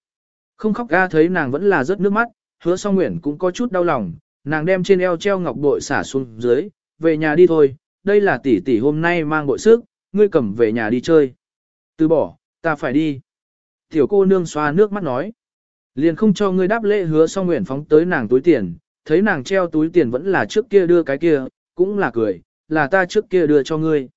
Không khóc ga thấy nàng vẫn là rất nước mắt, hứa song nguyện cũng có chút đau lòng, nàng đem trên eo treo ngọc bội xả xuống dưới, về nhà đi thôi, đây là tỷ tỷ hôm nay mang bội sức, ngươi cầm về nhà đi chơi. Từ bỏ, ta phải đi. Tiểu cô nương xoa nước mắt nói. Liền không cho ngươi đáp lễ hứa xong nguyện phóng tới nàng túi tiền, thấy nàng treo túi tiền vẫn là trước kia đưa cái kia, cũng là cười, là ta trước kia đưa cho ngươi.